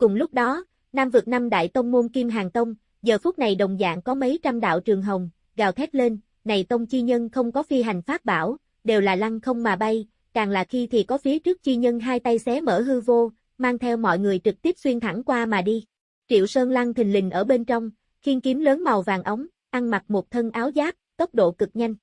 Cùng lúc đó, Nam vực năm đại tông môn Kim Hàng Tông, giờ phút này đồng dạng có mấy trăm đạo trường hồng, gào thét lên, này tông chi nhân không có phi hành pháp bảo, đều là lăng không mà bay, càng là khi thì có phía trước chi nhân hai tay xé mở hư vô, mang theo mọi người trực tiếp xuyên thẳng qua mà đi. Triệu Sơn Lăng thình lình ở bên trong, khiên kiếm lớn màu vàng ống, ăn mặc một thân áo giáp, tốc độ cực nhanh.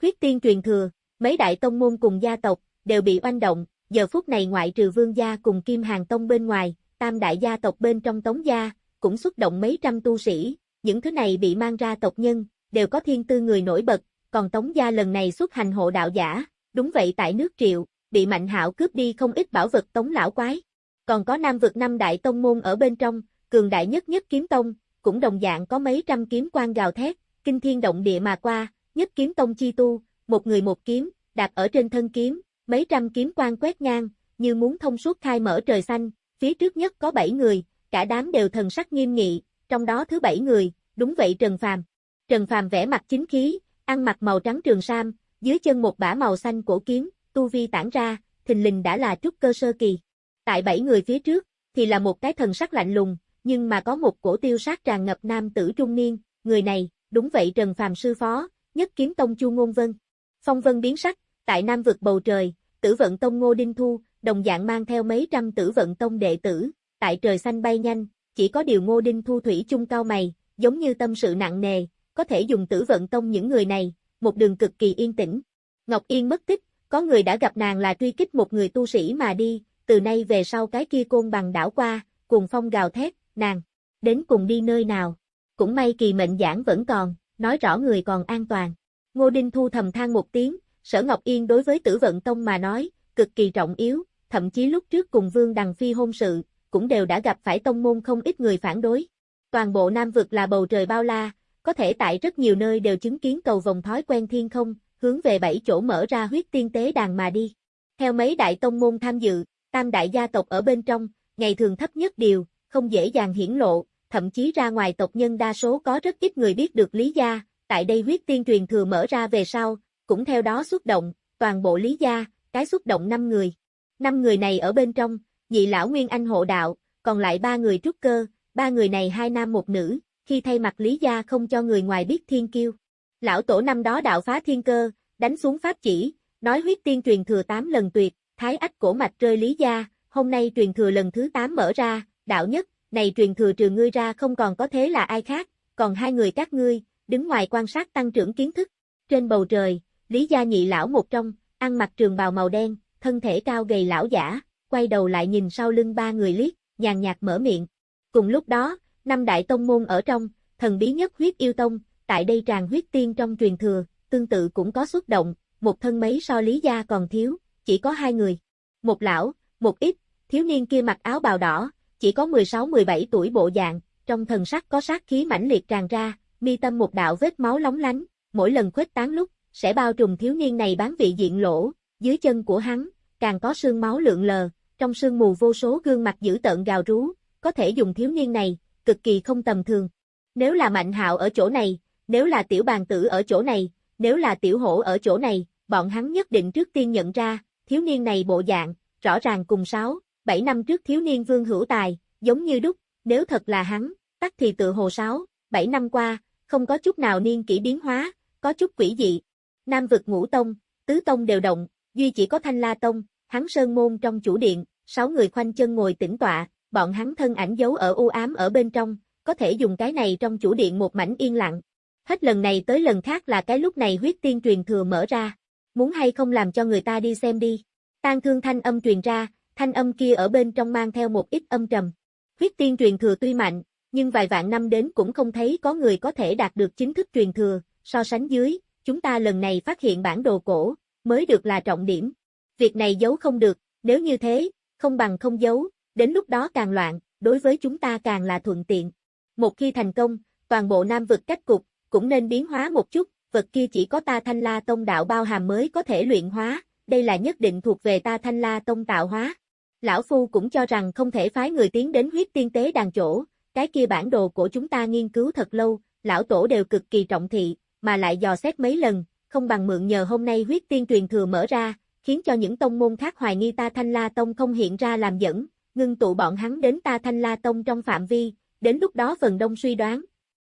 khuyết tiên truyền thừa, mấy đại tông môn cùng gia tộc, đều bị oanh động, giờ phút này ngoại trừ vương gia cùng kim hàng tông bên ngoài, tam đại gia tộc bên trong tống gia, cũng xuất động mấy trăm tu sĩ, những thứ này bị mang ra tộc nhân, đều có thiên tư người nổi bật, còn tống gia lần này xuất hành hộ đạo giả, đúng vậy tại nước triệu, bị mạnh hạo cướp đi không ít bảo vật tống lão quái. Còn có nam vực năm đại tông môn ở bên trong, cường đại nhất nhất kiếm tông, cũng đồng dạng có mấy trăm kiếm quan gào thét, kinh thiên động địa mà qua, nhất kiếm tông chi tu, một người một kiếm, đạp ở trên thân kiếm, mấy trăm kiếm quan quét ngang, như muốn thông suốt khai mở trời xanh, phía trước nhất có bảy người, cả đám đều thần sắc nghiêm nghị, trong đó thứ bảy người, đúng vậy Trần Phàm. Trần Phàm vẽ mặt chính khí, ăn mặc màu trắng trường sam, dưới chân một bả màu xanh cổ kiếm, tu vi tản ra, thình lình đã là trúc cơ sơ kỳ. Tại bảy người phía trước, thì là một cái thần sắc lạnh lùng, nhưng mà có một cổ tiêu sát tràn ngập nam tử trung niên, người này, đúng vậy Trần Phàm sư phó, nhất kiếm tông Chu Ngôn Vân. Phong vân biến sắc, tại Nam vực bầu trời, tử vận tông Ngô Đinh Thu, đồng dạng mang theo mấy trăm tử vận tông đệ tử, tại trời xanh bay nhanh, chỉ có điều Ngô Đinh Thu thủy chung cao mày, giống như tâm sự nặng nề, có thể dùng tử vận tông những người này, một đường cực kỳ yên tĩnh. Ngọc Yên mất tích, có người đã gặp nàng là truy kích một người tu sĩ mà đi, từ nay về sau cái kia côn bằng đảo qua, cùng phong gào thét, nàng, đến cùng đi nơi nào. Cũng may kỳ mệnh giảng vẫn còn, nói rõ người còn an toàn. Ngô Đinh Thu thầm than một tiếng, Sở Ngọc Yên đối với tử vận tông mà nói, cực kỳ trọng yếu, thậm chí lúc trước cùng Vương Đằng Phi hôn sự, cũng đều đã gặp phải tông môn không ít người phản đối. Toàn bộ Nam vực là bầu trời bao la, có thể tại rất nhiều nơi đều chứng kiến cầu vòng thói quen thiên không, hướng về bảy chỗ mở ra huyết tiên tế đàn mà đi. Theo mấy đại tông môn tham dự, tam đại gia tộc ở bên trong, ngày thường thấp nhất điều, không dễ dàng hiển lộ, thậm chí ra ngoài tộc nhân đa số có rất ít người biết được lý gia, tại đây huyết tiên truyền thừa mở ra về sau, cũng theo đó xuất động, toàn bộ lý gia, cái xúc động 5 người. 5 người này ở bên trong, nhị lão Nguyên Anh hộ đạo, còn lại ba người trúc cơ, ba người này hai nam một nữ, khi thay mặt lý gia không cho người ngoài biết thiên kiêu. Lão tổ năm đó đạo phá thiên cơ, đánh xuống pháp chỉ, nói huyết tiên truyền thừa 8 lần tuyệt, thái ách cổ mạch rơi lý gia, hôm nay truyền thừa lần thứ 8 mở ra, đạo nhất, này truyền thừa trừ ngươi ra không còn có thế là ai khác, còn hai người các ngươi, đứng ngoài quan sát tăng trưởng kiến thức. Trên bầu trời, Lý Gia Nhị lão một trong, ăn mặc trường bào màu đen, thân thể cao gầy lão giả, quay đầu lại nhìn sau lưng ba người liếc, nhàn nhạt mở miệng. Cùng lúc đó, năm đại tông môn ở trong, thần bí nhất huyết yêu tông, tại đây tràn huyết tiên trong truyền thừa, tương tự cũng có xuất động, một thân mấy so Lý Gia còn thiếu, chỉ có hai người. Một lão, một ít, thiếu niên kia mặc áo bào đỏ, chỉ có 16-17 tuổi bộ dạng, trong thần sắc có sát khí mãnh liệt tràn ra, mi tâm một đạo vết máu lóng lánh, mỗi lần khuếch tán lúc, sẽ bao trùm thiếu niên này bán vị diện lỗ, dưới chân của hắn, càng có sương máu lượng lờ, trong sương mù vô số gương mặt dữ tợn gào rú, có thể dùng thiếu niên này, cực kỳ không tầm thường. Nếu là mạnh hạo ở chỗ này, nếu là tiểu bàn tử ở chỗ này, nếu là tiểu hổ ở chỗ này, bọn hắn nhất định trước tiên nhận ra, thiếu niên này bộ dạng, rõ ràng cùng sáu, 7 năm trước thiếu niên vương hữu tài, giống như đúc, nếu thật là hắn, tắc thì tự hồ 6, 7 năm qua, không có chút nào niên kỷ biến hóa, có chút quỷ dị. Nam vực ngũ tông, tứ tông đều động, duy chỉ có thanh la tông, hắn sơn môn trong chủ điện, sáu người khoanh chân ngồi tĩnh tọa, bọn hắn thân ảnh giấu ở u ám ở bên trong, có thể dùng cái này trong chủ điện một mảnh yên lặng. Hết lần này tới lần khác là cái lúc này huyết tiên truyền thừa mở ra. Muốn hay không làm cho người ta đi xem đi. Tan thương thanh âm truyền ra, thanh âm kia ở bên trong mang theo một ít âm trầm. Huyết tiên truyền thừa tuy mạnh, nhưng vài vạn năm đến cũng không thấy có người có thể đạt được chính thức truyền thừa, so sánh dưới, chúng ta lần này phát hiện bản đồ cổ, mới được là trọng điểm. Việc này giấu không được, nếu như thế, không bằng không giấu, đến lúc đó càng loạn, đối với chúng ta càng là thuận tiện. Một khi thành công, toàn bộ Nam vực cách cục, cũng nên biến hóa một chút, vật kia chỉ có ta thanh la tông đạo bao hàm mới có thể luyện hóa, đây là nhất định thuộc về ta thanh la tông tạo hóa. Lão Phu cũng cho rằng không thể phái người tiến đến huyết tiên tế đàn chỗ, cái kia bản đồ của chúng ta nghiên cứu thật lâu, lão tổ đều cực kỳ trọng thị, mà lại dò xét mấy lần, không bằng mượn nhờ hôm nay huyết tiên truyền thừa mở ra, khiến cho những tông môn khác hoài nghi ta thanh la tông không hiện ra làm dẫn, ngưng tụ bọn hắn đến ta Thanh La Tông trong phạm vi, đến lúc đó phần đông suy đoán.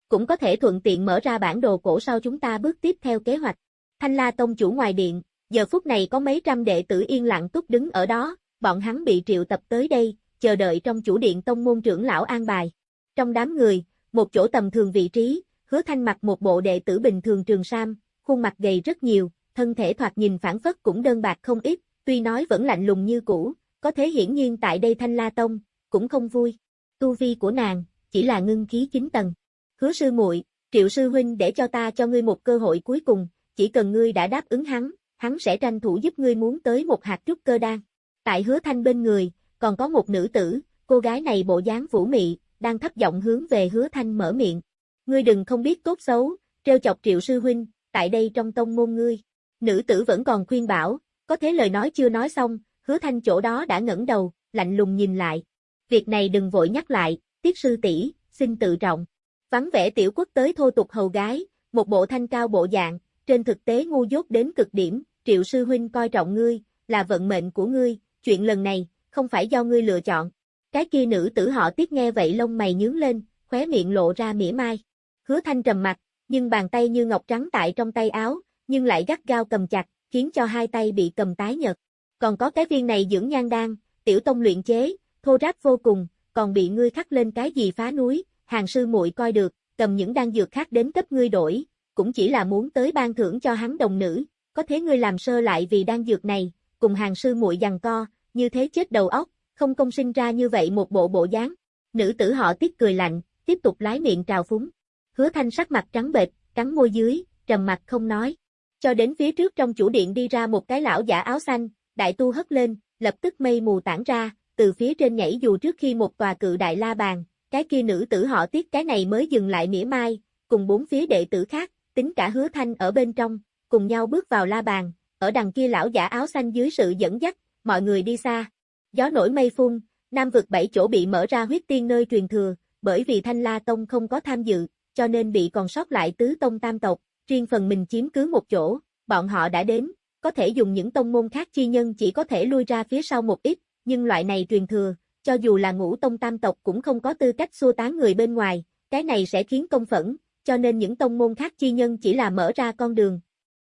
Cũng có thể thuận tiện mở ra bản đồ cổ sau chúng ta bước tiếp theo kế hoạch. Thanh La Tông chủ ngoài điện, giờ phút này có mấy trăm đệ tử yên lặng túc đứng ở đó, bọn hắn bị triệu tập tới đây, chờ đợi trong chủ điện tông môn trưởng lão an bài. Trong đám người, một chỗ tầm thường vị trí, hứa thanh mặc một bộ đệ tử bình thường trường sam, khuôn mặt gầy rất nhiều, thân thể thoạt nhìn phản phất cũng đơn bạc không ít, tuy nói vẫn lạnh lùng như cũ, có thế hiển nhiên tại đây thanh la tông, cũng không vui. Tu vi của nàng, chỉ là ngưng khí chín tầng. Hứa sư muội, triệu sư huynh để cho ta cho ngươi một cơ hội cuối cùng, chỉ cần ngươi đã đáp ứng hắn, hắn sẽ tranh thủ giúp ngươi muốn tới một hạt trúc cơ đan. Tại hứa thanh bên người, còn có một nữ tử, cô gái này bộ dáng vũ mị, đang thấp giọng hướng về hứa thanh mở miệng. Ngươi đừng không biết tốt xấu, treo chọc triệu sư huynh, tại đây trong tông môn ngươi. Nữ tử vẫn còn khuyên bảo, có thế lời nói chưa nói xong, hứa thanh chỗ đó đã ngẩng đầu, lạnh lùng nhìn lại. Việc này đừng vội nhắc lại, tiết sư tỷ xin tự trọng. Vắng vẻ tiểu quốc tới thô tục hầu gái, một bộ thanh cao bộ dạng, trên thực tế ngu dốt đến cực điểm, triệu sư huynh coi trọng ngươi, là vận mệnh của ngươi, chuyện lần này, không phải do ngươi lựa chọn. Cái kia nữ tử họ tiếc nghe vậy lông mày nhướng lên, khóe miệng lộ ra mỉa mai. Hứa thanh trầm mặt, nhưng bàn tay như ngọc trắng tại trong tay áo, nhưng lại gắt gao cầm chặt, khiến cho hai tay bị cầm tái nhợt. Còn có cái viên này dưỡng nhan đan, tiểu tông luyện chế, thô ráp vô cùng, còn bị ngươi khắc lên cái gì phá núi, hàng sư muội coi được, cầm những đan dược khác đến cấp ngươi đổi, cũng chỉ là muốn tới ban thưởng cho hắn đồng nữ, có thế ngươi làm sơ lại vì đan dược này, cùng hàng sư muội giằng co, như thế chết đầu óc, không công sinh ra như vậy một bộ bộ dáng. Nữ tử họ tiết cười lạnh, tiếp tục lái miệng trào phúng. Hứa thanh sắc mặt trắng bệch, cắn môi dưới, trầm mặt không nói. Cho đến phía trước trong chủ điện đi ra một cái lão giả áo xanh, đại tu hất lên, lập tức mây mù tản ra, từ phía trên nhảy dù trước khi một tòa cự đại la bàn, cái kia nữ tử họ tiết cái này mới dừng lại mỉa mai, cùng bốn phía đệ tử khác, tính cả hứa thanh ở bên trong, cùng nhau bước vào la bàn, ở đằng kia lão giả áo xanh dưới sự dẫn dắt, mọi người đi xa. Gió nổi mây phun, nam vực bảy chỗ bị mở ra huyết tiên nơi truyền thừa, bởi vì Thanh La Tông không có tham dự, cho nên bị còn sót lại tứ tông tam tộc, riêng phần mình chiếm cứ một chỗ, bọn họ đã đến, có thể dùng những tông môn khác chi nhân chỉ có thể lui ra phía sau một ít, nhưng loại này truyền thừa, cho dù là ngũ tông tam tộc cũng không có tư cách xua tán người bên ngoài, cái này sẽ khiến công phẫn, cho nên những tông môn khác chi nhân chỉ là mở ra con đường.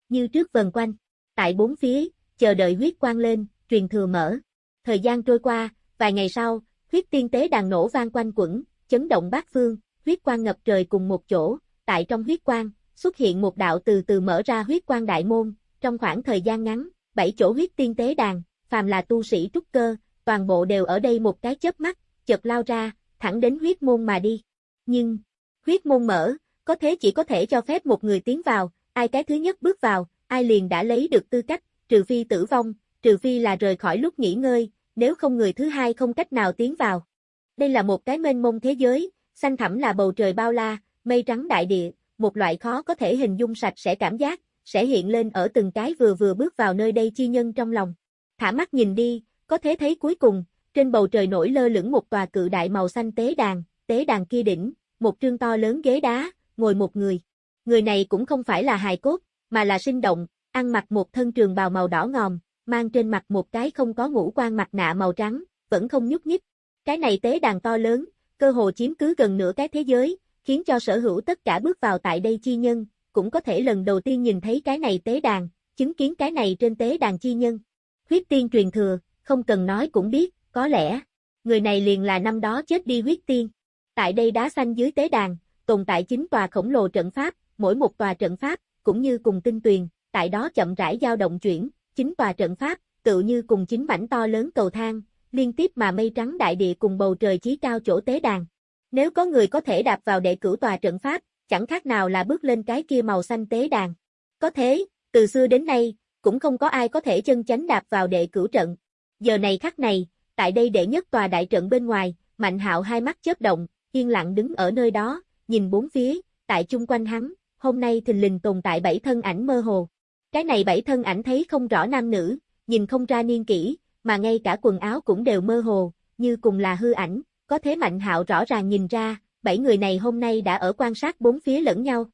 Như trước vần quanh, tại bốn phía, chờ đợi huyết quang lên, truyền thừa mở. Thời gian trôi qua, vài ngày sau, huyết tiên tế đàn nổ vang quanh quẩn, chấn động bát phương, huyết quang ngập trời cùng một chỗ, tại trong huyết quang, xuất hiện một đạo từ từ mở ra huyết quang đại môn, trong khoảng thời gian ngắn, bảy chỗ huyết tiên tế đàn, phàm là tu sĩ trúc cơ, toàn bộ đều ở đây một cái chớp mắt, chợt lao ra, thẳng đến huyết môn mà đi. Nhưng, huyết môn mở, có thế chỉ có thể cho phép một người tiến vào, ai cái thứ nhất bước vào, ai liền đã lấy được tư cách, trừ phi tử vong, trừ phi là rời khỏi lúc nghỉ ngơi, nếu không người thứ hai không cách nào tiến vào. Đây là một cái mênh mông thế giới, xanh thẳm là bầu trời bao la, mây trắng đại địa, một loại khó có thể hình dung sạch sẽ cảm giác, sẽ hiện lên ở từng cái vừa vừa bước vào nơi đây chi nhân trong lòng. Thả mắt nhìn đi, có thể thấy cuối cùng, trên bầu trời nổi lơ lửng một tòa cự đại màu xanh tế đàn, tế đàn kia đỉnh, một trương to lớn ghế đá, ngồi một người. Người này cũng không phải là hài cốt, mà là sinh động, ăn mặc một thân trường bào màu đỏ ngòm, mang trên mặt một cái không có ngũ quan mặt nạ màu trắng, vẫn không nhúc nhích. Cái này tế đàn to lớn, cơ hồ chiếm cứ gần nửa cái thế giới, khiến cho sở hữu tất cả bước vào tại đây chi nhân, cũng có thể lần đầu tiên nhìn thấy cái này tế đàn, chứng kiến cái này trên tế đàn chi nhân. Huyết tiên truyền thừa, không cần nói cũng biết, có lẽ, người này liền là năm đó chết đi huyết tiên. Tại đây đá xanh dưới tế đàn, tồn tại chính tòa khổng lồ trận pháp, mỗi một tòa trận pháp, cũng như cùng tinh tuyền, tại đó chậm rãi dao động chuyển, chính tòa trận pháp, tự như cùng chính mảnh to lớn cầu thang, liên tiếp mà mây trắng đại địa cùng bầu trời chí cao chỗ tế đàn. Nếu có người có thể đạp vào đệ cửu tòa trận pháp, chẳng khác nào là bước lên cái kia màu xanh tế đàn. Có thế, từ xưa đến nay, cũng không có ai có thể chân chánh đạp vào đệ cửu trận. Giờ này khắc này, tại đây đệ nhất tòa đại trận bên ngoài, Mạnh Hạo hai mắt chớp động, yên lặng đứng ở nơi đó, nhìn bốn phía, tại chung quanh hắn, hôm nay thình lình tồn tại bảy thân ảnh mơ hồ. Cái này bảy thân ảnh thấy không rõ nam nữ, nhìn không ra niên kỷ, mà ngay cả quần áo cũng đều mơ hồ, như cùng là hư ảnh, có thế Mạnh Hạo rõ ràng nhìn ra, bảy người này hôm nay đã ở quan sát bốn phía lẫn nhau.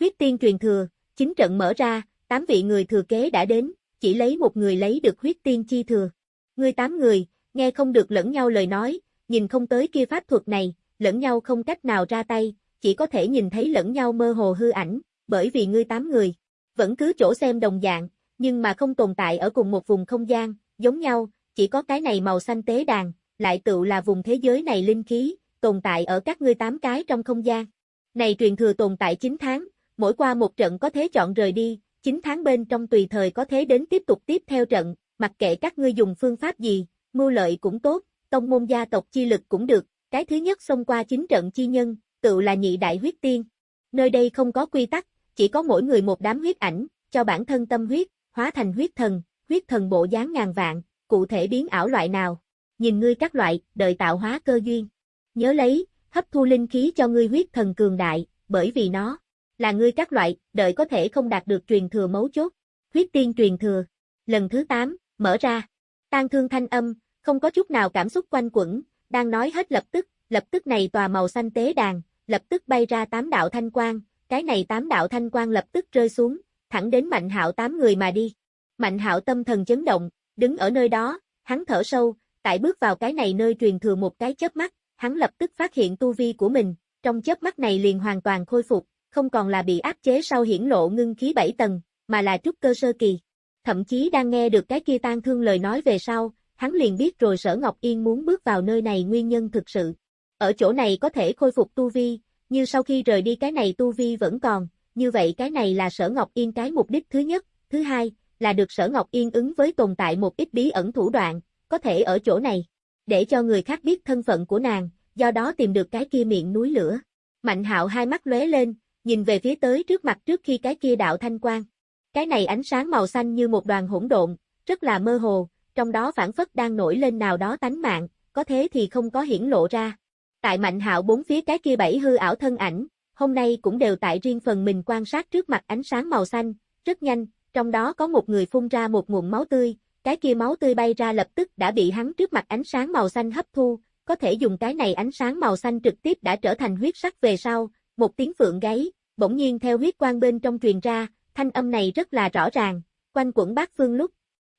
Huyết tiên truyền thừa, chính trận mở ra, tám vị người thừa kế đã đến, chỉ lấy một người lấy được huyết tiên chi thừa. Ngươi tám người, nghe không được lẫn nhau lời nói, nhìn không tới kia pháp thuật này, lẫn nhau không cách nào ra tay, chỉ có thể nhìn thấy lẫn nhau mơ hồ hư ảnh, bởi vì ngươi tám người, vẫn cứ chỗ xem đồng dạng, nhưng mà không tồn tại ở cùng một vùng không gian, giống nhau, chỉ có cái này màu xanh tế đàn, lại tựu là vùng thế giới này linh khí, tồn tại ở các ngươi tám cái trong không gian. Này truyền thừa tồn tại 9 tháng, mỗi qua một trận có thế chọn rời đi, 9 tháng bên trong tùy thời có thế đến tiếp tục tiếp theo trận, mặc kệ các ngươi dùng phương pháp gì, mưu lợi cũng tốt, tông môn gia tộc chi lực cũng được, cái thứ nhất xông qua chính trận chi nhân, tự là nhị đại huyết tiên. Nơi đây không có quy tắc, chỉ có mỗi người một đám huyết ảnh, cho bản thân tâm huyết, hóa thành huyết thần, huyết thần bộ dáng ngàn vạn, cụ thể biến ảo loại nào. Nhìn ngươi các loại, đợi tạo hóa cơ duyên. Nhớ lấy, hấp thu linh khí cho ngươi huyết thần cường đại, bởi vì nó là ngươi các loại, đợi có thể không đạt được truyền thừa mấu chốt. Huyết tiên truyền thừa. Lần thứ 8, mở ra. Tan thương thanh âm, không có chút nào cảm xúc quanh quẩn, đang nói hết lập tức, lập tức này tòa màu xanh tế đàn, lập tức bay ra tám đạo thanh quang, cái này tám đạo thanh quang lập tức rơi xuống, thẳng đến Mạnh Hạo tám người mà đi. Mạnh Hạo tâm thần chấn động, đứng ở nơi đó, hắn thở sâu, tại bước vào cái này nơi truyền thừa một cái chớp mắt, hắn lập tức phát hiện tu vi của mình, trong chớp mắt này liền hoàn toàn khôi phục, không còn là bị áp chế sau hiển lộ ngưng khí bảy tầng, mà là trúc cơ sơ kỳ. Thậm chí đang nghe được cái kia tan thương lời nói về sau, hắn liền biết rồi Sở Ngọc Yên muốn bước vào nơi này nguyên nhân thực sự. Ở chỗ này có thể khôi phục tu vi, như sau khi rời đi cái này tu vi vẫn còn, như vậy cái này là Sở Ngọc Yên cái mục đích thứ nhất, thứ hai, là được Sở Ngọc Yên ứng với tồn tại một ít bí ẩn thủ đoạn, có thể ở chỗ này, để cho người khác biết thân phận của nàng, do đó tìm được cái kia miệng núi lửa. Mạnh hạo hai mắt lóe lên, nhìn về phía tới trước mặt trước khi cái kia đạo thanh quang. Cái này ánh sáng màu xanh như một đoàn hỗn độn, rất là mơ hồ, trong đó phản phất đang nổi lên nào đó tánh mạng, có thế thì không có hiển lộ ra. Tại mạnh hạo bốn phía cái kia bảy hư ảo thân ảnh, hôm nay cũng đều tại riêng phần mình quan sát trước mặt ánh sáng màu xanh, rất nhanh, trong đó có một người phun ra một nguồn máu tươi, cái kia máu tươi bay ra lập tức đã bị hắn trước mặt ánh sáng màu xanh hấp thu, có thể dùng cái này ánh sáng màu xanh trực tiếp đã trở thành huyết sắc về sau, một tiếng phượng gáy, bỗng nhiên theo huyết quang bên trong truyền ra, thanh âm này rất là rõ ràng, quanh quẩn bát phương lúc.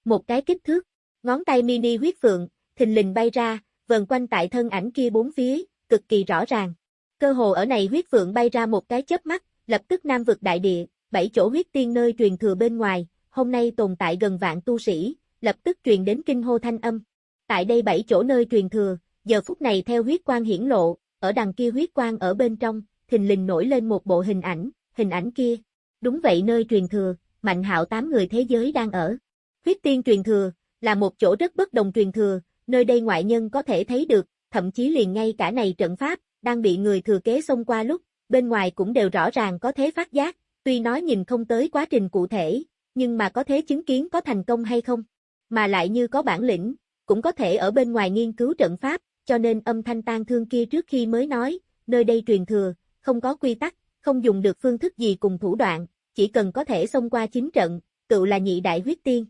Một cái kích thước, ngón tay mini huyết phượng, thình lình bay ra, vần quanh tại thân ảnh kia bốn phía, cực kỳ rõ ràng. Cơ hồ ở này huyết phượng bay ra một cái chớp mắt, lập tức nam vực đại địa, bảy chỗ huyết tiên nơi truyền thừa bên ngoài, hôm nay tồn tại gần vạn tu sĩ, lập tức truyền đến kinh hô thanh âm. Tại đây bảy chỗ nơi truyền thừa, giờ phút này theo huyết quang hiển lộ, ở đằng kia huyết quang ở bên trong, thình lình nổi lên một bộ hình ảnh, hình ảnh kia. Đúng vậy nơi truyền thừa, mạnh hạo tám người thế giới đang ở. Huyết tiên truyền thừa, là một chỗ rất bất đồng truyền thừa, nơi đây ngoại nhân có thể thấy được, thậm chí liền ngay cả này trận pháp, đang bị người thừa kế xông qua lúc, bên ngoài cũng đều rõ ràng có thế phát giác, tuy nói nhìn không tới quá trình cụ thể, nhưng mà có thế chứng kiến có thành công hay không, mà lại như có bản lĩnh, cũng có thể ở bên ngoài nghiên cứu trận pháp, cho nên âm thanh tan thương kia trước khi mới nói, nơi đây truyền thừa, không có quy tắc, không dùng được phương thức gì cùng thủ đoạn, chỉ cần có thể xông qua chính trận, cựu là nhị đại huyết tiên.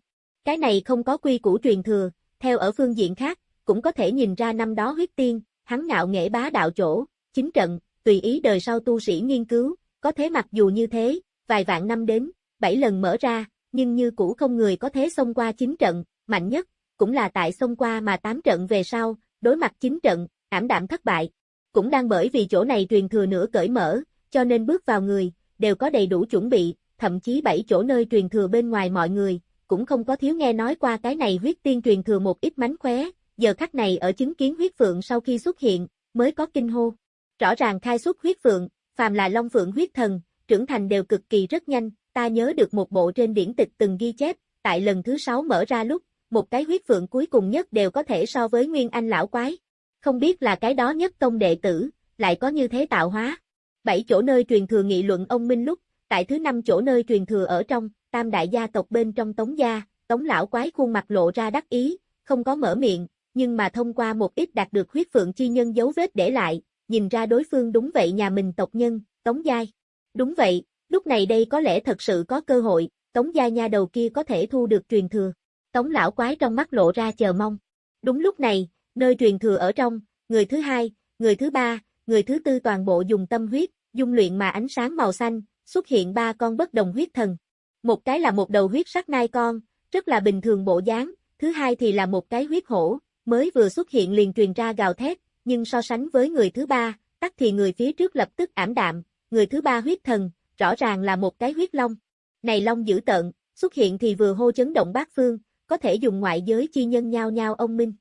Cái này không có quy củ truyền thừa, theo ở phương diện khác, cũng có thể nhìn ra năm đó huyết tiên, hắn ngạo nghệ bá đạo chỗ, chính trận, tùy ý đời sau tu sĩ nghiên cứu, có thế mặc dù như thế, vài vạn năm đến, bảy lần mở ra, nhưng như cũ không người có thế xông qua chín trận, mạnh nhất, cũng là tại xông qua mà tám trận về sau, đối mặt chín trận, ảm đạm thất bại. Cũng đang bởi vì chỗ này truyền thừa nửa cởi mở, cho nên bước vào người, đều có đầy đủ chuẩn bị, thậm chí bảy chỗ nơi truyền thừa bên ngoài mọi người, cũng không có thiếu nghe nói qua cái này huyết tiên truyền thừa một ít mánh khóe, giờ khắc này ở chứng kiến huyết phượng sau khi xuất hiện, mới có kinh hô. Rõ ràng khai xuất huyết phượng, phàm là long phượng huyết thần, trưởng thành đều cực kỳ rất nhanh, ta nhớ được một bộ trên điển tịch từng ghi chép, tại lần thứ sáu mở ra lúc, một cái huyết phượng cuối cùng nhất đều có thể so với nguyên anh lão quái. Không biết là cái đó nhất tông đệ tử, lại có như thế tạo hóa. Bảy chỗ nơi truyền thừa nghị luận ông Minh lúc, tại thứ năm chỗ nơi truyền thừa ở trong, tam đại gia tộc bên trong tống gia, tống lão quái khuôn mặt lộ ra đắc ý, không có mở miệng, nhưng mà thông qua một ít đạt được huyết phượng chi nhân dấu vết để lại, nhìn ra đối phương đúng vậy nhà mình tộc nhân, tống giai. Đúng vậy, lúc này đây có lẽ thật sự có cơ hội, tống gia nha đầu kia có thể thu được truyền thừa. Tống lão quái trong mắt lộ ra chờ mong. Đúng lúc này, nơi truyền thừa ở trong, người thứ hai, người thứ ba, người thứ tư toàn bộ dùng tâm huyết, dung luyện mà ánh sáng màu xanh, xuất hiện ba con bất đồng huyết thần. Một cái là một đầu huyết sắc nai con, rất là bình thường bộ dáng, thứ hai thì là một cái huyết hổ, mới vừa xuất hiện liền truyền ra gào thét, nhưng so sánh với người thứ ba, tắc thì người phía trước lập tức ảm đạm, người thứ ba huyết thần, rõ ràng là một cái huyết long. Này long dữ tợn, xuất hiện thì vừa hô chấn động bát phương, có thể dùng ngoại giới chi nhân nhau nhau ông minh.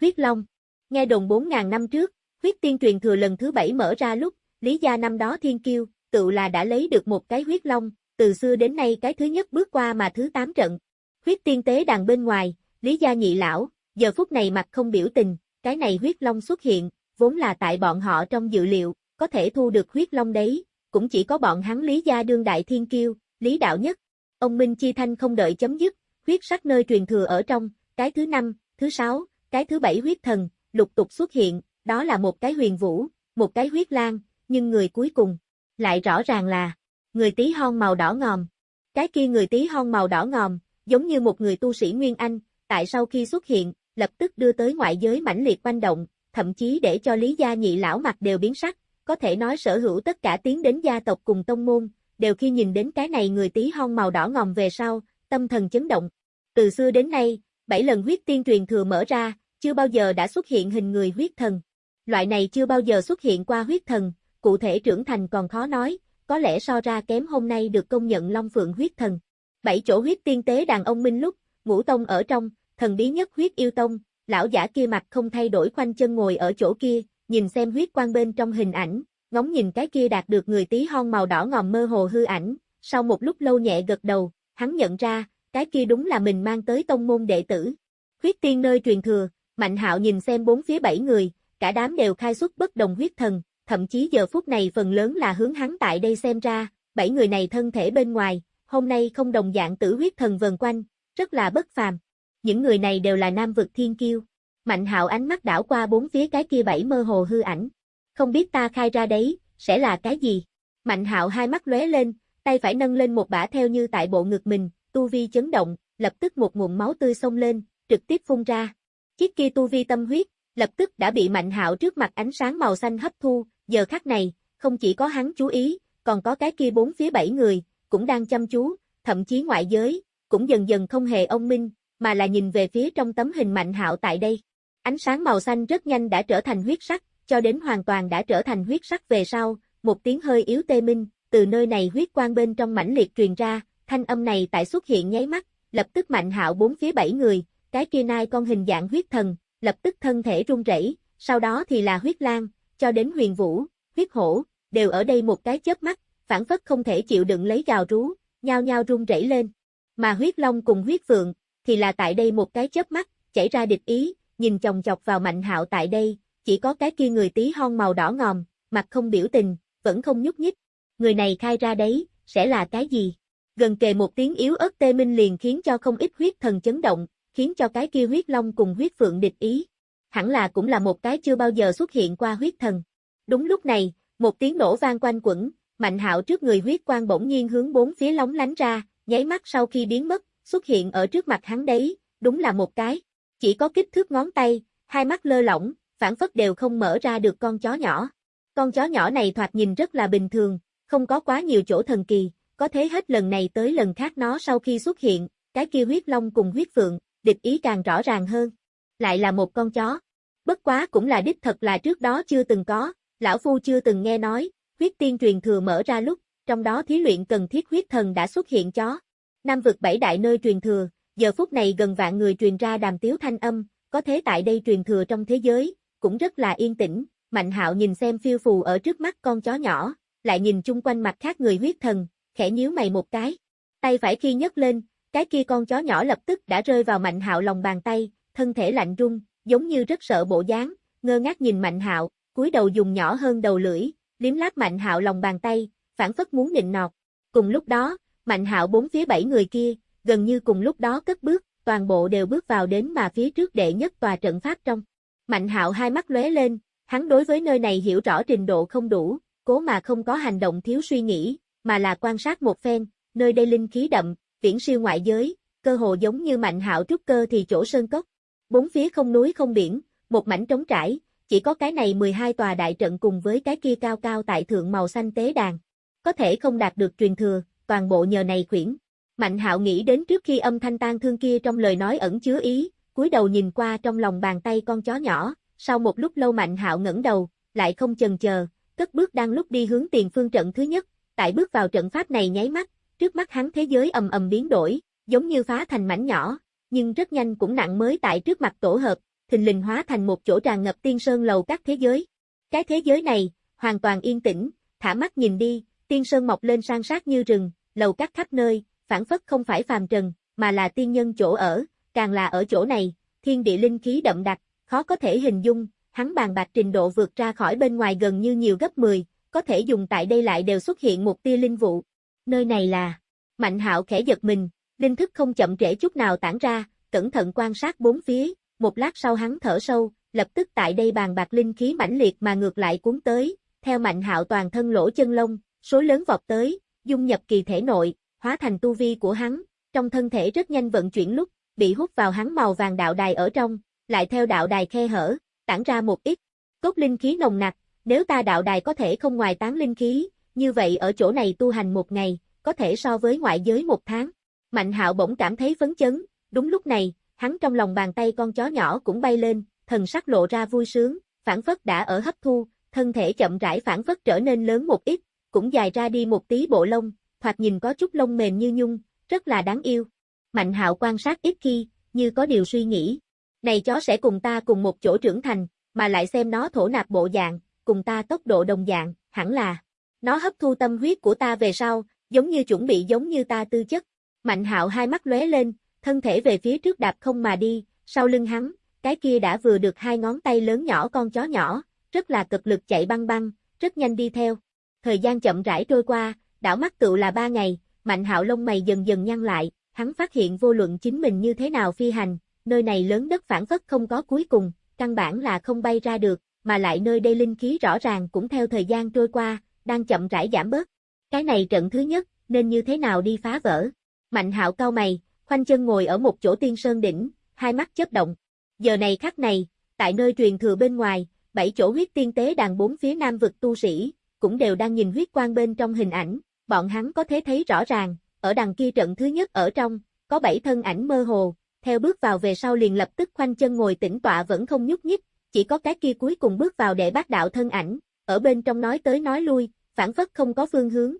Huyết long. Nghe đồn 4000 năm trước, huyết tiên truyền thừa lần thứ bảy mở ra lúc, Lý gia năm đó thiên kiêu, tự là đã lấy được một cái huyết long, từ xưa đến nay cái thứ nhất bước qua mà thứ tám trận. Huyết tiên tế đàn bên ngoài, Lý gia nhị lão, giờ phút này mặt không biểu tình, cái này huyết long xuất hiện, vốn là tại bọn họ trong dự liệu, có thể thu được huyết long đấy, cũng chỉ có bọn hắn Lý gia đương đại thiên kiêu, Lý đạo nhất. Ông Minh Chi Thanh không đợi chấm dứt, huyết sắc nơi truyền thừa ở trong, cái thứ năm, thứ sáu, cái thứ bảy huyết thần, lục tục xuất hiện, đó là một cái huyền vũ, một cái huyết lan, nhưng người cuối cùng, lại rõ ràng là, người tí hon màu đỏ ngòm. Cái kia người tí hon màu đỏ ngòm, giống như một người tu sĩ Nguyên Anh, tại sau khi xuất hiện, lập tức đưa tới ngoại giới mãnh liệt quanh động, thậm chí để cho Lý gia nhị lão mặt đều biến sắc, có thể nói sở hữu tất cả tiến đến gia tộc cùng tông môn, đều khi nhìn đến cái này người tí hon màu đỏ ngòm về sau, tâm thần chấn động. Từ xưa đến nay, bảy lần huyết tiên truyền thừa mở ra, chưa bao giờ đã xuất hiện hình người huyết thần. Loại này chưa bao giờ xuất hiện qua huyết thần, cụ thể trưởng thành còn khó nói, có lẽ so ra kém hôm nay được công nhận Long Phượng huyết thần. Bảy chỗ huyết tiên tế đàn ông Minh lúc, ngũ tông ở trong, thần bí nhất huyết yêu tông, lão giả kia mặt không thay đổi khoanh chân ngồi ở chỗ kia, nhìn xem huyết quang bên trong hình ảnh, ngóng nhìn cái kia đạt được người tí hon màu đỏ ngòm mơ hồ hư ảnh, sau một lúc lâu nhẹ gật đầu, hắn nhận ra, cái kia đúng là mình mang tới tông môn đệ tử. Huyết tiên nơi truyền thừa, Mạnh hạo nhìn xem bốn phía bảy người, cả đám đều khai xuất bất đồng huyết thần, thậm chí giờ phút này phần lớn là hướng hắn tại đây xem ra, bảy người này thân thể bên ngoài, hôm nay không đồng dạng tử huyết thần vần quanh, rất là bất phàm. Những người này đều là nam vực thiên kiêu. Mạnh hạo ánh mắt đảo qua bốn phía cái kia bảy mơ hồ hư ảnh. Không biết ta khai ra đấy, sẽ là cái gì? Mạnh hạo hai mắt lóe lên, tay phải nâng lên một bả theo như tại bộ ngực mình, tu vi chấn động, lập tức một nguồn máu tươi xông lên, trực tiếp phun ra. Chiếc kia tu vi tâm huyết, lập tức đã bị Mạnh Hạo trước mặt ánh sáng màu xanh hấp thu, giờ khắc này, không chỉ có hắn chú ý, còn có cái kia bốn phía bảy người, cũng đang chăm chú, thậm chí ngoại giới, cũng dần dần không hề ông minh, mà là nhìn về phía trong tấm hình Mạnh Hạo tại đây. Ánh sáng màu xanh rất nhanh đã trở thành huyết sắc, cho đến hoàn toàn đã trở thành huyết sắc về sau, một tiếng hơi yếu tê minh, từ nơi này huyết quang bên trong mãnh liệt truyền ra, thanh âm này tại xuất hiện nháy mắt, lập tức Mạnh Hạo bốn phía bảy người, cái kia nai con hình dạng huyết thần, lập tức thân thể run rẩy, sau đó thì là huyết lang, cho đến huyền vũ, huyết hổ, đều ở đây một cái chớp mắt, phản phất không thể chịu đựng lấy gào rú, nhao nhao run rẩy lên. Mà huyết long cùng huyết phượng, thì là tại đây một cái chớp mắt, chảy ra địch ý, nhìn chồng chọc vào mạnh hạo tại đây, chỉ có cái kia người tí hon màu đỏ ngòm, mặt không biểu tình, vẫn không nhúc nhích. Người này khai ra đấy, sẽ là cái gì? Gần kề một tiếng yếu ớt tê minh liền khiến cho không ít huyết thần chấn động, khiến cho cái kia huyết long cùng huyết phượng địch ý. Hẳn là cũng là một cái chưa bao giờ xuất hiện qua huyết thần. Đúng lúc này, một tiếng nổ vang quanh quẩn, mạnh hạo trước người huyết quang bỗng nhiên hướng bốn phía lóng lánh ra, nháy mắt sau khi biến mất, xuất hiện ở trước mặt hắn đấy, đúng là một cái. Chỉ có kích thước ngón tay, hai mắt lơ lỏng, phản phất đều không mở ra được con chó nhỏ. Con chó nhỏ này thoạt nhìn rất là bình thường, không có quá nhiều chỗ thần kỳ, có thế hết lần này tới lần khác nó sau khi xuất hiện, cái kia huyết long cùng huyết phượng, địch ý càng rõ ràng hơn. Lại là một con chó. Bất quá cũng là đích thật là trước đó chưa từng có, lão phu chưa từng nghe nói, huyết tiên truyền thừa mở ra lúc, trong đó thí luyện cần thiết huyết thần đã xuất hiện chó. Nam vực bảy đại nơi truyền thừa, giờ phút này gần vạn người truyền ra đàm tiếu thanh âm, có thế tại đây truyền thừa trong thế giới, cũng rất là yên tĩnh, Mạnh hạo nhìn xem phiêu phù ở trước mắt con chó nhỏ, lại nhìn chung quanh mặt khác người huyết thần, khẽ nhíu mày một cái. Tay phải khi nhấc lên, cái kia con chó nhỏ lập tức đã rơi vào Mạnh Hạo lòng bàn tay, thân thể lạnh run, giống như rất sợ bộ dáng, ngơ ngác nhìn Mạnh Hạo, cúi đầu dùng nhỏ hơn đầu lưỡi, liếm láp Mạnh Hạo lòng bàn tay, phản phất muốn nịnh nọt. Cùng lúc đó, Mạnh Hạo bốn phía bảy người kia, gần như cùng lúc đó cất bước, toàn bộ đều bước vào đến mà phía trước đệ nhất tòa trận pháp trong. Mạnh Hạo hai mắt lóe lên, hắn đối với nơi này hiểu rõ trình độ không đủ, cố mà không có hành động thiếu suy nghĩ, mà là quan sát một phen, nơi đây linh khí đậm, viễn siêu ngoại giới, cơ hồ giống như mạnh hạo trúc cơ thì chỗ sơn cốc. Bốn phía không núi không biển, một mảnh trống trải, chỉ có cái này 12 tòa đại trận cùng với cái kia cao cao tại thượng màu xanh tế đàn. Có thể không đạt được truyền thừa, toàn bộ nhờ này khuyển. Mạnh hạo nghĩ đến trước khi âm thanh tan thương kia trong lời nói ẩn chứa ý, cúi đầu nhìn qua trong lòng bàn tay con chó nhỏ, sau một lúc lâu Mạnh Hạo ngẩng đầu, lại không chần chờ, cất bước đang lúc đi hướng tiền phương trận thứ nhất, tại bước vào trận pháp này nháy mắt, trước mắt hắn thế giới ầm ầm biến đổi, giống như phá thành mảnh nhỏ, nhưng rất nhanh cũng nặng mới tại trước mặt tổ hợp, thình lình hóa thành một chỗ tràn ngập tiên sơn lầu các thế giới. Cái thế giới này, hoàn toàn yên tĩnh, thả mắt nhìn đi, tiên sơn mọc lên sang sát như rừng, lầu các khắp nơi, phản phất không phải phàm trần, mà là tiên nhân chỗ ở, càng là ở chỗ này, thiên địa linh khí đậm đặc, khó có thể hình dung, hắn bàn bạc trình độ vượt ra khỏi bên ngoài gần như nhiều gấp 10, có thể dùng tại đây lại đều xuất hiện một tia linh vụ. Nơi này là, Mạnh hạo khẽ giật mình, linh thức không chậm trễ chút nào tản ra, cẩn thận quan sát bốn phía, một lát sau hắn thở sâu, lập tức tại đây bàn bạc linh khí mãnh liệt mà ngược lại cuốn tới, theo mạnh hạo toàn thân lỗ chân lông, số lớn vọt tới, dung nhập kỳ thể nội, hóa thành tu vi của hắn, trong thân thể rất nhanh vận chuyển lúc, bị hút vào hắn màu vàng đạo đài ở trong, lại theo đạo đài khe hở, tản ra một ít, cốt linh khí nồng nặc, nếu ta đạo đài có thể không ngoài tán linh khí, như vậy ở chỗ này tu hành một ngày, có thể so với ngoại giới một tháng. Mạnh hạo bỗng cảm thấy phấn chấn, đúng lúc này, hắn trong lòng bàn tay con chó nhỏ cũng bay lên, thần sắc lộ ra vui sướng, phản phất đã ở hấp thu, thân thể chậm rãi phản phất trở nên lớn một ít, cũng dài ra đi một tí bộ lông, thoạt nhìn có chút lông mềm như nhung, rất là đáng yêu. Mạnh hạo quan sát ít khi, như có điều suy nghĩ. Này chó sẽ cùng ta cùng một chỗ trưởng thành, mà lại xem nó thổ nạp bộ dạng, cùng ta tốc độ đồng dạng, hẳn là. Nó hấp thu tâm huyết của ta về sau, giống như chuẩn bị giống như ta tư chất. Mạnh hạo hai mắt lóe lên, thân thể về phía trước đạp không mà đi, sau lưng hắn, cái kia đã vừa được hai ngón tay lớn nhỏ con chó nhỏ, rất là cực lực chạy băng băng, rất nhanh đi theo. Thời gian chậm rãi trôi qua, đảo mắt tựu là ba ngày, mạnh hạo lông mày dần dần nhăn lại, hắn phát hiện vô luận chính mình như thế nào phi hành, nơi này lớn đất phản phất không có cuối cùng, căn bản là không bay ra được, mà lại nơi đây linh khí rõ ràng cũng theo thời gian trôi qua, đang chậm rãi giảm bớt. Cái này trận thứ nhất, nên như thế nào đi phá vỡ. Mạnh hạo cao mày, khoanh chân ngồi ở một chỗ tiên sơn đỉnh, hai mắt chớp động. Giờ này khắc này, tại nơi truyền thừa bên ngoài, bảy chỗ huyết tiên tế đàn bốn phía nam vực tu sĩ, cũng đều đang nhìn huyết quang bên trong hình ảnh, bọn hắn có thể thấy rõ ràng, ở đằng kia trận thứ nhất ở trong, có bảy thân ảnh mơ hồ, theo bước vào về sau liền lập tức khoanh chân ngồi tĩnh tọa vẫn không nhúc nhích, chỉ có cái kia cuối cùng bước vào để bác đạo thân ảnh, ở bên trong nói tới nói lui, phản phất không có phương hướng,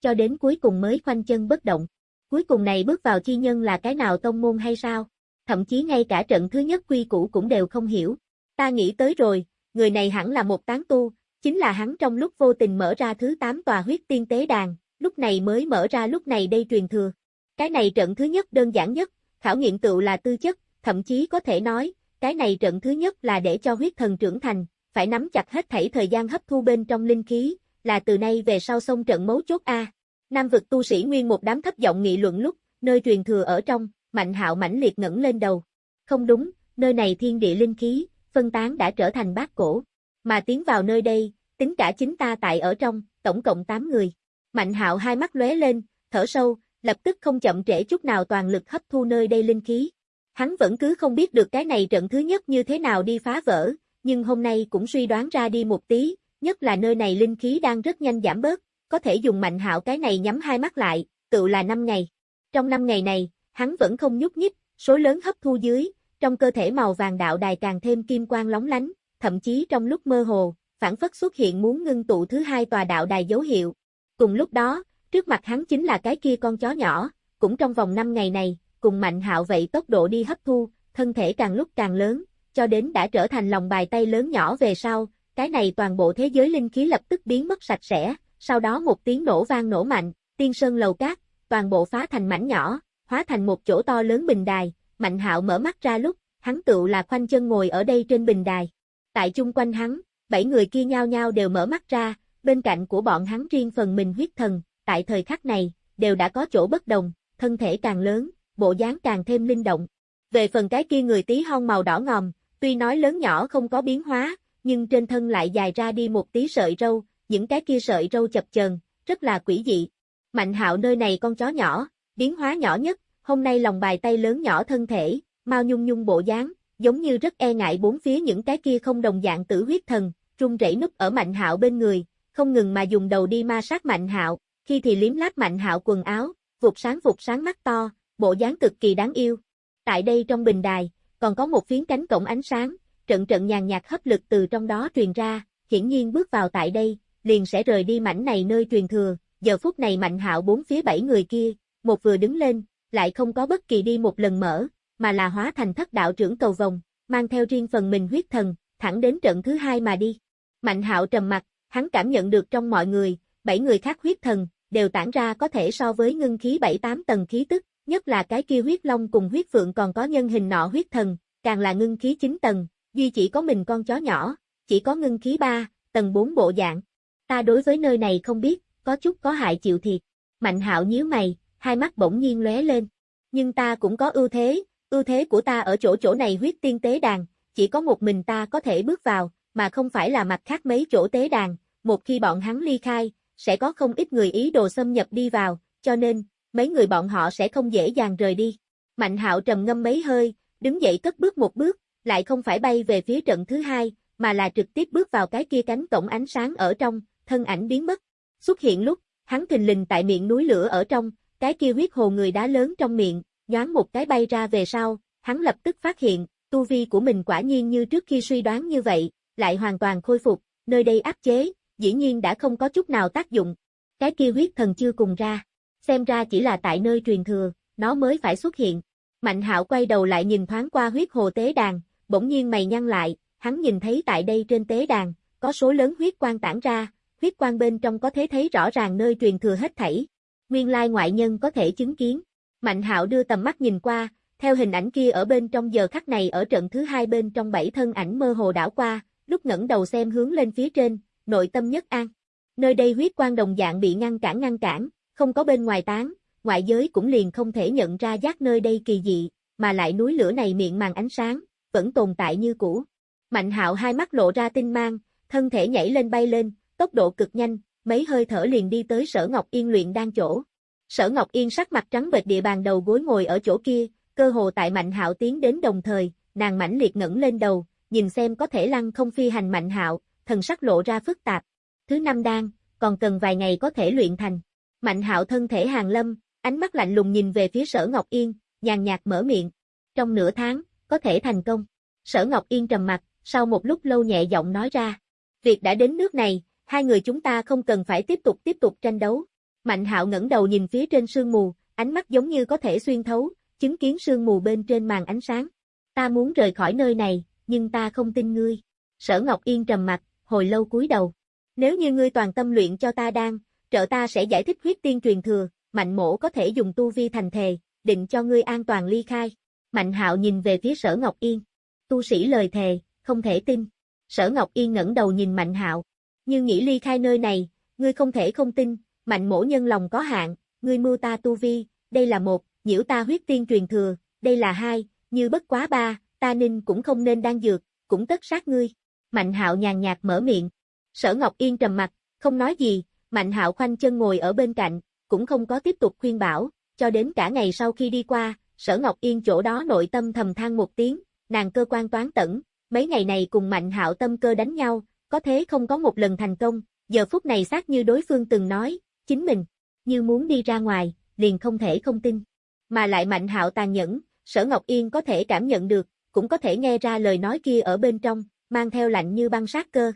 cho đến cuối cùng mới khoanh chân bất động. Cuối cùng này bước vào chi nhân là cái nào tông môn hay sao? Thậm chí ngay cả trận thứ nhất quy củ cũng đều không hiểu. Ta nghĩ tới rồi, người này hẳn là một tán tu, chính là hắn trong lúc vô tình mở ra thứ 8 tòa huyết tiên tế đàn, lúc này mới mở ra lúc này đây truyền thừa. Cái này trận thứ nhất đơn giản nhất, khảo nghiệm tựu là tư chất, thậm chí có thể nói, cái này trận thứ nhất là để cho huyết thần trưởng thành, phải nắm chặt hết thảy thời gian hấp thu bên trong linh khí, là từ nay về sau xong trận mấu chốt A. Nam vực tu sĩ nguyên một đám thấp giọng nghị luận lúc, nơi truyền thừa ở trong, mạnh hạo mãnh liệt ngẩng lên đầu. Không đúng, nơi này thiên địa linh khí, phân tán đã trở thành bát cổ. Mà tiến vào nơi đây, tính cả chính ta tại ở trong, tổng cộng 8 người. Mạnh hạo hai mắt lóe lên, thở sâu, lập tức không chậm trễ chút nào toàn lực hấp thu nơi đây linh khí. Hắn vẫn cứ không biết được cái này trận thứ nhất như thế nào đi phá vỡ, nhưng hôm nay cũng suy đoán ra đi một tí, nhất là nơi này linh khí đang rất nhanh giảm bớt, có thể dùng mạnh hạo cái này nhắm hai mắt lại, tự là 5 ngày. Trong 5 ngày này, hắn vẫn không nhúc nhích, số lớn hấp thu dưới, trong cơ thể màu vàng đạo đài càng thêm kim quang lóng lánh, thậm chí trong lúc mơ hồ, phản phất xuất hiện muốn ngưng tụ thứ hai tòa đạo đài dấu hiệu. Cùng lúc đó, trước mặt hắn chính là cái kia con chó nhỏ, cũng trong vòng 5 ngày này, cùng mạnh hạo vậy tốc độ đi hấp thu, thân thể càng lúc càng lớn, cho đến đã trở thành lòng bài tay lớn nhỏ về sau, cái này toàn bộ thế giới linh khí lập tức biến mất sạch sẽ, sau đó một tiếng nổ vang nổ mạnh, tiên sơn lầu cát, toàn bộ phá thành mảnh nhỏ, hóa thành một chỗ to lớn bình đài, Mạnh Hạo mở mắt ra lúc, hắn tựu là khoanh chân ngồi ở đây trên bình đài. Tại chung quanh hắn, bảy người kia nhao nhao đều mở mắt ra, bên cạnh của bọn hắn riêng phần mình huyết thần, tại thời khắc này, đều đã có chỗ bất đồng, thân thể càng lớn, bộ dáng càng thêm linh động. Về phần cái kia người tí hon màu đỏ ngòm, tuy nói lớn nhỏ không có biến hóa, nhưng trên thân lại dài ra đi một tí sợi râu, những cái kia sợi râu chập chờn, rất là quỷ dị. Mạnh hạo nơi này con chó nhỏ, biến hóa nhỏ nhất, hôm nay lòng bài tay lớn nhỏ thân thể, mau nhung nhung bộ dáng, giống như rất e ngại bốn phía những cái kia không đồng dạng tử huyết thần, run rẩy núp ở mạnh hạo bên người, không ngừng mà dùng đầu đi ma sát mạnh hạo, khi thì liếm láp mạnh hạo quần áo, vụt sáng vụt sáng mắt to, bộ dáng cực kỳ đáng yêu. Tại đây trong bình đài, còn có một phiến cánh cổng ánh sáng, trận trận nhàn nhạt hấp lực từ trong đó truyền ra, hiển nhiên bước vào tại đây, liền sẽ rời đi mảnh này nơi truyền thừa, giờ phút này Mạnh Hạo bốn phía bảy người kia, một vừa đứng lên, lại không có bất kỳ đi một lần mở, mà là hóa thành thất đạo trưởng cầu vòng, mang theo riêng phần mình huyết thần, thẳng đến trận thứ hai mà đi. Mạnh Hạo trầm mặt, hắn cảm nhận được trong mọi người, bảy người khác huyết thần, đều tản ra có thể so với ngưng khí bảy tám tầng khí tức, nhất là cái kia huyết long cùng huyết phượng còn có nhân hình nọ huyết thần, càng là ngưng khí 9 tầng, duy chỉ có mình con chó nhỏ, chỉ có ngưng khí 3, tầng 4 bộ dạng. Ta đối với nơi này không biết, có chút có hại chịu thiệt. Mạnh hạo nhíu mày, hai mắt bỗng nhiên lóe lên. Nhưng ta cũng có ưu thế, ưu thế của ta ở chỗ chỗ này huyết tiên tế đàn, chỉ có một mình ta có thể bước vào, mà không phải là mặt khác mấy chỗ tế đàn, một khi bọn hắn ly khai, sẽ có không ít người ý đồ xâm nhập đi vào, cho nên, mấy người bọn họ sẽ không dễ dàng rời đi. Mạnh hạo trầm ngâm mấy hơi, đứng dậy cất bước một bước, lại không phải bay về phía trận thứ hai, mà là trực tiếp bước vào cái kia cánh cổng ánh sáng ở trong, thân ảnh biến mất. Xuất hiện lúc, hắn thình lình tại miệng núi lửa ở trong, cái kia huyết hồ người đá lớn trong miệng, nhoáng một cái bay ra về sau, hắn lập tức phát hiện, tu vi của mình quả nhiên như trước khi suy đoán như vậy, lại hoàn toàn khôi phục, nơi đây áp chế, dĩ nhiên đã không có chút nào tác dụng. Cái kia huyết thần chưa cùng ra, xem ra chỉ là tại nơi truyền thừa, nó mới phải xuất hiện. Mạnh hạo quay đầu lại nhìn thoáng qua huyết hồ tế đàn, bỗng nhiên mày nhăn lại, hắn nhìn thấy tại đây trên tế đàn, có số lớn huyết quang tản ra, huyết quang bên trong có thể thấy rõ ràng nơi truyền thừa hết thảy. Nguyên lai ngoại nhân có thể chứng kiến. Mạnh hạo đưa tầm mắt nhìn qua, theo hình ảnh kia ở bên trong giờ khắc này ở trận thứ hai bên trong bảy thân ảnh mơ hồ đảo qua, lúc ngẩng đầu xem hướng lên phía trên, nội tâm nhất an. Nơi đây huyết quang đồng dạng bị ngăn cản ngăn cản, không có bên ngoài tán, ngoại giới cũng liền không thể nhận ra giác nơi đây kỳ dị, mà lại núi lửa này miệng màn ánh sáng, vẫn tồn tại như cũ. Mạnh hạo hai mắt lộ ra tinh mang, thân thể nhảy lên bay lên, tốc độ cực nhanh, mấy hơi thở liền đi tới sở Ngọc Yên luyện đang chỗ. Sở Ngọc Yên sắc mặt trắng bệch địa bàn đầu gối ngồi ở chỗ kia, cơ hồ tại Mạnh Hạo tiến đến đồng thời, nàng mãnh liệt ngẩng lên đầu, nhìn xem có thể lăng không phi hành Mạnh Hạo, thần sắc lộ ra phức tạp. Thứ năm đan, còn cần vài ngày có thể luyện thành. Mạnh Hạo thân thể hàng lâm, ánh mắt lạnh lùng nhìn về phía Sở Ngọc Yên, nhàn nhạt mở miệng. Trong nửa tháng, có thể thành công. Sở Ngọc Yên trầm mặt, sau một lúc lâu nhẹ giọng nói ra. Việc đã đến nước này, hai người chúng ta không cần phải tiếp tục tiếp tục tranh đấu. Mạnh hạo ngẩng đầu nhìn phía trên sương mù, ánh mắt giống như có thể xuyên thấu, chứng kiến sương mù bên trên màn ánh sáng. Ta muốn rời khỏi nơi này, nhưng ta không tin ngươi. Sở Ngọc Yên trầm mặt, hồi lâu cúi đầu. Nếu như ngươi toàn tâm luyện cho ta đang, trợ ta sẽ giải thích huyết tiên truyền thừa, mạnh mổ có thể dùng tu vi thành thề, định cho ngươi an toàn ly khai. Mạnh hạo nhìn về phía sở Ngọc Yên. Tu sĩ lời thề, không thể tin. Sở Ngọc Yên ngẩng đầu nhìn Mạnh hạo. Như nghĩ ly khai nơi này, ngươi không thể không tin, mạnh mổ nhân lòng có hạn, ngươi mưu ta tu vi, đây là một, nhiễu ta huyết tiên truyền thừa, đây là hai, như bất quá ba, ta ninh cũng không nên đang dược, cũng tất sát ngươi. Mạnh hạo nhàn nhạt mở miệng. Sở Ngọc Yên trầm mặt, không nói gì, Mạnh hạo khoanh chân ngồi ở bên cạnh, cũng không có tiếp tục khuyên bảo, cho đến cả ngày sau khi đi qua, Sở Ngọc Yên chỗ đó nội tâm thầm than một tiếng, nàng cơ quan toán tẩn, mấy ngày này cùng Mạnh Hạo tâm cơ đánh nhau, có thế không có một lần thành công, giờ phút này xác như đối phương từng nói, chính mình, như muốn đi ra ngoài, liền không thể không tin. Mà lại Mạnh Hạo tàn nhẫn, Sở Ngọc Yên có thể cảm nhận được, cũng có thể nghe ra lời nói kia ở bên trong, mang theo lạnh như băng sát cơ.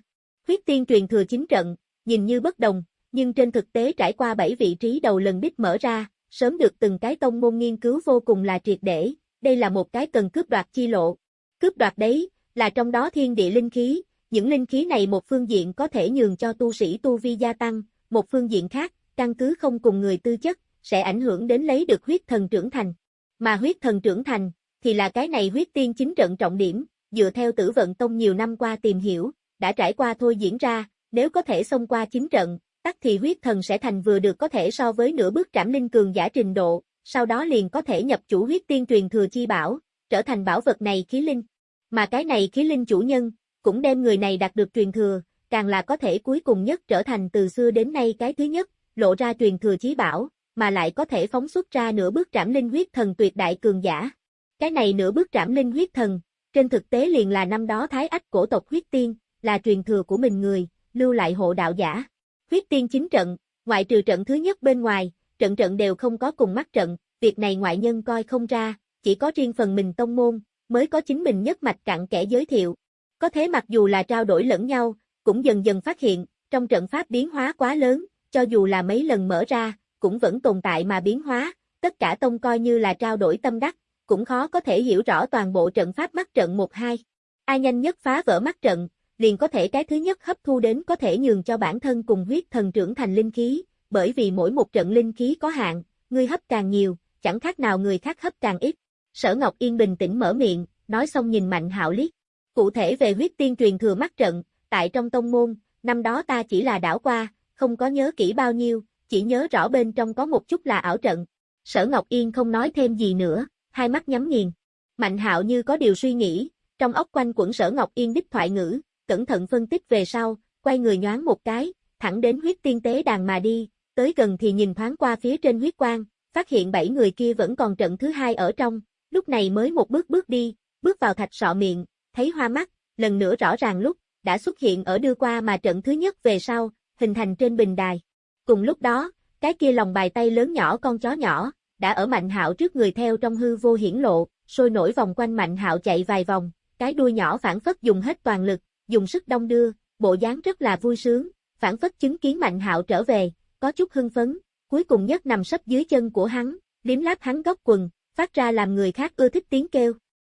Huyết tiên truyền thừa chính trận, nhìn như bất đồng, nhưng trên thực tế trải qua 7 vị trí đầu lần bít mở ra, sớm được từng cái tông môn nghiên cứu vô cùng là triệt để, đây là một cái cần cướp đoạt chi lộ. Cướp đoạt đấy, là trong đó thiên địa linh khí, những linh khí này một phương diện có thể nhường cho tu sĩ tu vi gia tăng, một phương diện khác, căn cứ không cùng người tư chất, sẽ ảnh hưởng đến lấy được huyết thần trưởng thành. Mà huyết thần trưởng thành, thì là cái này huyết tiên chính trận trọng điểm, dựa theo tử vận tông nhiều năm qua tìm hiểu, đã trải qua thôi diễn ra, nếu có thể xông qua chính trận, tắc thì huyết thần sẽ thành vừa được có thể so với nửa bước trảm linh cường giả trình độ, sau đó liền có thể nhập chủ huyết tiên truyền thừa chi bảo, trở thành bảo vật này khí linh. Mà cái này khí linh chủ nhân, cũng đem người này đạt được truyền thừa, càng là có thể cuối cùng nhất trở thành từ xưa đến nay cái thứ nhất, lộ ra truyền thừa chí bảo, mà lại có thể phóng xuất ra nửa bước trảm linh huyết thần tuyệt đại cường giả. Cái này nửa bước trảm linh huyết thần, trên thực tế liền là năm đó thái ách cổ tộc huyết tiên, là truyền thừa của mình người, lưu lại hộ đạo giả. Huyết tiên chính trận, ngoại trừ trận thứ nhất bên ngoài, trận trận đều không có cùng mắt trận, việc này ngoại nhân coi không ra, chỉ có riêng phần mình tông môn, mới có chính mình nhất mạch cặn kẽ giới thiệu. Có thế mặc dù là trao đổi lẫn nhau, cũng dần dần phát hiện, trong trận pháp biến hóa quá lớn, cho dù là mấy lần mở ra, cũng vẫn tồn tại mà biến hóa, tất cả tông coi như là trao đổi tâm đắc, cũng khó có thể hiểu rõ toàn bộ trận pháp mắt trận 1-2. Ai nhanh nhất phá vỡ mắt trận, liền có thể cái thứ nhất hấp thu đến có thể nhường cho bản thân cùng huyết thần trưởng thành linh khí, bởi vì mỗi một trận linh khí có hạn, ngươi hấp càng nhiều, chẳng khác nào người khác hấp càng ít. Sở Ngọc Yên bình tĩnh mở miệng, nói xong nhìn Mạnh Hạo liếc. Cụ thể về huyết tiên truyền thừa mắt trận, tại trong tông môn, năm đó ta chỉ là đảo qua, không có nhớ kỹ bao nhiêu, chỉ nhớ rõ bên trong có một chút là ảo trận. Sở Ngọc Yên không nói thêm gì nữa, hai mắt nhắm nghiền. Mạnh Hạo như có điều suy nghĩ, trong ốc quanh quẩn Sở Ngọc Yên đích thoại ngữ, cẩn thận phân tích về sau, quay người nhoáng một cái, thẳng đến huyết tiên tế đàn mà đi, tới gần thì nhìn thoáng qua phía trên huyết quang, phát hiện bảy người kia vẫn còn trận thứ hai ở trong, lúc này mới một bước bước đi, bước vào thạch sọ miệng, thấy hoa mắt, lần nữa rõ ràng lúc, đã xuất hiện ở đưa qua mà trận thứ nhất về sau, hình thành trên bình đài. Cùng lúc đó, cái kia lòng bài tay lớn nhỏ con chó nhỏ, đã ở Mạnh Hạo trước người theo trong hư vô hiển lộ, sôi nổi vòng quanh Mạnh Hạo chạy vài vòng, cái đuôi nhỏ phản phất dùng hết toàn lực, dùng sức đông đưa, bộ dáng rất là vui sướng, phản phất chứng kiến Mạnh Hạo trở về, có chút hưng phấn, cuối cùng nhất nằm sấp dưới chân của hắn, liếm láp hắn góc quần, phát ra làm người khác ưa thích tiếng kêu.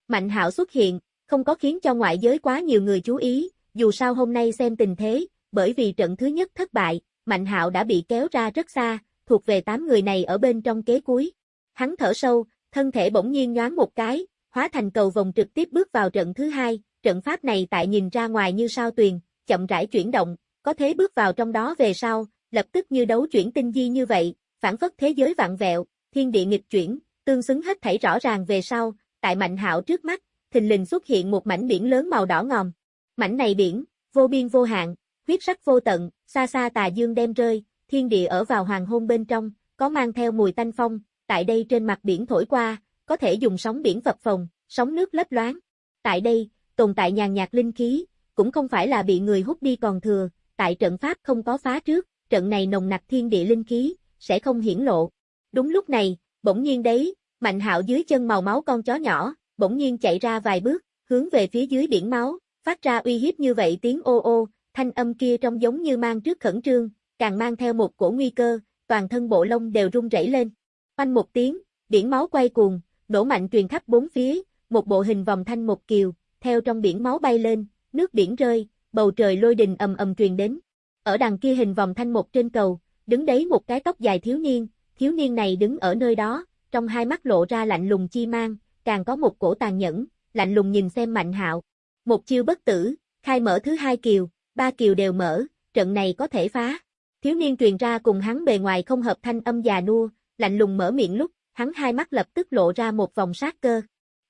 Mạnh Hạo xuất hiện, không có khiến cho ngoại giới quá nhiều người chú ý, dù sao hôm nay xem tình thế, bởi vì trận thứ nhất thất bại, Mạnh Hạo đã bị kéo ra rất xa, thuộc về tám người này ở bên trong kế cuối. Hắn thở sâu, thân thể bỗng nhiên nhoáng một cái, hóa thành cầu vòng trực tiếp bước vào trận thứ hai, trận pháp này tại nhìn ra ngoài như sao tuyền, chậm rãi chuyển động, có thế bước vào trong đó về sau, lập tức như đấu chuyển tinh di như vậy, phản phất thế giới vạn vẹo, thiên địa nghịch chuyển, tương xứng hết thảy rõ ràng về sau, tại Mạnh Hạo trước mắt, thình lình xuất hiện một mảnh biển lớn màu đỏ ngòm. Mảnh này biển, vô biên vô hạn, huyết sắc vô tận, xa xa tà dương đem rơi, thiên địa ở vào hoàng hôn bên trong, có mang theo mùi tanh phong, tại đây trên mặt biển thổi qua, có thể dùng sóng biển phập phồng, sóng nước lấp loáng. Tại đây, tồn tại nhàn nhạt linh khí, cũng không phải là bị người hút đi còn thừa, tại trận pháp không có phá trước, trận này nồng nặc thiên địa linh khí, sẽ không hiển lộ. Đúng lúc này, bỗng nhiên đấy, Mạnh Hạo dưới chân màu máu con chó nhỏ, bỗng nhiên chạy ra vài bước, hướng về phía dưới biển máu, phát ra uy hiếp như vậy tiếng ô ô, thanh âm kia trông giống như mang trước khẩn trương, càng mang theo một cổ nguy cơ, toàn thân bộ lông đều rung rẩy lên. Oanh một tiếng, biển máu quay cuồng, nổ mạnh truyền khắp bốn phía, một bộ hình vòng thanh một kiều, theo trong biển máu bay lên, nước biển rơi, bầu trời lôi đình ầm ầm truyền đến. Ở đằng kia hình vòng thanh một trên cầu, đứng đấy một cái tóc dài thiếu niên, thiếu niên này đứng ở nơi đó, trong hai mắt lộ ra lạnh lùng chi mang, càng có một cổ tàn nhẫn, lạnh lùng nhìn xem Mạnh Hạo. Một chiêu bất tử, khai mở thứ hai kiều, ba kiều đều mở, trận này có thể phá. Thiếu niên truyền ra cùng hắn bề ngoài không hợp thanh âm già nua, lạnh lùng mở miệng lúc, hắn hai mắt lập tức lộ ra một vòng sát cơ.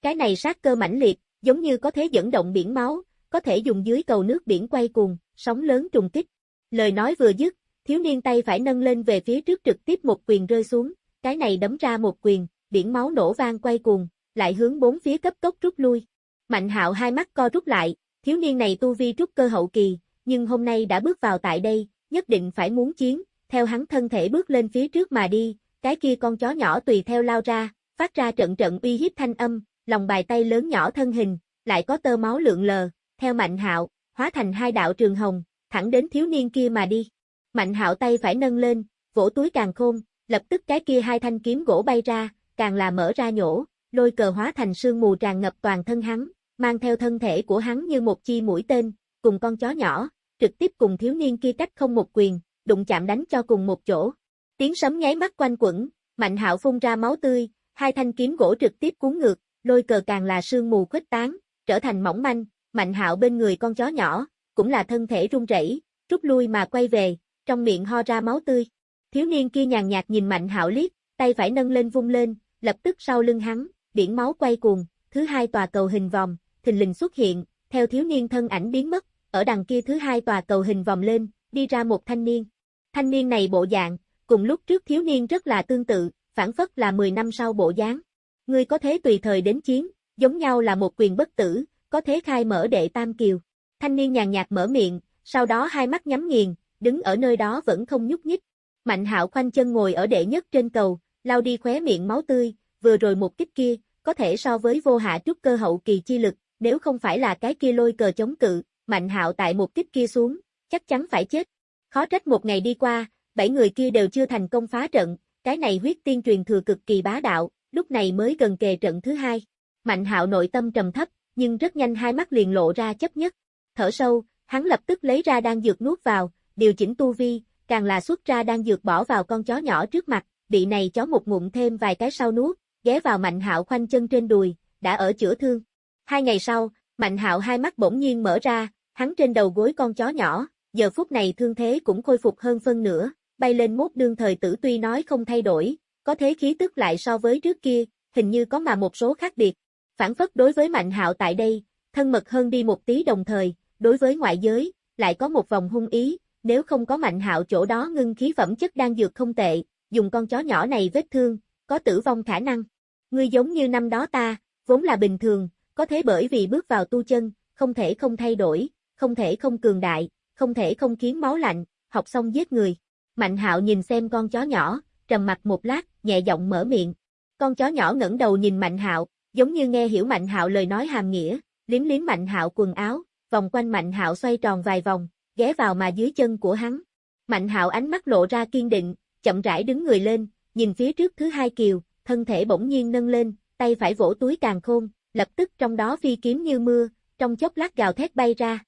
Cái này sát cơ mãnh liệt, giống như có thể dẫn động biển máu, có thể dùng dưới cầu nước biển quay cuồng, sóng lớn trùng kích. Lời nói vừa dứt, thiếu niên tay phải nâng lên về phía trước trực tiếp một quyền rơi xuống, cái này đấm ra một quyền, biển máu nổ vang quay cuồng, lại hướng bốn phía cấp tốc rút lui. Mạnh hạo hai mắt co rút lại, thiếu niên này tu vi trúc cơ hậu kỳ, nhưng hôm nay đã bước vào tại đây, nhất định phải muốn chiến, theo hắn thân thể bước lên phía trước mà đi, cái kia con chó nhỏ tùy theo lao ra, phát ra trận trận uy hiếp thanh âm, lòng bài tay lớn nhỏ thân hình, lại có tơ máu lượng lờ, theo mạnh hạo, hóa thành hai đạo trường hồng, thẳng đến thiếu niên kia mà đi. Mạnh hạo tay phải nâng lên, vỗ túi càng khôn, lập tức cái kia hai thanh kiếm gỗ bay ra, càng là mở ra nhổ, lôi cờ hóa thành sương mù tràn ngập toàn thân hắn, mang theo thân thể của hắn như một chi mũi tên, cùng con chó nhỏ, trực tiếp cùng thiếu niên kia cách không một quyền, đụng chạm đánh cho cùng một chỗ. Tiếng sấm nháy mắt quanh quẩn, Mạnh Hạo phun ra máu tươi, hai thanh kiếm gỗ trực tiếp cuốn ngược, lôi cờ càng là sương mù khuếch tán, trở thành mỏng manh, Mạnh Hạo bên người con chó nhỏ, cũng là thân thể run rẩy, rút lui mà quay về, trong miệng ho ra máu tươi. Thiếu niên kia nhàn nhạt nhìn Mạnh Hạo liếc, tay phải nâng lên vung lên, lập tức sau lưng hắn, biển máu quay cuồng, thứ hai tòa cầu hình vòng, thình lình xuất hiện, theo thiếu niên thân ảnh biến mất, ở đằng kia thứ hai tòa cầu hình vòng lên, đi ra một thanh niên. Thanh niên này bộ dạng, cùng lúc trước thiếu niên rất là tương tự, phản phất là 10 năm sau bộ dáng. Ngươi có thế tùy thời đến chiến, giống nhau là một quyền bất tử, có thế khai mở đệ tam kiều. Thanh niên nhàn nhạt mở miệng, sau đó hai mắt nhắm nghiền, đứng ở nơi đó vẫn không nhúc nhích. Mạnh hạo khoanh chân ngồi ở đệ nhất trên cầu, lau đi khóe miệng máu tươi, vừa rồi một kích kia, có thể so với vô hạ trúc cơ hậu kỳ chi lực, nếu không phải là cái kia lôi cờ chống cự, Mạnh Hạo tại một kích kia xuống, chắc chắn phải chết. Khó trách một ngày đi qua, bảy người kia đều chưa thành công phá trận, cái này huyết tiên truyền thừa cực kỳ bá đạo, lúc này mới gần kề trận thứ hai. Mạnh Hạo nội tâm trầm thấp, nhưng rất nhanh hai mắt liền lộ ra chấp nhất. Thở sâu, hắn lập tức lấy ra đan dược nuốt vào, điều chỉnh tu vi, càng là xuất ra đan dược bỏ vào con chó nhỏ trước mặt, bị này chó một ngụm thêm vài cái sau nuốt, ghé vào Mạnh Hạo khoanh chân trên đùi, đã ở chữa thương. Hai ngày sau, Mạnh Hạo hai mắt bỗng nhiên mở ra, hắn trên đầu gối con chó nhỏ, giờ phút này thương thế cũng khôi phục hơn phân nửa, bay lên mốt đương thời tử tuy nói không thay đổi, có thế khí tức lại so với trước kia, hình như có mà một số khác biệt. Phản phất đối với Mạnh Hạo tại đây, thân mật hơn đi một tí đồng thời, đối với ngoại giới, lại có một vòng hung ý, nếu không có Mạnh Hạo chỗ đó ngưng khí phẩm chất đang dược không tệ, dùng con chó nhỏ này vết thương, có tử vong khả năng. Ngươi giống như năm đó ta, vốn là bình thường, có thế bởi vì bước vào tu chân, không thể không thay đổi, không thể không cường đại, không thể không khiến máu lạnh, học xong giết người. Mạnh hạo nhìn xem con chó nhỏ, trầm mặt một lát, nhẹ giọng mở miệng. Con chó nhỏ ngẩng đầu nhìn Mạnh hạo, giống như nghe hiểu Mạnh hạo lời nói hàm nghĩa, liếm liếm Mạnh hạo quần áo, vòng quanh Mạnh hạo xoay tròn vài vòng, ghé vào mà dưới chân của hắn. Mạnh hạo ánh mắt lộ ra kiên định, chậm rãi đứng người lên, nhìn phía trước thứ hai kiều, thân thể bỗng nhiên nâng lên, tay phải vỗ túi càng khôn, lập tức trong đó phi kiếm như mưa, trong chốc lát gào thét bay ra.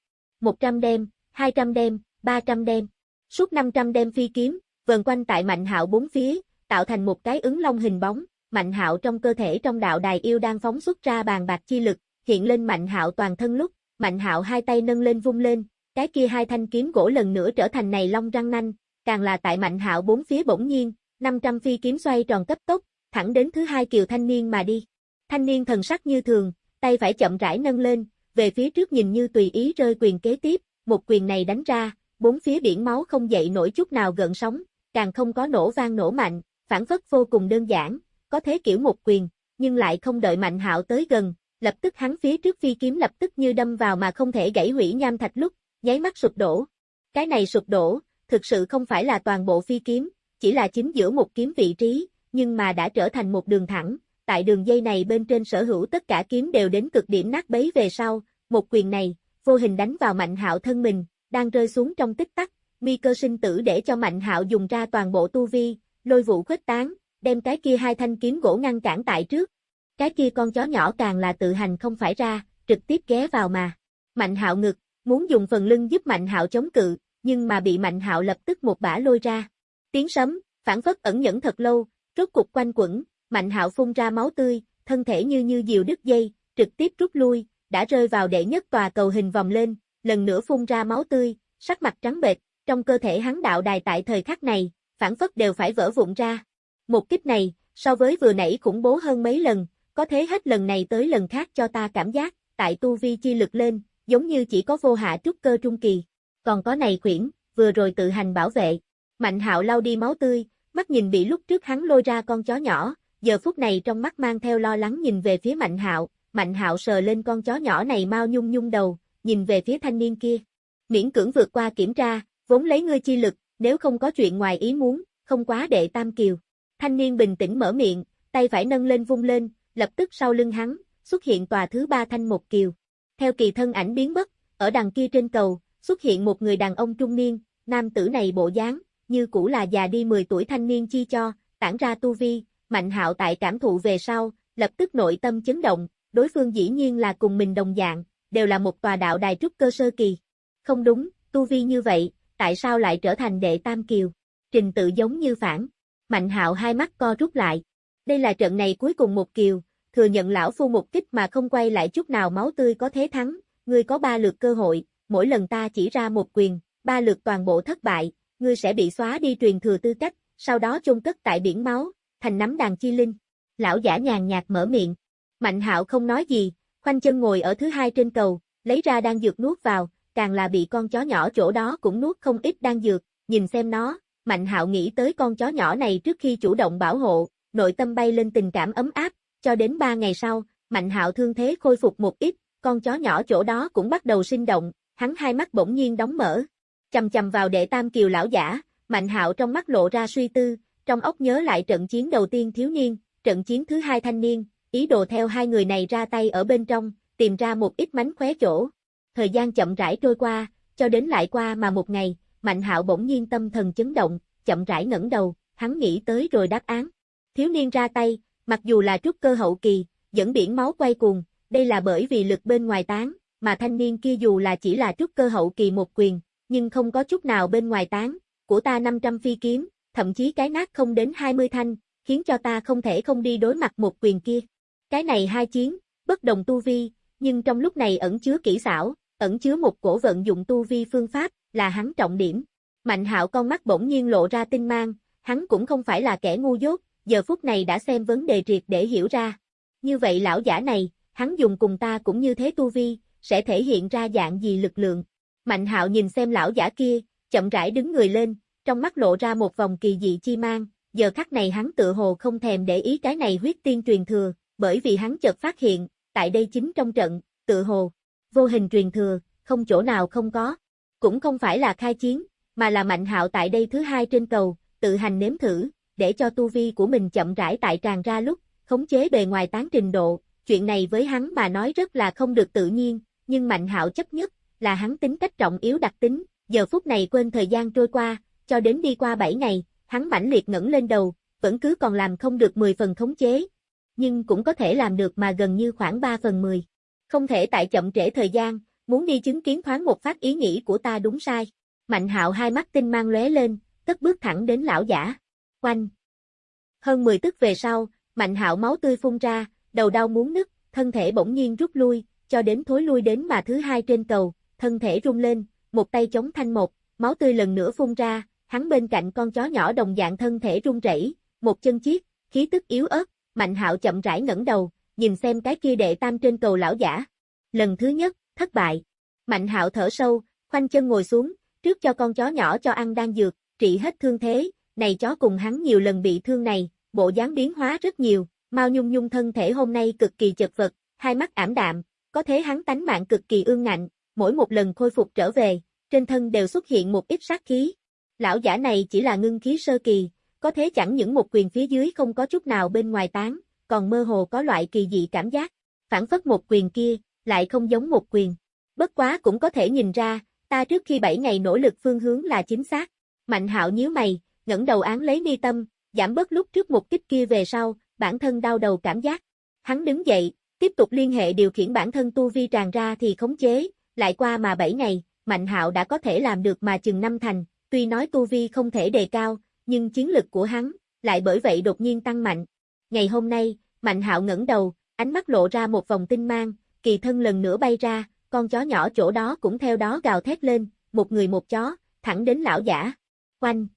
100 đem, 200 đem, 300 đem, suốt 500 đem phi kiếm, vần quanh tại Mạnh Hạo bốn phía, tạo thành một cái ứng long hình bóng, Mạnh Hạo trong cơ thể trong đạo đài yêu đang phóng xuất ra bàn bạc chi lực, hiện lên Mạnh Hạo toàn thân lúc, Mạnh Hạo hai tay nâng lên vung lên, cái kia hai thanh kiếm gỗ lần nữa trở thành này long răng nanh, càng là tại Mạnh Hạo bốn phía bỗng nhiên, 500 phi kiếm xoay tròn cấp tốc, thẳng đến thứ hai kiều thanh niên mà đi. Thanh niên thần sắc như thường, tay phải chậm rãi nâng lên, về phía trước nhìn như tùy ý rơi quyền kế tiếp, một quyền này đánh ra, bốn phía biển máu không dậy nổi chút nào gợn sóng, càng không có nổ vang nổ mạnh, phản phất vô cùng đơn giản, có thế kiểu một quyền, nhưng lại không đợi Mạnh Hạo tới gần, lập tức hắn phía trước phi kiếm lập tức như đâm vào mà không thể gãy hủy nham thạch lúc, nháy mắt sụp đổ. Cái này sụp đổ, thực sự không phải là toàn bộ phi kiếm, chỉ là chính giữa một kiếm vị trí, nhưng mà đã trở thành một đường thẳng, tại đường dây này bên trên sở hữu tất cả kiếm đều đến cực điểm nát bấy về sau, một quyền này, vô hình đánh vào Mạnh Hạo thân mình, đang rơi xuống trong tích tắc, mi cơ sinh tử để cho Mạnh Hạo dùng ra toàn bộ tu vi, lôi vụ khuếch tán, đem cái kia hai thanh kiếm gỗ ngăn cản tại trước. Cái kia con chó nhỏ càng là tự hành không phải ra, trực tiếp ghé vào mà. Mạnh Hạo ngực, muốn dùng phần lưng giúp Mạnh Hạo chống cự, nhưng mà bị Mạnh Hạo lập tức một bả lôi ra. Tiếng sấm, phản phất ẩn nhẫn thật lâu, rốt cục quanh quẩn, Mạnh Hạo phun ra máu tươi, thân thể như như diều đứt dây, trực tiếp rút lui, đã rơi vào đệ nhất tòa cầu hình vòng lên, lần nữa phun ra máu tươi, sắc mặt trắng bệch, trong cơ thể hắn đạo đài tại thời khắc này, phản phất đều phải vỡ vụn ra. Một kích này, so với vừa nãy khủng bố hơn mấy lần, có thế hết lần này tới lần khác cho ta cảm giác, tại tu vi chi lực lên, giống như chỉ có vô hạ trúc cơ trung kỳ. Còn có này quyển, vừa rồi tự hành bảo vệ. Mạnh hạo lau đi máu tươi, mắt nhìn bị lúc trước hắn lôi ra con chó nhỏ, giờ phút này trong mắt mang theo lo lắng nhìn về phía Mạnh Hạo, Mạnh Hạo sờ lên con chó nhỏ này mau nhung nhung đầu, nhìn về phía thanh niên kia. Miễn cưỡng vượt qua kiểm tra, vốn lấy ngươi chi lực, nếu không có chuyện ngoài ý muốn, không quá đệ tam kiều. Thanh niên bình tĩnh mở miệng, tay phải nâng lên vung lên, lập tức sau lưng hắn, xuất hiện tòa thứ ba thanh một kiều. Theo kỳ thân ảnh biến mất, ở đằng kia trên cầu, xuất hiện một người đàn ông trung niên, nam tử này bộ dáng, như cũ là già đi 10 tuổi thanh niên chi cho, tản ra tu vi, mạnh hạo tại cảm thụ về sau, lập tức nội tâm chấn động, đối phương dĩ nhiên là cùng mình đồng dạng, đều là một tòa đạo đài trúc cơ sơ kỳ. Không đúng, tu vi như vậy, tại sao lại trở thành đệ tam kiều? Trình tự giống như phản. Mạnh hạo hai mắt co rút lại. Đây là trận này cuối cùng một kiều, thừa nhận lão phu một kích mà không quay lại chút nào máu tươi có thế thắng, ngươi có ba lượt cơ hội, mỗi lần ta chỉ ra một quyền, ba lượt toàn bộ thất bại, ngươi sẽ bị xóa đi truyền thừa tư cách, sau đó chôn cất tại biển máu, thành nắm đàn chi linh. Lão giả nhàn nhạt mở miệng. Mạnh hạo không nói gì, khoanh chân ngồi ở thứ hai trên cầu, lấy ra đang dược nuốt vào, càng là bị con chó nhỏ chỗ đó cũng nuốt không ít đang dược, nhìn xem nó, Mạnh hạo nghĩ tới con chó nhỏ này trước khi chủ động bảo hộ, nội tâm bay lên tình cảm ấm áp, cho đến ba ngày sau, Mạnh hạo thương thế khôi phục một ít, con chó nhỏ chỗ đó cũng bắt đầu sinh động, hắn hai mắt bỗng nhiên đóng mở. Chầm chầm vào đệ tam kiều lão giả, Mạnh hạo trong mắt lộ ra suy tư, trong óc nhớ lại trận chiến đầu tiên thiếu niên, trận chiến thứ hai thanh niên, ý đồ theo hai người này ra tay ở bên trong, tìm ra một ít mánh khóe chỗ. Thời gian chậm rãi trôi qua, cho đến lại qua mà một ngày, Mạnh Hạo bỗng nhiên tâm thần chấn động, chậm rãi ngẩng đầu, hắn nghĩ tới rồi đáp án. Thiếu niên ra tay, mặc dù là trúc cơ hậu kỳ, dẫn biển máu quay cuồng, đây là bởi vì lực bên ngoài tán, mà thanh niên kia dù là chỉ là trúc cơ hậu kỳ một quyền, nhưng không có chút nào bên ngoài tán, của ta 500 phi kiếm, thậm chí cái nát không đến 20 thanh, khiến cho ta không thể không đi đối mặt một quyền kia. Cái này hai chiến, bất đồng tu vi, nhưng trong lúc này ẩn chứa kỹ xảo, ẩn chứa một cổ vận dụng tu vi phương pháp, là hắn trọng điểm. Mạnh hạo con mắt bỗng nhiên lộ ra tinh mang, hắn cũng không phải là kẻ ngu dốt, giờ phút này đã xem vấn đề triệt để hiểu ra. Như vậy lão giả này, hắn dùng cùng ta cũng như thế tu vi, sẽ thể hiện ra dạng gì lực lượng. Mạnh hạo nhìn xem lão giả kia, chậm rãi đứng người lên, trong mắt lộ ra một vòng kỳ dị chi mang, giờ khắc này hắn tự hồ không thèm để ý cái này huyết tiên truyền thừa, bởi vì hắn chợt phát hiện, tại đây chính trong trận, tự hồ, vô hình truyền thừa, không chỗ nào không có. Cũng không phải là khai chiến, mà là mạnh hạo tại đây thứ hai trên cầu, tự hành nếm thử, để cho tu vi của mình chậm rãi tại tràn ra lúc, khống chế bề ngoài tán trình độ, chuyện này với hắn mà nói rất là không được tự nhiên, nhưng mạnh hạo chấp nhất, là hắn tính cách trọng yếu đặc tính, giờ phút này quên thời gian trôi qua, cho đến đi qua 7 ngày, hắn mãnh liệt ngẩng lên đầu, vẫn cứ còn làm không được 10 phần khống chế, nhưng cũng có thể làm được mà gần như khoảng 3 phần 10. Không thể tại chậm trễ thời gian, muốn đi chứng kiến thoáng một phát ý nghĩ của ta đúng sai. Mạnh hạo hai mắt tinh mang lóe lên, tất bước thẳng đến lão giả. Quanh. Hơn 10 tức về sau, mạnh hạo máu tươi phun ra, đầu đau muốn nứt, thân thể bỗng nhiên rút lui, cho đến thối lui đến mà thứ hai trên cầu, thân thể rung lên, một tay chống thanh một, máu tươi lần nữa phun ra, hắn bên cạnh con chó nhỏ đồng dạng thân thể run rẩy, một chân chiếc, khí tức yếu ớt, Mạnh Hạo chậm rãi ngẩng đầu, nhìn xem cái kia đệ tam trên cầu lão giả. Lần thứ nhất, thất bại. Mạnh Hạo thở sâu, khoanh chân ngồi xuống, trước cho con chó nhỏ cho ăn đang dược, trị hết thương thế, này chó cùng hắn nhiều lần bị thương này, bộ dáng biến hóa rất nhiều, Mao Nhung Nhung thân thể hôm nay cực kỳ chật vật, hai mắt ảm đạm, có thế hắn tánh mạng cực kỳ ương ngạnh, mỗi một lần khôi phục trở về, trên thân đều xuất hiện một ít sát khí. Lão giả này chỉ là ngưng khí sơ kỳ, có thế chẳng những một quyền phía dưới không có chút nào bên ngoài tán, còn mơ hồ có loại kỳ dị cảm giác. Phản phất một quyền kia, lại không giống một quyền. Bất quá cũng có thể nhìn ra, ta trước khi 7 ngày nỗ lực phương hướng là chính xác. Mạnh hạo nhíu mày, ngẩng đầu án lấy mi tâm, giảm bớt lúc trước một kích kia về sau, bản thân đau đầu cảm giác. Hắn đứng dậy, tiếp tục liên hệ điều khiển bản thân tu vi tràn ra thì khống chế, lại qua mà 7 ngày, Mạnh hạo đã có thể làm được mà chừng năm thành, tuy nói tu vi không thể đề cao, nhưng chiến lực của hắn, lại bởi vậy đột nhiên tăng mạnh. Ngày hôm nay, Mạnh hạo ngẩng đầu, ánh mắt lộ ra một vòng tinh mang, kỳ thân lần nữa bay ra, con chó nhỏ chỗ đó cũng theo đó gào thét lên, một người một chó, thẳng đến lão giả. Quanh.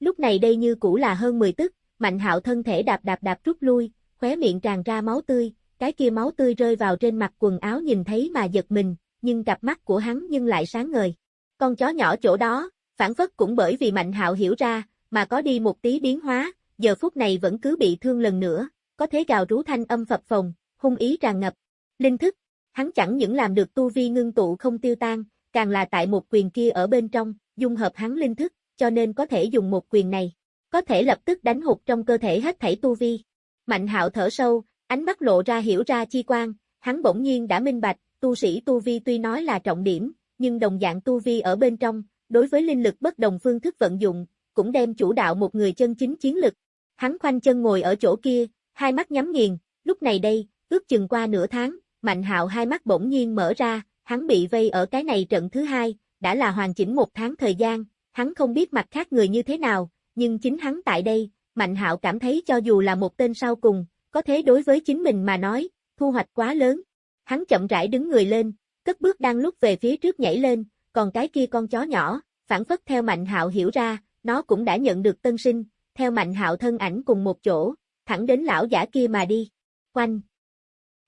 Lúc này đây như cũ là hơn 10 tức, Mạnh hạo thân thể đạp đạp đạp rút lui, khóe miệng tràn ra máu tươi, cái kia máu tươi rơi vào trên mặt quần áo nhìn thấy mà giật mình, nhưng cặp mắt của hắn nhưng lại sáng ngời. Con chó nhỏ chỗ đó, phản phất cũng bởi vì Mạnh hạo hiểu ra, mà có đi một tí biến hóa, giờ phút này vẫn cứ bị thương lần nữa, có thế gào rú thanh âm phập phồng, hung ý tràn ngập. Linh thức, hắn chẳng những làm được tu vi ngưng tụ không tiêu tan, càng là tại một quyền kia ở bên trong, dung hợp hắn linh thức, cho nên có thể dùng một quyền này, có thể lập tức đánh hụt trong cơ thể hết thảy tu vi. Mạnh hạo thở sâu, ánh mắt lộ ra hiểu ra chi quan, hắn bỗng nhiên đã minh bạch, tu sĩ tu vi tuy nói là trọng điểm, nhưng đồng dạng tu vi ở bên trong, đối với linh lực bất đồng phương thức vận dụng, cũng đem chủ đạo một người chân chính chiến lực. Hắn khoanh chân ngồi ở chỗ kia, hai mắt nhắm nghiền, lúc này đây, ước chừng qua nửa tháng, Mạnh Hạo hai mắt bỗng nhiên mở ra, hắn bị vây ở cái này trận thứ hai, đã là hoàn chỉnh một tháng thời gian, hắn không biết mặt khác người như thế nào, nhưng chính hắn tại đây, Mạnh Hạo cảm thấy cho dù là một tên sau cùng, có thế đối với chính mình mà nói, thu hoạch quá lớn. Hắn chậm rãi đứng người lên, cất bước đang lúc về phía trước nhảy lên, còn cái kia con chó nhỏ, phản phất theo Mạnh Hạo hiểu ra, nó cũng đã nhận được tân sinh, theo Mạnh Hạo thân ảnh cùng một chỗ, thẳng đến lão giả kia mà đi. Quanh.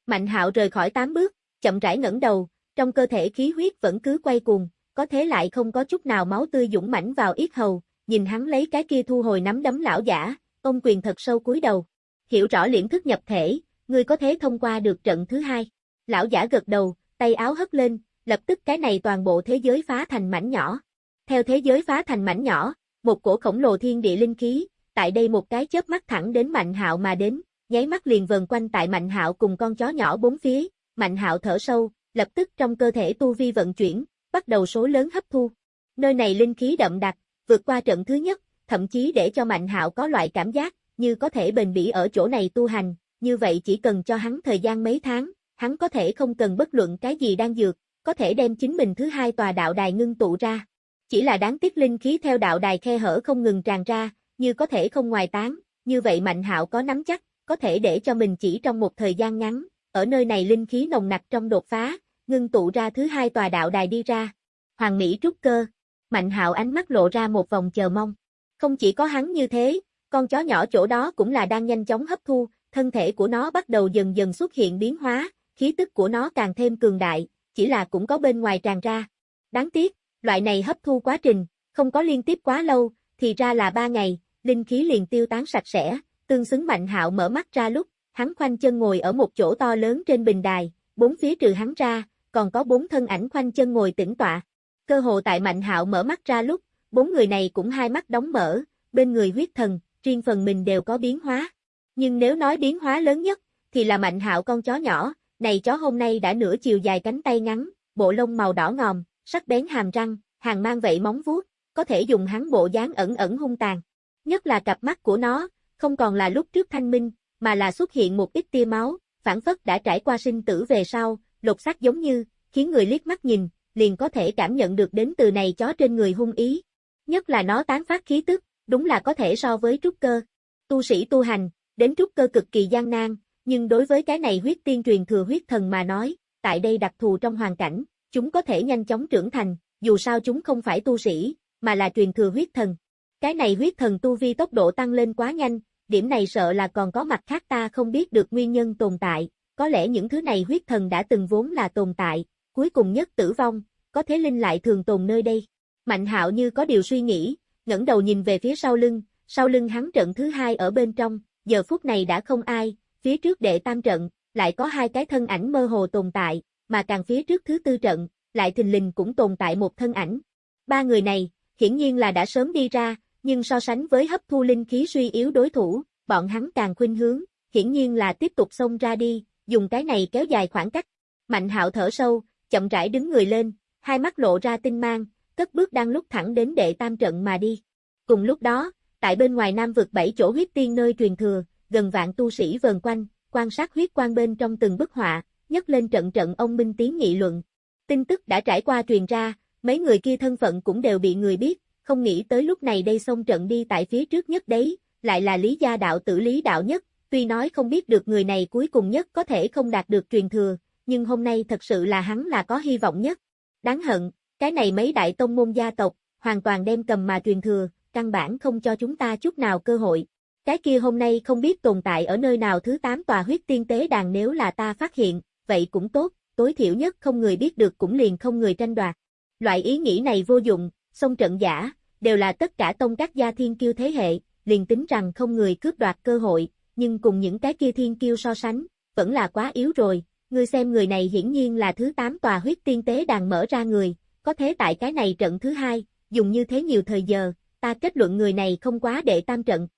Mạnh hạo rời khỏi tám bước, chậm rãi ngẩng đầu, trong cơ thể khí huyết vẫn cứ quay cuồng, có thế lại không có chút nào máu tươi dũng mãnh vào yết hầu, nhìn hắn lấy cái kia thu hồi nắm đấm lão giả, ông quyền thật sâu cúi đầu. Hiểu rõ liễn thức nhập thể, ngươi có thế thông qua được trận thứ hai. Lão giả gật đầu, tay áo hất lên, lập tức cái này toàn bộ thế giới phá thành mảnh nhỏ. Theo thế giới phá thành mảnh nhỏ, một cổ khổng lồ thiên địa linh khí, tại đây một cái chớp mắt thẳng đến Mạnh Hạo mà đến, nháy mắt liền vần quanh tại Mạnh Hạo cùng con chó nhỏ bốn phía, Mạnh Hạo thở sâu, lập tức trong cơ thể tu vi vận chuyển, bắt đầu số lớn hấp thu. Nơi này linh khí đậm đặc, vượt qua trận thứ nhất, thậm chí để cho Mạnh Hạo có loại cảm giác như có thể bền bỉ ở chỗ này tu hành, như vậy chỉ cần cho hắn thời gian mấy tháng, hắn có thể không cần bất luận cái gì đang dược, có thể đem chính mình thứ hai tòa đạo đài ngưng tụ ra. Chỉ là đáng tiếc linh khí theo đạo đài khe hở không ngừng tràn ra, như có thể không ngoài tán, như vậy Mạnh Hạo có nắm chắc, có thể để cho mình chỉ trong một thời gian ngắn, ở nơi này linh khí nồng nặc trong đột phá, ngưng tụ ra thứ hai tòa đạo đài đi ra. Hoàng Mỹ trúc cơ, Mạnh Hạo ánh mắt lộ ra một vòng chờ mong. Không chỉ có hắn như thế, con chó nhỏ chỗ đó cũng là đang nhanh chóng hấp thu, thân thể của nó bắt đầu dần dần xuất hiện biến hóa, khí tức của nó càng thêm cường đại, chỉ là cũng có bên ngoài tràn ra. Đáng tiếc, loại này hấp thu quá trình, không có liên tiếp quá lâu, thì ra là ba ngày, linh khí liền tiêu tán sạch sẽ, tương xứng Mạnh Hạo mở mắt ra lúc, hắn khoanh chân ngồi ở một chỗ to lớn trên bình đài, bốn phía trừ hắn ra, còn có bốn thân ảnh khoanh chân ngồi tĩnh tọa. Cơ hồ tại Mạnh Hạo mở mắt ra lúc, bốn người này cũng hai mắt đóng mở, bên người huyết thần, riêng phần mình đều có biến hóa. Nhưng nếu nói biến hóa lớn nhất, thì là Mạnh Hạo con chó nhỏ, này chó hôm nay đã nửa chiều dài cánh tay ngắn, bộ lông màu đỏ ngòm, sắc bén hàm răng, hàng mang vậy móng vuốt, có thể dùng hắn bộ dáng ẩn ẩn hung tàn. Nhất là cặp mắt của nó, không còn là lúc trước thanh minh, mà là xuất hiện một ít tia máu, phản phất đã trải qua sinh tử về sau, lục sắc giống như, khiến người liếc mắt nhìn, liền có thể cảm nhận được đến từ này chó trên người hung ý. Nhất là nó tán phát khí tức, đúng là có thể so với trúc cơ. Tu sĩ tu hành, đến trúc cơ cực kỳ gian nan, nhưng đối với cái này huyết tiên truyền thừa huyết thần mà nói, tại đây đặc thù trong hoàn cảnh, chúng có thể nhanh chóng trưởng thành, dù sao chúng không phải tu sĩ, mà là truyền thừa huyết thần. Cái này huyết thần tu vi tốc độ tăng lên quá nhanh, điểm này sợ là còn có mặt khác ta không biết được nguyên nhân tồn tại, có lẽ những thứ này huyết thần đã từng vốn là tồn tại, cuối cùng nhất tử vong, có thế linh lại thường tồn nơi đây. Mạnh hạo như có điều suy nghĩ, ngẩng đầu nhìn về phía sau lưng, sau lưng hắn trận thứ hai ở bên trong, giờ phút này đã không ai, phía trước đệ tam trận, lại có hai cái thân ảnh mơ hồ tồn tại, mà càng phía trước thứ tư trận, lại thình lình cũng tồn tại một thân ảnh. Ba người này, hiển nhiên là đã sớm đi ra, nhưng so sánh với hấp thu linh khí suy yếu đối thủ, bọn hắn càng khuynh hướng, hiển nhiên là tiếp tục xông ra đi, dùng cái này kéo dài khoảng cách. Mạnh hạo thở sâu, chậm rãi đứng người lên, hai mắt lộ ra tinh mang, cất bước đang lúc thẳng đến đệ tam trận mà đi. Cùng lúc đó, tại bên ngoài nam vực bảy chỗ huyết tiên nơi truyền thừa, gần vạn tu sĩ vần quanh, quan sát huyết quang bên trong từng bức họa, nhấc lên trận trận ông minh tiếng nghị luận. Tin tức đã trải qua truyền ra, mấy người kia thân phận cũng đều bị người biết, không nghĩ tới lúc này đây xông trận đi tại phía trước nhất đấy, lại là lý gia đạo tử lý đạo nhất, tuy nói không biết được người này cuối cùng nhất có thể không đạt được truyền thừa, nhưng hôm nay thật sự là hắn là có hy vọng nhất. Đáng hận, cái này mấy đại tông môn gia tộc, hoàn toàn đem cầm mà truyền thừa, căn bản không cho chúng ta chút nào cơ hội. Cái kia hôm nay không biết tồn tại ở nơi nào thứ 8 tòa huyết tiên tế đàn nếu là ta phát hiện, vậy cũng tốt, tối thiểu nhất không người biết được cũng liền không người tranh đoạt. Loại ý nghĩ này vô dụng, song trận giả, đều là tất cả tông các gia thiên kiêu thế hệ, liền tính rằng không người cướp đoạt cơ hội, nhưng cùng những cái kia thiên kiêu so sánh, vẫn là quá yếu rồi. Ngươi xem người này hiển nhiên là thứ 8 tòa huyết tiên tế đàn mở ra người, có thế tại cái này trận thứ hai, dùng như thế nhiều thời giờ, ta kết luận người này không quá đệ tam trận.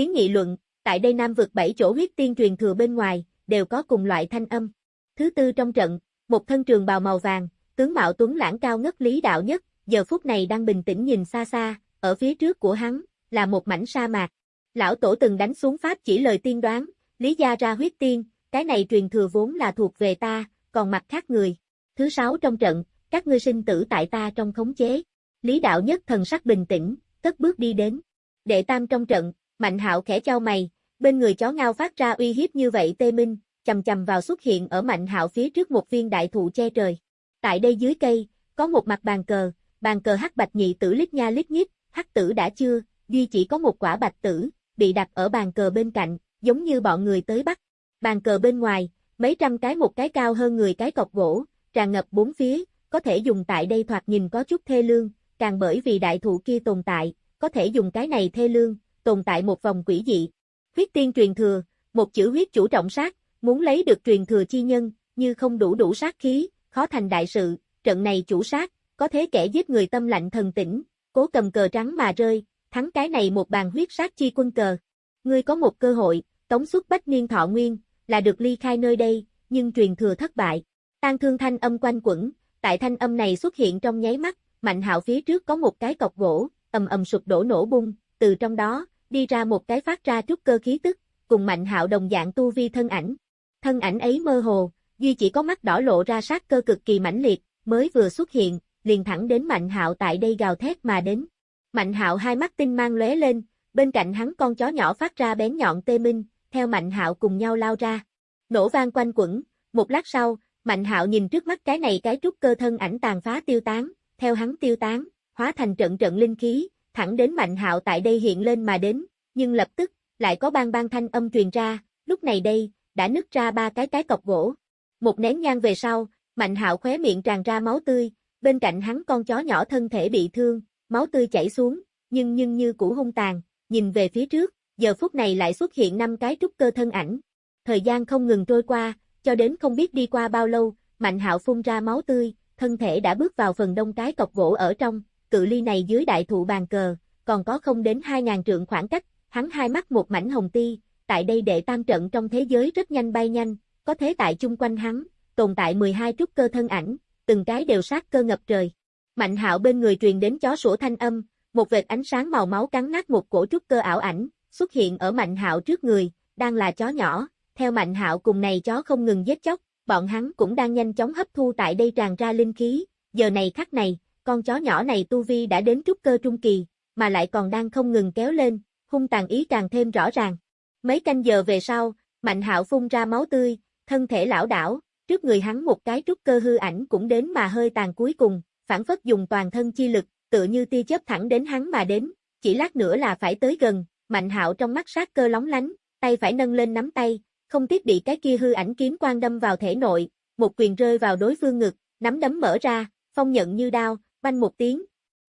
Tiếng nghị luận, tại đây Nam vượt bảy chỗ huyết tiên truyền thừa bên ngoài, đều có cùng loại thanh âm. Thứ tư trong trận, một thân trường bào màu vàng, tướng mạo tuấn lãng cao ngất lý đạo nhất, giờ phút này đang bình tĩnh nhìn xa xa, ở phía trước của hắn, là một mảnh sa mạc. Lão tổ từng đánh xuống pháp chỉ lời tiên đoán, lý gia ra huyết tiên, cái này truyền thừa vốn là thuộc về ta, còn mặt khác người. Thứ sáu trong trận, các ngươi sinh tử tại ta trong khống chế. Lý đạo nhất thần sắc bình tĩnh, cất bước đi đến. Đệ tam trong trận, mạnh hạo khẽ trao mày, bên người chó ngao phát ra uy hiếp như vậy tê minh, chầm chầm vào xuất hiện ở mạnh hạo phía trước một viên đại thụ che trời. Tại đây dưới cây, có một mặt bàn cờ, bàn cờ hắc bạch nhị tử lít nha lít nhít, hắc tử đã chưa, duy chỉ có một quả bạch tử, bị đặt ở bàn cờ bên cạnh, giống như bọn người tới bắt. Bàn cờ bên ngoài, mấy trăm cái một cái cao hơn người cái cọc gỗ, tràn ngập bốn phía, có thể dùng tại đây thoạt nhìn có chút thê lương, càng bởi vì đại thụ kia tồn tại, có thể dùng cái này thê lương, tồn tại một vòng quỷ dị. Huyết tiên truyền thừa, một chữ huyết chủ trọng sát, muốn lấy được truyền thừa chi nhân, như không đủ đủ sát khí, khó thành đại sự, trận này chủ sát, có thế kẻ giết người tâm lạnh thần tĩnh, cố cầm cờ trắng mà rơi, thắng cái này một bàn huyết sát chi quân cờ. Ngươi có một cơ hội, tống xuất bách niên thọ nguyên, là được ly khai nơi đây, nhưng truyền thừa thất bại. Tan thương thanh âm quanh quẩn, tại thanh âm này xuất hiện trong nháy mắt, Mạnh Hạo phía trước có một cái cọc gỗ, ầm ầm sụp đổ nổ bung, từ trong đó, đi ra một cái phát ra trúc cơ khí tức, cùng Mạnh Hạo đồng dạng tu vi thân ảnh. Thân ảnh ấy mơ hồ, duy chỉ có mắt đỏ lộ ra sát cơ cực kỳ mãnh liệt, mới vừa xuất hiện, liền thẳng đến Mạnh Hạo tại đây gào thét mà đến. Mạnh Hạo hai mắt tinh mang lóe lên, bên cạnh hắn con chó nhỏ phát ra bén nhọn tê minh, theo Mạnh Hạo cùng nhau lao ra. Nổ vang quanh quẩn, một lát sau, Mạnh Hạo nhìn trước mắt cái này cái trúc cơ thân ảnh tàn phá tiêu tán, theo hắn tiêu tán, hóa thành trận trận linh khí, thẳng đến Mạnh Hạo tại đây hiện lên mà đến, nhưng lập tức, lại có bang bang thanh âm truyền ra, lúc này đây, đã nứt ra ba cái cái cọc gỗ. Một nén nhang về sau, Mạnh Hạo khóe miệng tràn ra máu tươi, bên cạnh hắn con chó nhỏ thân thể bị thương, máu tươi chảy xuống, nhưng nhưng như cũ hung tàn, nhìn về phía trước, giờ phút này lại xuất hiện năm cái trúc cơ thân ảnh. Thời gian không ngừng trôi qua, cho đến không biết đi qua bao lâu, Mạnh Hạo phun ra máu tươi, thân thể đã bước vào phần đông cái cọc gỗ ở trong, cự ly này dưới đại thụ bàn cờ, còn có không đến 2.000 trượng khoảng cách, hắn hai mắt một mảnh hồng ti, tại đây đệ tam trận trong thế giới rất nhanh bay nhanh, có thế tại chung quanh hắn, tồn tại 12 trúc cơ thân ảnh, từng cái đều sát cơ ngập trời. Mạnh hạo bên người truyền đến chó sủa thanh âm, một vệt ánh sáng màu máu cắn nát một cổ trúc cơ ảo ảnh, xuất hiện ở Mạnh Hạo trước người, đang là chó nhỏ, theo Mạnh Hạo cùng này chó không ngừng giết chóc, bọn hắn cũng đang nhanh chóng hấp thu tại đây tràn ra linh khí, giờ này khắc này, con chó nhỏ này tu vi đã đến trúc cơ trung kỳ, mà lại còn đang không ngừng kéo lên, hung tàn ý càng thêm rõ ràng. Mấy canh giờ về sau, Mạnh Hạo phun ra máu tươi, thân thể lão đảo, trước người hắn một cái trúc cơ hư ảnh cũng đến mà hơi tàn cuối cùng, phản phất dùng toàn thân chi lực, tựa như tia chớp thẳng đến hắn mà đến, chỉ lát nữa là phải tới gần, Mạnh Hạo trong mắt sát cơ lóng lánh, tay phải nâng lên nắm tay, không tiếc bị cái kia hư ảnh kiếm quan đâm vào thể nội, một quyền rơi vào đối phương ngực, nắm đấm mở ra, phong nhận như đao, banh một tiếng.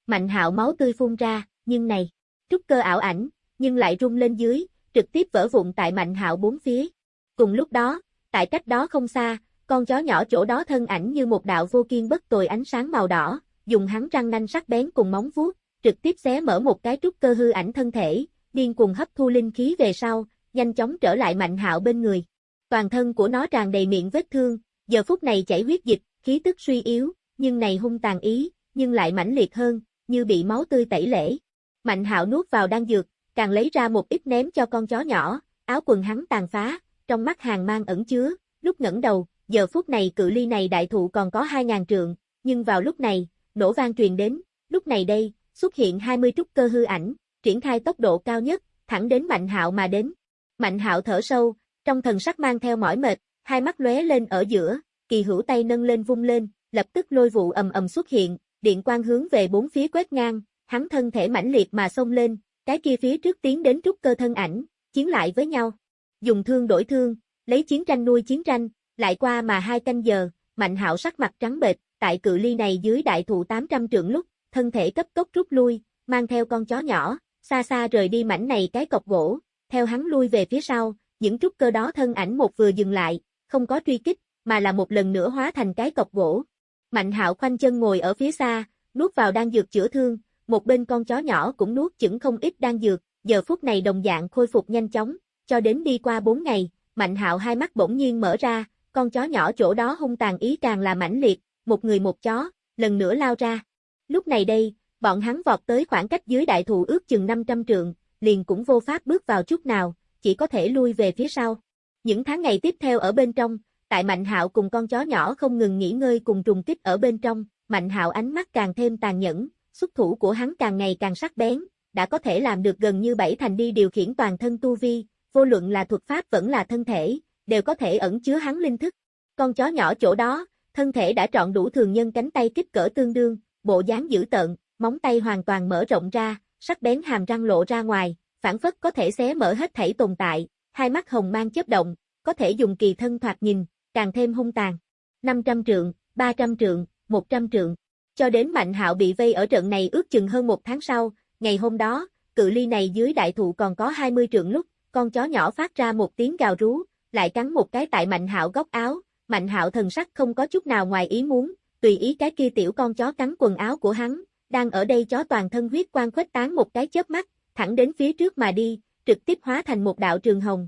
Mạnh Hạo máu tươi phun ra, nhưng này, trúc cơ ảo ảnh, nhưng lại rung lên dưới, trực tiếp vỡ vụn tại Mạnh Hạo bốn phía. Cùng lúc đó, tại cách đó không xa, con chó nhỏ chỗ đó thân ảnh như một đạo vô kiên bất tồi ánh sáng màu đỏ, dùng hắn răng nanh sắc bén cùng móng vuốt, trực tiếp xé mở một cái trúc cơ hư ảnh thân thể, điên cuồng hấp thu linh khí về sau, nhanh chóng trở lại Mạnh Hạo bên người. Toàn thân của nó tràn đầy miệng vết thương, giờ phút này chảy huyết dịch, khí tức suy yếu, nhưng này hung tàn ý, nhưng lại mãnh liệt hơn, như bị máu tươi tẩy lễ. Mạnh Hạo nuốt vào đan dược, càng lấy ra một ít ném cho con chó nhỏ, áo quần hắn tàn phá, trong mắt hàng mang ẩn chứa, lúc ngẩng đầu, giờ phút này cự ly này đại thụ còn có 2.000 trượng, nhưng vào lúc này, nổ vang truyền đến, lúc này đây, xuất hiện 20 trúc cơ hư ảnh, triển khai tốc độ cao nhất, thẳng đến Mạnh Hạo mà đến. Mạnh Hạo thở sâu, trong thần sắc mang theo mỏi mệt, hai mắt lóe lên ở giữa, kỳ hữu tay nâng lên vung lên, lập tức lôi vụ ầm ầm xuất hiện, điện quang hướng về bốn phía quét ngang, hắn thân thể mãnh liệt mà xông lên, cái kia phía trước tiến đến trúc cơ thân ảnh, chiến lại với nhau. Dùng thương đổi thương, lấy chiến tranh nuôi chiến tranh, lại qua mà hai canh giờ, Mạnh Hạo sắc mặt trắng bệch, tại cự ly này dưới đại thụ 800 trượng lúc, thân thể cấp tốc rút lui, mang theo con chó nhỏ, xa xa rời đi mảnh này cái cọc gỗ, theo hắn lui về phía sau, những trúc cơ đó thân ảnh một vừa dừng lại, không có truy kích, mà là một lần nữa hóa thành cái cọc gỗ. Mạnh hạo khoanh chân ngồi ở phía xa, nuốt vào đang dược chữa thương, một bên con chó nhỏ cũng nuốt chững không ít đang dược, giờ phút này đồng dạng khôi phục nhanh chóng, cho đến đi qua 4 ngày, Mạnh hạo hai mắt bỗng nhiên mở ra, con chó nhỏ chỗ đó hung tàn ý càng là mãnh liệt, một người một chó, lần nữa lao ra. Lúc này đây, bọn hắn vọt tới khoảng cách dưới đại thụ ước chừng 500 trượng, liền cũng vô pháp bước vào chút nào, chỉ có thể lui về phía sau. Những tháng ngày tiếp theo ở bên trong, tại Mạnh Hạo cùng con chó nhỏ không ngừng nghỉ ngơi cùng trùng kích ở bên trong, Mạnh Hạo ánh mắt càng thêm tàn nhẫn, xuất thủ của hắn càng ngày càng sắc bén, đã có thể làm được gần như bảy thành đi điều khiển toàn thân tu vi, vô luận là thuật pháp vẫn là thân thể, đều có thể ẩn chứa hắn linh thức. Con chó nhỏ chỗ đó, thân thể đã trọn đủ thường nhân cánh tay kích cỡ tương đương, bộ dáng dữ tợn, móng tay hoàn toàn mở rộng ra, sắc bén hàm răng lộ ra ngoài, phản phất có thể xé mở hết thảy tồn tại, hai mắt hồng mang chớp động, có thể dùng kỳ thân thoạt nhìn, càng thêm hung tàn. 500 trượng, 300 trượng, 100 trượng. Cho đến Mạnh Hạo bị vây ở trận này ước chừng hơn một tháng sau, ngày hôm đó, cự ly này dưới đại thụ còn có 20 trượng lúc, con chó nhỏ phát ra một tiếng gào rú, lại cắn một cái tại Mạnh Hạo góc áo, Mạnh Hạo thần sắc không có chút nào ngoài ý muốn, tùy ý cái kia tiểu con chó cắn quần áo của hắn, đang ở đây chó toàn thân huyết quang khuếch tán một cái chớp mắt, thẳng đến phía trước mà đi, trực tiếp hóa thành một đạo trường hồng.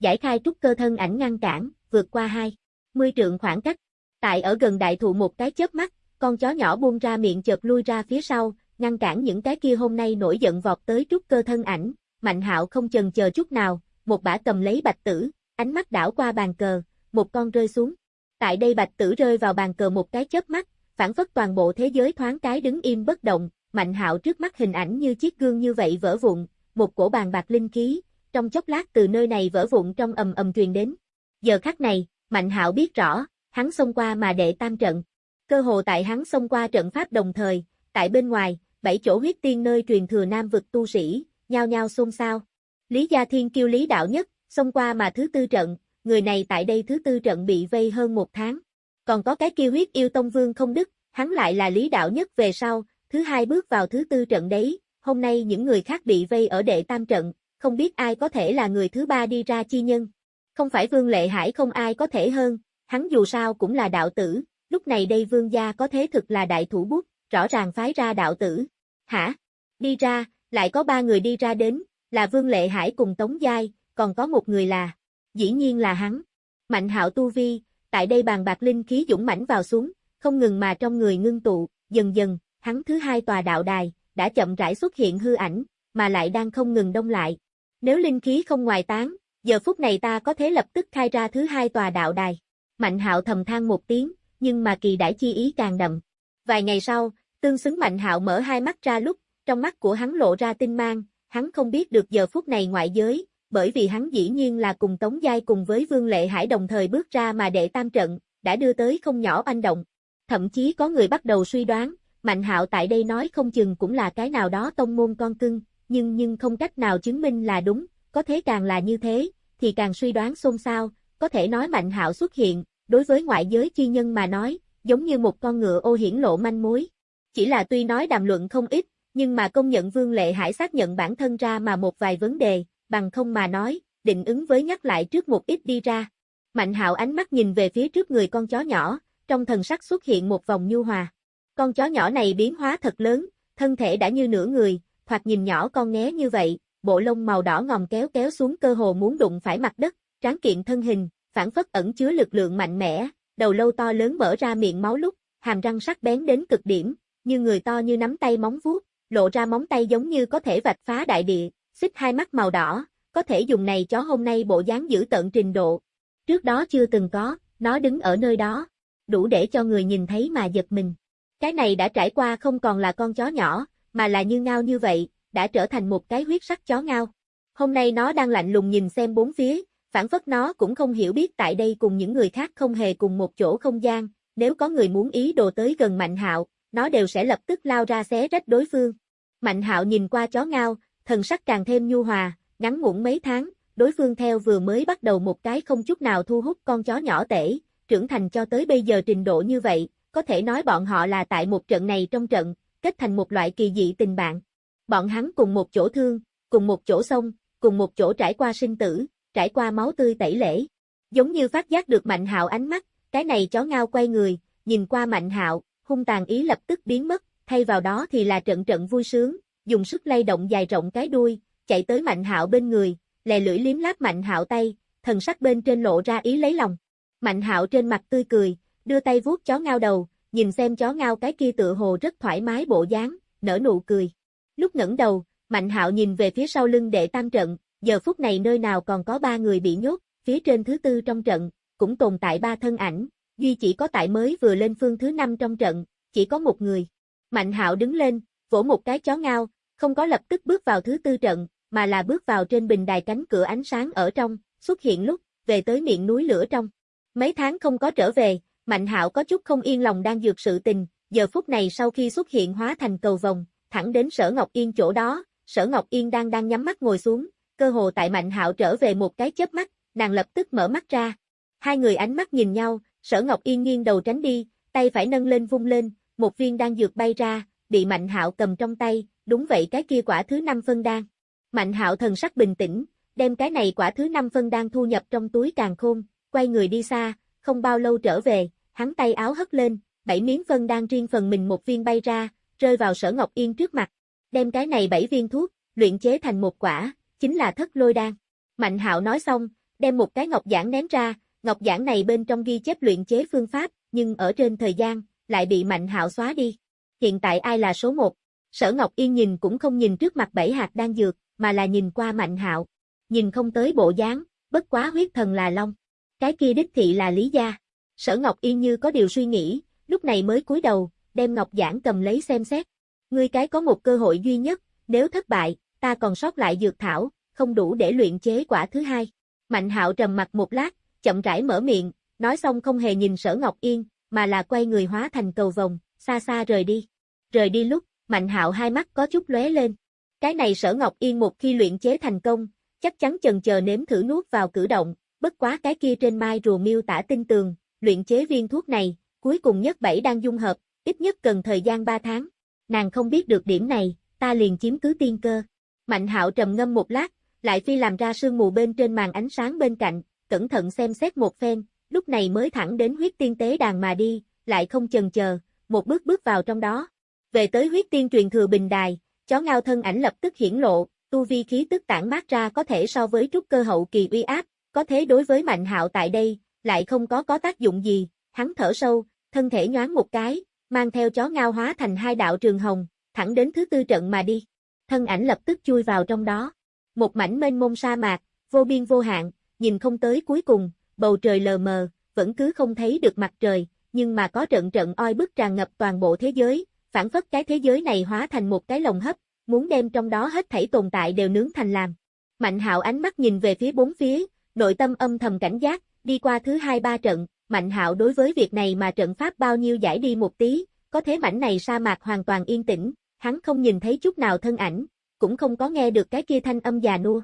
giải khai trúc cơ thân ảnh ngăn cản, vượt qua hai mươi trượng khoảng cách. Tại ở gần đại thụ một cái chớp mắt, con chó nhỏ buông ra miệng chợt lui ra phía sau, ngăn cản những cái kia hôm nay nổi giận vọt tới trúc cơ thân ảnh, Mạnh Hạo không chần chờ chút nào, một bả cầm lấy bạch tử, ánh mắt đảo qua bàn cờ, một con rơi xuống. Tại đây bạch tử rơi vào bàn cờ một cái chớp mắt, phản phất toàn bộ thế giới thoáng cái đứng im bất động, Mạnh Hạo trước mắt hình ảnh như chiếc gương như vậy vỡ vụn, một cổ bàn bạc linh khí, trong chốc lát từ nơi này vỡ vụn trong ầm ầm truyền đến. Giờ khắc này, Mạnh Hạo biết rõ, hắn xông qua mà đệ tam trận. Cơ hồ tại hắn xông qua trận pháp đồng thời, tại bên ngoài, bảy chỗ huyết tiên nơi truyền thừa nam vực tu sĩ, nhao nhao xôn xao. Lý Gia Thiên kêu Lý Đạo Nhất, xông qua mà thứ tư trận, người này tại đây thứ tư trận bị vây hơn một tháng. Còn có cái kêu huyết yêu tông vương không đức, hắn lại là Lý Đạo Nhất về sau, thứ hai bước vào thứ tư trận đấy, hôm nay những người khác bị vây ở đệ tam trận, không biết ai có thể là người thứ ba đi ra chi nhân. Không phải Vương Lệ Hải không ai có thể hơn, hắn dù sao cũng là đạo tử, lúc này đây Vương gia có thế thực là đại thủ bút, rõ ràng phái ra đạo tử. Hả? Đi ra, lại có ba người đi ra đến, là Vương Lệ Hải cùng Tống Giai, còn có một người là, dĩ nhiên là hắn. Mạnh hạo tu vi, tại đây bàn bạc linh khí dũng mãnh vào xuống, không ngừng mà trong người ngưng tụ, dần dần, hắn thứ hai tòa đạo đài, đã chậm rãi xuất hiện hư ảnh, mà lại đang không ngừng đông lại. Nếu linh khí không ngoài tán, giờ phút này ta có thể lập tức khai ra thứ hai tòa đạo đài. Mạnh hạo thầm than một tiếng, nhưng mà kỳ đãi chi ý càng đậm. Vài ngày sau, tương xứng Mạnh hạo mở hai mắt ra lúc, trong mắt của hắn lộ ra tinh mang, hắn không biết được giờ phút này ngoại giới, bởi vì hắn dĩ nhiên là cùng Tống Giai cùng với Vương Lệ Hải đồng thời bước ra mà đệ tam trận, đã đưa tới không nhỏ anh động. Thậm chí có người bắt đầu suy đoán, Mạnh hạo tại đây nói không chừng cũng là cái nào đó tông môn con cưng, nhưng nhưng không cách nào chứng minh là đúng, có thế càng là như thế, thì càng suy đoán xôn xao, có thể nói Mạnh hạo xuất hiện, đối với ngoại giới chi nhân mà nói, giống như một con ngựa ô hiển lộ manh mối. Chỉ là tuy nói đàm luận không ít, nhưng mà công nhận Vương Lệ Hải xác nhận bản thân ra mà một vài vấn đề, bằng không mà nói, định ứng với nhắc lại trước một ít đi ra. Mạnh hạo ánh mắt nhìn về phía trước người con chó nhỏ, trong thần sắc xuất hiện một vòng nhu hòa. Con chó nhỏ này biến hóa thật lớn, thân thể đã như nửa người, thoạt nhìn nhỏ con né như vậy, bộ lông màu đỏ ngòm kéo kéo xuống cơ hồ muốn đụng phải mặt đất, tráng kiện thân hình, phản phất ẩn chứa lực lượng mạnh mẽ, đầu lâu to lớn mở ra miệng máu lúc, hàm răng sắc bén đến cực điểm, như người to như nắm tay móng vuốt, lộ ra móng tay giống như có thể vạch phá đại địa, xích hai mắt màu đỏ, có thể dùng này chó hôm nay bộ dáng giữ tận trình độ. Trước đó chưa từng có, nó đứng ở nơi đó, đủ để cho người nhìn thấy mà giật mình. Cái này đã trải qua không còn là con chó nhỏ, mà là như ngao như vậy, đã trở thành một cái huyết sắc chó ngao. Hôm nay nó đang lạnh lùng nhìn xem bốn phía, phản phất nó cũng không hiểu biết tại đây cùng những người khác không hề cùng một chỗ không gian, nếu có người muốn ý đồ tới gần Mạnh Hạo, nó đều sẽ lập tức lao ra xé rách đối phương. Mạnh Hạo nhìn qua chó ngao, thần sắc càng thêm nhu hòa, ngắn ngủn mấy tháng, đối phương theo vừa mới bắt đầu một cái không chút nào thu hút con chó nhỏ tể, trưởng thành cho tới bây giờ trình độ như vậy, có thể nói bọn họ là tại một trận này trong trận, kết thành một loại kỳ dị tình bạn. Bọn hắn cùng một chỗ thương, cùng một chỗ sông, cùng một chỗ trải qua sinh tử, trải qua máu tươi tẩy lễ. Giống như phát giác được Mạnh Hạo ánh mắt, cái này chó ngao quay người, nhìn qua Mạnh Hạo, hung tàn ý lập tức biến mất, thay vào đó thì là trận trận vui sướng, dùng sức lay động dài rộng cái đuôi, chạy tới Mạnh Hạo bên người, lè lưỡi liếm láp Mạnh Hạo tay, thần sắc bên trên lộ ra ý lấy lòng. Mạnh Hạo trên mặt tươi cười, đưa tay vuốt chó ngao đầu, nhìn xem chó ngao cái kia tựa hồ rất thoải mái bộ dáng, nở nụ cười. Lúc ngẩng đầu, Mạnh Hạo nhìn về phía sau lưng đệ tam trận, giờ phút này nơi nào còn có ba người bị nhốt, phía trên thứ tư trong trận, cũng tồn tại ba thân ảnh, duy chỉ có tại mới vừa lên phương thứ năm trong trận, chỉ có một người. Mạnh Hạo đứng lên, vỗ một cái chó ngao, không có lập tức bước vào thứ tư trận, mà là bước vào trên bình đài cánh cửa ánh sáng ở trong, xuất hiện lúc, về tới miệng núi lửa trong. Mấy tháng không có trở về, Mạnh Hạo có chút không yên lòng đang dược sự tình, giờ phút này sau khi xuất hiện hóa thành cầu vòng, thẳng đến Sở Ngọc Yên chỗ đó, Sở Ngọc Yên đang đang nhắm mắt ngồi xuống, cơ hồ tại Mạnh Hạo trở về một cái chớp mắt, nàng lập tức mở mắt ra. Hai người ánh mắt nhìn nhau, Sở Ngọc Yên nghiêng đầu tránh đi, tay phải nâng lên vung lên, một viên đan dược bay ra, bị Mạnh Hạo cầm trong tay, đúng vậy cái kia quả thứ năm phân đan. Mạnh Hạo thần sắc bình tĩnh, đem cái này quả thứ năm phân đan thu nhập trong túi càng khôn, quay người đi xa, không bao lâu trở về, hắn tay áo hất lên, bảy miếng phân đan riêng phần mình một viên bay ra, rơi vào Sở Ngọc Yên trước mặt, đem cái này bảy viên thuốc, luyện chế thành một quả, chính là thất lôi đan. Mạnh Hạo nói xong, đem một cái ngọc giản ném ra, ngọc giản này bên trong ghi chép luyện chế phương pháp, nhưng ở trên thời gian, lại bị Mạnh Hạo xóa đi. Hiện tại ai là số một? Sở Ngọc Yên nhìn cũng không nhìn trước mặt bảy hạt đan dược, mà là nhìn qua Mạnh Hạo. Nhìn không tới bộ dáng, bất quá huyết thần là Long. Cái kia đích thị là Lý Gia. Sở Ngọc Yên như có điều suy nghĩ, lúc này mới cúi đầu, đem Ngọc giản cầm lấy xem xét. Ngươi cái có một cơ hội duy nhất, nếu thất bại, ta còn sót lại dược thảo, không đủ để luyện chế quả thứ hai. Mạnh hạo trầm mặt một lát, chậm rãi mở miệng, nói xong không hề nhìn sở Ngọc Yên, mà là quay người hóa thành cầu vòng, xa xa rời đi. Rời đi lúc, Mạnh hạo hai mắt có chút lóe lên. Cái này sở Ngọc Yên một khi luyện chế thành công, chắc chắn chần chờ nếm thử nuốt vào cử động, bất quá cái kia trên mai rùa miêu tả tinh tường, luyện chế viên thuốc này, cuối cùng nhất bảy đang dung hợp, ít nhất cần thời gian 3 tháng. Nàng không biết được điểm này, ta liền chiếm cứ tiên cơ. Mạnh hạo trầm ngâm một lát, lại phi làm ra sương mù bên trên màn ánh sáng bên cạnh, cẩn thận xem xét một phen, lúc này mới thẳng đến huyết tiên tế đàn mà đi, lại không chần chờ, một bước bước vào trong đó. Về tới huyết tiên truyền thừa bình đài, chó ngao thân ảnh lập tức hiển lộ, tu vi khí tức tản mát ra có thể so với trúc cơ hậu kỳ uy áp, có thế đối với mạnh hạo tại đây, lại không có có tác dụng gì, hắn thở sâu, thân thể nhoáng một cái, mang theo chó ngao hóa thành hai đạo trường hồng, thẳng đến thứ tư trận mà đi. Thân ảnh lập tức chui vào trong đó. Một mảnh mênh mông sa mạc, vô biên vô hạn, nhìn không tới cuối cùng, bầu trời lờ mờ, vẫn cứ không thấy được mặt trời, nhưng mà có trận trận oi bức tràn ngập toàn bộ thế giới, phản phất cái thế giới này hóa thành một cái lồng hấp, muốn đem trong đó hết thảy tồn tại đều nướng thành làm. Mạnh hạo ánh mắt nhìn về phía bốn phía, nội tâm âm thầm cảnh giác, đi qua thứ hai ba trận, Mạnh hạo đối với việc này mà trận pháp bao nhiêu giải đi một tí, có thế mảnh này sa mạc hoàn toàn yên tĩnh, hắn không nhìn thấy chút nào thân ảnh, cũng không có nghe được cái kia thanh âm già nua.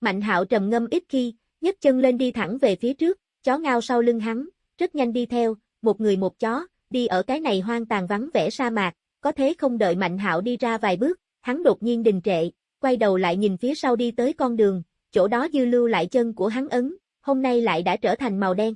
Mạnh hạo trầm ngâm ít khi, nhấc chân lên đi thẳng về phía trước, chó ngao sau lưng hắn, rất nhanh đi theo, một người một chó, đi ở cái này hoang tàn vắng vẻ sa mạc, có thế không đợi Mạnh hạo đi ra vài bước, hắn đột nhiên đình trệ, quay đầu lại nhìn phía sau đi tới con đường, chỗ đó dư lưu lại chân của hắn ấn, hôm nay lại đã trở thành màu đen.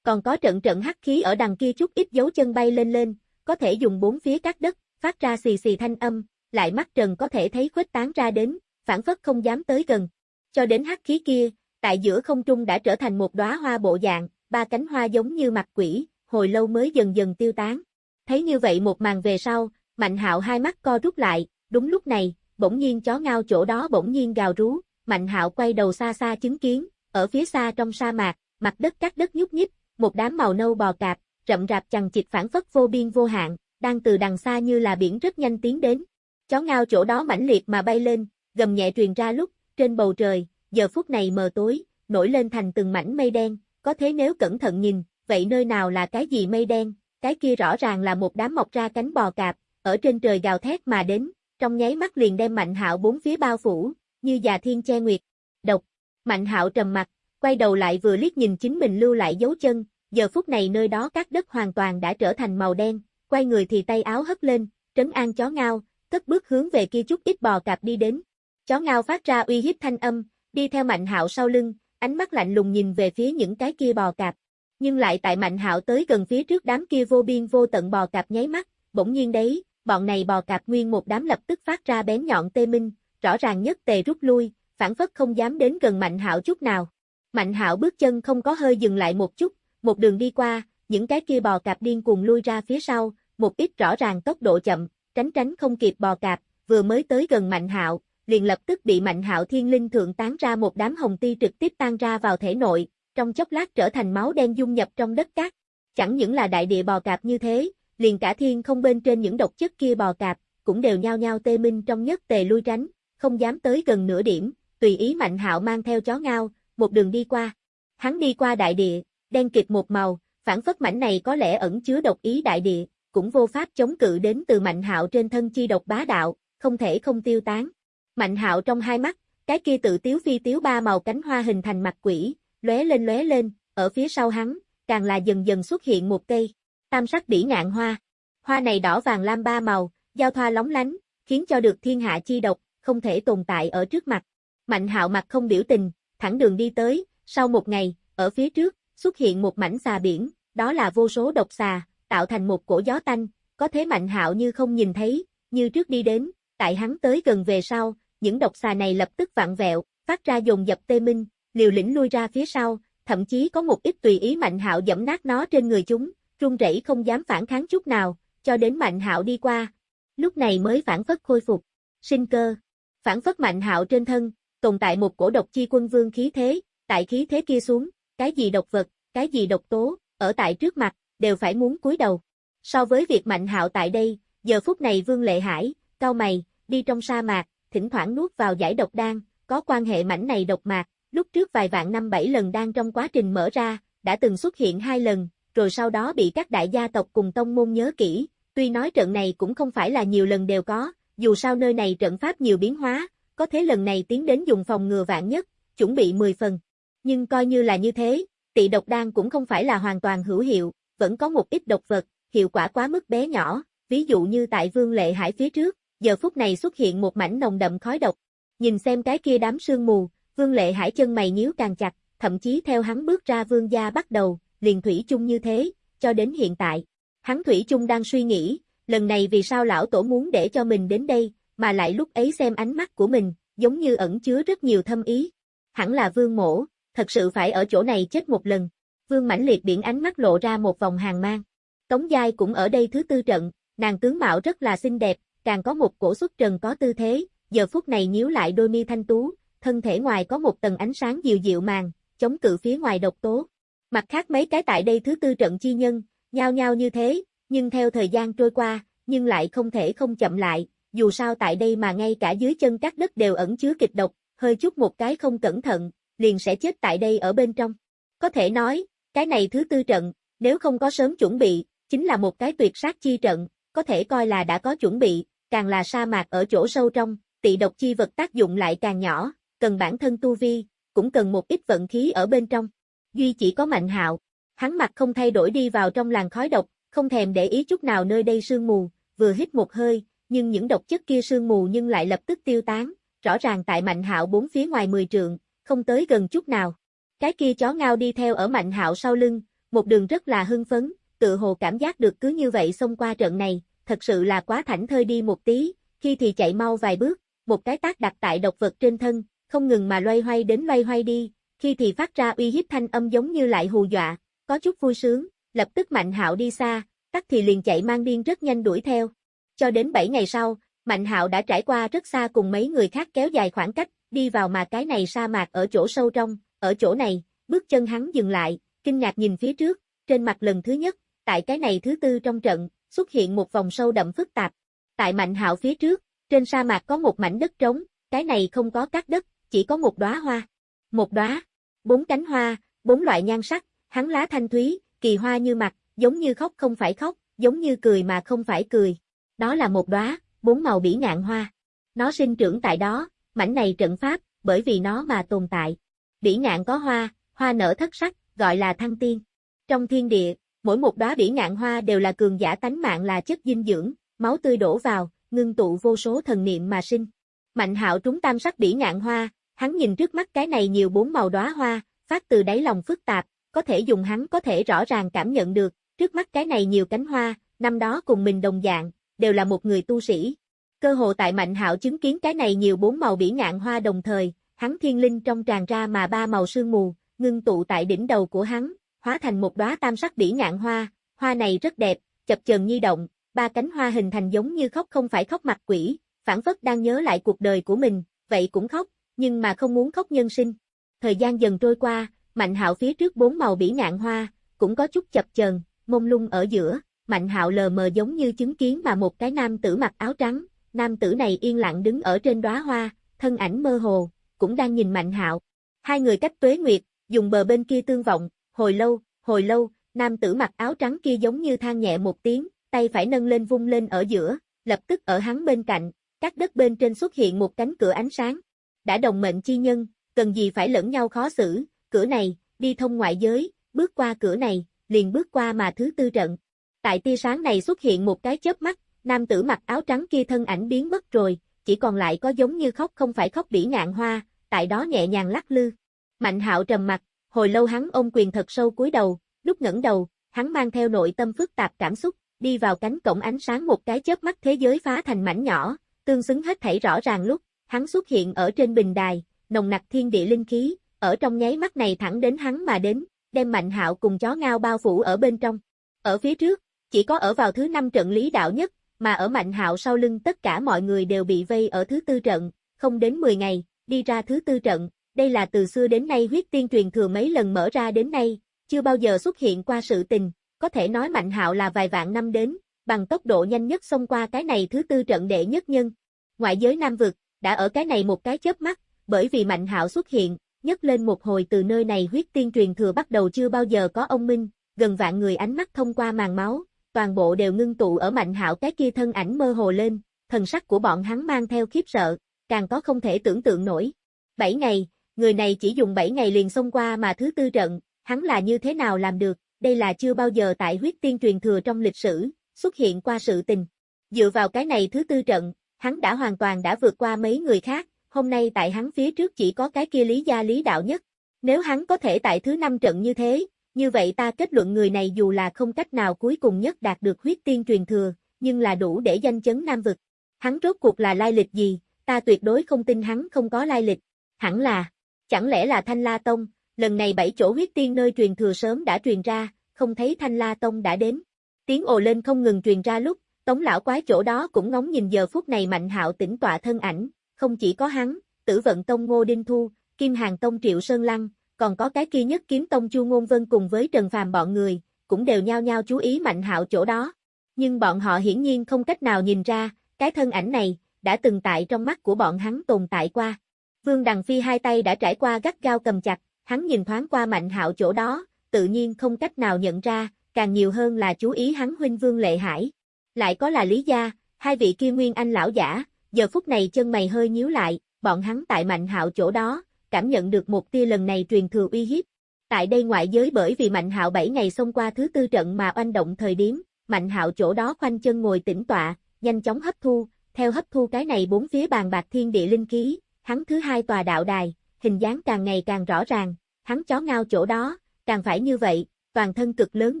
Còn có trận trận hắc khí ở đằng kia chút ít dấu chân bay lên lên, có thể dùng bốn phía các đất, phát ra xì xì thanh âm, lại mắt trần có thể thấy khuếch tán ra đến, phản phất không dám tới gần. Cho đến hắc khí kia, tại giữa không trung đã trở thành một đóa hoa bộ dạng, ba cánh hoa giống như mặt quỷ, hồi lâu mới dần dần tiêu tán. Thấy như vậy một màn về sau, Mạnh Hạo hai mắt co rút lại, đúng lúc này, bỗng nhiên chó ngao chỗ đó bỗng nhiên gào rú, Mạnh Hạo quay đầu xa xa chứng kiến, ở phía xa trong sa mạc, mặt đất cắt đất nhúc nhích, một đám màu nâu bò cạp, rậm rạp chằng chịt phản phất vô biên vô hạn, đang từ đằng xa như là biển rất nhanh tiến đến. Chó ngao chỗ đó mãnh liệt mà bay lên, gầm nhẹ truyền ra lúc, trên bầu trời, giờ phút này mờ tối, nổi lên thành từng mảnh mây đen, có thế nếu cẩn thận nhìn, vậy nơi nào là cái gì mây đen, cái kia rõ ràng là một đám mọc ra cánh bò cạp, ở trên trời gào thét mà đến, trong nháy mắt liền đem Mạnh Hạo bốn phía bao phủ, như già thiên che nguyệt. Độc. Mạnh Hạo trầm mặt, quay đầu lại vừa liếc nhìn chính mình lưu lại dấu chân, giờ phút này nơi đó các đất hoàn toàn đã trở thành màu đen, quay người thì tay áo hất lên, trấn an chó ngao, cất bước hướng về kia chút ít bò cạp đi đến. Chó ngao phát ra uy hiếp thanh âm, đi theo Mạnh Hạo sau lưng, ánh mắt lạnh lùng nhìn về phía những cái kia bò cạp. Nhưng lại tại Mạnh Hạo tới gần phía trước đám kia vô biên vô tận bò cạp nháy mắt, bỗng nhiên đấy, bọn này bò cạp nguyên một đám lập tức phát ra bén nhọn tê minh, rõ ràng nhất tề rút lui, phản phất không dám đến gần Mạnh Hạo chút nào. Mạnh Hạo bước chân không có hơi dừng lại một chút, một đường đi qua, những cái kia bò cạp điên cuồng lui ra phía sau, một ít rõ ràng tốc độ chậm, tránh tránh không kịp bò cạp, vừa mới tới gần Mạnh Hạo, liền lập tức bị Mạnh Hạo Thiên Linh thượng tán ra một đám hồng ti trực tiếp tan ra vào thể nội, trong chốc lát trở thành máu đen dung nhập trong đất cát. Chẳng những là đại địa bò cạp như thế, liền cả thiên không bên trên những độc chất kia bò cạp, cũng đều nhao nhao tê minh trong nhất tề lui tránh, không dám tới gần nửa điểm, tùy ý Mạnh Hạo mang theo chó ngao, một đường đi qua. Hắn đi qua đại địa, đen kịt một màu, phản phất mảnh này có lẽ ẩn chứa độc ý đại địa, cũng vô pháp chống cự đến từ Mạnh Hạo trên thân chi độc bá đạo, không thể không tiêu tán. Mạnh Hạo trong hai mắt, cái kia tự tiếu phi tiếu ba màu cánh hoa hình thành mặt quỷ, lóe lên lóe lên, ở phía sau hắn, càng là dần dần xuất hiện một cây, tam sắc bỉ ngạn hoa. Hoa này đỏ vàng lam ba màu, giao thoa lóng lánh, khiến cho được thiên hạ chi độc, không thể tồn tại ở trước mặt. Mạnh hạo mặt không biểu tình, thẳng đường đi tới, sau một ngày, ở phía trước, xuất hiện một mảnh xà biển, đó là vô số độc xà, tạo thành một cổ gió tanh, có thế mạnh hạo như không nhìn thấy, như trước đi đến, tại hắn tới gần về sau, những độc xà này lập tức vặn vẹo, phát ra dồn dập tê minh, liều lĩnh lui ra phía sau, thậm chí có một ít tùy ý Mạnh Hạo dẫm nát nó trên người chúng, run rẩy không dám phản kháng chút nào, cho đến Mạnh Hạo đi qua. Lúc này mới phản phất khôi phục. Sinh cơ. Phản phất Mạnh Hạo trên thân, tồn tại một cổ độc chi quân vương khí thế, tại khí thế kia xuống, cái gì độc vật, cái gì độc tố, ở tại trước mặt, đều phải muốn cúi đầu. So với việc Mạnh Hạo tại đây, giờ phút này Vương Lệ Hải, cao mày, đi trong sa mạc, thỉnh thoảng nuốt vào giải độc đan, có quan hệ mảnh này độc mạc, lúc trước vài vạn năm bảy lần đang trong quá trình mở ra, đã từng xuất hiện hai lần, rồi sau đó bị các đại gia tộc cùng tông môn nhớ kỹ, tuy nói trận này cũng không phải là nhiều lần đều có, dù sao nơi này trận pháp nhiều biến hóa, có thế lần này tiến đến dùng phòng ngừa vạn nhất, chuẩn bị 10 phần. Nhưng coi như là như thế, tị độc đan cũng không phải là hoàn toàn hữu hiệu, vẫn có một ít độc vật, hiệu quả quá mức bé nhỏ, ví dụ như tại Vương Lệ Hải phía trước, giờ phút này xuất hiện một mảnh nồng đậm khói độc. Nhìn xem cái kia đám sương mù, Vương Lệ Hải chân mày nhíu càng chặt, thậm chí theo hắn bước ra vương gia bắt đầu, liền thủy chung như thế, cho đến hiện tại. Hắn thủy chung đang suy nghĩ, lần này vì sao lão tổ muốn để cho mình đến đây, mà lại lúc ấy xem ánh mắt của mình, giống như ẩn chứa rất nhiều thâm ý. Hẳn là vương mổ, thật sự phải ở chỗ này chết một lần. Vương mãnh liệt biển ánh mắt lộ ra một vòng hàng mang. Tống Giai cũng ở đây thứ tư trận, nàng tướng mạo rất là xinh đẹp, càng có một cổ xuất trần có tư thế, giờ phút này nhíu lại đôi mi thanh tú, thân thể ngoài có một tầng ánh sáng dịu dịu màng, chống cự phía ngoài độc tố. Mặt khác mấy cái tại đây thứ tư trận chi nhân, nhao nhao như thế, nhưng theo thời gian trôi qua, nhưng lại không thể không chậm lại, dù sao tại đây mà ngay cả dưới chân các đất đều ẩn chứa kịch độc, hơi chút một cái không cẩn thận, liền sẽ chết tại đây ở bên trong. Có thể nói, cái này thứ tư trận, nếu không có sớm chuẩn bị, chính là một cái tuyệt sát chi trận, có thể coi là đã có chuẩn bị, càng là sa mạc ở chỗ sâu trong, tị độc chi vật tác dụng lại càng nhỏ, cần bản thân tu vi, cũng cần một ít vận khí ở bên trong. Duy chỉ có mạnh hạo, hắn mặt không thay đổi đi vào trong làng khói độc, không thèm để ý chút nào nơi đây sương mù, vừa hít một hơi, nhưng những độc chất kia sương mù nhưng lại lập tức tiêu tán, rõ ràng tại mạnh hạo bốn phía ngoài 10 trượng, không tới gần chút nào. Cái kia chó ngao đi theo ở mạnh hạo sau lưng, một đường rất là hưng phấn, tự hồ cảm giác được cứ như vậy xông qua trận này, thật sự là quá thảnh thơi đi một tí, khi thì chạy mau vài bước, một cái tác đặt tại độc vật trên thân, không ngừng mà loay hoay đến loay hoay đi, khi thì phát ra uy hiếp thanh âm giống như lại hù dọa, có chút vui sướng, lập tức Mạnh Hạo đi xa, tắc thì liền chạy mang điên rất nhanh đuổi theo. Cho đến 7 ngày sau, Mạnh Hạo đã trải qua rất xa cùng mấy người khác kéo dài khoảng cách, đi vào mà cái này sa mạc ở chỗ sâu trong, ở chỗ này, bước chân hắn dừng lại, kinh ngạc nhìn phía trước, trên mặt lần thứ nhất, tại cái này thứ tư trong trận, xuất hiện một vòng sâu đậm phức tạp. Tại Mạnh Hạo phía trước, trên sa mạc có một mảnh đất trống, cái này không có cát đất, chỉ có một đóa hoa. Một đóa, bốn cánh hoa, bốn loại nhan sắc, hắn lá thanh thúy, kỳ hoa như mặt, giống như khóc không phải khóc, giống như cười mà không phải cười. Đó là một đóa, bốn màu bỉ ngạn hoa. Nó sinh trưởng tại đó, mảnh này trận pháp, bởi vì nó mà tồn tại. Bỉ ngạn có hoa, hoa nở thất sắc, gọi là thăng tiên. Trong thiên địa, mỗi một đóa bỉ ngạn hoa đều là cường giả tánh mạng là chất dinh dưỡng, máu tươi đổ vào, ngưng tụ vô số thần niệm mà sinh. Mạnh hạo trúng tam sắc bỉ ngạn hoa, hắn nhìn trước mắt cái này nhiều bốn màu đóa hoa, phát từ đáy lòng phức tạp, có thể dùng hắn có thể rõ ràng cảm nhận được, trước mắt cái này nhiều cánh hoa, năm đó cùng mình đồng dạng, đều là một người tu sĩ. Cơ hồ tại Mạnh Hạo chứng kiến cái này nhiều bốn màu bỉ ngạn hoa đồng thời, hắn thiên linh trong tràn ra mà ba màu sương mù, ngưng tụ tại đỉnh đầu của hắn, hóa thành một đóa tam sắc bỉ ngạn hoa, hoa này rất đẹp, chập chờn nhi động, ba cánh hoa hình thành giống như khóc không phải khóc mặt quỷ, phản phất đang nhớ lại cuộc đời của mình, vậy cũng khóc, nhưng mà không muốn khóc nhân sinh. Thời gian dần trôi qua, Mạnh Hạo phía trước bốn màu bỉ ngạn hoa, cũng có chút chập chờn, mông lung ở giữa, Mạnh Hạo lờ mờ giống như chứng kiến mà một cái nam tử mặc áo trắng, nam tử này yên lặng đứng ở trên đóa hoa, thân ảnh mơ hồ, cũng đang nhìn Mạnh Hạo. Hai người cách tuế nguyệt, dùng bờ bên kia tương vọng, hồi lâu, hồi lâu, nam tử mặc áo trắng kia giống như than nhẹ một tiếng, tay phải nâng lên vung lên ở giữa, lập tức ở hắn bên cạnh, các đất bên trên xuất hiện một cánh cửa ánh sáng. Đã đồng mệnh chi nhân, cần gì phải lẫn nhau khó xử, cửa này, đi thông ngoại giới, bước qua cửa này, liền bước qua mà thứ tư trận. Tại tia sáng này xuất hiện một cái chớp mắt, nam tử mặc áo trắng kia thân ảnh biến mất rồi, chỉ còn lại có giống như khóc không phải khóc bỉ ngạn hoa, tại đó nhẹ nhàng lắc lư. Mạnh hạo trầm mặt, hồi lâu hắn ôm quyền thật sâu cúi đầu, lúc ngẩng đầu, hắn mang theo nội tâm phức tạp cảm xúc, đi vào cánh cổng ánh sáng một cái chớp mắt thế giới phá thành mảnh nhỏ, tương xứng hết thảy rõ ràng lúc, hắn xuất hiện ở trên bình đài, nồng nặc thiên địa linh khí, ở trong nháy mắt này thẳng đến hắn mà đến, đem Mạnh Hạo cùng chó ngao bao phủ ở bên trong. Ở phía trước, chỉ có ở vào thứ năm trận lý đạo nhất, mà ở Mạnh Hạo sau lưng tất cả mọi người đều bị vây ở thứ tư trận, không đến 10 ngày, đi ra thứ tư trận, đây là từ xưa đến nay huyết tiên truyền thừa mấy lần mở ra đến nay, chưa bao giờ xuất hiện qua sự tình, có thể nói Mạnh Hạo là vài vạn năm đến, bằng tốc độ nhanh nhất xông qua cái này thứ tư trận đệ nhất nhân. Ngoại giới Nam vực, đã ở cái này một cái chớp mắt, bởi vì Mạnh Hạo xuất hiện, nhấc lên một hồi từ nơi này huyết tiên truyền thừa bắt đầu chưa bao giờ có ông minh, gần vạn người ánh mắt thông qua màn máu, toàn bộ đều ngưng tụ ở Mạnh Hạo cái kia thân ảnh mơ hồ lên, thần sắc của bọn hắn mang theo khiếp sợ, càng có không thể tưởng tượng nổi. Bảy ngày, người này chỉ dùng bảy ngày liền xông qua mà thứ tư trận, hắn là như thế nào làm được, đây là chưa bao giờ tại huyết tiên truyền thừa trong lịch sử, xuất hiện qua sự tình. Dựa vào cái này thứ tư trận, hắn đã hoàn toàn đã vượt qua mấy người khác, hôm nay tại hắn phía trước chỉ có cái kia lý gia lý đạo nhất. Nếu hắn có thể tại thứ năm trận như thế, như vậy ta kết luận người này dù là không cách nào cuối cùng nhất đạt được huyết tiên truyền thừa, nhưng là đủ để danh chấn Nam Vực. Hắn rốt cuộc là lai lịch gì, ta tuyệt đối không tin hắn không có lai lịch. Hẳn là, chẳng lẽ là Thanh La Tông, lần này bảy chỗ huyết tiên nơi truyền thừa sớm đã truyền ra, không thấy Thanh La Tông đã đến. Tiếng ồ lên không ngừng truyền ra lúc, tống lão quái chỗ đó cũng ngóng nhìn giờ phút này mạnh hạo tỉnh tọa thân ảnh, không chỉ có hắn, tử vận tông Ngô Đinh Thu, Kim Hàng Tông Triệu Sơn Lăng, còn có cái kia nhất kiếm tông Chu Ngôn Vân cùng với Trần Phàm bọn người, cũng đều nhao nhao chú ý mạnh hạo chỗ đó. Nhưng bọn họ hiển nhiên không cách nào nhìn ra, cái thân ảnh này, đã từng tại trong mắt của bọn hắn tồn tại qua. Vương Đằng Phi hai tay đã trải qua gắt gao cầm chặt, hắn nhìn thoáng qua mạnh hạo chỗ đó, tự nhiên không cách nào nhận ra, càng nhiều hơn là chú ý hắn huynh Vương Lệ Hải. Lại có là Lý Gia, hai vị kia nguyên anh lão giả, giờ phút này chân mày hơi nhíu lại, bọn hắn tại Mạnh Hạo chỗ đó, cảm nhận được một tia lần này truyền thừa uy hiếp. Tại đây ngoại giới bởi vì Mạnh Hạo 7 ngày xông qua thứ tư trận mà oanh động thời điểm, Mạnh Hạo chỗ đó khoanh chân ngồi tĩnh tọa, nhanh chóng hấp thu, theo hấp thu cái này bốn phía bàn bạc thiên địa linh khí, hắn thứ hai tòa đạo đài, hình dáng càng ngày càng rõ ràng, hắn chó ngao chỗ đó, càng phải như vậy, toàn thân cực lớn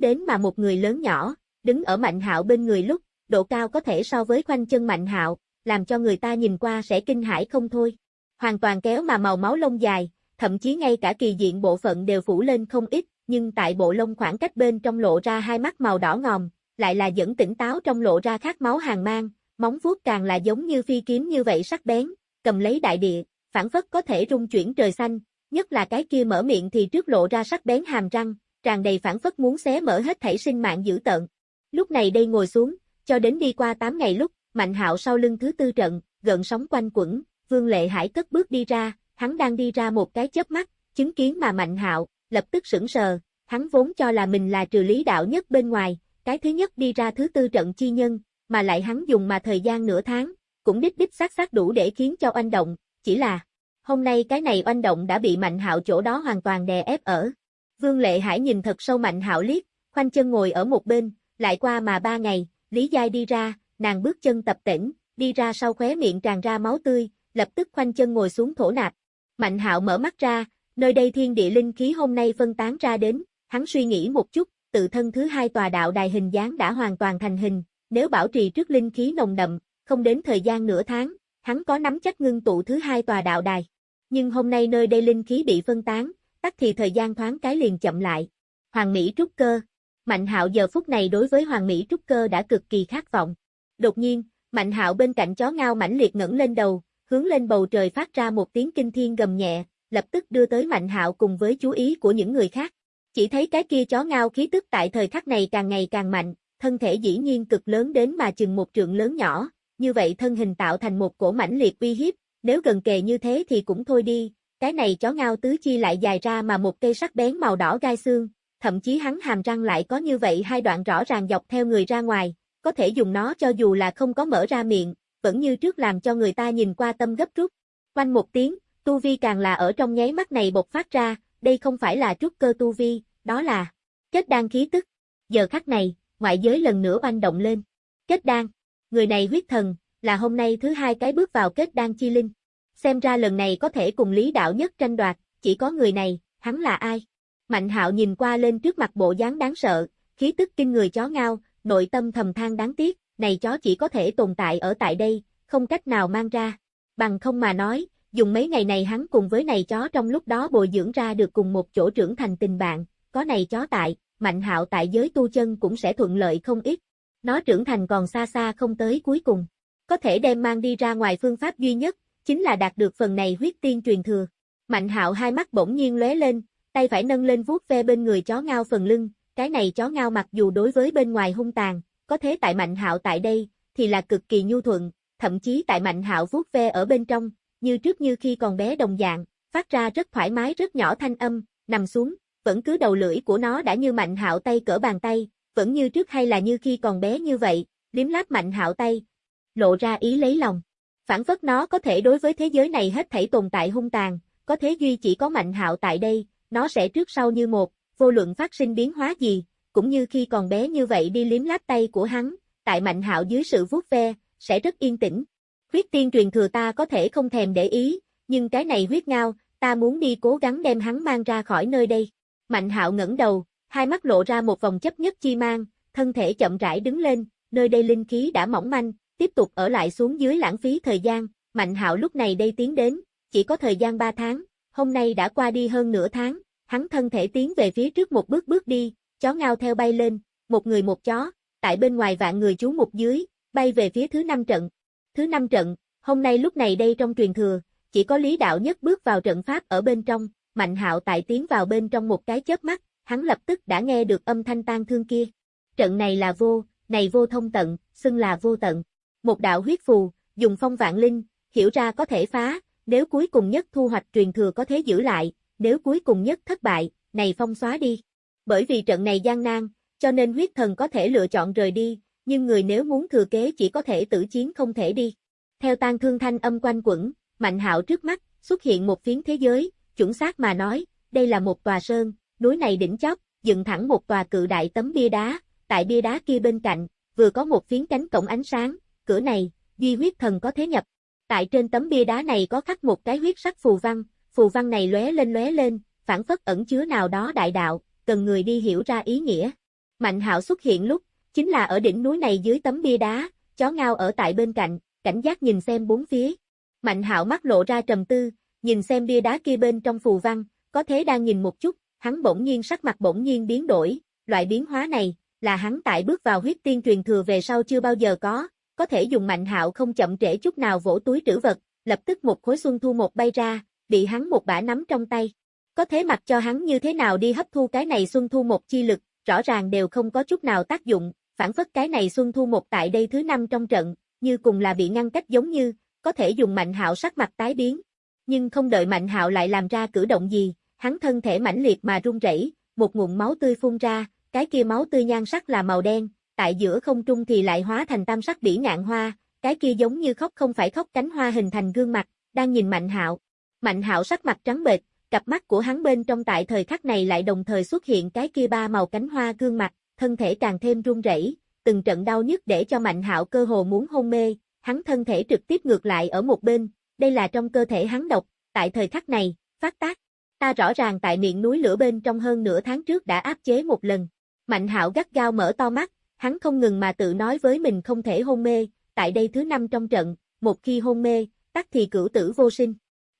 đến mà một người lớn nhỏ, đứng ở Mạnh Hạo bên người lúc, độ cao có thể so với khoanh chân Mạnh Hạo, làm cho người ta nhìn qua sẽ kinh hãi không thôi. Hoàn toàn kéo mà màu máu lông dài, thậm chí ngay cả kỳ diện bộ phận đều phủ lên không ít, nhưng tại bộ lông khoảng cách bên trong lộ ra hai mắt màu đỏ ngòm, lại là dẫn tỉnh táo trong lộ ra khát máu hàng mang, móng vuốt càng là giống như phi kiếm như vậy sắc bén, cầm lấy đại địa, phản phất có thể rung chuyển trời xanh, nhất là cái kia mở miệng thì trước lộ ra sắc bén hàm răng, tràn đầy phản phất muốn xé mở hết thảy sinh mạng dữ tợn. Lúc này đây ngồi xuống, cho đến đi qua 8 ngày lúc, Mạnh Hạo sau lưng thứ tư trận, gợn sóng quanh quẩn, Vương Lệ Hải cất bước đi ra, hắn đang đi ra một cái chớp mắt, chứng kiến mà Mạnh Hạo, lập tức sững sờ, hắn vốn cho là mình là trừ lý đạo nhất bên ngoài, cái thứ nhất đi ra thứ tư trận chi nhân, mà lại hắn dùng mà thời gian nửa tháng, cũng đích đích xác xác đủ để khiến cho oanh động, chỉ là hôm nay cái này oanh động đã bị Mạnh Hạo chỗ đó hoàn toàn đè ép ở. Vương Lệ Hải nhìn thật sâu Mạnh Hạo liếc, khoanh chân ngồi ở một bên, lại qua mà ba ngày, Lý Giai đi ra, nàng bước chân tập tỉnh, đi ra sau khóe miệng tràn ra máu tươi, lập tức khoanh chân ngồi xuống thổ nạp. Mạnh hạo mở mắt ra, nơi đây thiên địa linh khí hôm nay phân tán ra đến, hắn suy nghĩ một chút, tự thân thứ hai tòa đạo đài hình dáng đã hoàn toàn thành hình, nếu bảo trì trước linh khí nồng đậm, không đến thời gian nửa tháng, hắn có nắm chắc ngưng tụ thứ hai tòa đạo đài. Nhưng hôm nay nơi đây linh khí bị phân tán, tắt thì thời gian thoáng cái liền chậm lại. Hoàng Mỹ trúc cơ. Mạnh hạo giờ phút này đối với Hoàng Mỹ trúc cơ đã cực kỳ khát vọng. Đột nhiên, Mạnh hạo bên cạnh chó ngao mãnh liệt ngẩng lên đầu, hướng lên bầu trời phát ra một tiếng kinh thiên gầm nhẹ, lập tức đưa tới Mạnh hạo cùng với chú ý của những người khác. Chỉ thấy cái kia chó ngao khí tức tại thời khắc này càng ngày càng mạnh, thân thể dĩ nhiên cực lớn đến mà chừng một trượng lớn nhỏ, như vậy thân hình tạo thành một cổ mãnh liệt uy hiếp, nếu gần kề như thế thì cũng thôi đi, cái này chó ngao tứ chi lại dài ra mà một cây sắc bén màu đỏ gai xương, thậm chí hắn hàm răng lại có như vậy hai đoạn rõ ràng dọc theo người ra ngoài, có thể dùng nó cho dù là không có mở ra miệng, vẫn như trước làm cho người ta nhìn qua tâm gấp rút. Quanh một tiếng, tu vi càng là ở trong nháy mắt này bộc phát ra, đây không phải là trúc cơ tu vi, đó là kết đan khí tức. Giờ khắc này, ngoại giới lần nữa oanh động lên. Kết đan, người này huyết thần, là hôm nay thứ hai cái bước vào kết đan chi linh. Xem ra lần này có thể cùng lý đạo nhất tranh đoạt, chỉ có người này, hắn là ai? Mạnh hạo nhìn qua lên trước mặt bộ dáng đáng sợ, khí tức kinh người chó ngao, nội tâm thầm than đáng tiếc, này chó chỉ có thể tồn tại ở tại đây, không cách nào mang ra. Bằng không mà nói, Dùng mấy ngày này hắn cùng với này chó trong lúc đó bồi dưỡng ra được cùng một chỗ trưởng thành tình bạn, có này chó tại, Mạnh Hạo tại giới tu chân cũng sẽ thuận lợi không ít. Nó trưởng thành còn xa xa không tới cuối cùng. Có thể đem mang đi ra ngoài phương pháp duy nhất, chính là đạt được phần này huyết tiên truyền thừa. Mạnh Hạo hai mắt bỗng nhiên lóe lên, tay phải nâng lên vuốt ve bên người chó ngao phần lưng, cái này chó ngao mặc dù đối với bên ngoài hung tàn, có thế tại Mạnh Hạo tại đây thì là cực kỳ nhu thuận, thậm chí tại Mạnh Hạo vuốt ve ở bên trong, như trước như khi còn bé đồng dạng, phát ra rất thoải mái rất nhỏ thanh âm, nằm xuống, vẫn cứ đầu lưỡi của nó đã như Mạnh Hạo tay cỡ bàn tay, vẫn như trước hay là như khi còn bé như vậy, liếm láp Mạnh Hạo tay, lộ ra ý lấy lòng. Phản phất nó có thể đối với thế giới này hết thảy tồn tại hung tàn, có thế duy chỉ có Mạnh Hạo tại đây, nó sẽ trước sau như một, vô luận phát sinh biến hóa gì, cũng như khi còn bé như vậy đi liếm láp tay của hắn, tại Mạnh Hạo dưới sự vuốt ve, sẽ rất yên tĩnh. Huyết tiên truyền thừa ta có thể không thèm để ý, nhưng cái này huyết ngao, ta muốn đi cố gắng đem hắn mang ra khỏi nơi đây. Mạnh Hạo ngẩng đầu, hai mắt lộ ra một vòng chấp nhất chi mang, thân thể chậm rãi đứng lên, nơi đây linh khí đã mỏng manh, tiếp tục ở lại xuống dưới lãng phí thời gian, Mạnh Hạo lúc này đây tiến đến, chỉ có thời gian 3 tháng, hôm nay đã qua đi hơn nửa tháng, hắn thân thể tiến về phía trước một bước bước đi, chó ngao theo bay lên, một người một chó, tại bên ngoài vạn người chú mục dưới, bay về phía thứ năm trận. Thứ năm trận, hôm nay lúc này đây trong truyền thừa, chỉ có Lý Đạo Nhất bước vào trận pháp ở bên trong, Mạnh Hạo tại tiến vào bên trong một cái chớp mắt, hắn lập tức đã nghe được âm thanh tan thương kia. Trận này là vô, này vô thông tận, xưng là vô tận. Một đạo huyết phù, dùng phong vạn linh, hiểu ra có thể phá, nếu cuối cùng nhất thu hoạch truyền thừa có thể giữ lại, nếu cuối cùng nhất thất bại, này phong xóa đi. Bởi vì trận này gian nan, cho nên huyết thần có thể lựa chọn rời đi, nhưng người nếu muốn thừa kế chỉ có thể tử chiến không thể đi. Theo tan thương thanh âm quanh quẩn, Mạnh Hạo trước mắt, xuất hiện một phiến thế giới, chuẩn xác mà nói, đây là một tòa sơn, núi này đỉnh chóp, dựng thẳng một tòa cự đại tấm bia đá, tại bia đá kia bên cạnh, vừa có một phiến cánh cổng ánh sáng, cửa này, duy huyết thần có thế nhập. Tại trên tấm bia đá này có khắc một cái huyết sắc phù văn, phù văn này lóe lên lóe lên, phản phất ẩn chứa nào đó đại đạo, cần người đi hiểu ra ý nghĩa. Mạnh hạo xuất hiện lúc, chính là ở đỉnh núi này dưới tấm bia đá, chó ngao ở tại bên cạnh, cảnh giác nhìn xem bốn phía. Mạnh hạo mắt lộ ra trầm tư, nhìn xem bia đá kia bên trong phù văn, có thế đang nhìn một chút, hắn bỗng nhiên sắc mặt bỗng nhiên biến đổi, loại biến hóa này, là hắn tại bước vào huyết tiên truyền thừa về sau chưa bao giờ có, có thể dùng mạnh hạo không chậm trễ chút nào vỗ túi trữ vật, lập tức một khối xuân thu một bay ra, bị hắn một bả nắm trong tay. Có thế mặc cho hắn như thế nào đi hấp thu cái này xuân thu một chi lực, rõ ràng đều không có chút nào tác dụng, phản phất cái này xuân thu một tại đây thứ năm trong trận, như cùng là bị ngăn cách giống như, có thể dùng mạnh hạo sắc mặt tái biến. Nhưng không đợi mạnh hạo lại làm ra cử động gì, hắn thân thể mãnh liệt mà run rẩy, một ngụm máu tươi phun ra, cái kia máu tươi nhan sắc là màu đen, tại giữa không trung thì lại hóa thành tam sắc bỉ ngạn hoa, cái kia giống như khóc không phải khóc cánh hoa hình thành gương mặt, đang nhìn Mạnh Hạo. Mạnh Hạo sắc mặt trắng bệch, cặp mắt của hắn bên trong tại thời khắc này lại đồng thời xuất hiện cái kia ba màu cánh hoa gương mặt, thân thể càng thêm run rẩy, từng trận đau nhức để cho Mạnh Hạo cơ hồ muốn hôn mê, hắn thân thể trực tiếp ngược lại ở một bên, đây là trong cơ thể hắn độc, tại thời khắc này, phát tác. Ta rõ ràng tại miệng núi lửa bên trong hơn nửa tháng trước đã áp chế một lần. Mạnh Hạo gắt gao mở to mắt, hắn không ngừng mà tự nói với mình không thể hôn mê, tại đây thứ năm trong trận, một khi hôn mê, tắc thì cửu tử vô sinh.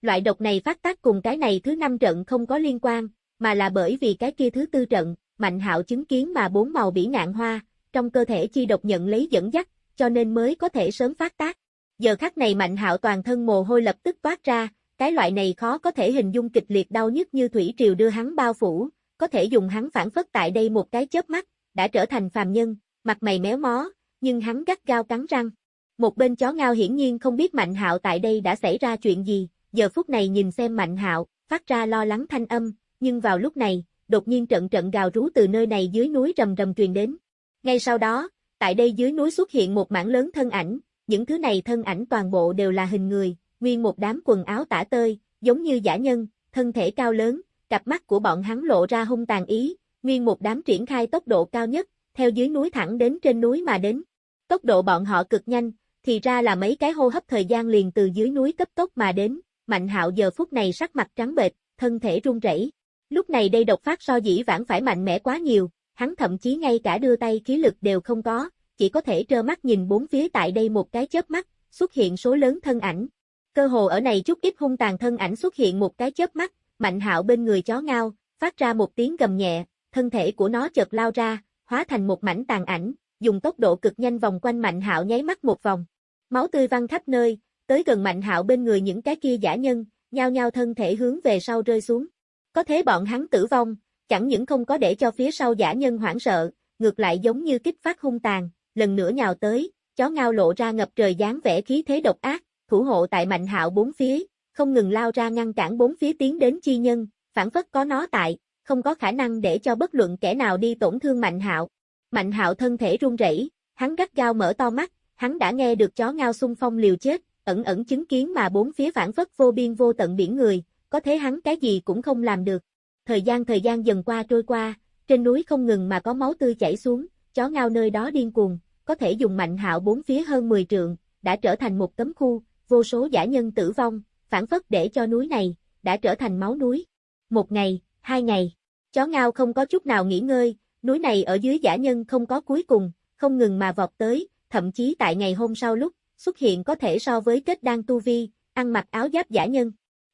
Loại độc này phát tác cùng cái này thứ năm trận không có liên quan, mà là bởi vì cái kia thứ tư trận, Mạnh Hạo chứng kiến mà bốn màu bỉ ngạn hoa, trong cơ thể chi độc nhận lấy dẫn dắt, cho nên mới có thể sớm phát tác. Giờ khắc này Mạnh Hạo toàn thân mồ hôi lập tức toát ra, cái loại này khó có thể hình dung kịch liệt đau nhức như thủy triều đưa hắn bao phủ, có thể dùng hắn phản phất tại đây một cái chớp mắt, đã trở thành phàm nhân, mặt mày méo mó, nhưng hắn gắt gao cắn răng. Một bên chó ngao hiển nhiên không biết Mạnh Hạo tại đây đã xảy ra chuyện gì, giờ phút này nhìn xem Mạnh Hạo, phát ra lo lắng thanh âm, nhưng vào lúc này, đột nhiên trận trận gào rú từ nơi này dưới núi rầm rầm truyền đến. Ngay sau đó, tại đây dưới núi xuất hiện một mảng lớn thân ảnh, những thứ này thân ảnh toàn bộ đều là hình người, nguyên một đám quần áo tả tơi, giống như giả nhân, thân thể cao lớn, cặp mắt của bọn hắn lộ ra hung tàn ý, nguyên một đám triển khai tốc độ cao nhất, theo dưới núi thẳng đến trên núi mà đến. Tốc độ bọn họ cực nhanh, thì ra là mấy cái hô hấp thời gian liền từ dưới núi cấp tốc mà đến, Mạnh Hạo giờ phút này sắc mặt trắng bệch, thân thể run rẩy. Lúc này đây độc phát so dĩ vãng phải mạnh mẽ quá nhiều, hắn thậm chí ngay cả đưa tay khí lực đều không có, chỉ có thể trơ mắt nhìn bốn phía tại đây một cái chớp mắt, xuất hiện số lớn thân ảnh. Cơ hồ ở này chút ít hung tàn thân ảnh xuất hiện một cái chớp mắt, Mạnh Hạo bên người chó ngao, phát ra một tiếng gầm nhẹ, thân thể của nó chợt lao ra, hóa thành một mảnh tàn ảnh, dùng tốc độ cực nhanh vòng quanh Mạnh Hạo nháy mắt một vòng. Máu tươi văng khắp nơi, tới gần Mạnh Hạo bên người những cái kia giả nhân, nhao nhao thân thể hướng về sau rơi xuống. Có thế bọn hắn tử vong, chẳng những không có để cho phía sau giả nhân hoảng sợ, ngược lại giống như kích phát hung tàn, lần nữa nhào tới, chó ngao lộ ra ngập trời dáng vẻ khí thế độc ác, thủ hộ tại Mạnh Hạo bốn phía, không ngừng lao ra ngăn cản bốn phía tiến đến chi nhân, phản phất có nó tại, không có khả năng để cho bất luận kẻ nào đi tổn thương Mạnh Hạo. Mạnh Hạo thân thể run rẩy, hắn gắt gao mở to mắt, hắn đã nghe được chó ngao xung phong liều chết, ẩn ẩn chứng kiến mà bốn phía phản phất vô biên vô tận biển người, có thế hắn cái gì cũng không làm được. Thời gian thời gian dần qua trôi qua, trên núi không ngừng mà có máu tươi chảy xuống, chó ngao nơi đó điên cuồng, có thể dùng mạnh hạo bốn phía hơn 10 trượng, đã trở thành một tấm khu, vô số giả nhân tử vong, phản phất để cho núi này, đã trở thành máu núi. Một ngày, hai ngày, chó ngao không có chút nào nghỉ ngơi, núi này ở dưới giả nhân không có cuối cùng, không ngừng mà vọt tới, thậm chí tại ngày hôm sau lúc, xuất hiện có thể so với kết đan tu vi, ăn mặc áo giáp giả nhân.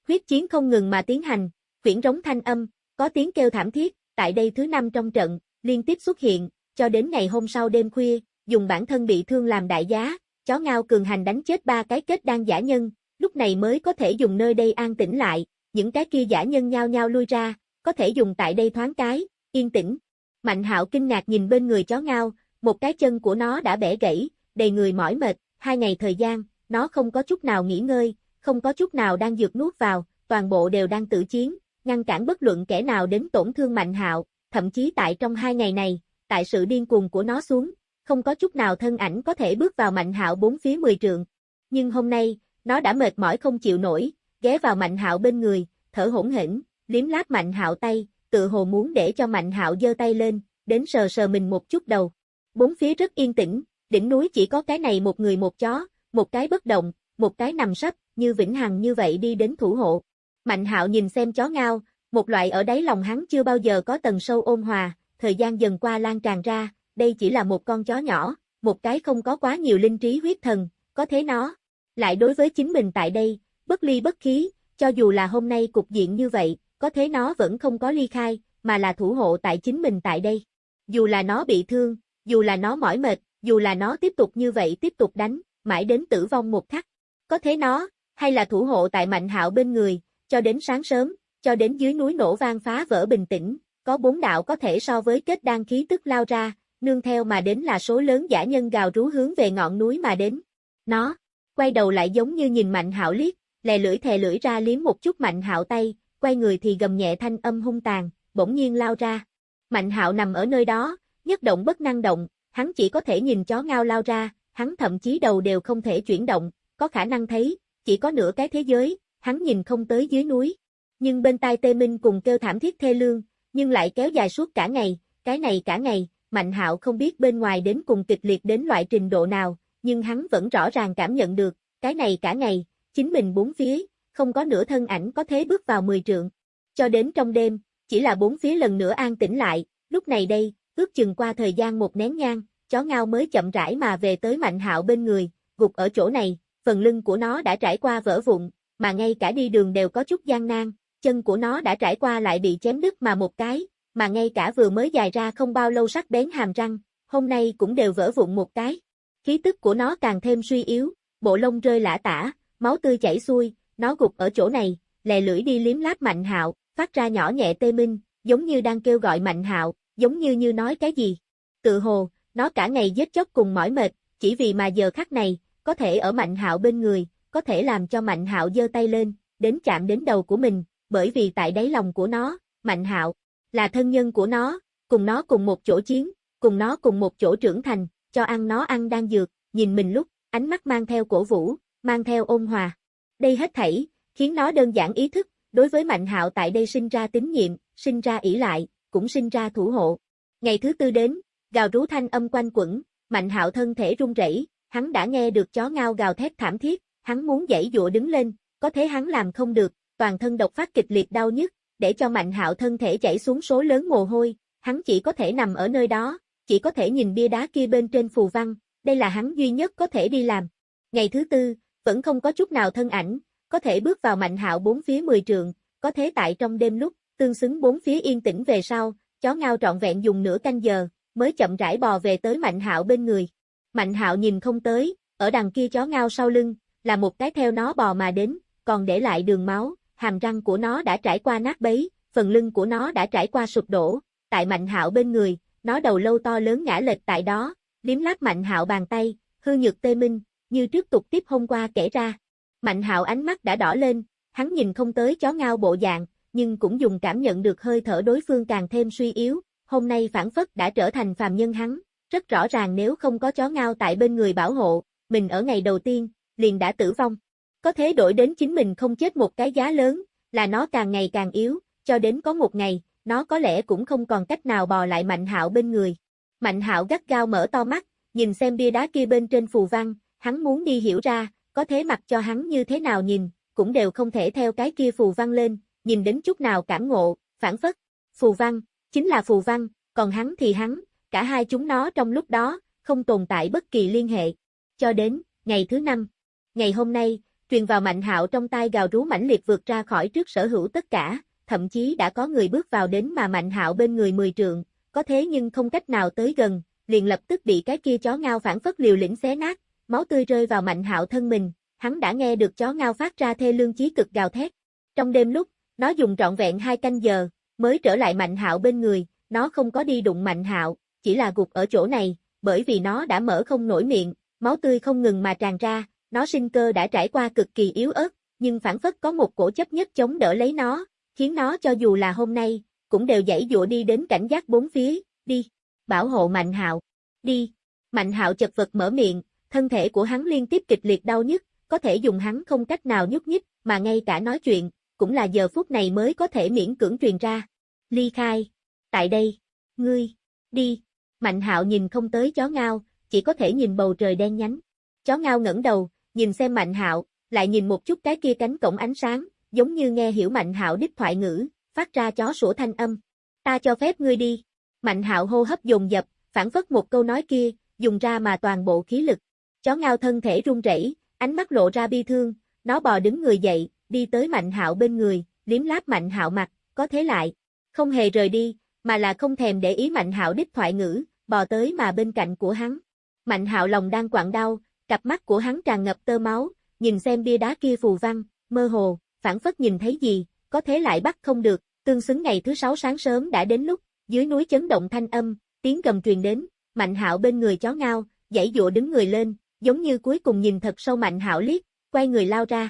Huyết chiến không ngừng mà tiến hành, quyển rống thanh âm, có tiếng kêu thảm thiết, tại đây thứ năm trong trận, liên tiếp xuất hiện, cho đến ngày hôm sau đêm khuya, dùng bản thân bị thương làm đại giá, chó ngao cường hành đánh chết ba cái kết đan giả nhân, lúc này mới có thể dùng nơi đây an tĩnh lại, những cái kia giả nhân nhao nhao lui ra, có thể dùng tại đây thoáng cái, yên tĩnh. Mạnh hạo kinh ngạc nhìn bên người chó ngao, một cái chân của nó đã bẻ gãy, đầy người mỏi mệt, hai ngày thời gian, nó không có chút nào nghỉ ngơi, không có chút nào đang dược nuốt vào, toàn bộ đều đang tự chiến, ngăn cản bất luận kẻ nào đến tổn thương Mạnh Hạo, thậm chí tại trong hai ngày này, tại sự điên cuồng của nó xuống, không có chút nào thân ảnh có thể bước vào Mạnh Hạo bốn phía mười trượng. Nhưng hôm nay, nó đã mệt mỏi không chịu nổi, ghé vào Mạnh Hạo bên người, thở hổn hển, liếm láp Mạnh Hạo tay, tự hồ muốn để cho Mạnh Hạo giơ tay lên, đến sờ sờ mình một chút đầu. Bốn phía rất yên tĩnh, đỉnh núi chỉ có cái này một người một chó, một cái bất động, một cái nằm sấp, như vĩnh hằng như vậy đi đến thủ hộ. Mạnh hạo nhìn xem chó ngao, một loại ở đáy lòng hắn chưa bao giờ có tầng sâu ôn hòa, thời gian dần qua lan tràn ra, đây chỉ là một con chó nhỏ, một cái không có quá nhiều linh trí huyết thần, có thế nó. Lại đối với chính mình tại đây, bất ly bất khí, cho dù là hôm nay cục diện như vậy, có thế nó vẫn không có ly khai, mà là thủ hộ tại chính mình tại đây. Dù là nó bị thương, dù là nó mỏi mệt, dù là nó tiếp tục như vậy tiếp tục đánh, mãi đến tử vong một khắc. Có thế nó, hay là thủ hộ tại Mạnh Hạo bên người, cho đến sáng sớm, cho đến dưới núi nổ vang phá vỡ bình tĩnh, có bốn đạo có thể so với kết đan khí tức lao ra, nương theo mà đến là số lớn giả nhân gào rú hướng về ngọn núi mà đến. Nó, quay đầu lại giống như nhìn Mạnh Hạo liếc, lè lưỡi thè lưỡi ra liếm một chút Mạnh Hạo tay, quay người thì gầm nhẹ thanh âm hung tàn, bỗng nhiên lao ra. Mạnh Hạo nằm ở nơi đó, nhất động bất năng động, hắn chỉ có thể nhìn chó ngao lao ra, hắn thậm chí đầu đều không thể chuyển động, có khả năng thấy, chỉ có nửa cái thế giới, hắn nhìn không tới dưới núi. Nhưng bên tai Tê Minh cùng kêu thảm thiết thê lương, nhưng lại kéo dài suốt cả ngày, cái này cả ngày, Mạnh Hạo không biết bên ngoài đến cùng kịch liệt đến loại trình độ nào, nhưng hắn vẫn rõ ràng cảm nhận được, cái này cả ngày, chính mình bốn phía, không có nửa thân ảnh có thế bước vào mười trượng. Cho đến trong đêm, chỉ là bốn phía lần nữa an tĩnh lại, lúc này đây, ước chừng qua thời gian một nén nhang, chó ngao mới chậm rãi mà về tới Mạnh Hạo bên người, gục ở chỗ này, phần lưng của nó đã trải qua vỡ vụn, mà ngay cả đi đường đều có chút gian nan, chân của nó đã trải qua lại bị chém đứt mà một cái, mà ngay cả vừa mới dài ra không bao lâu sắc bén hàm răng, hôm nay cũng đều vỡ vụn một cái. Khí tức của nó càng thêm suy yếu, bộ lông rơi lả tả, máu tươi chảy xuôi, nó gục ở chỗ này, lè lưỡi đi liếm láp Mạnh Hạo, phát ra nhỏ nhẹ tê minh, giống như đang kêu gọi Mạnh Hạo, giống như như nói cái gì. Tự hồ, nó cả ngày giết chóc cùng mỏi mệt, chỉ vì mà giờ khắc này, có thể ở Mạnh Hạo bên người, có thể làm cho Mạnh Hạo giơ tay lên, đến chạm đến đầu của mình, bởi vì tại đáy lòng của nó, Mạnh Hạo là thân nhân của nó, cùng nó cùng một chỗ chiến, cùng nó cùng một chỗ trưởng thành, cho ăn nó ăn đang dược, nhìn mình lúc, ánh mắt mang theo cổ vũ, mang theo ôn hòa. Đây hết thảy, khiến nó đơn giản ý thức, đối với Mạnh Hạo tại đây sinh ra tín nhiệm, sinh ra ỷ lại, cũng sinh ra thủ hộ. Ngày thứ tư đến, gào rú thanh âm quanh quẩn, Mạnh Hạo thân thể run rẩy, hắn đã nghe được chó ngao gào thét thảm thiết, hắn muốn dãy dụa đứng lên, có thế hắn làm không được, toàn thân độc phát kịch liệt đau nhức, để cho Mạnh Hạo thân thể chảy xuống số lớn mồ hôi, hắn chỉ có thể nằm ở nơi đó, chỉ có thể nhìn bia đá kia bên trên phù văn, đây là hắn duy nhất có thể đi làm. Ngày thứ tư, vẫn không có chút nào thân ảnh, có thể bước vào Mạnh Hạo bốn phía 10 trường, có thế tại trong đêm lúc, tương xứng bốn phía yên tĩnh về sau, chó ngao trọn vẹn dùng nửa canh giờ, mới chậm rãi bò về tới Mạnh Hạo bên người. Mạnh Hạo nhìn không tới, ở đằng kia chó ngao sau lưng, là một cái theo nó bò mà đến, còn để lại đường máu, hàm răng của nó đã trải qua nát bấy, phần lưng của nó đã trải qua sụp đổ, tại Mạnh Hạo bên người, nó đầu lâu to lớn ngã lệch tại đó, liếm láp Mạnh Hạo bàn tay, hư nhược tê minh, như trước tục tiếp hôm qua kể ra. Mạnh Hạo ánh mắt đã đỏ lên, hắn nhìn không tới chó ngao bộ dạng, nhưng cũng dùng cảm nhận được hơi thở đối phương càng thêm suy yếu, hôm nay phản phất đã trở thành phàm nhân hắn, rất rõ ràng nếu không có chó ngao tại bên người bảo hộ, mình ở ngày đầu tiên, liền đã tử vong. Có thế đổi đến chính mình không chết một cái giá lớn, là nó càng ngày càng yếu, cho đến có một ngày, nó có lẽ cũng không còn cách nào bò lại Mạnh Hạo bên người. Mạnh Hạo gắt gao mở to mắt, nhìn xem bia đá kia bên trên phù văn, hắn muốn đi hiểu ra, có thế mặc cho hắn như thế nào nhìn, cũng đều không thể theo cái kia phù văn lên, nhìn đến chút nào cảm ngộ, phản phất. Phù văn, chính là phù văn, còn hắn thì hắn, cả hai chúng nó trong lúc đó, không tồn tại bất kỳ liên hệ. Cho đến, ngày thứ năm, ngày hôm nay, truyền vào mạnh hạo trong tai gào rú mãnh liệt vượt ra khỏi trước sở hữu tất cả, thậm chí đã có người bước vào đến mà mạnh hạo bên người mười trượng, có thế nhưng không cách nào tới gần, liền lập tức bị cái kia chó ngao phản phất liều lĩnh xé nát, máu tươi rơi vào mạnh hạo thân mình, hắn đã nghe được chó ngao phát ra thê lương chí cực gào thét. Trong đêm lúc, nó dùng trọn vẹn hai canh giờ, mới trở lại mạnh hạo bên người, nó không có đi đụng mạnh hạo, chỉ là gục ở chỗ này, bởi vì nó đã mở không nổi miệng, máu tươi không ngừng mà tràn ra, nó sinh cơ đã trải qua cực kỳ yếu ớt, nhưng phản phất có một cổ chấp nhất chống đỡ lấy nó, khiến nó cho dù là hôm nay, cũng đều dãy dụa đi đến cảnh giác bốn phía, đi, bảo hộ Mạnh Hạo, đi. Mạnh Hạo chật vật mở miệng, thân thể của hắn liên tiếp kịch liệt đau nhức, có thể dùng hắn không cách nào nhúc nhích, mà ngay cả nói chuyện, cũng là giờ phút này mới có thể miễn cưỡng truyền ra. Ly khai, tại đây, ngươi, đi. Mạnh Hạo nhìn không tới chó ngao, chỉ có thể nhìn bầu trời đen nhánh. Chó ngao ngẩng đầu, nhìn xem Mạnh Hạo, lại nhìn một chút cái kia cánh cổng ánh sáng, giống như nghe hiểu Mạnh Hạo đích thoại ngữ, phát ra chó sủa thanh âm. Ta cho phép ngươi đi. Mạnh Hạo hô hấp dồn dập, phản phất một câu nói kia, dùng ra mà toàn bộ khí lực. Chó ngao thân thể run rẩy, ánh mắt lộ ra bi thương, nó bò đứng người dậy, đi tới Mạnh Hạo bên người, liếm láp Mạnh Hạo mặt, có thế lại, không hề rời đi, mà là không thèm để ý Mạnh Hạo đích thoại ngữ, bò tới mà bên cạnh của hắn. Mạnh Hạo lòng đang quặn đau, cặp mắt của hắn tràn ngập tơ máu, nhìn xem bia đá kia phù văn, mơ hồ, phản phất nhìn thấy gì, có thế lại bắt không được, tương xứng ngày thứ sáu sáng sớm đã đến lúc, dưới núi chấn động thanh âm, tiếng gầm truyền đến, Mạnh Hạo bên người chó ngao, dãy dụa đứng người lên, giống như cuối cùng nhìn thật sâu Mạnh Hạo liếc, quay người lao ra.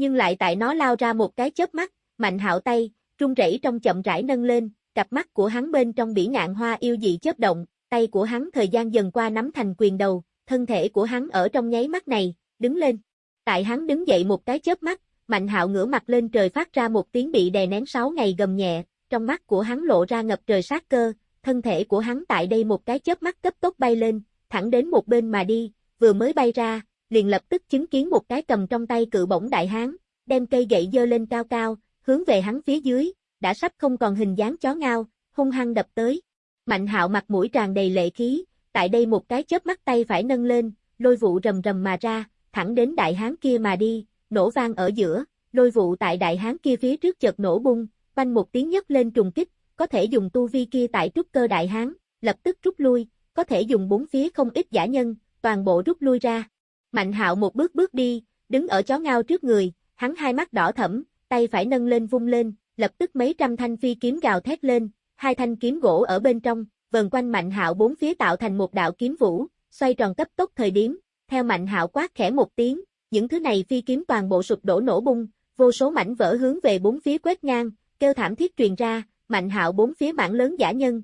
Nhưng lại tại nó lao ra một cái chớp mắt, Mạnh Hạo tay, trung rẩy trong chậm rãi nâng lên, cặp mắt của hắn bên trong bỉ ngạn hoa yêu dị chớp động, tay của hắn thời gian dần qua nắm thành quyền đầu, thân thể của hắn ở trong nháy mắt này, đứng lên. Tại hắn đứng dậy một cái chớp mắt, Mạnh Hạo ngửa mặt lên trời phát ra một tiếng bị đè nén sáu ngày gầm nhẹ, trong mắt của hắn lộ ra ngập trời sát cơ, thân thể của hắn tại đây một cái chớp mắt cấp tốc bay lên, thẳng đến một bên mà đi, vừa mới bay ra, liền lập tức chứng kiến một cái cầm trong tay cự bổng đại hán, đem cây gậy dơ lên cao cao, hướng về hắn phía dưới, đã sắp không còn hình dáng chó ngao, hung hăng đập tới. Mạnh hạo mặt mũi tràn đầy lệ khí, tại đây một cái chớp mắt tay phải nâng lên, lôi vụ rầm rầm mà ra, thẳng đến đại hán kia mà đi, nổ vang ở giữa, lôi vụ tại đại hán kia phía trước chợt nổ bung, quanh một tiếng nhất lên trùng kích, có thể dùng tu vi kia tại trúc cơ đại hán, lập tức rút lui, có thể dùng bốn phía không ít giả nhân, toàn bộ rút lui ra. Mạnh hạo một bước bước đi, đứng ở chó ngao trước người, hắn hai mắt đỏ thẫm, tay phải nâng lên vung lên, lập tức mấy trăm thanh phi kiếm gào thét lên, hai thanh kiếm gỗ ở bên trong, vần quanh Mạnh Hạo bốn phía tạo thành một đạo kiếm vũ, xoay tròn cấp tốc thời điểm, theo Mạnh Hạo quát khẽ một tiếng, những thứ này phi kiếm toàn bộ sụp đổ nổ bung, vô số mảnh vỡ hướng về bốn phía quét ngang, kêu thảm thiết truyền ra, Mạnh Hạo bốn phía mảng lớn giả nhân.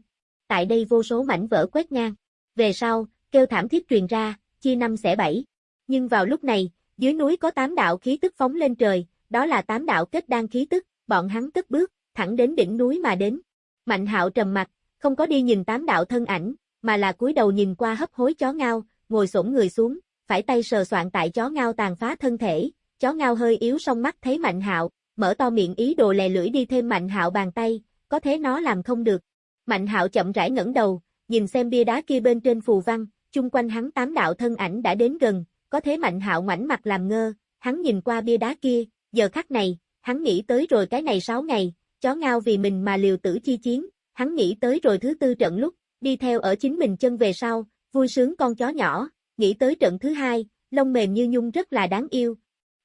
Tại đây vô số mảnh vỡ quét ngang. Về sau, kêu thảm thiết truyền ra, chia năm xẻ bảy. Nhưng vào lúc này, dưới núi có tám đạo khí tức phóng lên trời, đó là tám đạo kết đan khí tức, bọn hắn cất bước, thẳng đến đỉnh núi mà đến. Mạnh Hạo trầm mặt, không có đi nhìn tám đạo thân ảnh, mà là cúi đầu nhìn qua hấp hối chó ngao, ngồi xổm người xuống, phải tay sờ soạn tại chó ngao tàn phá thân thể, chó ngao hơi yếu song mắt thấy Mạnh Hạo, mở to miệng ý đồ lè lưỡi đi thêm Mạnh Hạo bàn tay, có thế nó làm không được. Mạnh Hạo chậm rãi ngẩng đầu, nhìn xem bia đá kia bên trên phù văn, chung quanh hắn tám đạo thân ảnh đã đến gần, có thế Mạnh Hạo ngoảnh mặt làm ngơ, hắn nhìn qua bia đá kia, giờ khắc này, hắn nghĩ tới rồi cái này 6 ngày, chó ngao vì mình mà liều tử chi chiến, hắn nghĩ tới rồi thứ tư trận lúc, đi theo ở chính mình chân về sau, vui sướng con chó nhỏ, nghĩ tới trận thứ hai, lông mềm như nhung rất là đáng yêu.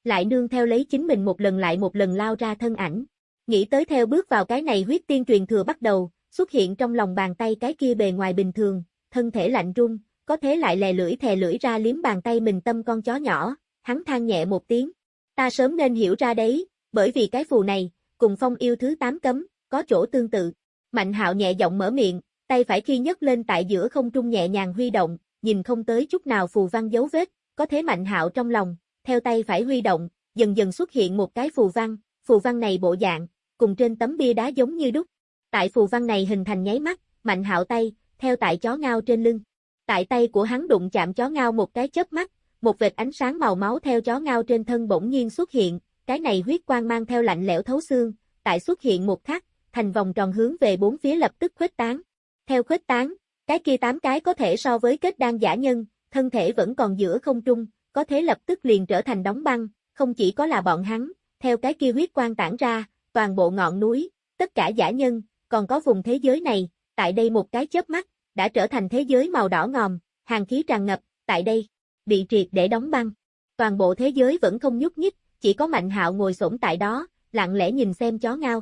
Lại nương theo lấy chính mình một lần lại một lần lao ra thân ảnh. Nghĩ tới theo bước vào cái này huyết tiên truyền thừa bắt đầu, xuất hiện trong lòng bàn tay cái kia bề ngoài bình thường, thân thể lạnh run, có thế lại lè lưỡi thè lưỡi ra liếm bàn tay mình tâm con chó nhỏ, hắn than nhẹ một tiếng. Ta sớm nên hiểu ra đấy, bởi vì cái phù này, cùng phong yêu thứ tám cấm, có chỗ tương tự. Mạnh hạo nhẹ giọng mở miệng, tay phải khi nhấc lên tại giữa không trung nhẹ nhàng huy động, nhìn không tới chút nào phù văn dấu vết, có thế mạnh hạo trong lòng, theo tay phải huy động, dần dần xuất hiện một cái phù văn, phù văn này bộ dạng, cùng trên tấm bia đá giống như đúc. Tại phù văn này hình thành nháy mắt, mạnh hạo tay, theo tại chó ngao trên lưng. Tại tay của hắn đụng chạm chó ngao một cái chớp mắt, một vệt ánh sáng màu máu theo chó ngao trên thân bỗng nhiên xuất hiện, cái này huyết quang mang theo lạnh lẽo thấu xương, tại xuất hiện một khắc, thành vòng tròn hướng về bốn phía lập tức khuếch tán. Theo khuếch tán, cái kia tám cái có thể so với kết đan giả nhân, thân thể vẫn còn giữa không trung, có thế lập tức liền trở thành đóng băng, không chỉ có là bọn hắn, theo cái kia huyết quang tản ra, toàn bộ ngọn núi, tất cả giả nhân, còn có vùng thế giới này, tại đây một cái chớp mắt, đã trở thành thế giới màu đỏ ngòm, hàng khí tràn ngập, tại đây, bị triệt để đóng băng. Toàn bộ thế giới vẫn không nhúc nhích, chỉ có Mạnh Hạo ngồi xổm tại đó, lặng lẽ nhìn xem chó ngao.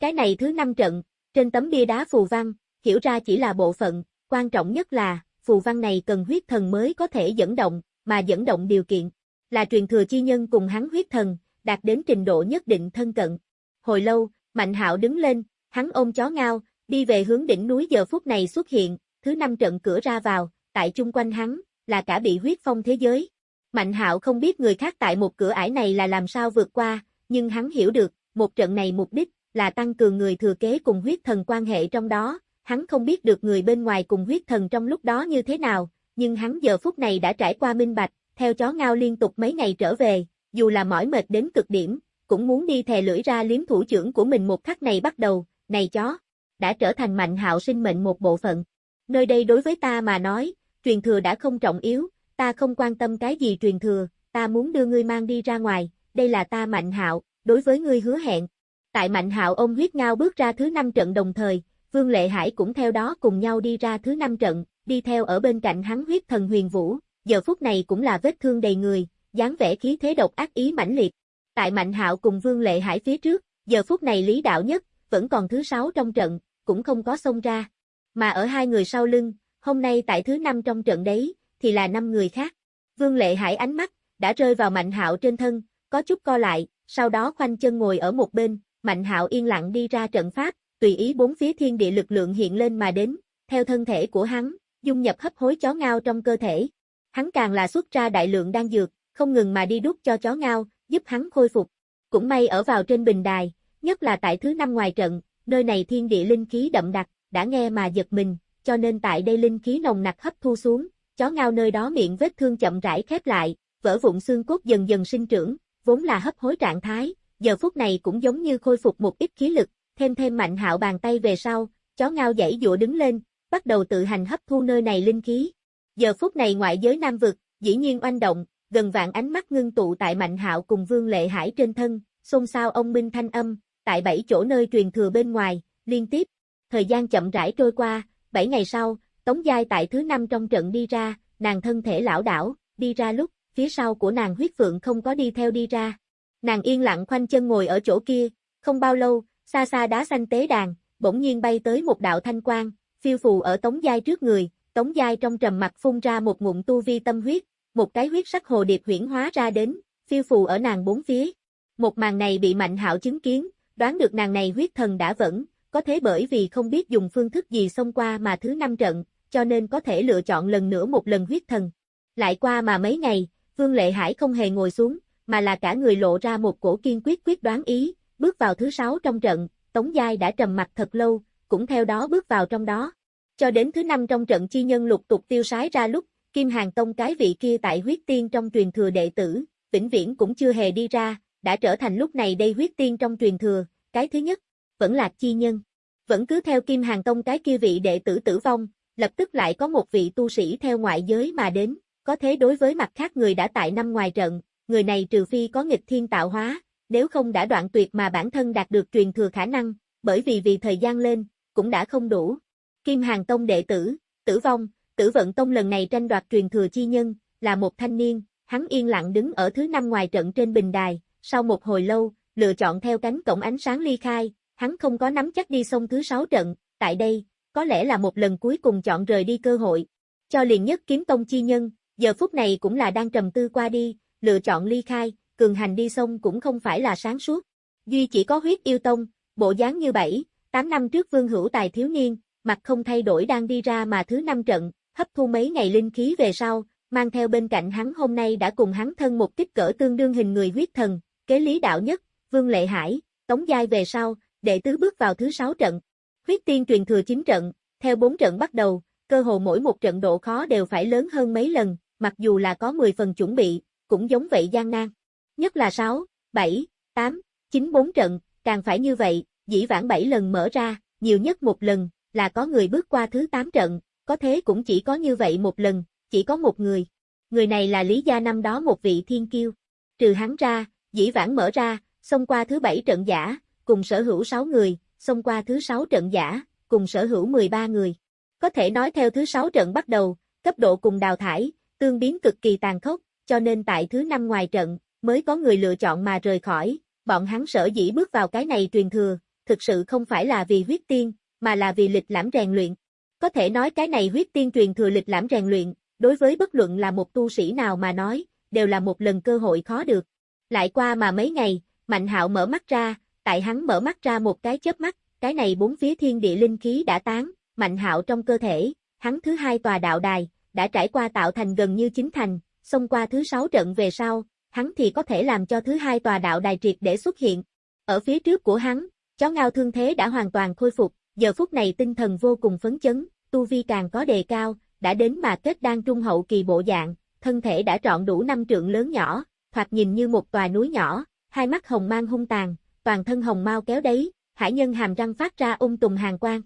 Cái này thứ năm trận, trên tấm bia đá phù văn, hiểu ra chỉ là bộ phận, quan trọng nhất là, phù văn này cần huyết thần mới có thể dẫn động, mà dẫn động điều kiện, là truyền thừa chi nhân cùng hắn huyết thần, đạt đến trình độ nhất định thân cận. Hồi lâu, Mạnh Hạo đứng lên, hắn ôm chó ngao, đi về hướng đỉnh núi giờ phút này xuất hiện, thứ năm trận cửa ra vào, tại chung quanh hắn, là cả bị huyết phong thế giới. Mạnh hạo không biết người khác tại một cửa ải này là làm sao vượt qua, nhưng hắn hiểu được, một trận này mục đích, là tăng cường người thừa kế cùng huyết thần quan hệ trong đó, hắn không biết được người bên ngoài cùng huyết thần trong lúc đó như thế nào, nhưng hắn giờ phút này đã trải qua minh bạch, theo chó ngao liên tục mấy ngày trở về, dù là mỏi mệt đến cực điểm, cũng muốn đi thè lưỡi ra liếm thủ trưởng của mình một khắc này bắt đầu, này chó, đã trở thành mạnh hạo sinh mệnh một bộ phận. Nơi đây đối với ta mà nói, truyền thừa đã không trọng yếu, ta không quan tâm cái gì truyền thừa, ta muốn đưa ngươi mang đi ra ngoài, đây là ta Mạnh Hạo, đối với ngươi hứa hẹn. Tại Mạnh Hạo ôm huyết ngao bước ra thứ năm trận đồng thời, Vương Lệ Hải cũng theo đó cùng nhau đi ra thứ năm trận, đi theo ở bên cạnh hắn huyết thần huyền vũ, giờ phút này cũng là vết thương đầy người, dáng vẻ khí thế độc ác ý mãnh liệt. Tại Mạnh Hạo cùng Vương Lệ Hải phía trước, giờ phút này Lý Đạo Nhất, vẫn còn thứ sáu trong trận, cũng không có xông ra. Mà ở hai người sau lưng, hôm nay tại thứ năm trong trận đấy, thì là năm người khác. Vương Lệ Hải ánh mắt, đã rơi vào Mạnh Hạo trên thân, có chút co lại, sau đó khoanh chân ngồi ở một bên, Mạnh Hạo yên lặng đi ra trận pháp, tùy ý bốn phía thiên địa lực lượng hiện lên mà đến, theo thân thể của hắn, dung nhập hấp hối chó ngao trong cơ thể. Hắn càng là xuất ra đại lượng đan dược, không ngừng mà đi đút cho chó ngao, giúp hắn khôi phục. Cũng may ở vào trên bình đài, nhất là tại thứ năm ngoài trận, nơi này thiên địa linh khí đậm đặc, đã nghe mà giật mình, cho nên tại đây linh khí nồng nặc hấp thu xuống, chó ngao nơi đó miệng vết thương chậm rãi khép lại, vỡ vụn xương cốt dần dần sinh trưởng, vốn là hấp hối trạng thái, giờ phút này cũng giống như khôi phục một ít khí lực, thêm thêm mạnh hạo bàn tay về sau, chó ngao dãy dụa đứng lên, bắt đầu tự hành hấp thu nơi này linh khí. Giờ phút này ngoại giới Nam Vực, dĩ nhiên oanh động, gần vạn ánh mắt ngưng tụ tại Mạnh Hạo cùng Vương Lệ Hải trên thân, xôn xao ông minh thanh âm, tại bảy chỗ nơi truyền thừa bên ngoài, liên tiếp. Thời gian chậm rãi trôi qua, bảy ngày sau, Tống Giai tại thứ năm trong trận đi ra, nàng thân thể lão đảo, đi ra lúc, phía sau của nàng huyết phượng không có đi theo đi ra. Nàng yên lặng khoanh chân ngồi ở chỗ kia, không bao lâu, xa xa đá xanh tế đàn, bỗng nhiên bay tới một đạo thanh quang, phiêu phù ở Tống Giai trước người, Tống Giai trong trầm mặt phun ra một ngụm tu vi tâm huyết, một cái huyết sắc hồ điệp huyển hóa ra đến, phiêu phù ở nàng bốn phía. Một màn này bị Mạnh Hạo chứng kiến, đoán được nàng này huyết thần đã vẫn, có thế bởi vì không biết dùng phương thức gì xông qua mà thứ năm trận, cho nên có thể lựa chọn lần nữa một lần huyết thần. Lại qua mà mấy ngày, Vương Lệ Hải không hề ngồi xuống, mà là cả người lộ ra một cổ kiên quyết quyết đoán ý, bước vào thứ sáu trong trận, Tống Giai đã trầm mặt thật lâu, cũng theo đó bước vào trong đó. Cho đến thứ năm trong trận chi nhân lục tục tiêu sái ra lúc, Kim Hàng Tông cái vị kia tại huyết tiên trong truyền thừa đệ tử, vĩnh viễn cũng chưa hề đi ra, đã trở thành lúc này đây huyết tiên trong truyền thừa, cái thứ nhất, vẫn là chi nhân. Vẫn cứ theo Kim Hàng Tông cái kia vị đệ tử tử vong, lập tức lại có một vị tu sĩ theo ngoại giới mà đến, có thế đối với mặt khác người đã tại năm ngoài trận, người này trừ phi có nghịch thiên tạo hóa, nếu không đã đoạn tuyệt mà bản thân đạt được truyền thừa khả năng, bởi vì vì thời gian lên, cũng đã không đủ. Kim Hàng Tông đệ tử, tử vong, tử vận tông lần này tranh đoạt truyền thừa chi nhân, là một thanh niên, hắn yên lặng đứng ở thứ năm ngoài trận trên bình đài, sau một hồi lâu, lựa chọn theo cánh cổng ánh sáng ly khai, hắn không có nắm chắc đi sông thứ sáu trận, tại đây, có lẽ là một lần cuối cùng chọn rời đi cơ hội. Cho liền nhất kiếm tông chi nhân, giờ phút này cũng là đang trầm tư qua đi, lựa chọn ly khai, cường hành đi sông cũng không phải là sáng suốt. Duy chỉ có huyết yêu tông, bộ dáng như bảy, tám năm trước vương hữu tài thiếu niên, mặt không thay đổi đang đi ra mà thứ năm trận, hấp thu mấy ngày linh khí về sau, mang theo bên cạnh hắn hôm nay đã cùng hắn thân một kích cỡ tương đương hình người huyết thần, kế lý đạo nhất, vương lệ hải, tống giai về sau, đệ tứ bước vào thứ sáu trận. Huyết tiên truyền thừa chín trận, theo bốn trận bắt đầu, cơ hồ mỗi một trận độ khó đều phải lớn hơn mấy lần, mặc dù là có 10 phần chuẩn bị, cũng giống vậy gian nan. Nhất là 6, 7, 8, 9 4 trận, càng phải như vậy, dĩ vãng 7 lần mở ra, nhiều nhất một lần, là có người bước qua thứ 8 trận, có thế cũng chỉ có như vậy một lần, chỉ có một người. Người này là Lý Gia năm đó một vị thiên kiêu. Trừ hắn ra, dĩ vãng mở ra, xông qua thứ 7 trận giả, cùng sở hữu 6 người, xông qua thứ 6 trận giả, cùng sở hữu 13 người. Có thể nói theo thứ 6 trận bắt đầu, cấp độ cùng đào thải, tương biến cực kỳ tàn khốc, cho nên tại thứ 5 ngoài trận, mới có người lựa chọn mà rời khỏi, bọn hắn sở dĩ bước vào cái này truyền thừa, thực sự không phải là vì huyết tiên, mà là vì lịch lãm rèn luyện. Có thể nói cái này huyết tiên truyền thừa lịch lãm rèn luyện, đối với bất luận là một tu sĩ nào mà nói, đều là một lần cơ hội khó được. Lại qua mà mấy ngày, Mạnh Hạo mở mắt ra, tại hắn mở mắt ra một cái chớp mắt, cái này bốn phía thiên địa linh khí đã tán, Mạnh Hạo trong cơ thể, hắn thứ hai tòa đạo đài, đã trải qua tạo thành gần như chính thành, xông qua thứ sáu trận về sau, hắn thì có thể làm cho thứ hai tòa đạo đài triệt để xuất hiện. Ở phía trước của hắn, chó ngao thương thế đã hoàn toàn khôi phục, giờ phút này tinh thần vô cùng phấn chấn, tu vi càng có đề cao, đã đến mà kết đang trung hậu kỳ bộ dạng, thân thể đã trọn đủ năm trượng lớn nhỏ, thoạt nhìn như một tòa núi nhỏ, hai mắt hồng mang hung tàn, toàn thân hồng mau kéo đấy, hải nhân hàm răng phát ra ung tùng hàng quang.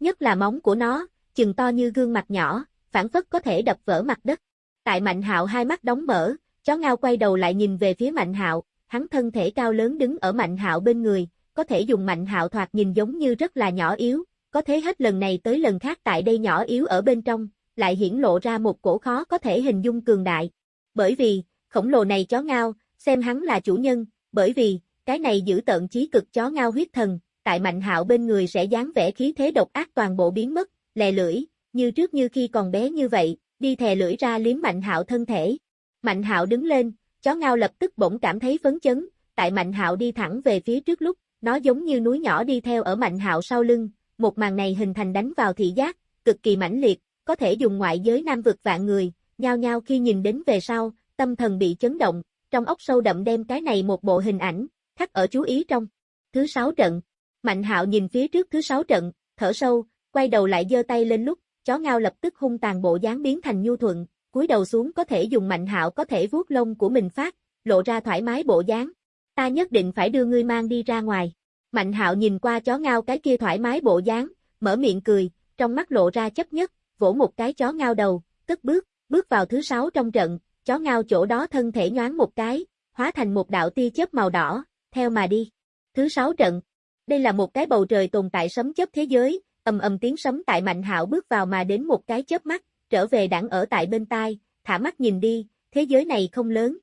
Nhất là móng của nó, chừng to như gương mặt nhỏ, phản phất có thể đập vỡ mặt đất. Tại Mạnh Hạo hai mắt đóng mở, chó ngao quay đầu lại nhìn về phía Mạnh Hạo, hắn thân thể cao lớn đứng ở Mạnh Hạo bên người, có thể dùng Mạnh Hạo thoạt nhìn giống như rất là nhỏ yếu, có thế hết lần này tới lần khác tại đây nhỏ yếu ở bên trong, lại hiển lộ ra một cổ khó có thể hình dung cường đại. Bởi vì, khổng lồ này chó ngao, xem hắn là chủ nhân, bởi vì, cái này giữ tận chí cực chó ngao huyết thần, tại Mạnh Hạo bên người sẽ dáng vẻ khí thế độc ác toàn bộ biến mất, lè lưỡi, như trước như khi còn bé như vậy, đi thè lưỡi ra liếm Mạnh Hạo thân thể. Mạnh Hạo đứng lên, chó ngao lập tức bỗng cảm thấy phấn chấn, tại Mạnh Hạo đi thẳng về phía trước lúc, nó giống như núi nhỏ đi theo ở Mạnh Hạo sau lưng, một màn này hình thành đánh vào thị giác, cực kỳ mãnh liệt, có thể dùng ngoại giới nam vực vạn người, nhao nhao khi nhìn đến về sau, tâm thần bị chấn động, trong ốc sâu đậm đem cái này một bộ hình ảnh, khắc ở chú ý trong. Thứ sáu trận, Mạnh Hạo nhìn phía trước thứ sáu trận, thở sâu, quay đầu lại giơ tay lên lúc, chó ngao lập tức hung tàn bộ dáng biến thành nhu thuận, cúi đầu xuống có thể dùng Mạnh Hạo có thể vuốt lông của mình phát, lộ ra thoải mái bộ dáng. Ta nhất định phải đưa ngươi mang đi ra ngoài. Mạnh Hạo nhìn qua chó ngao cái kia thoải mái bộ dáng, mở miệng cười, trong mắt lộ ra chấp nhất, vỗ một cái chó ngao đầu, cất bước, bước vào thứ sáu trong trận, chó ngao chỗ đó thân thể nhoáng một cái, hóa thành một đạo tia chớp màu đỏ, theo mà đi. Thứ sáu trận. Đây là một cái bầu trời tồn tại sấm chớp thế giới, ầm ầm tiếng sấm tại Mạnh Hạo bước vào mà đến một cái chớp mắt, trở về đẳng ở tại bên tai, thả mắt nhìn đi, thế giới này không lớn.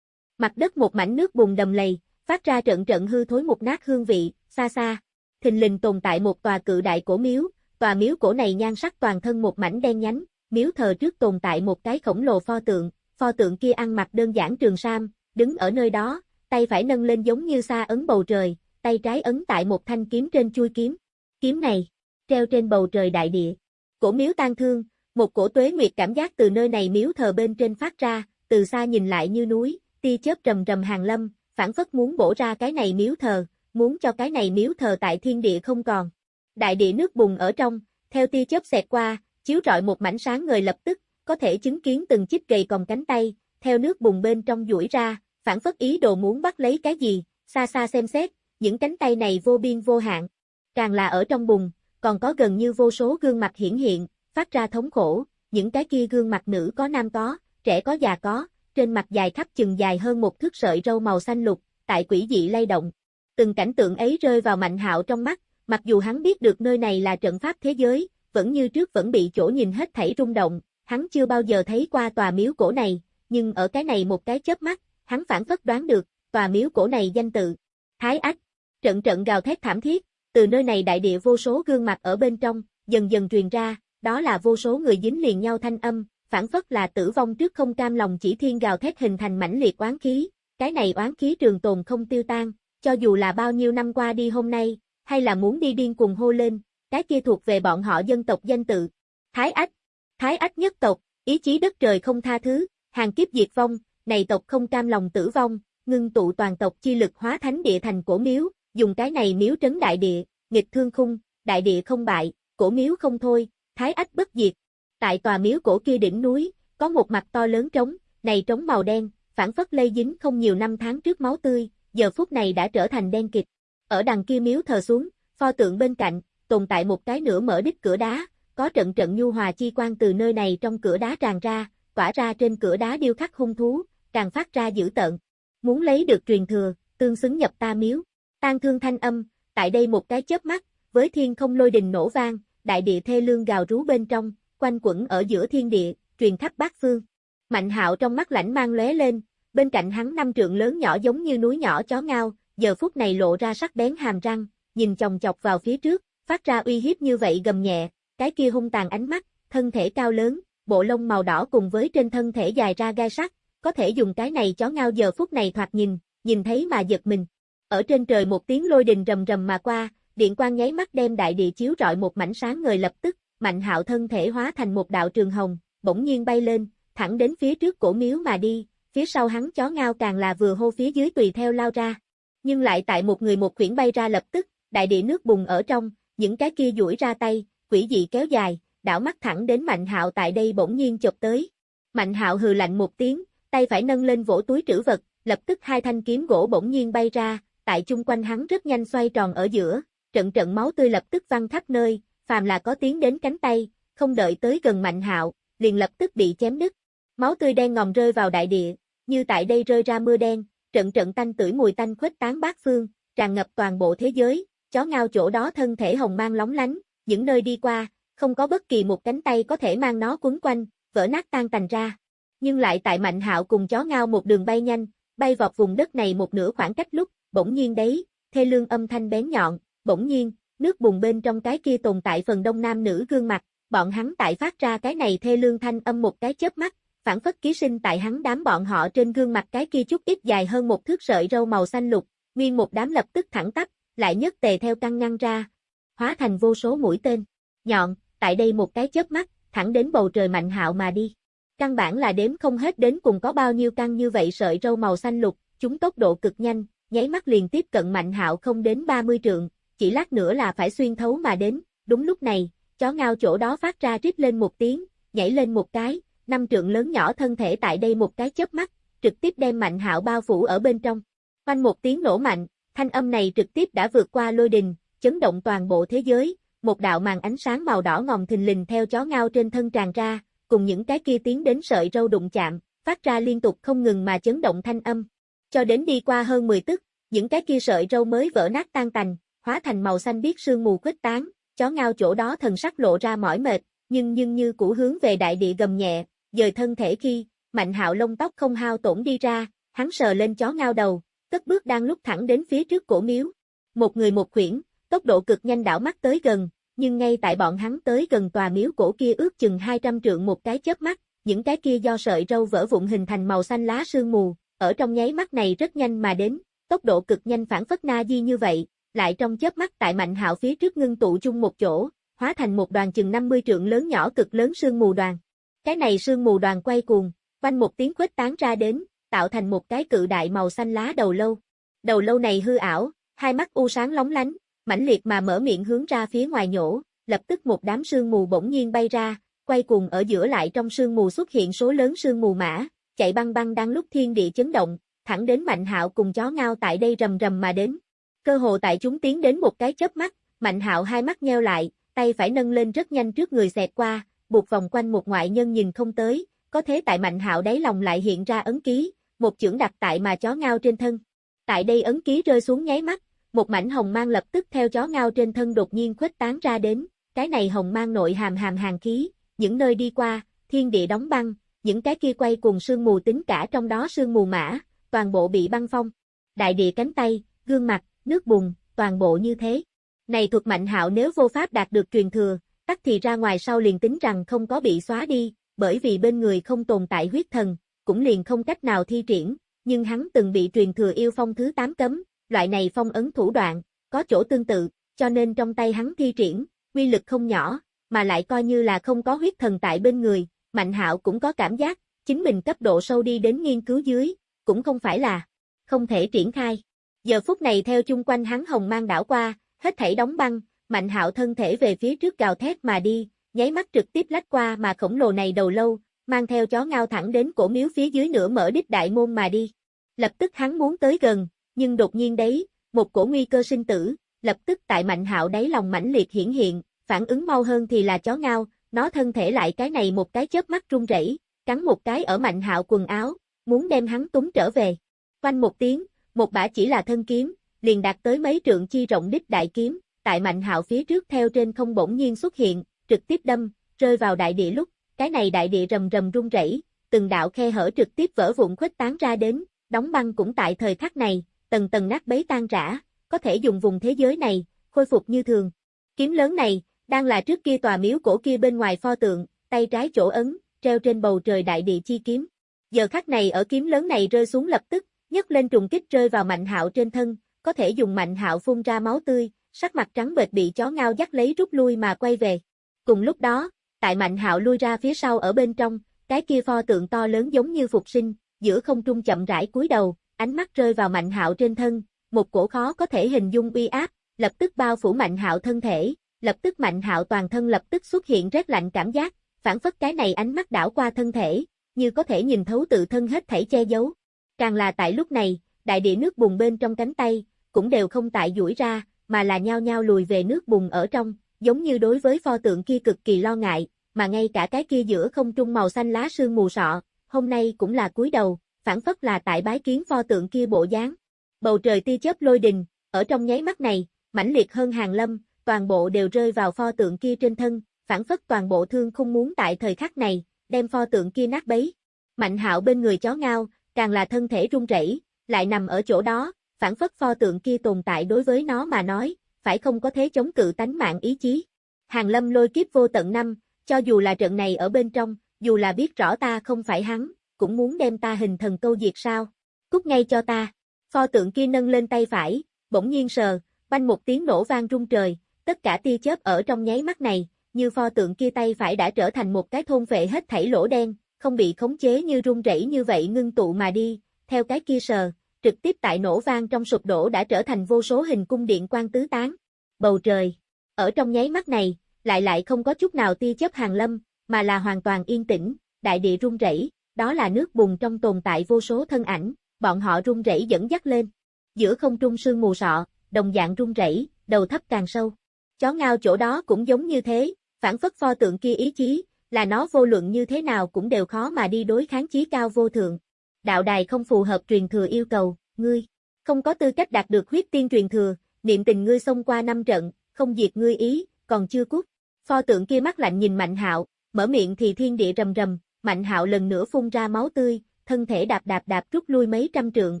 Mặt đất một mảnh nước bùn đầm lầy, phát ra trận trận hư thối một nát hương vị, xa xa. Thình lình tồn tại một tòa cự đại cổ miếu, tòa miếu cổ này nhan sắc toàn thân một mảnh đen nhánh, miếu thờ trước tồn tại một cái khổng lồ pho tượng, pho tượng kia ăn mặc đơn giản trường sam, đứng ở nơi đó, tay phải nâng lên giống như xa ấn bầu trời, tay trái ấn tại một thanh kiếm trên chui kiếm. Kiếm này, treo trên bầu trời đại địa. Cổ miếu tan thương, một cổ tuế nguyệt cảm giác từ nơi này miếu thờ bên trên phát ra, từ xa nhìn lại như núi, tia chớp rầm rầm hàng lâm, phản phất muốn bổ ra cái này miếu thờ, muốn cho cái này miếu thờ tại thiên địa không còn. Đại địa nước bùng ở trong, theo tia chớp xẹt qua, chiếu rọi một mảnh sáng ngời lập tức, có thể chứng kiến từng chiếc gầy còng cánh tay, theo nước bùng bên trong duỗi ra, phản phất ý đồ muốn bắt lấy cái gì, xa xa xem xét, những cánh tay này vô biên vô hạn. Càng là ở trong bùng, còn có gần như vô số gương mặt hiển hiện, phát ra thống khổ, những cái kia gương mặt nữ có nam có, trẻ có già có, trên mặt dài khắp chừng dài hơn một thước sợi râu màu xanh lục, tại quỷ dị lay động. Từng cảnh tượng ấy rơi vào Mạnh Hạo trong mắt, mặc dù hắn biết được nơi này là trận pháp thế giới, vẫn như trước vẫn bị chỗ nhìn hết thảy rung động, hắn chưa bao giờ thấy qua tòa miếu cổ này, nhưng ở cái này một cái chớp mắt, hắn phản phất đoán được, tòa miếu cổ này danh tự. Thái Ách, trận trận gào thét thảm thiết, từ nơi này đại địa vô số gương mặt ở bên trong, dần dần truyền ra, đó là vô số người dính liền nhau thanh âm, phản phất là tử vong trước không cam lòng chỉ thiên gào thét hình thành mãnh liệt oán khí, cái này oán khí trường tồn không tiêu tan, cho dù là bao nhiêu năm qua đi hôm nay, hay là muốn đi điên cùng hô lên, cái kia thuộc về bọn họ dân tộc danh tự. Thái Ách, Thái Ách nhất tộc, ý chí đất trời không tha thứ, hàng kiếp diệt vong, này tộc không cam lòng tử vong, ngưng tụ toàn tộc chi lực hóa thánh địa thành cổ miếu, dùng cái này miếu trấn đại địa, nghịch thương khung, đại địa không bại, cổ miếu không thôi, Thái Ách bất diệt. Tại tòa miếu cổ kia đỉnh núi, có một mặt to lớn trống, này trống màu đen, phản phất lây dính không nhiều năm tháng trước máu tươi, giờ phút này đã trở thành đen kịch. Ở đằng kia miếu thờ xuống, pho tượng bên cạnh, tồn tại một cái nửa mở đích cửa đá, có trận trận nhu hòa chi quan từ nơi này trong cửa đá tràn ra, tỏa ra trên cửa đá điêu khắc hung thú, càng phát ra dữ tợn. Muốn lấy được truyền thừa, tương xứng nhập ta miếu. Tan thương thanh âm, tại đây một cái chớp mắt, với thiên không lôi đình nổ vang, đại địa thê lương gào rú bên trong, quanh quẩn ở giữa thiên địa, truyền khắp bát phương. Mạnh hạo trong mắt lãnh mang lóe lên, bên cạnh hắn năm trượng lớn nhỏ giống như núi nhỏ chó ngao, giờ phút này lộ ra sắc bén hàm răng, nhìn chồng chọc vào phía trước, phát ra uy hiếp như vậy gầm nhẹ, cái kia hung tàn ánh mắt, thân thể cao lớn, bộ lông màu đỏ cùng với trên thân thể dài ra gai sắc có thể dùng cái này chó ngao giờ phút này thoạt nhìn, nhìn thấy mà giật mình. Ở trên trời một tiếng lôi đình rầm rầm mà qua, điện quang nháy mắt đem đại địa chiếu rọi một mảnh sáng ngời lập tức, Mạnh Hạo thân thể hóa thành một đạo trường hồng, bỗng nhiên bay lên, thẳng đến phía trước cổ miếu mà đi, phía sau hắn chó ngao càng là vừa hô phía dưới tùy theo lao ra. Nhưng lại tại một người một quyển bay ra lập tức, đại địa nước bùng ở trong, những cái kia duỗi ra tay, quỷ dị kéo dài, đảo mắt thẳng đến Mạnh Hạo tại đây bỗng nhiên chụp tới. Mạnh Hạo hừ lạnh một tiếng, tay phải nâng lên vỗ túi trữ vật, lập tức hai thanh kiếm gỗ bỗng nhiên bay ra, tại chung quanh hắn rất nhanh xoay tròn ở giữa, trận trận máu tươi lập tức văng khắp nơi, phàm là có tiếng đến cánh tay, không đợi tới gần Mạnh Hạo, liền lập tức bị chém đứt. Máu tươi đen ngòm rơi vào đại địa, như tại đây rơi ra mưa đen, trận trận tanh tưởi mùi tanh khuếch tán bát phương, tràn ngập toàn bộ thế giới, chó ngao chỗ đó thân thể hồng mang lóng lánh, những nơi đi qua, không có bất kỳ một cánh tay có thể mang nó quấn quanh, vỡ nát tan tành ra. Nhưng lại tại Mạnh Hạo cùng chó ngao một đường bay nhanh, bay vọt vùng đất này một nửa khoảng cách lúc, bỗng nhiên đấy, thê lương âm thanh bén nhọn, bỗng nhiên, nước bùn bên trong cái kia tồn tại phần đông nam nữ gương mặt, bọn hắn tại phát ra cái này thê lương thanh âm một cái chớp mắt, phản phất ký sinh tại hắn đám bọn họ trên gương mặt cái kia chút ít dài hơn một thước sợi râu màu xanh lục, nguyên một đám lập tức thẳng tắp, lại nhất tề theo căng ngăn ra, hóa thành vô số mũi tên, nhọn, tại đây một cái chớp mắt, thẳng đến bầu trời mạnh hạo mà đi. Căn bản là đếm không hết đến cùng có bao nhiêu căn như vậy sợi râu màu xanh lục, chúng tốc độ cực nhanh, nháy mắt liền tiếp cận mạnh hạo không đến 30 trượng, chỉ lát nữa là phải xuyên thấu mà đến, đúng lúc này, chó ngao chỗ đó phát ra rít lên một tiếng, nhảy lên một cái, năm trượng lớn nhỏ thân thể tại đây một cái chớp mắt, trực tiếp đem mạnh hạo bao phủ ở bên trong. Quanh một tiếng nổ mạnh, thanh âm này trực tiếp đã vượt qua lôi đình, chấn động toàn bộ thế giới, một đạo màn ánh sáng màu đỏ ngòm thình lình theo chó ngao trên thân tràn ra, cùng những cái kia tiến đến sợi râu đụng chạm, phát ra liên tục không ngừng mà chấn động thanh âm. Cho đến đi qua hơn 10 tức, những cái kia sợi râu mới vỡ nát tan tành, hóa thành màu xanh biếc sương mù khuếch tán, chó ngao chỗ đó thần sắc lộ ra mỏi mệt, nhưng nhưng như cũ hướng về đại địa gầm nhẹ, dời thân thể khi, mạnh hạo lông tóc không hao tổn đi ra, hắn sờ lên chó ngao đầu, cất bước đang lúc thẳng đến phía trước cổ miếu. Một người một khuyển, tốc độ cực nhanh đảo mắt tới gần, nhưng ngay tại bọn hắn tới gần tòa miếu cổ kia ước chừng 200 trượng một cái chớp mắt, những cái kia do sợi râu vỡ vụn hình thành màu xanh lá sương mù, ở trong nháy mắt này rất nhanh mà đến, tốc độ cực nhanh phản phất na di như vậy, lại trong chớp mắt tại Mạnh Hạo phía trước ngưng tụ chung một chỗ, hóa thành một đoàn chừng 50 trượng lớn nhỏ cực lớn sương mù đoàn. Cái này sương mù đoàn quay cuồng, quanh một tiếng khuếch tán ra đến, tạo thành một cái cự đại màu xanh lá đầu lâu. Đầu lâu này hư ảo, hai mắt u sáng lóng lánh, mãnh liệt mà mở miệng hướng ra phía ngoài nhổ, lập tức một đám sương mù bỗng nhiên bay ra, quay cuồng ở giữa lại trong sương mù xuất hiện số lớn sương mù mã, chạy băng băng đang lúc thiên địa chấn động, thẳng đến Mạnh Hạo cùng chó ngao tại đây rầm rầm mà đến. Cơ hồ tại chúng tiến đến một cái chớp mắt, Mạnh Hạo hai mắt nheo lại, tay phải nâng lên rất nhanh trước người xẹt qua, buộc vòng quanh một ngoại nhân nhìn không tới, có thế tại Mạnh Hạo đáy lòng lại hiện ra ấn ký, một chưởng đặt tại mà chó ngao trên thân. Tại đây ấn ký rơi xuống nháy mắt, một mảnh hồng mang lập tức theo chó ngao trên thân đột nhiên khuếch tán ra đến, cái này hồng mang nội hàm hàm hàng khí, những nơi đi qua, thiên địa đóng băng, những cái kia quay cùng sương mù tính cả trong đó sương mù mã, toàn bộ bị băng phong. Đại địa cánh tay, gương mặt, nước bùn, toàn bộ như thế. Này thuật mạnh hạo nếu vô pháp đạt được truyền thừa, tắc thì ra ngoài sau liền tính rằng không có bị xóa đi, bởi vì bên người không tồn tại huyết thần, cũng liền không cách nào thi triển, nhưng hắn từng bị truyền thừa yêu phong thứ 8 cấm, loại này phong ấn thủ đoạn, có chỗ tương tự, cho nên trong tay hắn thi triển, quy lực không nhỏ, mà lại coi như là không có huyết thần tại bên người, Mạnh Hạo cũng có cảm giác, chính mình cấp độ sâu đi đến nghiên cứu dưới, cũng không phải là không thể triển khai. Giờ phút này theo chung quanh hắn hồng mang đảo qua, hết thảy đóng băng, Mạnh Hạo thân thể về phía trước gào thét mà đi, nháy mắt trực tiếp lách qua mà khổng lồ này đầu lâu, mang theo chó ngao thẳng đến cổ miếu phía dưới nửa mở đích đại môn mà đi. Lập tức hắn muốn tới gần, nhưng đột nhiên đấy, một cổ nguy cơ sinh tử, lập tức tại Mạnh Hạo đáy lòng mãnh liệt hiển hiện, phản ứng mau hơn thì là chó ngao, nó thân thể lại cái này một cái chớp mắt run rẩy, cắn một cái ở Mạnh Hạo quần áo, muốn đem hắn túng trở về. Quanh một tiếng, một bả chỉ là thân kiếm, liền đạt tới mấy trượng chi rộng đích đại kiếm, tại Mạnh Hạo phía trước theo trên không bỗng nhiên xuất hiện, trực tiếp đâm, rơi vào đại địa lúc, cái này đại địa rầm rầm rung rẩy, từng đạo khe hở trực tiếp vỡ vụn khuếch tán ra đến, đóng băng cũng tại thời khắc này, tầng tầng nát bấy tan rã, có thể dùng vùng thế giới này, khôi phục như thường. Kiếm lớn này, đang là trước kia tòa miếu cổ kia bên ngoài pho tượng, tay trái chỗ ấn, treo trên bầu trời đại địa chi kiếm. Giờ khắc này ở kiếm lớn này rơi xuống lập tức, nhấc lên trùng kích rơi vào mạnh hạo trên thân, có thể dùng mạnh hạo phun ra máu tươi, sắc mặt trắng bệch bị chó ngao dắt lấy rút lui mà quay về. Cùng lúc đó, tại mạnh hạo lui ra phía sau ở bên trong, cái kia pho tượng to lớn giống như phục sinh, giữa không trung chậm rãi cúi đầu, ánh mắt rơi vào mạnh hạo trên thân, một cổ khó có thể hình dung uy áp, lập tức bao phủ mạnh hạo thân thể, lập tức mạnh hạo toàn thân lập tức xuất hiện rét lạnh cảm giác, phản phất cái này ánh mắt đảo qua thân thể, như có thể nhìn thấu tự thân hết thảy che giấu. Càng là tại lúc này, đại địa nước bùn bên trong cánh tay, cũng đều không tại duỗi ra, mà là nhao nhao lùi về nước bùn ở trong, giống như đối với pho tượng kia cực kỳ lo ngại, mà ngay cả cái kia giữa không trung màu xanh lá sương mù sọ, hôm nay cũng là cúi đầu, phản phất là tại bái kiến pho tượng kia bộ dáng. Bầu trời tia chớp lôi đình, ở trong nháy mắt này, mãnh liệt hơn hàng lâm, toàn bộ đều rơi vào pho tượng kia trên thân, phản phất toàn bộ thương không muốn tại thời khắc này, đem pho tượng kia nát bấy. Mạnh hạo bên người chó ngao, càng là thân thể run rẩy, lại nằm ở chỗ đó, phản phất pho tượng kia tồn tại đối với nó mà nói, phải không có thế chống cự tánh mạng ý chí. Hàng lâm lôi kiếp vô tận năm, cho dù là trận này ở bên trong, dù là biết rõ ta không phải hắn, cũng muốn đem ta hình thần câu diệt sao. Cút ngay cho ta. Pho tượng kia nâng lên tay phải, bỗng nhiên sờ, banh một tiếng nổ vang rung trời, tất cả tia chớp ở trong nháy mắt này, như pho tượng kia tay phải đã trở thành một cái thôn vệ hết thảy lỗ đen, không bị khống chế như rung rẩy như vậy ngưng tụ mà đi, theo cái kia sờ, trực tiếp tại nổ vang trong sụp đổ đã trở thành vô số hình cung điện quan tứ tán. Bầu trời, ở trong nháy mắt này, lại lại không có chút nào tia chớp hàng lâm, mà là hoàn toàn yên tĩnh, đại địa rung rẩy, đó là nước bùn trong tồn tại vô số thân ảnh, bọn họ rung rẩy dẫn dắt lên. Giữa không trung sương mù sọ, đồng dạng rung rẩy, đầu thấp càng sâu. Chó ngao chỗ đó cũng giống như thế, phản phất pho tượng kia ý chí, là nó vô luận như thế nào cũng đều khó mà đi đối kháng chí cao vô thượng. Đạo đài không phù hợp truyền thừa yêu cầu, ngươi, không có tư cách đạt được huyết tiên truyền thừa, niệm tình ngươi xông qua năm trận, không diệt ngươi ý, còn chưa cút. Pho tượng kia mắt lạnh nhìn Mạnh Hạo, mở miệng thì thiên địa rầm rầm, Mạnh Hạo lần nữa phun ra máu tươi, thân thể đạp đạp đạp rút lui mấy trăm trượng,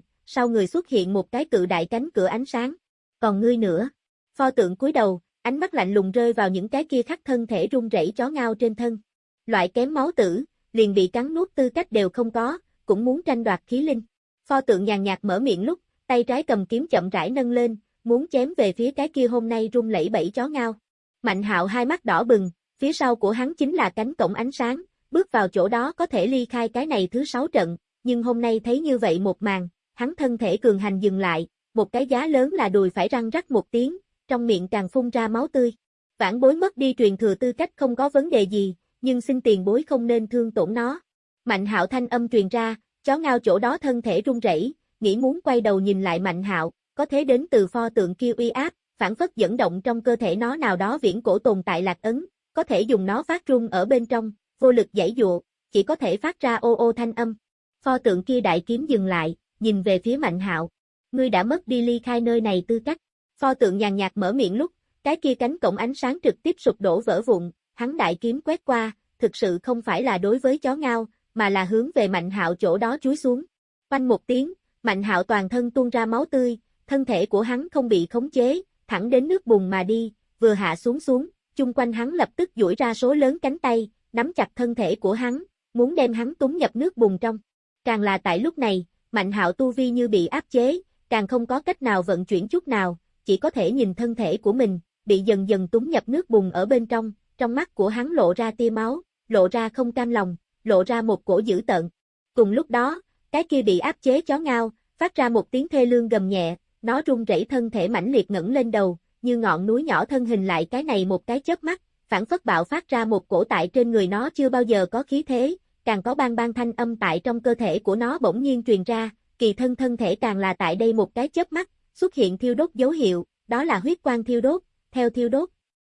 sau người xuất hiện một cái cự đại cánh cửa ánh sáng. Còn ngươi nữa. Pho tượng cúi đầu, ánh mắt lạnh lùng rơi vào những cái kia khắc thân thể run rẩy chó ngao trên thân. Loại kém máu tử, liền bị cắn nuốt tư cách đều không có, cũng muốn tranh đoạt khí linh. Pho tượng nhàn nhạt mở miệng lúc, tay trái cầm kiếm chậm rãi nâng lên, muốn chém về phía cái kia hôm nay run lẩy bẩy chó ngao. Mạnh hạo hai mắt đỏ bừng, phía sau của hắn chính là cánh cổng ánh sáng, bước vào chỗ đó có thể ly khai cái này thứ sáu trận, nhưng hôm nay thấy như vậy một màn, hắn thân thể cường hành dừng lại, một cái giá lớn là đùi phải răng rắc một tiếng, trong miệng càng phun ra máu tươi. Vãn bối mất đi truyền thừa tư cách không có vấn đề gì, nhưng xin tiền bối không nên thương tổn nó. Mạnh hạo thanh âm truyền ra, chó ngao chỗ đó thân thể run rẩy, nghĩ muốn quay đầu nhìn lại mạnh hạo, có thế đến từ pho tượng kia uy áp, phản phất dẫn động trong cơ thể nó nào đó viễn cổ tồn tại lạc ấn, có thể dùng nó phát rung ở bên trong, vô lực giải dụa, chỉ có thể phát ra ô ô thanh âm. Pho tượng kia đại kiếm dừng lại, nhìn về phía Mạnh Hạo. ngươi đã mất đi ly khai nơi này tư cách. Pho tượng nhàn nhạt mở miệng lúc, cái kia cánh cổng ánh sáng trực tiếp sụp đổ vỡ vụn, hắn đại kiếm quét qua, thực sự không phải là đối với chó ngao, mà là hướng về Mạnh Hạo chỗ đó chúi xuống. Quanh một tiếng, Mạnh Hạo toàn thân tuôn ra máu tươi, thân thể của hắn không bị khống chế, thẳng đến nước bùn mà đi, vừa hạ xuống xuống, chung quanh hắn lập tức duỗi ra số lớn cánh tay, nắm chặt thân thể của hắn, muốn đem hắn túng nhập nước bùn trong. Càng là tại lúc này, Mạnh Hạo tu vi như bị áp chế, càng không có cách nào vận chuyển chút nào, chỉ có thể nhìn thân thể của mình, bị dần dần túng nhập nước bùn ở bên trong, trong mắt của hắn lộ ra tia máu, lộ ra không cam lòng, lộ ra một cổ dữ tợn. Cùng lúc đó, cái kia bị áp chế chó ngao, phát ra một tiếng thê lương gầm nhẹ, nó rung rẩy thân thể mãnh liệt ngẩng lên đầu, như ngọn núi nhỏ thân hình lại cái này một cái chớp mắt, phản phất bạo phát ra một cổ tại trên người nó chưa bao giờ có khí thế, càng có bang bang thanh âm tại trong cơ thể của nó bỗng nhiên truyền ra, kỳ thân thân thể càng là tại đây một cái chớp mắt, xuất hiện thiêu đốt dấu hiệu, đó là huyết quang thiêu đốt, theo thiêu đốt,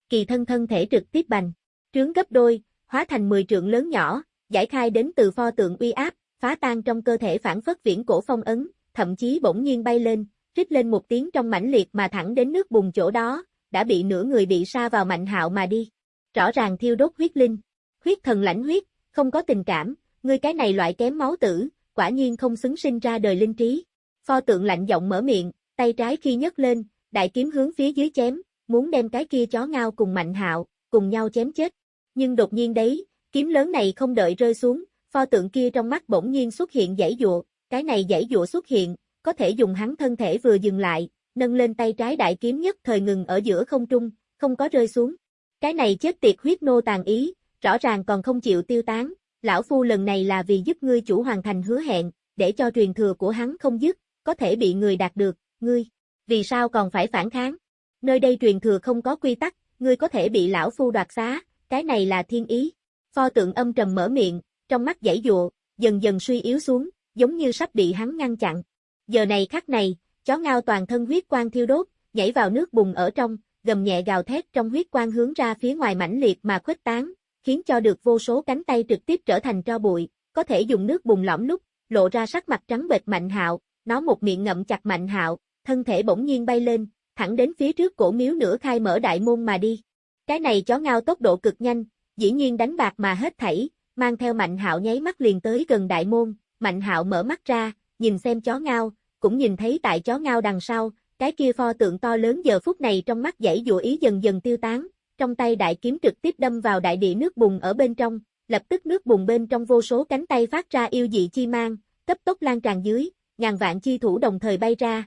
kỳ thân thân thể trực tiếp bành, trướng gấp đôi, hóa thành 10 trượng lớn nhỏ, giải khai đến từ pho tượng uy áp, phá tan trong cơ thể phản phất viễn cổ phong ấn, thậm chí bỗng nhiên bay lên, rít lên một tiếng trong mãnh liệt mà thẳng đến nước bùng chỗ đó, đã bị nửa người bị sa vào mạnh hạo mà đi. Rõ ràng thiêu đốt huyết linh, huyết thần lãnh huyết, không có tình cảm, ngươi cái này loại kém máu tử, quả nhiên không xứng sinh ra đời linh trí. Pho tượng lạnh giọng mở miệng, tay trái khi nhấc lên, đại kiếm hướng phía dưới chém, muốn đem cái kia chó ngao cùng mạnh hạo, cùng nhau chém chết. Nhưng đột nhiên đấy, kiếm lớn này không đợi rơi xuống, pho tượng kia trong mắt bỗng nhiên xuất hiện dãy dụa, cái này dãy dụa xuất hiện, có thể dùng hắn thân thể vừa dừng lại, nâng lên tay trái đại kiếm nhất thời ngừng ở giữa không trung, không có rơi xuống. Cái này chết tiệt huyết nô tàn ý, rõ ràng còn không chịu tiêu tán, lão phu lần này là vì giúp ngươi chủ hoàn thành hứa hẹn, để cho truyền thừa của hắn không dứt, có thể bị người đạt được, ngươi, vì sao còn phải phản kháng? Nơi đây truyền thừa không có quy tắc, ngươi có thể bị lão phu đoạt xá, cái này là thiên ý. Pho tượng âm trầm mở miệng, trong mắt dãy dụa, dần dần suy yếu xuống, giống như sắp bị hắn ngăn chặn. Giờ này khắc này, chó ngao toàn thân huyết quang thiêu đốt, nhảy vào nước bùn ở trong, gầm nhẹ gào thét trong huyết quang hướng ra phía ngoài mãnh liệt mà khuếch tán, khiến cho được vô số cánh tay trực tiếp trở thành tro bụi, có thể dùng nước bùn lõm lúc, lộ ra sắc mặt trắng bệch Mạnh Hạo, nó một miệng ngậm chặt Mạnh Hạo, thân thể bỗng nhiên bay lên, thẳng đến phía trước cổ miếu nửa khai mở đại môn mà đi. Cái này chó ngao tốc độ cực nhanh, dĩ nhiên đánh bạc mà hết thảy, mang theo Mạnh Hạo nháy mắt liền tới gần đại môn, Mạnh Hạo mở mắt ra, nhìn xem chó ngao, cũng nhìn thấy tại chó ngao đằng sau, cái kia pho tượng to lớn giờ phút này trong mắt dãy dụ ý dần dần tiêu tán, trong tay đại kiếm trực tiếp đâm vào đại địa nước bùn ở bên trong, lập tức nước bùn bên trong vô số cánh tay phát ra yêu dị chi mang, cấp tốc lan tràn dưới, ngàn vạn chi thủ đồng thời bay ra,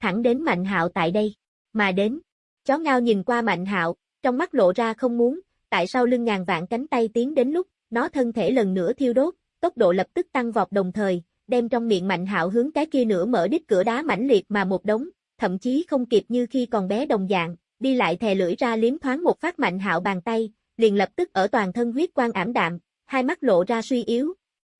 thẳng đến Mạnh Hạo tại đây, mà đến. Chó ngao nhìn qua Mạnh Hạo, trong mắt lộ ra không muốn, tại sao lưng ngàn vạn cánh tay tiến đến lúc, nó thân thể lần nữa thiêu đốt, tốc độ lập tức tăng vọt đồng thời, đem trong miệng Mạnh Hạo hướng cái kia nửa mở đít cửa đá mãnh liệt mà một đống, thậm chí không kịp như khi còn bé đồng dạng, đi lại thè lưỡi ra liếm thoáng một phát Mạnh Hạo bàn tay, liền lập tức ở toàn thân huyết quang ảm đạm, hai mắt lộ ra suy yếu,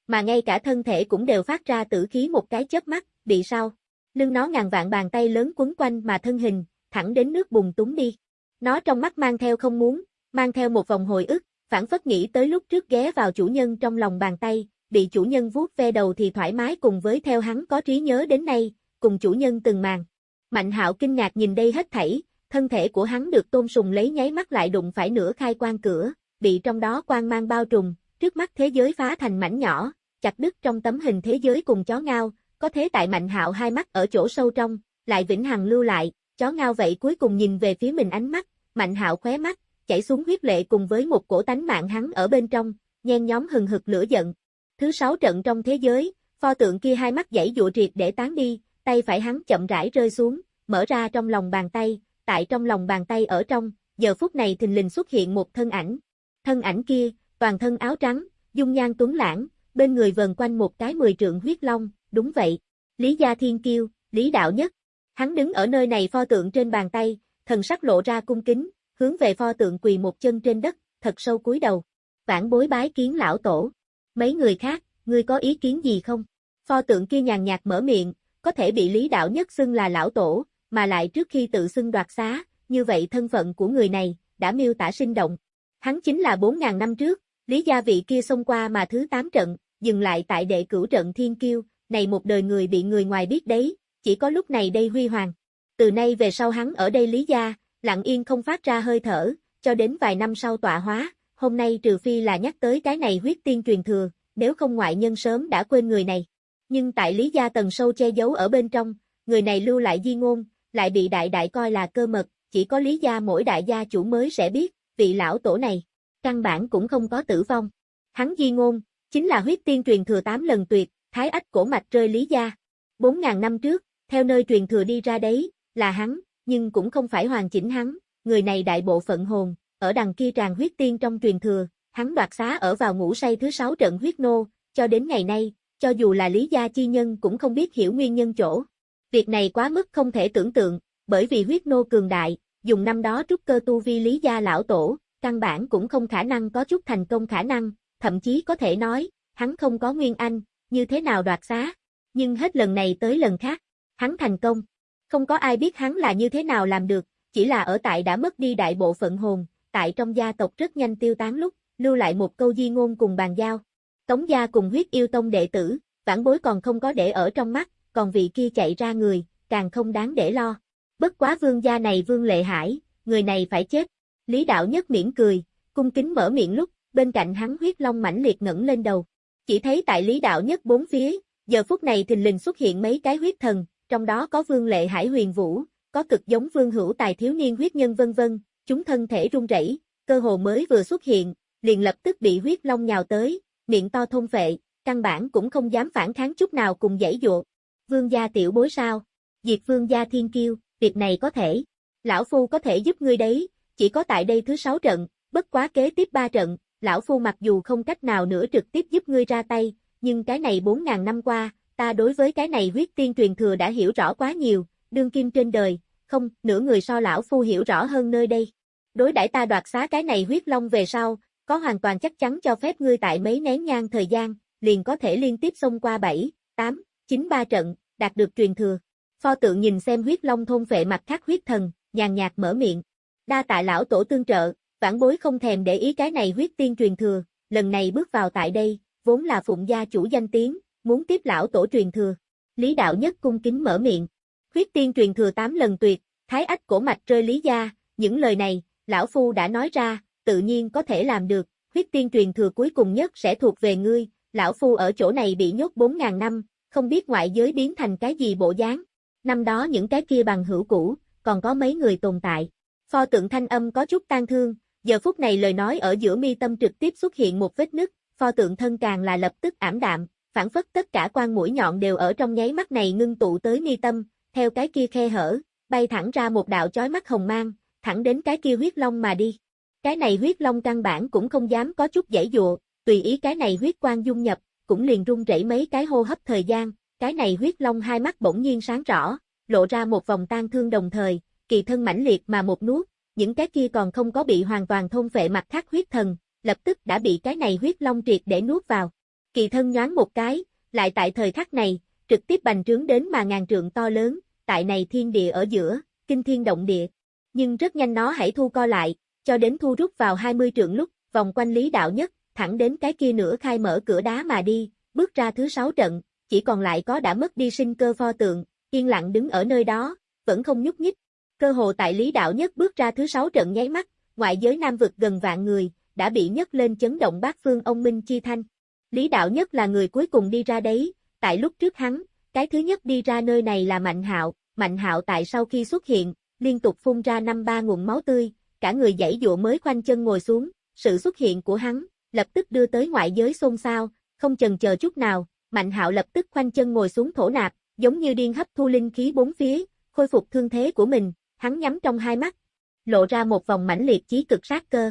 mà ngay cả thân thể cũng đều phát ra tử khí một cái chớp mắt, bị sao? Lưng nó ngàn vạn bàn tay lớn quấn quanh mà thân hình, thẳng đến nước bùng túng đi. Nó trong mắt mang theo không muốn, mang theo một vòng hồi ức, phản phất nghĩ tới lúc trước ghé vào chủ nhân trong lòng bàn tay, bị chủ nhân vuốt ve đầu thì thoải mái cùng với theo hắn có trí nhớ đến nay, cùng chủ nhân từng màn. Mạnh hạo kinh ngạc nhìn đây hết thảy, thân thể của hắn được tôn sùng lấy nháy mắt lại đụng phải nửa khai quan cửa, bị trong đó quan mang bao trùm, trước mắt thế giới phá thành mảnh nhỏ, chặt đứt trong tấm hình thế giới cùng chó ngao, có thế tại mạnh hạo hai mắt ở chỗ sâu trong, lại vĩnh hằng lưu lại, chó ngao vậy cuối cùng nhìn về phía mình ánh mắt, mạnh hạo khóe mắt, chảy xuống huyết lệ cùng với một cổ tánh mạng hắn ở bên trong, nhen nhóm hừng hực lửa giận, Thứ sáu trận trong thế giới, pho tượng kia hai mắt dãy dụa triệt để tán đi, tay phải hắn chậm rãi rơi xuống, mở ra trong lòng bàn tay, tại trong lòng bàn tay ở trong, giờ phút này thình lình xuất hiện một thân ảnh. Thân ảnh kia, toàn thân áo trắng, dung nhan tuấn lãng, bên người vần quanh một cái mười trượng huyết long, đúng vậy. Lý Gia Thiên Kiêu, Lý Đạo Nhất. Hắn đứng ở nơi này pho tượng trên bàn tay, thần sắc lộ ra cung kính, hướng về pho tượng quỳ một chân trên đất, thật sâu cúi đầu. Vãn bối bái kiến lão tổ. Mấy người khác, ngươi có ý kiến gì không? Pho tượng kia nhàn nhạt mở miệng, có thể bị lý đạo nhất xưng là lão tổ, mà lại trước khi tự xưng đoạt xá, như vậy thân phận của người này, đã miêu tả sinh động. Hắn chính là 4.000 năm trước, lý gia vị kia xông qua mà thứ 8 trận, dừng lại tại đệ cửu trận thiên kiêu, này một đời người bị người ngoài biết đấy, chỉ có lúc này đây huy hoàng. Từ nay về sau hắn ở đây lý gia, lặng yên không phát ra hơi thở, cho đến vài năm sau tọa hóa, hôm nay trừ phi là nhắc tới cái này huyết tiên truyền thừa, nếu không ngoại nhân sớm đã quên người này. Nhưng tại Lý Gia tầng sâu che giấu ở bên trong, người này lưu lại di ngôn, lại bị đại đại coi là cơ mật, chỉ có Lý Gia mỗi đại gia chủ mới sẽ biết, vị lão tổ này, căn bản cũng không có tử vong. Hắn di ngôn, chính là huyết tiên truyền thừa 8 lần tuyệt, thái ách cổ mạch rơi Lý Gia. 4.000 năm trước, theo nơi truyền thừa đi ra đấy, là hắn, nhưng cũng không phải hoàn chỉnh hắn, người này đại bộ phận hồn, ở đằng kia tràn huyết tiên trong truyền thừa, hắn đoạt xá ở vào ngũ say thứ sáu trận huyết nô, cho đến ngày nay, cho dù là lý gia chi nhân cũng không biết hiểu nguyên nhân chỗ. Việc này quá mức không thể tưởng tượng, bởi vì huyết nô cường đại, dùng năm đó trúc cơ tu vi lý gia lão tổ, căn bản cũng không khả năng có chút thành công khả năng, thậm chí có thể nói, hắn không có nguyên anh, như thế nào đoạt xá. Nhưng hết lần này tới lần khác, hắn thành công. Không có ai biết hắn là như thế nào làm được, chỉ là ở tại đã mất đi đại bộ phận hồn, tại trong gia tộc rất nhanh tiêu tán lúc, lưu lại một câu di ngôn cùng bàn giao. Tống gia cùng huyết yêu tông đệ tử, vãn bối còn không có để ở trong mắt, còn vị kia chạy ra người, càng không đáng để lo. Bất quá vương gia này vương lệ hải, người này phải chết. Lý đạo nhất miễn cười, cung kính mở miệng lúc, bên cạnh hắn huyết long mãnh liệt ngẩng lên đầu. Chỉ thấy tại lý đạo nhất bốn phía, giờ phút này thình lình xuất hiện mấy cái huyết thần, trong đó có vương lệ hải huyền vũ, có cực giống vương hữu tài thiếu niên huyết nhân vân vân, chúng thân thể run rẩy, cơ hồ mới vừa xuất hiện, liền lập tức bị huyết long nhào tới, miệng to thôn phệ, căn bản cũng không dám phản kháng chút nào cùng dãy dụa. Vương gia tiểu bối sao? Diệt vương gia thiên kiêu, việc này có thể. Lão Phu có thể giúp ngươi đấy, chỉ có tại đây thứ sáu trận, bất quá kế tiếp ba trận, Lão Phu mặc dù không cách nào nữa trực tiếp giúp ngươi ra tay, nhưng cái này 4.000 năm qua, ta đối với cái này huyết tiên truyền thừa đã hiểu rõ quá nhiều, đương kim trên đời, không, nửa người so Lão Phu hiểu rõ hơn nơi đây. Đối đãi ta đoạt xá cái này huyết long về sau, có hoàn toàn chắc chắn cho phép ngươi tại mấy nén nhang thời gian, liền có thể liên tiếp xông qua 7, 8, 9 ba trận, đạt được truyền thừa. Pho tượng nhìn xem huyết long thôn vệ mặt khác huyết thần, nhàn nhạt mở miệng. Đa tại lão tổ tương trợ, vãn bối không thèm để ý cái này huyết tiên truyền thừa, lần này bước vào tại đây, vốn là phụng gia chủ danh tiếng, muốn tiếp lão tổ truyền thừa. Lý đạo nhất cung kính mở miệng. Huyết tiên truyền thừa 8 lần tuyệt, thái ách cổ mạch rơi lý gia, những lời này, lão phu đã nói ra, tự nhiên có thể làm được, huyết tiên truyền thừa cuối cùng nhất sẽ thuộc về ngươi, lão phu ở chỗ này bị nhốt 4.000 năm, không biết ngoại giới biến thành cái gì bộ dáng. Năm đó những cái kia bằng hữu cũ, còn có mấy người tồn tại. Pho tượng thanh âm có chút tan thương, giờ phút này lời nói ở giữa mi tâm trực tiếp xuất hiện một vết nứt, pho tượng thân càng là lập tức ảm đạm, phản phất tất cả quan mũi nhọn đều ở trong nháy mắt này ngưng tụ tới mi tâm, theo cái kia khe hở, bay thẳng ra một đạo chói mắt hồng mang, thẳng đến cái kia huyết long mà đi. Cái này huyết long căn bản cũng không dám có chút dãy dụa, tùy ý cái này huyết quang dung nhập, cũng liền rung rẩy mấy cái hô hấp thời gian, cái này huyết long hai mắt bỗng nhiên sáng rõ, lộ ra một vòng tan thương đồng thời, kỳ thân mãnh liệt mà một nuốt, những cái kia còn không có bị hoàn toàn thôn vệ mặt khác huyết thần, lập tức đã bị cái này huyết long triệt để nuốt vào. Kỳ thân nhoáng một cái, lại tại thời khắc này, trực tiếp bành trướng đến mà ngàn trượng to lớn, tại này thiên địa ở giữa, kinh thiên động địa. Nhưng rất nhanh nó hãy thu co lại, cho đến thu rút vào 20 trượng lúc, vòng quanh lý đạo nhất, thẳng đến cái kia nửa khai mở cửa đá mà đi, bước ra thứ sáu trận, chỉ còn lại có đã mất đi sinh cơ pho tượng, yên lặng đứng ở nơi đó, vẫn không nhúc nhích. Cơ hồ tại lý đạo nhất bước ra thứ sáu trận nháy mắt, ngoại giới nam vực gần vạn người, đã bị nhấc lên chấn động bát phương ông Minh Chi Thanh. Lý đạo nhất là người cuối cùng đi ra đấy, tại lúc trước hắn, cái thứ nhất đi ra nơi này là Mạnh Hạo, Mạnh Hạo tại sau khi xuất hiện, liên tục phun ra năm ba nguồn máu tươi, cả người dãy dụa mới khoanh chân ngồi xuống, sự xuất hiện của hắn, lập tức đưa tới ngoại giới xôn xao, không chần chờ chút nào, Mạnh Hạo lập tức khoanh chân ngồi xuống thổ nạp, giống như điên hấp thu linh khí bốn phía, khôi phục thương thế của mình, hắn nhắm trong hai mắt, lộ ra một vòng mãnh liệt chí cực sát cơ.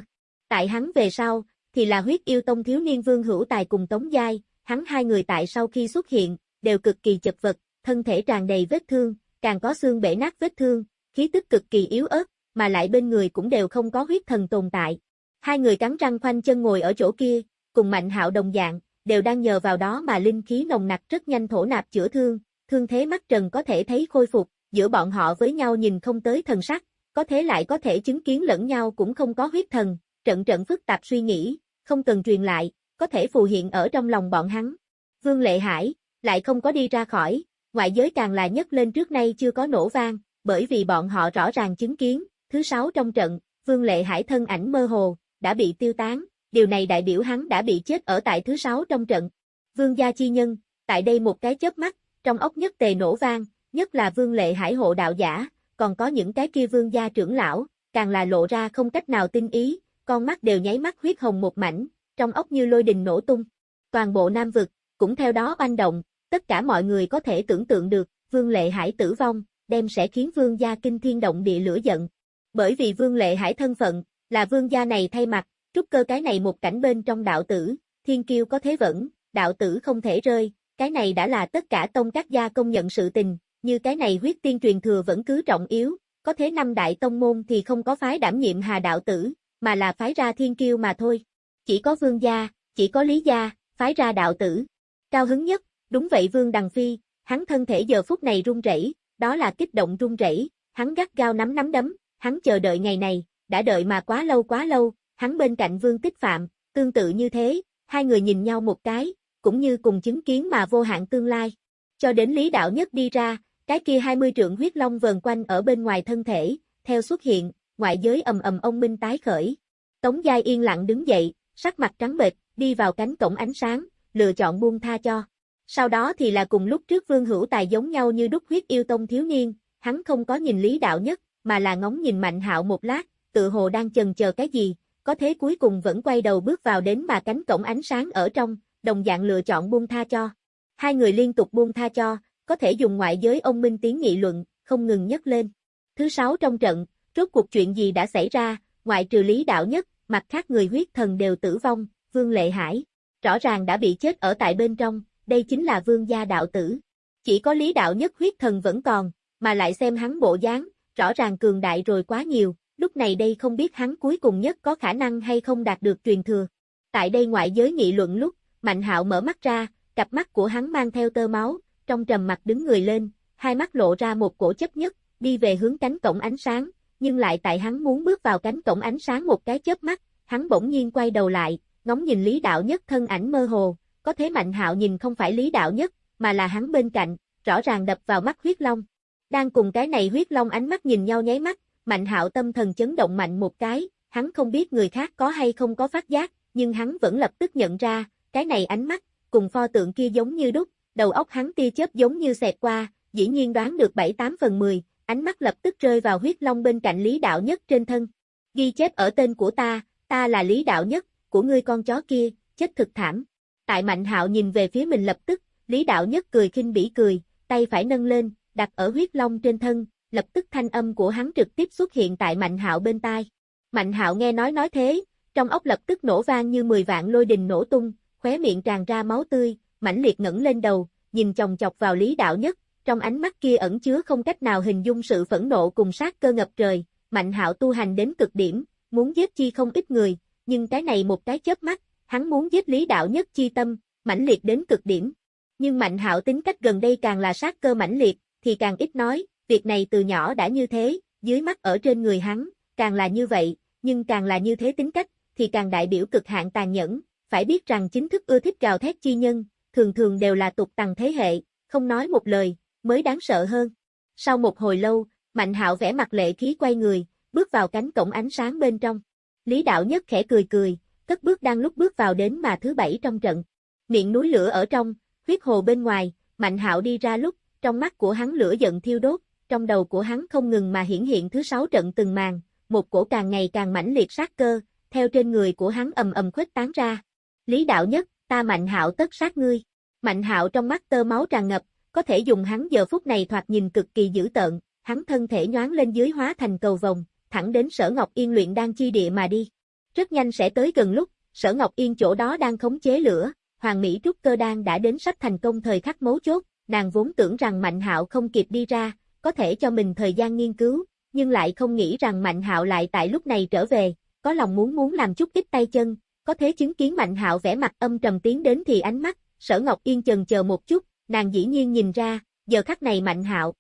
Tại hắn về sau, thì là huyết yêu tông thiếu niên vương hữu tài cùng Tống Giai, hắn hai người tại sau khi xuất hiện, đều cực kỳ chật vật, thân thể tràn đầy vết thương, càng có xương bể nát vết thương, khí tức cực kỳ yếu ớt, mà lại bên người cũng đều không có huyết thần tồn tại. Hai người cắn răng khoanh chân ngồi ở chỗ kia, cùng Mạnh Hạo đồng dạng, đều đang nhờ vào đó mà linh khí nồng nặc rất nhanh thổ nạp chữa thương, thương thế mắt trần có thể thấy khôi phục, giữa bọn họ với nhau nhìn không tới thần sắc, có thế lại có thể chứng kiến lẫn nhau cũng không có huyết thần, trận trận phức tạp suy nghĩ, không cần truyền lại, có thể phù hiện ở trong lòng bọn hắn. Vương Lệ Hải, lại không có đi ra khỏi, ngoại giới càng là nhất lên trước nay chưa có nổ vang, bởi vì bọn họ rõ ràng chứng kiến, thứ sáu trong trận, Vương Lệ Hải thân ảnh mơ hồ, đã bị tiêu tán, điều này đại biểu hắn đã bị chết ở tại thứ sáu trong trận. Vương gia chi nhân, tại đây một cái chớp mắt, trong ốc nhất tề nổ vang, nhất là Vương Lệ Hải hộ đạo giả, còn có những cái kia vương gia trưởng lão, càng là lộ ra không cách nào tin ý, con mắt đều nháy mắt huyết hồng một mảnh, trong ốc như lôi đình nổ tung. Toàn bộ Nam vực, cũng theo đó oanh động, tất cả mọi người có thể tưởng tượng được, Vương Lệ Hải tử vong, đem sẽ khiến Vương gia kinh thiên động địa lửa giận. Bởi vì Vương Lệ Hải thân phận, là Vương gia này thay mặt, trúc cơ cái này một cảnh bên trong đạo tử, thiên kiêu có thế vẫn, đạo tử không thể rơi, cái này đã là tất cả tông các gia công nhận sự tình, như cái này huyết tiên truyền thừa vẫn cứ trọng yếu, có thế năm đại tông môn thì không có phái đảm nhiệm hà đạo tử, mà là phái ra thiên kiêu mà thôi. Chỉ có vương gia, chỉ có lý gia, phái ra đạo tử. Cao hứng nhất, đúng vậy vương đằng phi, hắn thân thể giờ phút này run rẩy, đó là kích động run rẩy, hắn gắt gao nắm nắm đấm, hắn chờ đợi ngày này, đã đợi mà quá lâu quá lâu, hắn bên cạnh vương tích phạm, tương tự như thế, hai người nhìn nhau một cái, cũng như cùng chứng kiến mà vô hạn tương lai. Cho đến lý đạo nhất đi ra, cái kia 20 trượng huyết long vờn quanh ở bên ngoài thân thể, theo xuất hiện, ngoại giới ầm ầm ông minh tái khởi. Tống Giai yên lặng đứng dậy, sắc mặt trắng bệch, đi vào cánh cổng ánh sáng, lựa chọn buông tha cho. Sau đó thì là cùng lúc trước Vương Hữu Tài giống nhau như đúc huyết yêu tông thiếu niên, hắn không có nhìn Lý Đạo Nhất, mà là ngóng nhìn Mạnh Hạo một lát, tự hồ đang chần chờ cái gì, có thế cuối cùng vẫn quay đầu bước vào đến mà cánh cổng ánh sáng ở trong, đồng dạng lựa chọn buông tha cho. Hai người liên tục buông tha cho, có thể dùng ngoại giới ông minh tiếng nghị luận, không ngừng nhấc lên. Thứ sáu trong trận, rốt cuộc chuyện gì đã xảy ra, ngoại trừ lý đạo nhất, mặt khác người huyết thần đều tử vong, Vương Lệ Hải, rõ ràng đã bị chết ở tại bên trong, đây chính là vương gia đạo tử. Chỉ có lý đạo nhất huyết thần vẫn còn, mà lại xem hắn bộ dáng, rõ ràng cường đại rồi quá nhiều, lúc này đây không biết hắn cuối cùng nhất có khả năng hay không đạt được truyền thừa. Tại đây ngoại giới nghị luận lúc, Mạnh hạo mở mắt ra, cặp mắt của hắn mang theo tơ máu, trong trầm mặt đứng người lên, hai mắt lộ ra một cổ chấp nhất, đi về hướng cánh cổng ánh sáng, nhưng lại tại hắn muốn bước vào cánh cổng ánh sáng một cái chớp mắt, hắn bỗng nhiên quay đầu lại, ngóng nhìn Lý Đạo Nhất thân ảnh mơ hồ, có thế Mạnh Hạo nhìn không phải Lý Đạo Nhất, mà là hắn bên cạnh, rõ ràng đập vào mắt huyết long. Đang cùng cái này huyết long ánh mắt nhìn nhau nháy mắt, Mạnh Hạo tâm thần chấn động mạnh một cái, hắn không biết người khác có hay không có phát giác, nhưng hắn vẫn lập tức nhận ra, cái này ánh mắt, cùng pho tượng kia giống như đúc, đầu óc hắn tia chớp giống như xẹt qua, dĩ nhiên đoán được 7-8 phần 10, ánh mắt lập tức rơi vào huyết long bên cạnh Lý Đạo Nhất trên thân. Ghi chép ở tên của ta, ta là Lý Đạo Nhất, của ngươi con chó kia, chết thực thảm. Tại Mạnh Hạo nhìn về phía mình lập tức, Lý Đạo Nhất cười khinh bỉ cười, tay phải nâng lên, đặt ở huyết long trên thân, lập tức thanh âm của hắn trực tiếp xuất hiện tại Mạnh Hạo bên tai. Mạnh Hạo nghe nói nói thế, trong ốc lập tức nổ vang như 10 vạn lôi đình nổ tung, khóe miệng tràn ra máu tươi, mãnh liệt ngẩng lên đầu, nhìn chồng chọc vào Lý Đạo Nhất, trong ánh mắt kia ẩn chứa không cách nào hình dung sự phẫn nộ cùng sát cơ ngập trời, Mạnh Hạo tu hành đến cực điểm, muốn giết chi không ít người, nhưng cái này một cái chớp mắt, hắn muốn giết Lý Đạo Nhất chi tâm, mãnh liệt đến cực điểm. Nhưng Mạnh Hạo tính cách gần đây càng là sát cơ mãnh liệt, thì càng ít nói, việc này từ nhỏ đã như thế, dưới mắt ở trên người hắn, càng là như vậy, nhưng càng là như thế tính cách, thì càng đại biểu cực hạn tàn nhẫn, phải biết rằng chính thức ưa thích gào thét chi nhân, thường thường đều là tục tằng thế hệ, không nói một lời, mới đáng sợ hơn. Sau một hồi lâu, Mạnh hạo vẽ mặt lệ khí quay người, bước vào cánh cổng ánh sáng bên trong. Lý đạo nhất khẽ cười cười, cất bước đang lúc bước vào đến mà thứ bảy trong trận. Miệng núi lửa ở trong, huyết hồ bên ngoài, Mạnh hạo đi ra lúc, trong mắt của hắn lửa giận thiêu đốt, trong đầu của hắn không ngừng mà hiển hiện thứ sáu trận từng màn, một cổ càng ngày càng mãnh liệt sát cơ, theo trên người của hắn ầm ầm khuếch tán ra. Lý đạo nhất, ta Mạnh Hạo tất sát ngươi. Mạnh Hạo trong mắt tơ máu tràn ngập, có thể dùng hắn giờ phút này thoạt nhìn cực kỳ dữ tợn, hắn thân thể nhoáng lên dưới hóa thành cầu vòng, thẳng đến Sở Ngọc Yên luyện đang chi địa mà đi. Rất nhanh sẽ tới gần lúc, Sở Ngọc Yên chỗ đó đang khống chế lửa, Hoàng Mỹ Trúc Cơ đang đã đến sắp thành công thời khắc mấu chốt, nàng vốn tưởng rằng Mạnh Hạo không kịp đi ra, có thể cho mình thời gian nghiên cứu, nhưng lại không nghĩ rằng Mạnh Hạo lại tại lúc này trở về, có lòng muốn muốn làm chút ít tay chân, có thế chứng kiến Mạnh Hạo vẽ mặt âm trầm tiến đến thì ánh mắt, Sở Ngọc Yên chần chờ một chút, nàng dĩ nhiên nhìn ra, giờ khắc này Mạnh Hạo,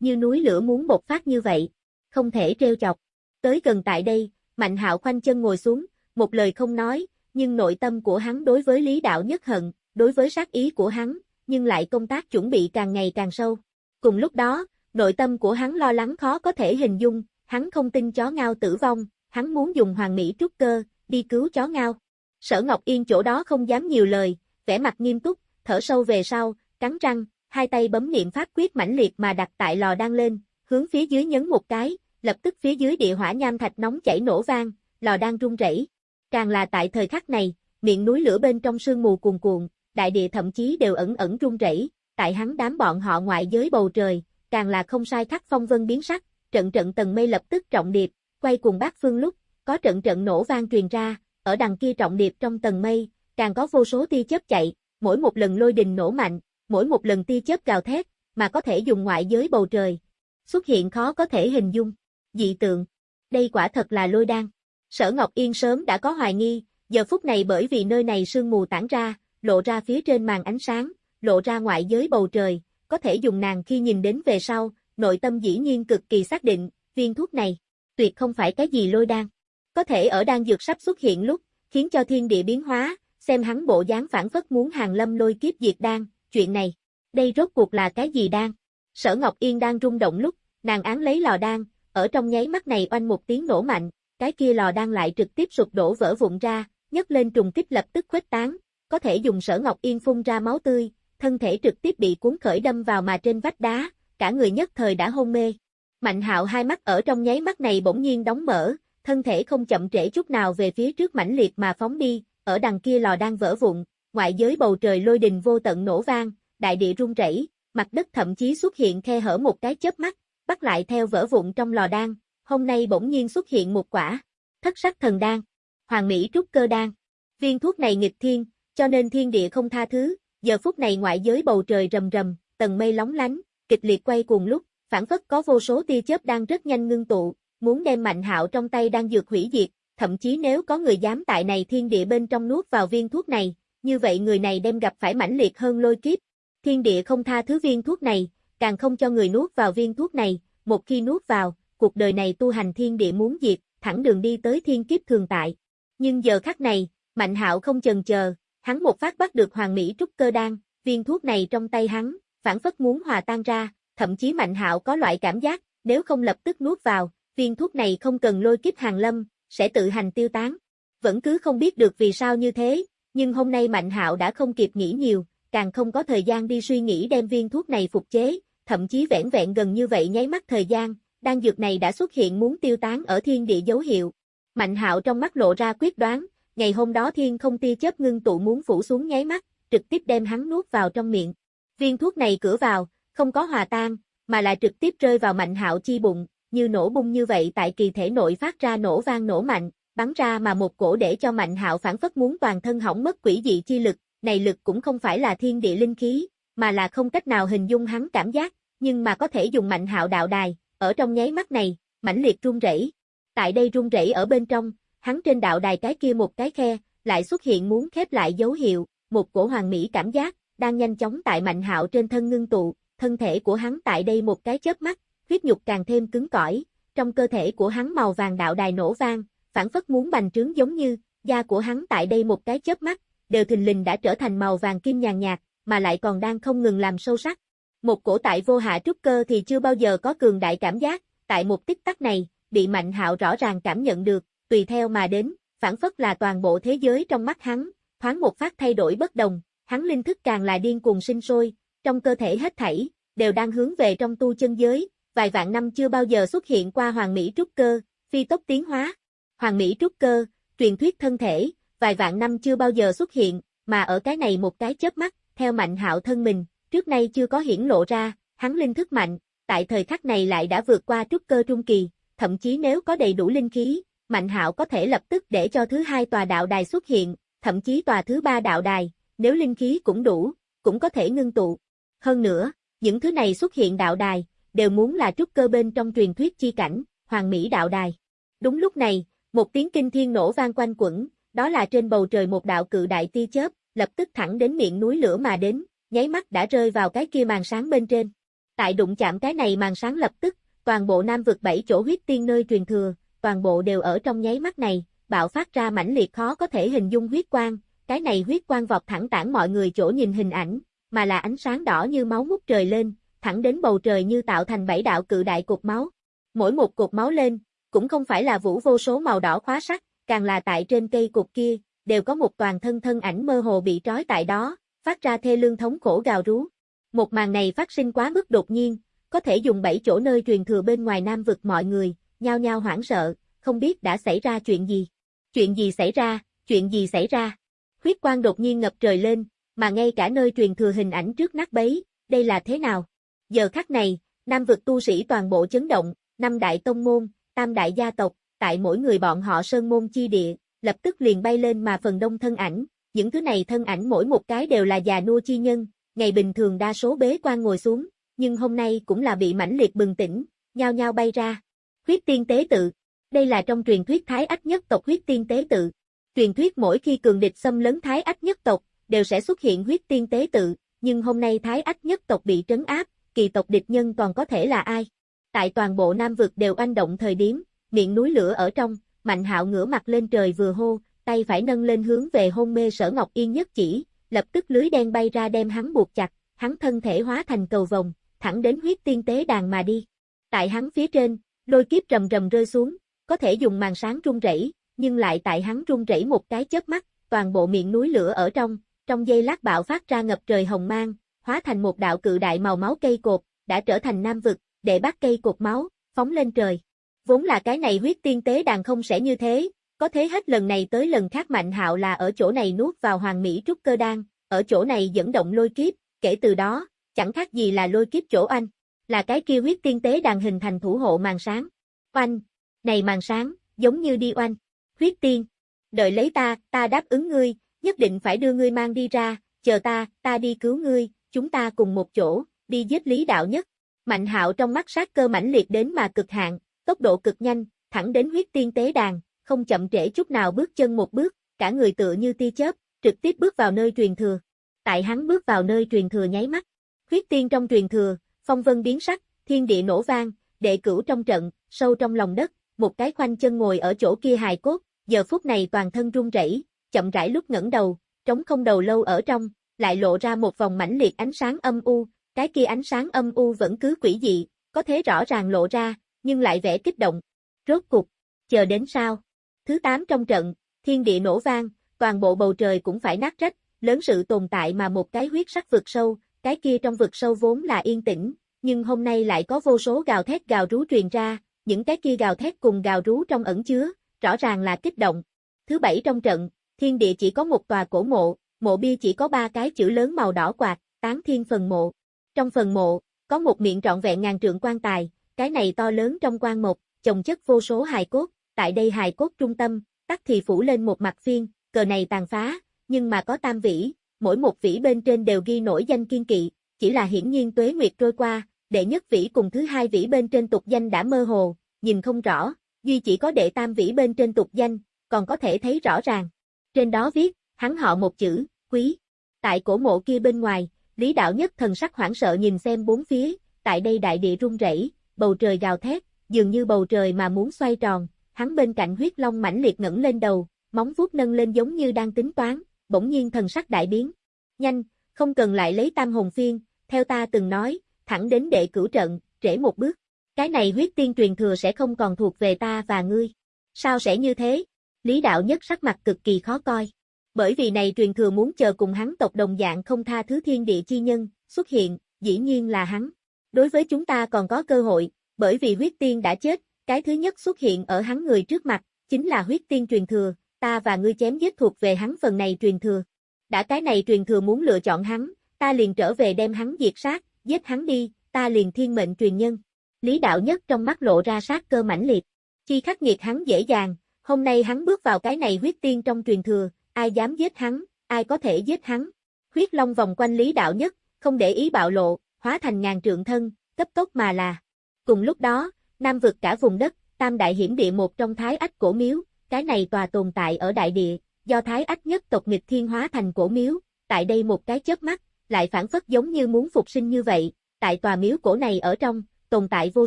như núi lửa muốn bộc phát như vậy, không thể treo chọc. Tới gần tại đây, Mạnh Hạo khoanh chân ngồi xuống, một lời không nói, nhưng nội tâm của hắn đối với Lý Đạo nhất hận, đối với sát ý của hắn, nhưng lại công tác chuẩn bị càng ngày càng sâu. Cùng lúc đó, nội tâm của hắn lo lắng khó có thể hình dung, hắn không tin chó ngao tử vong, hắn muốn dùng hoàng mỹ trúc cơ, đi cứu chó ngao. Sở Ngọc Yên chỗ đó không dám nhiều lời, vẻ mặt nghiêm túc, thở sâu về sau, cắn răng, hai tay bấm niệm pháp quyết mãnh liệt mà đặt tại lò đang lên, hướng phía dưới nhấn một cái, lập tức phía dưới địa hỏa nham thạch nóng chảy nổ vang, lò đang rung rẩy. Càng là tại thời khắc này, miệng núi lửa bên trong sương mù cuồn cuộn, đại địa thậm chí đều ẩn ẩn rung rẩy, tại hắn đám bọn họ ngoại giới bầu trời, càng là không sai khắc phong vân biến sắc, trận trận tầng mây lập tức trọng điệp, quay cùng bát phương lúc, có trận trận nổ vang truyền ra, ở đằng kia trọng điệp trong tầng mây, càng có vô số tia chớp chạy, mỗi một lần lôi đình nổ mạnh, mỗi một lần tia chớp gào thét, mà có thể dùng ngoại giới bầu trời. Xuất hiện khó có thể hình dung. Dị tượng. Đây quả thật là lôi đan. Sở Ngọc Yên sớm đã có hoài nghi, giờ phút này bởi vì nơi này sương mù tản ra, lộ ra phía trên màn ánh sáng, lộ ra ngoại giới bầu trời, có thể dùng nàng khi nhìn đến về sau, nội tâm dĩ nhiên cực kỳ xác định, viên thuốc này, tuyệt không phải cái gì lôi đan. Có thể ở đan dược sắp xuất hiện lúc, khiến cho thiên địa biến hóa, xem hắn bộ dáng phản phất muốn hàng lâm lôi kiếp diệt đan, chuyện này, đây rốt cuộc là cái gì đan? Sở Ngọc Yên đang rung động lúc, nàng án lấy lò đan, ở trong nháy mắt này oanh một tiếng nổ mạnh, cái kia lò đan lại trực tiếp sụp đổ vỡ vụn ra, nhấc lên trùng kích lập tức khuếch tán, có thể dùng Sở Ngọc Yên phun ra máu tươi, thân thể trực tiếp bị cuốn khởi đâm vào mà trên vách đá, cả người nhất thời đã hôn mê. Mạnh hạo hai mắt ở trong nháy mắt này bỗng nhiên đóng mở, thân thể không chậm trễ chút nào về phía trước mãnh liệt mà phóng đi, ở đằng kia lò đang vỡ vụn, ngoại giới bầu trời lôi đình vô tận nổ vang, đại địa rung rẩy, mặt đất thậm chí xuất hiện khe hở một cái chớp mắt, bắt lại theo vỡ vụn trong lò đan, hôm nay bỗng nhiên xuất hiện một quả, thất sắc thần đan, hoàng mỹ trúc cơ đan. Viên thuốc này nghịch thiên, cho nên thiên địa không tha thứ, giờ phút này ngoại giới bầu trời rầm rầm, tầng mây lóng lánh, kịch liệt quay cuồng lúc, phản phất có vô số tia chớp đang rất nhanh ngưng tụ, muốn đem Mạnh Hạo trong tay đang dược hủy diệt, thậm chí nếu có người dám tại này thiên địa bên trong nuốt vào viên thuốc này, như vậy người này đem gặp phải mãnh liệt hơn lôi kiếp. Thiên địa không tha thứ viên thuốc này, càng không cho người nuốt vào viên thuốc này, một khi nuốt vào, cuộc đời này tu hành thiên địa muốn diệt, thẳng đường đi tới thiên kiếp thường tại. Nhưng giờ khắc này, Mạnh Hạo không chần chờ, hắn một phát bắt được Hoàng Mỹ trúc cơ đan, viên thuốc này trong tay hắn, phản phất muốn hòa tan ra, thậm chí Mạnh Hạo có loại cảm giác, nếu không lập tức nuốt vào, viên thuốc này không cần lôi kiếp hàng lâm, sẽ tự hành tiêu tán. Vẫn cứ không biết được vì sao như thế, nhưng hôm nay Mạnh Hạo đã không kịp nghĩ nhiều, càng không có thời gian đi suy nghĩ đem viên thuốc này phục chế, thậm chí vẻn vẹn gần như vậy nháy mắt thời gian, đan dược này đã xuất hiện muốn tiêu tán ở thiên địa dấu hiệu. Mạnh Hạo trong mắt lộ ra quyết đoán, ngày hôm đó thiên không tia chớp ngưng tụ muốn phủ xuống nháy mắt, trực tiếp đem hắn nuốt vào trong miệng. Viên thuốc này cửa vào, không có hòa tan, mà lại trực tiếp rơi vào Mạnh Hạo chi bụng, như nổ bung như vậy tại kỳ thể nội phát ra nổ vang nổ mạnh, bắn ra mà một cổ để cho Mạnh Hạo phản phất muốn toàn thân hỏng mất quỷ dị chi lực, này lực cũng không phải là thiên địa linh khí, mà là không cách nào hình dung hắn cảm giác, nhưng mà có thể dùng Mạnh Hạo đạo đài, ở trong nháy mắt này, mãnh liệt rung rẩy. Tại đây rung rẩy ở bên trong, hắn trên đạo đài cái kia một cái khe, lại xuất hiện muốn khép lại dấu hiệu, một cổ hoàng mỹ cảm giác, đang nhanh chóng tại Mạnh Hạo trên thân ngưng tụ, thân thể của hắn tại đây một cái chớp mắt, huyết nhục càng thêm cứng cỏi, trong cơ thể của hắn màu vàng đạo đài nổ vang, phản phất muốn bành trướng giống như, da của hắn tại đây một cái chớp mắt, đều thình lình đã trở thành màu vàng kim nhàn nhạt, mà lại còn đang không ngừng làm sâu sắc. Một cổ tại vô hạ trúc cơ thì chưa bao giờ có cường đại cảm giác, tại một tích tắc này, bị Mạnh Hạo rõ ràng cảm nhận được, tùy theo mà đến, phản phất là toàn bộ thế giới trong mắt hắn, thoáng một phát thay đổi bất đồng, hắn linh thức càng là điên cuồng sinh sôi, trong cơ thể hết thảy, đều đang hướng về trong tu chân giới, vài vạn năm chưa bao giờ xuất hiện qua Hoàng Mỹ Trúc Cơ, phi tốc tiến hóa. Hoàng Mỹ Trúc Cơ, truyền thuyết thân thể, vài vạn năm chưa bao giờ xuất hiện, mà ở cái này một cái chớp mắt, theo mạnh hạo thân mình, trước nay chưa có hiển lộ ra, hắn linh thức mạnh, tại thời khắc này lại đã vượt qua trúc cơ trung kỳ, thậm chí nếu có đầy đủ linh khí, mạnh hạo có thể lập tức để cho thứ hai tòa đạo đài xuất hiện, thậm chí tòa thứ ba đạo đài, nếu linh khí cũng đủ, cũng có thể ngưng tụ. Hơn nữa, những thứ này xuất hiện đạo đài, đều muốn là trúc cơ bên trong truyền thuyết chi cảnh, hoàng mỹ đạo đài. Đúng lúc này, một tiếng kinh thiên nổ vang quanh quẩn, đó là trên bầu trời một đạo cự đại tia chớp, lập tức thẳng đến miệng núi lửa mà đến, nháy mắt đã rơi vào cái kia màn sáng bên trên. Tại đụng chạm cái này màn sáng lập tức, toàn bộ nam vực bảy chỗ huyết tiên nơi truyền thừa, toàn bộ đều ở trong nháy mắt này, bạo phát ra mãnh liệt khó có thể hình dung huyết quang, cái này huyết quang vọt thẳng tản mọi người chỗ nhìn hình ảnh, mà là ánh sáng đỏ như máu ngút trời lên, thẳng đến bầu trời như tạo thành bảy đạo cự đại cột máu. Mỗi một cột máu lên, cũng không phải là vũ vô số màu đỏ khóa sắc, càng là tại trên cây cột kia, đều có một toàn thân thân ảnh mơ hồ bị trói tại đó, phát ra thê lương thống khổ gào rú. Một màn này phát sinh quá mức đột nhiên, có thể dùng bảy chỗ nơi truyền thừa bên ngoài Nam vực mọi người, nhao nhao hoảng sợ, không biết đã xảy ra chuyện gì. Chuyện gì xảy ra, chuyện gì xảy ra. Huyết quang đột nhiên ngập trời lên, mà ngay cả nơi truyền thừa hình ảnh trước nát bấy, đây là thế nào? Giờ khắc này, Nam vực tu sĩ toàn bộ chấn động, năm đại tông môn, tam đại gia tộc, tại mỗi người bọn họ sơn môn chi địa, lập tức liền bay lên mà phần đông thân ảnh, những thứ này thân ảnh mỗi một cái đều là già nua chi nhân, ngày bình thường đa số bế quan ngồi xuống, nhưng hôm nay cũng là bị mãnh liệt bừng tỉnh, nhao nhao bay ra. Huyết tiên tế tự, đây là trong truyền thuyết Thái Ách nhất tộc huyết tiên tế tự. Truyền thuyết mỗi khi cường địch xâm lấn Thái Ách nhất tộc, đều sẽ xuất hiện huyết tiên tế tự, nhưng hôm nay Thái Ách nhất tộc bị trấn áp, kỳ tộc địch nhân còn có thể là ai? Tại toàn bộ Nam vực đều anh động thời điểm, miệng núi lửa ở trong, Mạnh Hạo ngửa mặt lên trời vừa hô, tay phải nâng lên hướng về hôn mê Sở Ngọc Yên nhất chỉ, lập tức lưới đen bay ra đem hắn buộc chặt, hắn thân thể hóa thành cầu vòng, thẳng đến huyết tiên tế đàn mà đi. Tại hắn phía trên, lôi kiếp rầm rầm rơi xuống, có thể dùng màn sáng rung rẩy, nhưng lại tại hắn rung rẩy một cái chớp mắt, toàn bộ miệng núi lửa ở trong, trong giây lát bạo phát ra ngập trời hồng mang, hóa thành một đạo cự đại màu máu cây cột, đã trở thành nam vực, để bắt cây cột máu, phóng lên trời. Vốn là cái này huyết tiên tế đàn không sẽ như thế, có thế hết lần này tới lần khác Mạnh Hạo là ở chỗ này nuốt vào hoàng mỹ trúc cơ đan, ở chỗ này dẫn động lôi kiếp, kể từ đó, chẳng khác gì là lôi kiếp chỗ anh, là cái kia huyết tiên tế đàn hình thành thủ hộ màn sáng. Oanh, này màn sáng, giống như đi oanh, huyết tiên, đợi lấy ta, ta đáp ứng ngươi, nhất định phải đưa ngươi mang đi ra, chờ ta, ta đi cứu ngươi, chúng ta cùng một chỗ, đi giết lý đạo nhất. Mạnh hạo trong mắt sát cơ mãnh liệt đến mà cực hạn, tốc độ cực nhanh, thẳng đến huyết tiên tế đàn, không chậm trễ chút nào bước chân một bước, cả người tựa như tia chớp, trực tiếp bước vào nơi truyền thừa. Tại hắn bước vào nơi truyền thừa nháy mắt, huyết tiên trong truyền thừa, phong vân biến sắc, thiên địa nổ vang, đệ cửu trong trận, sâu trong lòng đất, một cái khoanh chân ngồi ở chỗ kia hài cốt, giờ phút này toàn thân run rẩy, chậm rãi lúc ngẩng đầu, trống không đầu lâu ở trong, lại lộ ra một vòng mãnh liệt ánh sáng âm u, cái kia ánh sáng âm u vẫn cứ quỷ dị, có thế rõ ràng lộ ra, nhưng lại vẻ kích động. Rốt cục, chờ đến sao? Thứ tám trong trận, thiên địa nổ vang, toàn bộ bầu trời cũng phải nát rách, lớn sự tồn tại mà một cái huyết sắc vượt sâu, cái kia trong vực sâu vốn là yên tĩnh, nhưng hôm nay lại có vô số gào thét gào rú truyền ra, những cái kia gào thét cùng gào rú trong ẩn chứa, rõ ràng là kích động. Thứ bảy trong trận, thiên địa chỉ có một tòa cổ mộ, mộ bia chỉ có ba cái chữ lớn màu đỏ quạt, tán thiên phần mộ. Trong phần mộ, có một miệng trọn vẹn ngàn trượng quan tài, cái này to lớn trong quan mộc, chồng chất vô số hài cốt, tại đây hài cốt trung tâm, tắc thì phủ lên một mặt phiên, cờ này tàn phá, nhưng mà có tam vĩ, mỗi một vĩ bên trên đều ghi nổi danh kiên kỵ, chỉ là hiển nhiên tuế nguyệt trôi qua, đệ nhất vĩ cùng thứ hai vĩ bên trên tục danh đã mơ hồ, nhìn không rõ, duy chỉ có đệ tam vĩ bên trên tục danh, còn có thể thấy rõ ràng. Trên đó viết, hắn họ một chữ, quý. Tại cổ mộ kia bên ngoài, Lý Đạo Nhất thần sắc hoảng sợ nhìn xem bốn phía, tại đây đại địa rung rẩy, bầu trời gào thét, dường như bầu trời mà muốn xoay tròn, hắn bên cạnh huyết long mãnh liệt ngẩng lên đầu, móng vuốt nâng lên giống như đang tính toán, bỗng nhiên thần sắc đại biến. Nhanh, không cần lại lấy tam hồn phiên, theo ta từng nói, thẳng đến đệ cửu trận, trễ một bước. Cái này huyết tiên truyền thừa sẽ không còn thuộc về ta và ngươi. Sao sẽ như thế? Lý đạo nhất sắc mặt cực kỳ khó coi. Bởi vì này truyền thừa muốn chờ cùng hắn tộc đồng dạng không tha thứ thiên địa chi nhân, xuất hiện, dĩ nhiên là hắn. Đối với chúng ta còn có cơ hội, bởi vì huyết tiên đã chết, cái thứ nhất xuất hiện ở hắn người trước mặt, chính là huyết tiên truyền thừa, ta và ngươi chém giết thuộc về hắn phần này truyền thừa. Đã cái này truyền thừa muốn lựa chọn hắn, ta liền trở về đem hắn diệt sát, giết hắn đi, ta liền thiên mệnh truyền nhân. Lý đạo nhất trong mắt lộ ra sát cơ mãnh liệt. Chi khắc nghiệt hắn dễ dàng, hôm nay hắn bước vào cái này huyết tiên trong truyền thừa, ai dám giết hắn, ai có thể giết hắn. Huyết long vòng quanh lý đạo nhất, không để ý bạo lộ, hóa thành ngàn trượng thân, cấp tốc mà là. Cùng lúc đó, Nam vực cả vùng đất, tam đại hiểm địa một trong thái ách cổ miếu, cái này tòa tồn tại ở đại địa, do thái ách nhất tộc nghịch thiên hóa thành cổ miếu, tại đây một cái chớp mắt, lại phản phất giống như muốn phục sinh như vậy, tại tòa miếu cổ này ở trong, tồn tại vô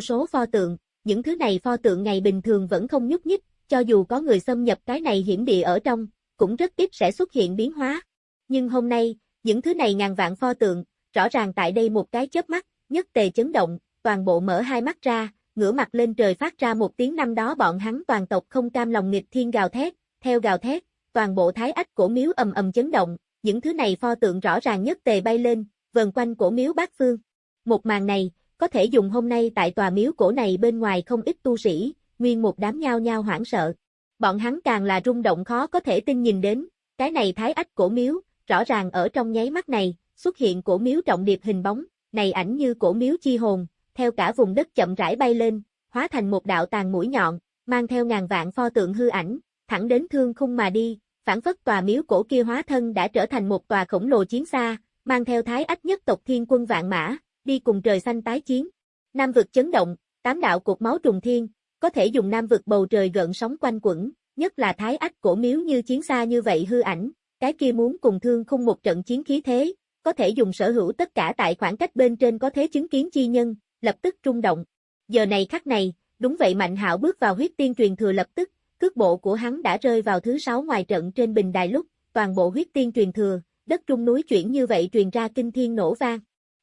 số pho tượng, những thứ này pho tượng ngày bình thường vẫn không nhúc nhích, cho dù có người xâm nhập cái này hiểm địa ở trong, cũng rất ít sẽ xuất hiện biến hóa. Nhưng hôm nay, những thứ này ngàn vạn pho tượng, rõ ràng tại đây một cái chớp mắt, nhất tề chấn động, toàn bộ mở hai mắt ra, ngửa mặt lên trời phát ra một tiếng năm đó bọn hắn toàn tộc không cam lòng nghịch thiên gào thét, theo gào thét, toàn bộ thái ách cổ miếu ầm ầm chấn động, những thứ này pho tượng rõ ràng nhất tề bay lên, vần quanh cổ miếu bát phương. Một màn này, có thể dùng hôm nay tại tòa miếu cổ này bên ngoài không ít tu sĩ, nguyên một đám nhao nhao hoảng sợ. Bọn hắn càng là rung động khó có thể tin nhìn đến, cái này thái ách cổ miếu, rõ ràng ở trong nháy mắt này, xuất hiện cổ miếu trọng điệp hình bóng, này ảnh như cổ miếu chi hồn, theo cả vùng đất chậm rãi bay lên, hóa thành một đạo tàn mũi nhọn, mang theo ngàn vạn pho tượng hư ảnh, thẳng đến thương khung mà đi, phản phất tòa miếu cổ kia hóa thân đã trở thành một tòa khổng lồ chiến xa, mang theo thái ách nhất tộc thiên quân vạn mã, đi cùng trời xanh tái chiến. Nam vực chấn động, tám đạo cuộc máu trùng thiên, có thể dùng nam vực bầu trời gợn sóng quanh quẩn, nhất là thái ách cổ miếu như chiến xa như vậy hư ảnh, cái kia muốn cùng thương khung một trận chiến khí thế, có thể dùng sở hữu tất cả tại khoảng cách bên trên có thế chứng kiến chi nhân, lập tức trung động. Giờ này khắc này, đúng vậy Mạnh Hạo bước vào huyết tiên truyền thừa lập tức, cước bộ của hắn đã rơi vào thứ sáu ngoài trận trên bình đài lúc, toàn bộ huyết tiên truyền thừa, đất trung núi chuyển như vậy truyền ra kinh thiên nổ vang.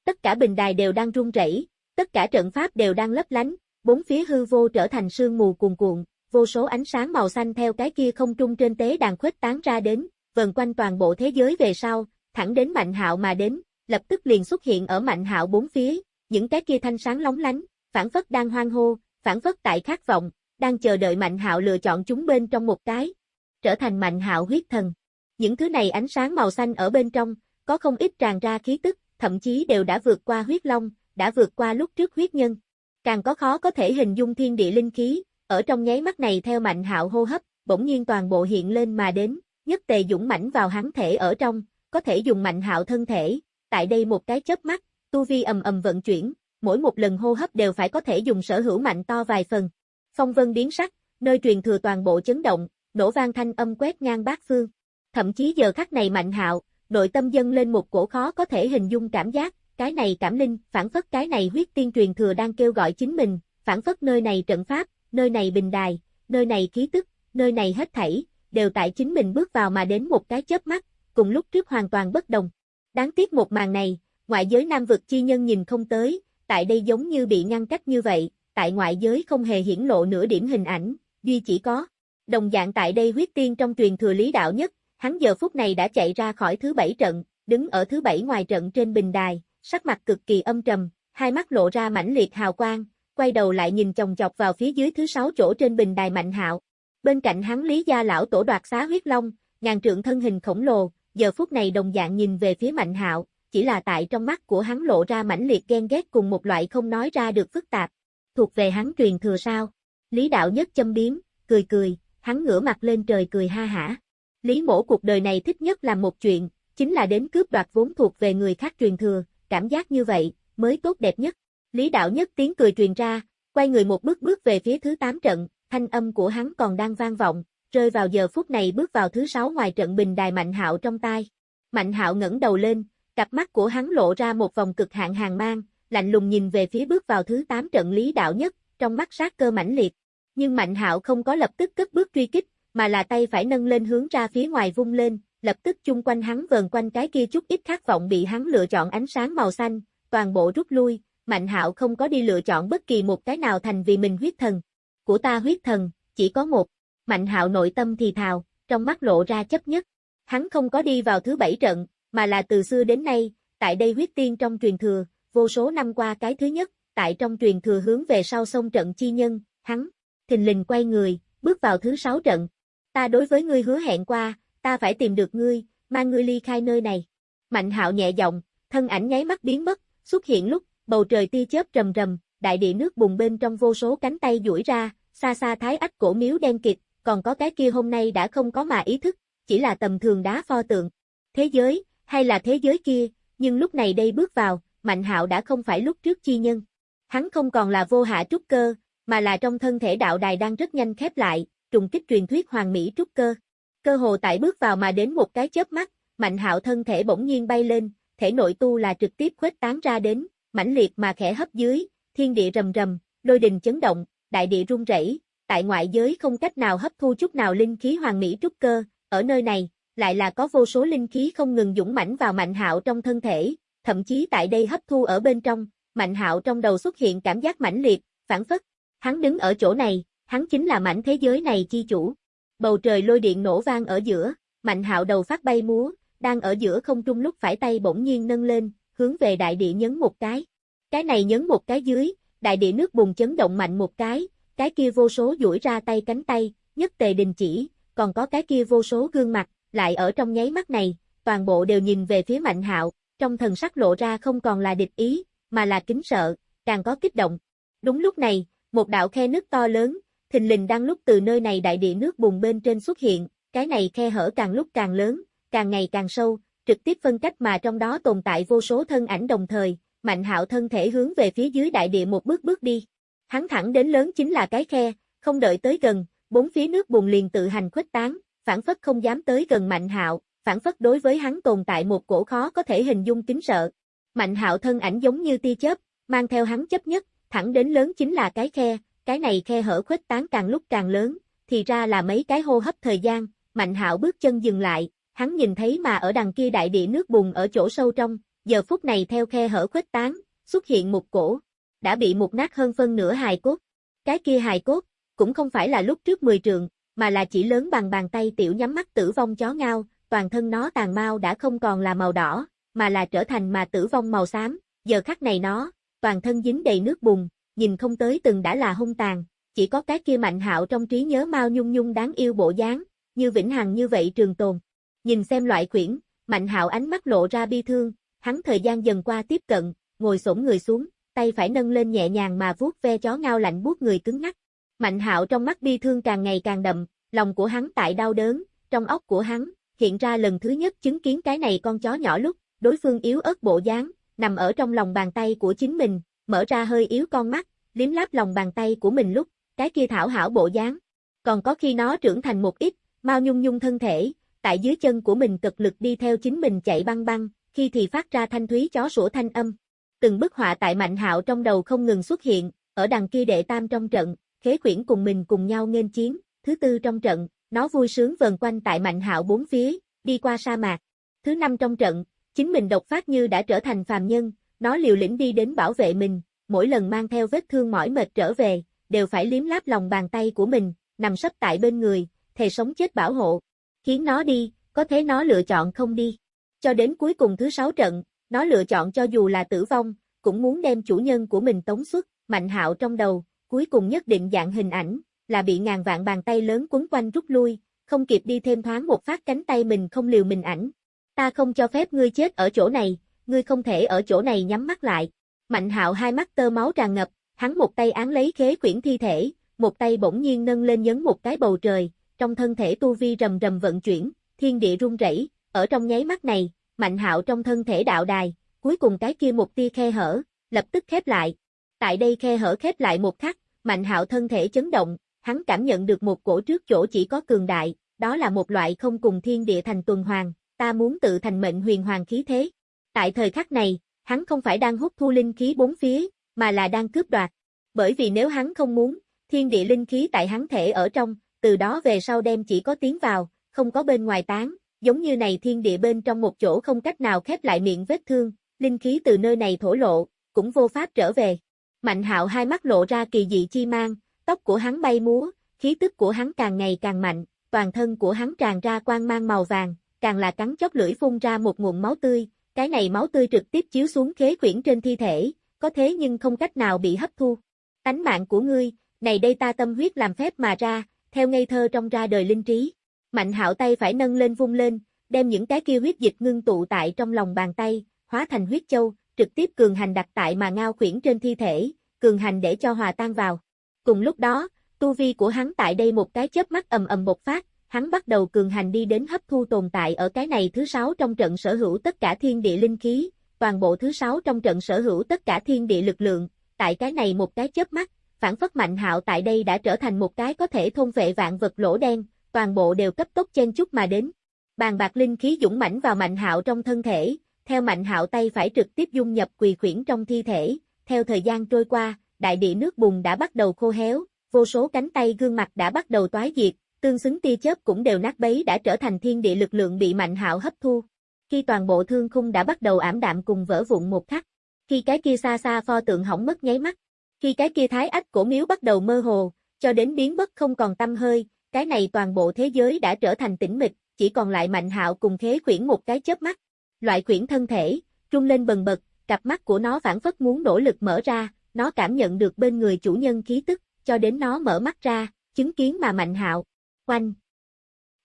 Tất cả bình đài đều đang rung rẩy, tất cả trận pháp đều đang lấp lánh, bốn phía hư vô trở thành sương mù cuồn cuộn, vô số ánh sáng màu xanh theo cái kia không trung trên tế đàn khuếch tán ra đến, vần quanh toàn bộ thế giới về sau, thẳng đến Mạnh Hạo mà đến, lập tức liền xuất hiện ở Mạnh Hạo bốn phía, những cái kia thanh sáng lóng lánh, phản phất đang hoang hô, phản phất tại khát vọng, đang chờ đợi Mạnh Hạo lựa chọn chúng bên trong một cái, trở thành Mạnh Hạo huyết thần. Những thứ này ánh sáng màu xanh ở bên trong, có không ít tràn ra khí tức, thậm chí đều đã vượt qua huyết long, đã vượt qua lúc trước huyết nhân. Càng có khó có thể hình dung thiên địa linh khí, ở trong nháy mắt này theo Mạnh Hạo hô hấp, bỗng nhiên toàn bộ hiện lên mà đến, nhất tề dũng mãnh vào hắn thể ở trong, có thể dùng Mạnh Hạo thân thể, tại đây một cái chớp mắt, tu vi ầm ầm vận chuyển, mỗi một lần hô hấp đều phải có thể dùng sở hữu mạnh to vài phần. Phong vân biến sắc, nơi truyền thừa toàn bộ chấn động, nổ vang thanh âm quét ngang bát phương. Thậm chí giờ khắc này mạnh hạo, nội tâm dâng lên một cổ khó có thể hình dung cảm giác, cái này cảm linh, phản phất cái này huyết tiên truyền thừa đang kêu gọi chính mình, phản phất nơi này trận pháp, nơi này bình đài, nơi này khí tức, nơi này hết thảy, đều tại chính mình bước vào mà đến một cái chớp mắt, cùng lúc trước hoàn toàn bất đồng. Đáng tiếc một màn này, ngoại giới nam vực chi nhân nhìn không tới, tại đây giống như bị ngăn cách như vậy, tại ngoại giới không hề hiển lộ nửa điểm hình ảnh, duy chỉ có. Đồng dạng tại đây huyết tiên trong truyền thừa lý đạo nhất, hắn giờ phút này đã chạy ra khỏi thứ bảy trận, đứng ở thứ bảy ngoài trận trên bình đài, sắc mặt cực kỳ âm trầm, hai mắt lộ ra mãnh liệt hào quang, quay đầu lại nhìn chồng chọc vào phía dưới thứ sáu chỗ trên bình đài mạnh hạo. Bên cạnh hắn Lý Gia lão tổ đoạt xá huyết long, ngàn trượng thân hình khổng lồ, giờ phút này đồng dạng nhìn về phía mạnh hạo, chỉ là tại trong mắt của hắn lộ ra mãnh liệt ghen ghét cùng một loại không nói ra được phức tạp. Thuộc về hắn truyền thừa sao? Lý đạo nhất châm biếm, cười cười, hắn ngửa mặt lên trời cười ha hả. Lý mổ cuộc đời này thích nhất làm một chuyện, chính là đến cướp đoạt vốn thuộc về người khác truyền thừa, cảm giác như vậy, mới tốt đẹp nhất. Lý đạo nhất tiếng cười truyền ra, quay người một bước bước về phía thứ 8 trận, thanh âm của hắn còn đang vang vọng, rơi vào giờ phút này bước vào thứ 6 ngoài trận bình đài Mạnh Hạo trong tai. Mạnh Hạo ngẩng đầu lên, Cặp mắt của hắn lộ ra một vòng cực hạn hàng mang, lạnh lùng nhìn về phía bước vào thứ 8 trận lý đạo nhất, trong mắt sát cơ mãnh liệt. Nhưng Mạnh Hạo không có lập tức cất bước truy kích, mà là tay phải nâng lên hướng ra phía ngoài vung lên, lập tức chung quanh hắn vờn quanh cái kia chút ít khát vọng bị hắn lựa chọn ánh sáng màu xanh, toàn bộ rút lui, Mạnh Hạo không có đi lựa chọn bất kỳ một cái nào thành vì mình huyết thần. Của ta huyết thần, chỉ có một. Mạnh Hạo nội tâm thì thào, trong mắt lộ ra chấp nhất. Hắn không có đi vào thứ bảy trận, mà là từ xưa đến nay, tại đây huyết tiên trong truyền thừa, vô số năm qua cái thứ nhất, tại trong truyền thừa hướng về sau sông trận chi nhân, hắn, thình lình quay người, bước vào thứ sáu trận. Ta đối với ngươi hứa hẹn qua, ta phải tìm được ngươi, mang ngươi ly khai nơi này. Mạnh hạo nhẹ giọng, thân ảnh nháy mắt biến mất, xuất hiện lúc, bầu trời tia chớp rầm rầm, đại địa nước bùng bên trong vô số cánh tay duỗi ra, xa xa thái ách cổ miếu đen kịt, còn có cái kia hôm nay đã không có mà ý thức, chỉ là tầm thường đá pho tượng. Thế giới, hay là thế giới kia, nhưng lúc này đây bước vào, Mạnh Hạo đã không phải lúc trước chi nhân. Hắn không còn là vô hạ trúc cơ, mà là trong thân thể đạo đài đang rất nhanh khép lại, trùng kích truyền thuyết hoàng mỹ trúc cơ. Cơ hồ tại bước vào mà đến một cái chớp mắt, Mạnh Hạo thân thể bỗng nhiên bay lên, thể nội tu là trực tiếp khuếch tán ra đến, mãnh liệt mà khẽ hấp dưới, thiên địa rầm rầm, lôi đình chấn động, đại địa rung rẩy, tại ngoại giới không cách nào hấp thu chút nào linh khí hoàng mỹ trúc cơ, ở nơi này, lại là có vô số linh khí không ngừng dũng mãnh vào Mạnh Hạo trong thân thể, thậm chí tại đây hấp thu ở bên trong, Mạnh Hạo trong đầu xuất hiện cảm giác mãnh liệt, phản phất. Hắn đứng ở chỗ này, hắn chính là mảnh thế giới này chi chủ. Bầu trời lôi điện nổ vang ở giữa, Mạnh Hạo đầu phát bay múa, đang ở giữa không trung lúc phải tay bỗng nhiên nâng lên, hướng về đại địa nhấn một cái. Cái này nhấn một cái dưới, đại địa nước bùng chấn động mạnh một cái, cái kia vô số duỗi ra tay cánh tay, nhất tề đình chỉ, còn có cái kia vô số gương mặt, lại ở trong nháy mắt này, toàn bộ đều nhìn về phía Mạnh Hạo, trong thần sắc lộ ra không còn là địch ý, mà là kính sợ, càng có kích động. Đúng lúc này, một đạo khe nước to lớn, thình lình đang lúc từ nơi này đại địa nước bùng bên trên xuất hiện, cái này khe hở càng lúc càng lớn, càng ngày càng sâu, trực tiếp phân cách mà trong đó tồn tại vô số thân ảnh đồng thời, Mạnh Hạo thân thể hướng về phía dưới đại địa một bước bước đi. Hắn thẳng đến lớn chính là cái khe, không đợi tới gần, bốn phía nước bùng liền tự hành khuếch tán, phản phất không dám tới gần Mạnh Hạo, phản phất đối với hắn tồn tại một cổ khó có thể hình dung kính sợ. Mạnh Hạo thân ảnh giống như tia chớp, mang theo hắn chấp nhất, thẳng đến lớn chính là cái khe, cái này khe hở khuếch tán càng lúc càng lớn, thì ra là mấy cái hô hấp thời gian, Mạnh Hạo bước chân dừng lại, hắn nhìn thấy mà ở đằng kia đại địa nước bùng ở chỗ sâu trong, giờ phút này theo khe hở khuếch tán, xuất hiện một cổ, đã bị một nát hơn phân nửa hài cốt. Cái kia hài cốt, cũng không phải là lúc trước 10 trường, mà là chỉ lớn bằng bàn tay tiểu nhắm mắt tử vong chó ngao, toàn thân nó tàn mau đã không còn là màu đỏ, mà là trở thành mà tử vong màu xám, giờ khắc này nó, toàn thân dính đầy nước bùn, nhìn không tới từng đã là hung tàn, chỉ có cái kia mạnh hạo trong trí nhớ mau nhung nhung đáng yêu bộ dáng, như vĩnh hằng như vậy trường tồn. Nhìn xem loại quyển, mạnh hạo ánh mắt lộ ra bi thương, hắn thời gian dần qua tiếp cận, ngồi xổm người xuống, tay phải nâng lên nhẹ nhàng mà vuốt ve chó ngao lạnh buốt người cứng ngắc. Mạnh hạo trong mắt bi thương càng ngày càng đậm, lòng của hắn tại đau đớn, trong óc của hắn, hiện ra lần thứ nhất chứng kiến cái này con chó nhỏ lúc, đối phương yếu ớt bộ dáng, nằm ở trong lòng bàn tay của chính mình, mở ra hơi yếu con mắt, liếm láp lòng bàn tay của mình lúc, cái kia thảo hảo bộ dáng. Còn có khi nó trưởng thành một ít, mau nhung nhung thân thể, tại dưới chân của mình cực lực đi theo chính mình chạy băng băng, khi thì phát ra thanh thúy chó sủa thanh âm. Từng bức họa tại Mạnh Hạo trong đầu không ngừng xuất hiện, ở đằng kia đệ tam trong trận, khế quyển cùng mình cùng nhau nghênh chiến, thứ tư trong trận, nó vui sướng vần quanh tại Mạnh Hạo bốn phía, đi qua sa mạc. Thứ năm trong trận, chính mình độc phát như đã trở thành phàm nhân, nó liều lĩnh đi đến bảo vệ mình, mỗi lần mang theo vết thương mỏi mệt trở về, đều phải liếm láp lòng bàn tay của mình, nằm sấp tại bên người, thề sống chết bảo hộ. Khiến nó đi, có thế nó lựa chọn không đi. Cho đến cuối cùng thứ sáu trận, nó lựa chọn cho dù là tử vong, cũng muốn đem chủ nhân của mình tống xuất, mạnh hạo trong đầu, cuối cùng nhất định dạng hình ảnh, là bị ngàn vạn bàn tay lớn quấn quanh rút lui, không kịp đi thêm thoáng một phát cánh tay mình không liều mình ảnh. Ta không cho phép ngươi chết ở chỗ này, ngươi không thể ở chỗ này nhắm mắt lại. Mạnh hạo hai mắt tơ máu tràn ngập, hắn một tay án lấy khế quyển thi thể, một tay bỗng nhiên nâng lên nhấn một cái bầu trời, trong thân thể tu vi rầm rầm vận chuyển, thiên địa rung rẩy, ở trong nháy mắt này, mạnh hạo trong thân thể đạo đài, cuối cùng cái kia một tia khe hở, lập tức khép lại. Tại đây khe hở khép lại một khắc, mạnh hạo thân thể chấn động, hắn cảm nhận được một cổ trước chỗ chỉ có cường đại, đó là một loại không cùng thiên địa thành tuần hoàn, ta muốn tự thành mệnh huyền hoàng khí thế. Tại thời khắc này, hắn không phải đang hút thu linh khí bốn phía, mà là đang cướp đoạt. Bởi vì nếu hắn không muốn, thiên địa linh khí tại hắn thể ở trong, từ đó về sau đem chỉ có tiến vào, không có bên ngoài tán, giống như này thiên địa bên trong một chỗ không cách nào khép lại miệng vết thương, linh khí từ nơi này thổ lộ, cũng vô pháp trở về. Mạnh hạo hai mắt lộ ra kỳ dị chi mang, tóc của hắn bay múa, khí tức của hắn càng ngày càng mạnh, toàn thân của hắn tràn ra quang mang màu vàng, càng là cắn chóp lưỡi phun ra một nguồn máu tươi, cái này máu tươi trực tiếp chiếu xuống khế quyển trên thi thể, có thế nhưng không cách nào bị hấp thu. Tánh mạng của ngươi, này đây ta tâm huyết làm phép mà ra, theo ngây thơ trong ra đời linh trí. Mạnh hạo tay phải nâng lên vung lên, đem những cái kia huyết dịch ngưng tụ tại trong lòng bàn tay, hóa thành huyết châu, trực tiếp cường hành đặt tại mà ngao khuyển trên thi thể, cường hành để cho hòa tan vào. Cùng lúc đó, tu vi của hắn tại đây một cái chớp mắt ầm ầm bộc phát, hắn bắt đầu cường hành đi đến hấp thu tồn tại ở cái này thứ sáu trong trận sở hữu tất cả thiên địa linh khí, toàn bộ thứ sáu trong trận sở hữu tất cả thiên địa lực lượng, tại cái này một cái chớp mắt, phản phất mạnh hạo tại đây đã trở thành một cái có thể thôn vệ vạn vật lỗ đen, toàn bộ đều cấp tốc chen chút mà đến. Bàn bạc linh khí dũng mãnh vào mạnh hạo trong thân thể, theo mạnh hạo tay phải trực tiếp dung nhập quỳ khuyển trong thi thể, theo thời gian trôi qua, đại địa nước bùn đã bắt đầu khô héo, vô số cánh tay gương mặt đã bắt đầu toái diệt, tương xứng tia chớp cũng đều nát bấy đã trở thành thiên địa lực lượng bị mạnh hạo hấp thu. khi toàn bộ thương khung đã bắt đầu ảm đạm cùng vỡ vụn một khắc. Khi cái kia xa xa pho tượng hỏng mất nháy mắt. Khi cái kia thái ách cổ miếu bắt đầu mơ hồ, cho đến biến mất không còn tâm hơi, cái này toàn bộ thế giới đã trở thành tĩnh mịch, chỉ còn lại Mạnh Hạo cùng Khế Quyển một cái chớp mắt. Loại quyển thân thể, trung lên bần bật, cặp mắt của nó phản phất muốn nỗ lực mở ra, nó cảm nhận được bên người chủ nhân khí tức, cho đến nó mở mắt ra, chứng kiến mà Mạnh Hạo. Quanh.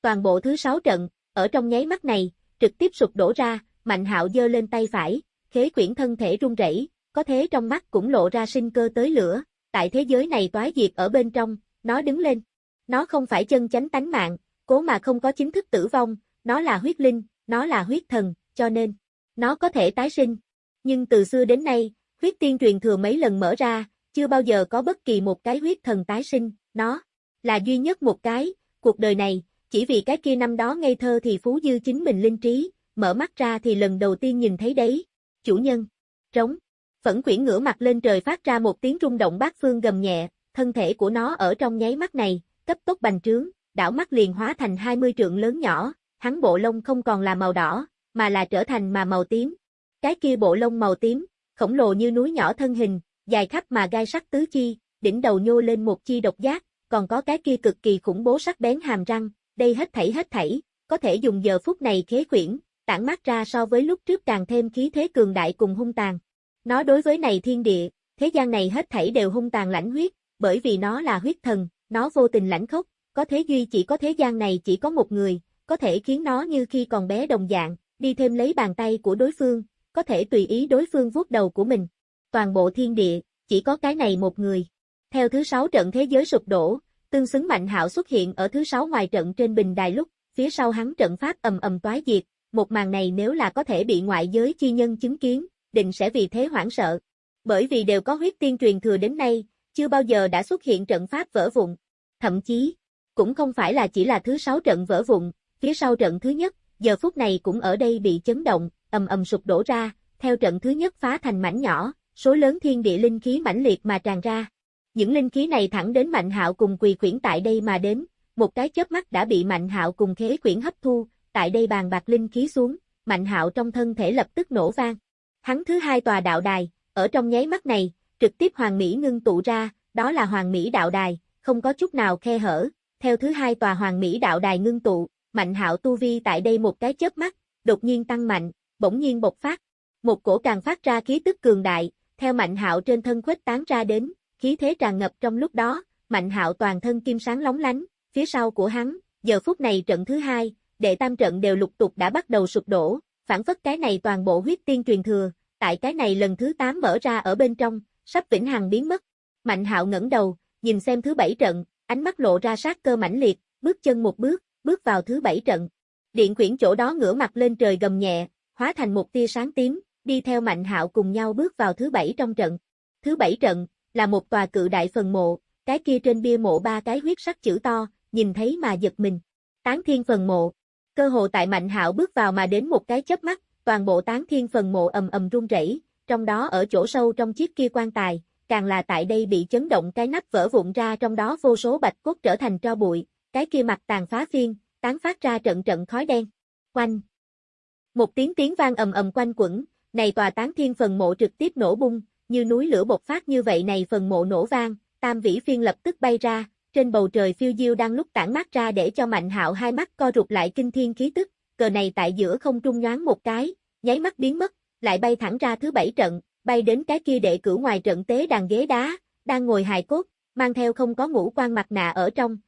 Toàn bộ thứ sáu trận, ở trong nháy mắt này, trực tiếp sụp đổ ra, Mạnh Hạo giơ lên tay phải, khế quyển thân thể run rẩy, có thế trong mắt cũng lộ ra sinh cơ tới lửa, tại thế giới này toái diệt ở bên trong, nó đứng lên. Nó không phải chân chánh tánh mạng, cố mà không có chính thức tử vong, nó là huyết linh, nó là huyết thần, cho nên, nó có thể tái sinh. Nhưng từ xưa đến nay, huyết tiên truyền thừa mấy lần mở ra, chưa bao giờ có bất kỳ một cái huyết thần tái sinh, nó là duy nhất một cái, cuộc đời này, chỉ vì cái kia năm đó ngây thơ thì phú dư chính mình linh trí, mở mắt ra thì lần đầu tiên nhìn thấy đấy. Chủ nhân, trống, phẫn quyển ngửa mặt lên trời phát ra một tiếng rung động bát phương gầm nhẹ, thân thể của nó ở trong nháy mắt này, cấp tốc bành trướng, đảo mắt liền hóa thành 20 trượng lớn nhỏ, hắn bộ lông không còn là màu đỏ, mà là trở thành mà màu tím. Cái kia bộ lông màu tím, khổng lồ như núi nhỏ thân hình, dài khắp mà gai sắc tứ chi, đỉnh đầu nhô lên một chi độc giác, còn có cái kia cực kỳ khủng bố sắc bén hàm răng, đây hết thảy hết thảy, có thể dùng giờ phút này khế quyển, tản mát ra so với lúc trước càng thêm khí thế cường đại cùng hung tàn. Nó đối với này thiên địa, thế gian này hết thảy đều hung tàn lãnh huyết, bởi vì nó là huyết thần, nó vô tình lãnh khốc, có thế duy chỉ có thế gian này chỉ có một người, có thể khiến nó như khi còn bé đồng dạng, đi thêm lấy bàn tay của đối phương, có thể tùy ý đối phương vuốt đầu của mình. Toàn bộ thiên địa, chỉ có cái này một người. Theo thứ sáu trận thế giới sụp đổ, tương xứng mạnh hạo xuất hiện ở thứ sáu ngoài trận trên bình đài lúc, phía sau hắn trận pháp ầm ầm toái diệt, một màn này nếu là có thể bị ngoại giới chi nhân chứng kiến, định sẽ vì thế hoảng sợ. Bởi vì đều có huyết tiên truyền thừa đến nay, chưa bao giờ đã xuất hiện trận pháp vỡ vụn. Thậm chí, cũng không phải là chỉ là thứ sáu trận vỡ vụn, phía sau trận thứ nhất, giờ phút này cũng ở đây bị chấn động, ầm ầm sụp đổ ra, theo trận thứ nhất phá thành mảnh nhỏ, số lớn thiên địa linh khí mãnh liệt mà tràn ra. Những linh khí này thẳng đến Mạnh Hạo cùng Quỳ Quyển tại đây mà đến, một cái chớp mắt đã bị Mạnh Hạo cùng Khế Quyển hấp thu, tại đây bàn bạc linh khí xuống, Mạnh Hạo trong thân thể lập tức nổ vang. Hắn thứ hai tòa đạo đài, ở trong nháy mắt này, trực tiếp hoàng mỹ ngưng tụ ra, đó là hoàng mỹ đạo đài, không có chút nào khe hở. Theo thứ hai tòa hoàng mỹ đạo đài ngưng tụ, Mạnh Hạo tu vi tại đây một cái chớp mắt, đột nhiên tăng mạnh, bỗng nhiên bộc phát. Một cổ càng phát ra khí tức cường đại, theo Mạnh Hạo trên thân khuếch tán ra đến, khí thế tràn ngập trong lúc đó, Mạnh Hạo toàn thân kim sáng lóng lánh, phía sau của hắn, giờ phút này trận thứ hai, đệ tam trận đều lục tục đã bắt đầu sụp đổ, phản phất cái này toàn bộ huyết tiên truyền thừa, tại cái này lần thứ 8 mở ra ở bên trong, sắp vĩnh hằng biến mất. Mạnh Hạo ngẩng đầu, nhìn xem thứ bảy trận, ánh mắt lộ ra sát cơ mãnh liệt, bước chân một bước, bước vào thứ bảy trận. Điện quyển chỗ đó ngửa mặt lên trời gầm nhẹ, hóa thành một tia sáng tím, đi theo Mạnh Hạo cùng nhau bước vào thứ bảy trong trận. Thứ bảy trận, là một tòa cự đại phần mộ, cái kia trên bia mộ ba cái huyết sắc chữ to, nhìn thấy mà giật mình. Tán thiên phần mộ. Cơ hồ tại Mạnh Hạo bước vào mà đến một cái chớp mắt, toàn bộ tán thiên phần mộ ầm ầm rung rẩy, trong đó ở chỗ sâu trong chiếc kia quan tài, càng là tại đây bị chấn động cái nắp vỡ vụn ra trong đó vô số bạch cốt trở thành tro bụi, cái kia mặt tàn phá phiên, tán phát ra trận trận khói đen. Quanh. Một tiếng tiếng vang ầm ầm quanh quẩn, này tòa tán thiên phần mộ trực tiếp nổ bung, như núi lửa bộc phát như vậy này phần mộ nổ vang, tam vĩ phiên lập tức bay ra, trên bầu trời phiêu diêu đang lúc tản mát ra để cho mạnh hạo hai mắt co rụt lại kinh thiên khí tức, cờ này tại giữa không trung nhoáng một cái, nháy mắt biến mất, lại bay thẳng ra thứ bảy trận, bay đến cái kia đệ cử ngoài trận tế đàn ghế đá, đang ngồi hài cốt, mang theo không có ngũ quan mặt nạ ở trong.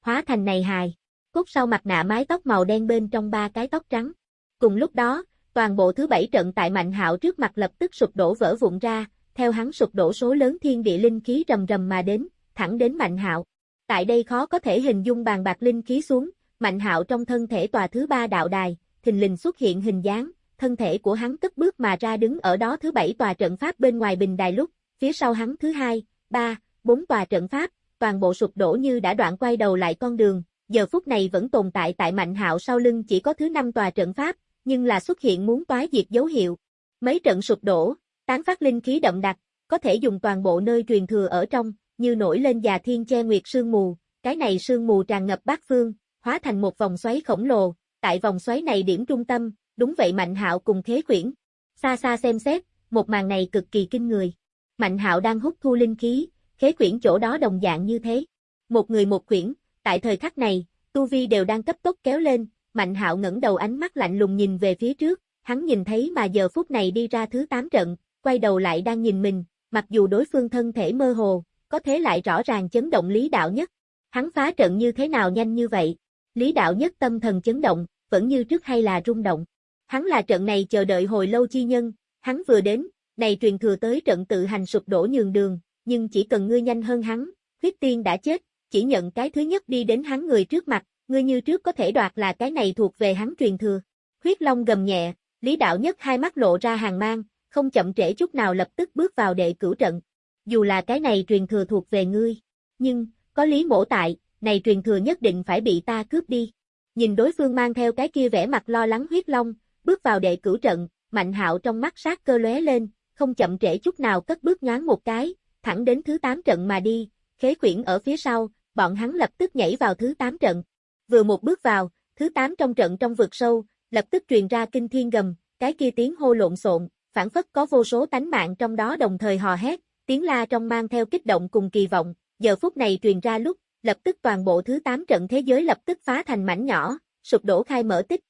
Hóa thành này hài, cốt sau mặt nạ mái tóc màu đen bên trong ba cái tóc trắng. Cùng lúc đó, toàn bộ thứ bảy trận tại Mạnh Hạo trước mặt lập tức sụp đổ vỡ vụn ra, theo hắn sụp đổ số lớn thiên địa linh khí rầm rầm mà đến, thẳng đến Mạnh Hạo. Tại đây khó có thể hình dung bàn bạc linh khí xuống, Mạnh Hạo trong thân thể tòa thứ ba đạo đài, thình lình xuất hiện hình dáng, thân thể của hắn cất bước mà ra đứng ở đó thứ bảy tòa trận pháp bên ngoài bình đài lúc, phía sau hắn thứ hai, ba, bốn tòa trận pháp, toàn bộ sụp đổ như đã đoạn quay đầu lại con đường, giờ phút này vẫn tồn tại tại Mạnh Hạo sau lưng chỉ có thứ năm tòa trận pháp, nhưng là xuất hiện muốn toái diệt dấu hiệu. Mấy trận sụp đổ, tán phát linh khí đậm đặc, có thể dùng toàn bộ nơi truyền thừa ở trong, như nổi lên già thiên che nguyệt sương mù, cái này sương mù tràn ngập bát phương, hóa thành một vòng xoáy khổng lồ, tại vòng xoáy này điểm trung tâm, đúng vậy Mạnh Hạo cùng thế Quyển. Xa xa xem xét, một màn này cực kỳ kinh người. Mạnh Hạo đang hút thu linh khí, Khế Quyển chỗ đó đồng dạng như thế. Một người một quyển, tại thời khắc này, tu vi đều đang cấp tốc kéo lên, Mạnh Hạo ngẩng đầu ánh mắt lạnh lùng nhìn về phía trước, hắn nhìn thấy mà giờ phút này đi ra thứ 8 trận, quay đầu lại đang nhìn mình, mặc dù đối phương thân thể mơ hồ, có thế lại rõ ràng chấn động Lý Đạo Nhất. Hắn phá trận như thế nào nhanh như vậy? Lý Đạo Nhất tâm thần chấn động, vẫn như trước hay là rung động. Hắn là trận này chờ đợi hồi lâu chi nhân, hắn vừa đến, này truyền thừa tới trận tự hành sụp đổ nhường đường, nhưng chỉ cần ngươi nhanh hơn hắn, huyết tiên đã chết, chỉ nhận cái thứ nhất đi đến hắn người trước mặt, ngươi như trước có thể đoạt là cái này thuộc về hắn truyền thừa. Huyết Long gầm nhẹ, Lý Đạo Nhất hai mắt lộ ra hàng mang, không chậm trễ chút nào lập tức bước vào đệ cửu trận. Dù là cái này truyền thừa thuộc về ngươi, nhưng, có lý mổ tại, này truyền thừa nhất định phải bị ta cướp đi. Nhìn đối phương mang theo cái kia vẻ mặt lo lắng huyết long, bước vào đệ cửu trận, mạnh hạo trong mắt sát cơ lóe lên, không chậm trễ chút nào cất bước nhoáng một cái, thẳng đến thứ 8 trận mà đi, khế quyển ở phía sau, bọn hắn lập tức nhảy vào thứ 8 trận. Vừa một bước vào, thứ 8 trong trận trong vực sâu, lập tức truyền ra kinh thiên gầm, cái kia tiếng hô lộn xộn, phản phất có vô số tánh mạng trong đó đồng thời hò hét, tiếng la trong mang theo kích động cùng kỳ vọng, giờ phút này truyền ra lúc, lập tức toàn bộ thứ 8 trận thế giới lập tức phá thành mảnh nhỏ, sụp đổ khai mở tích.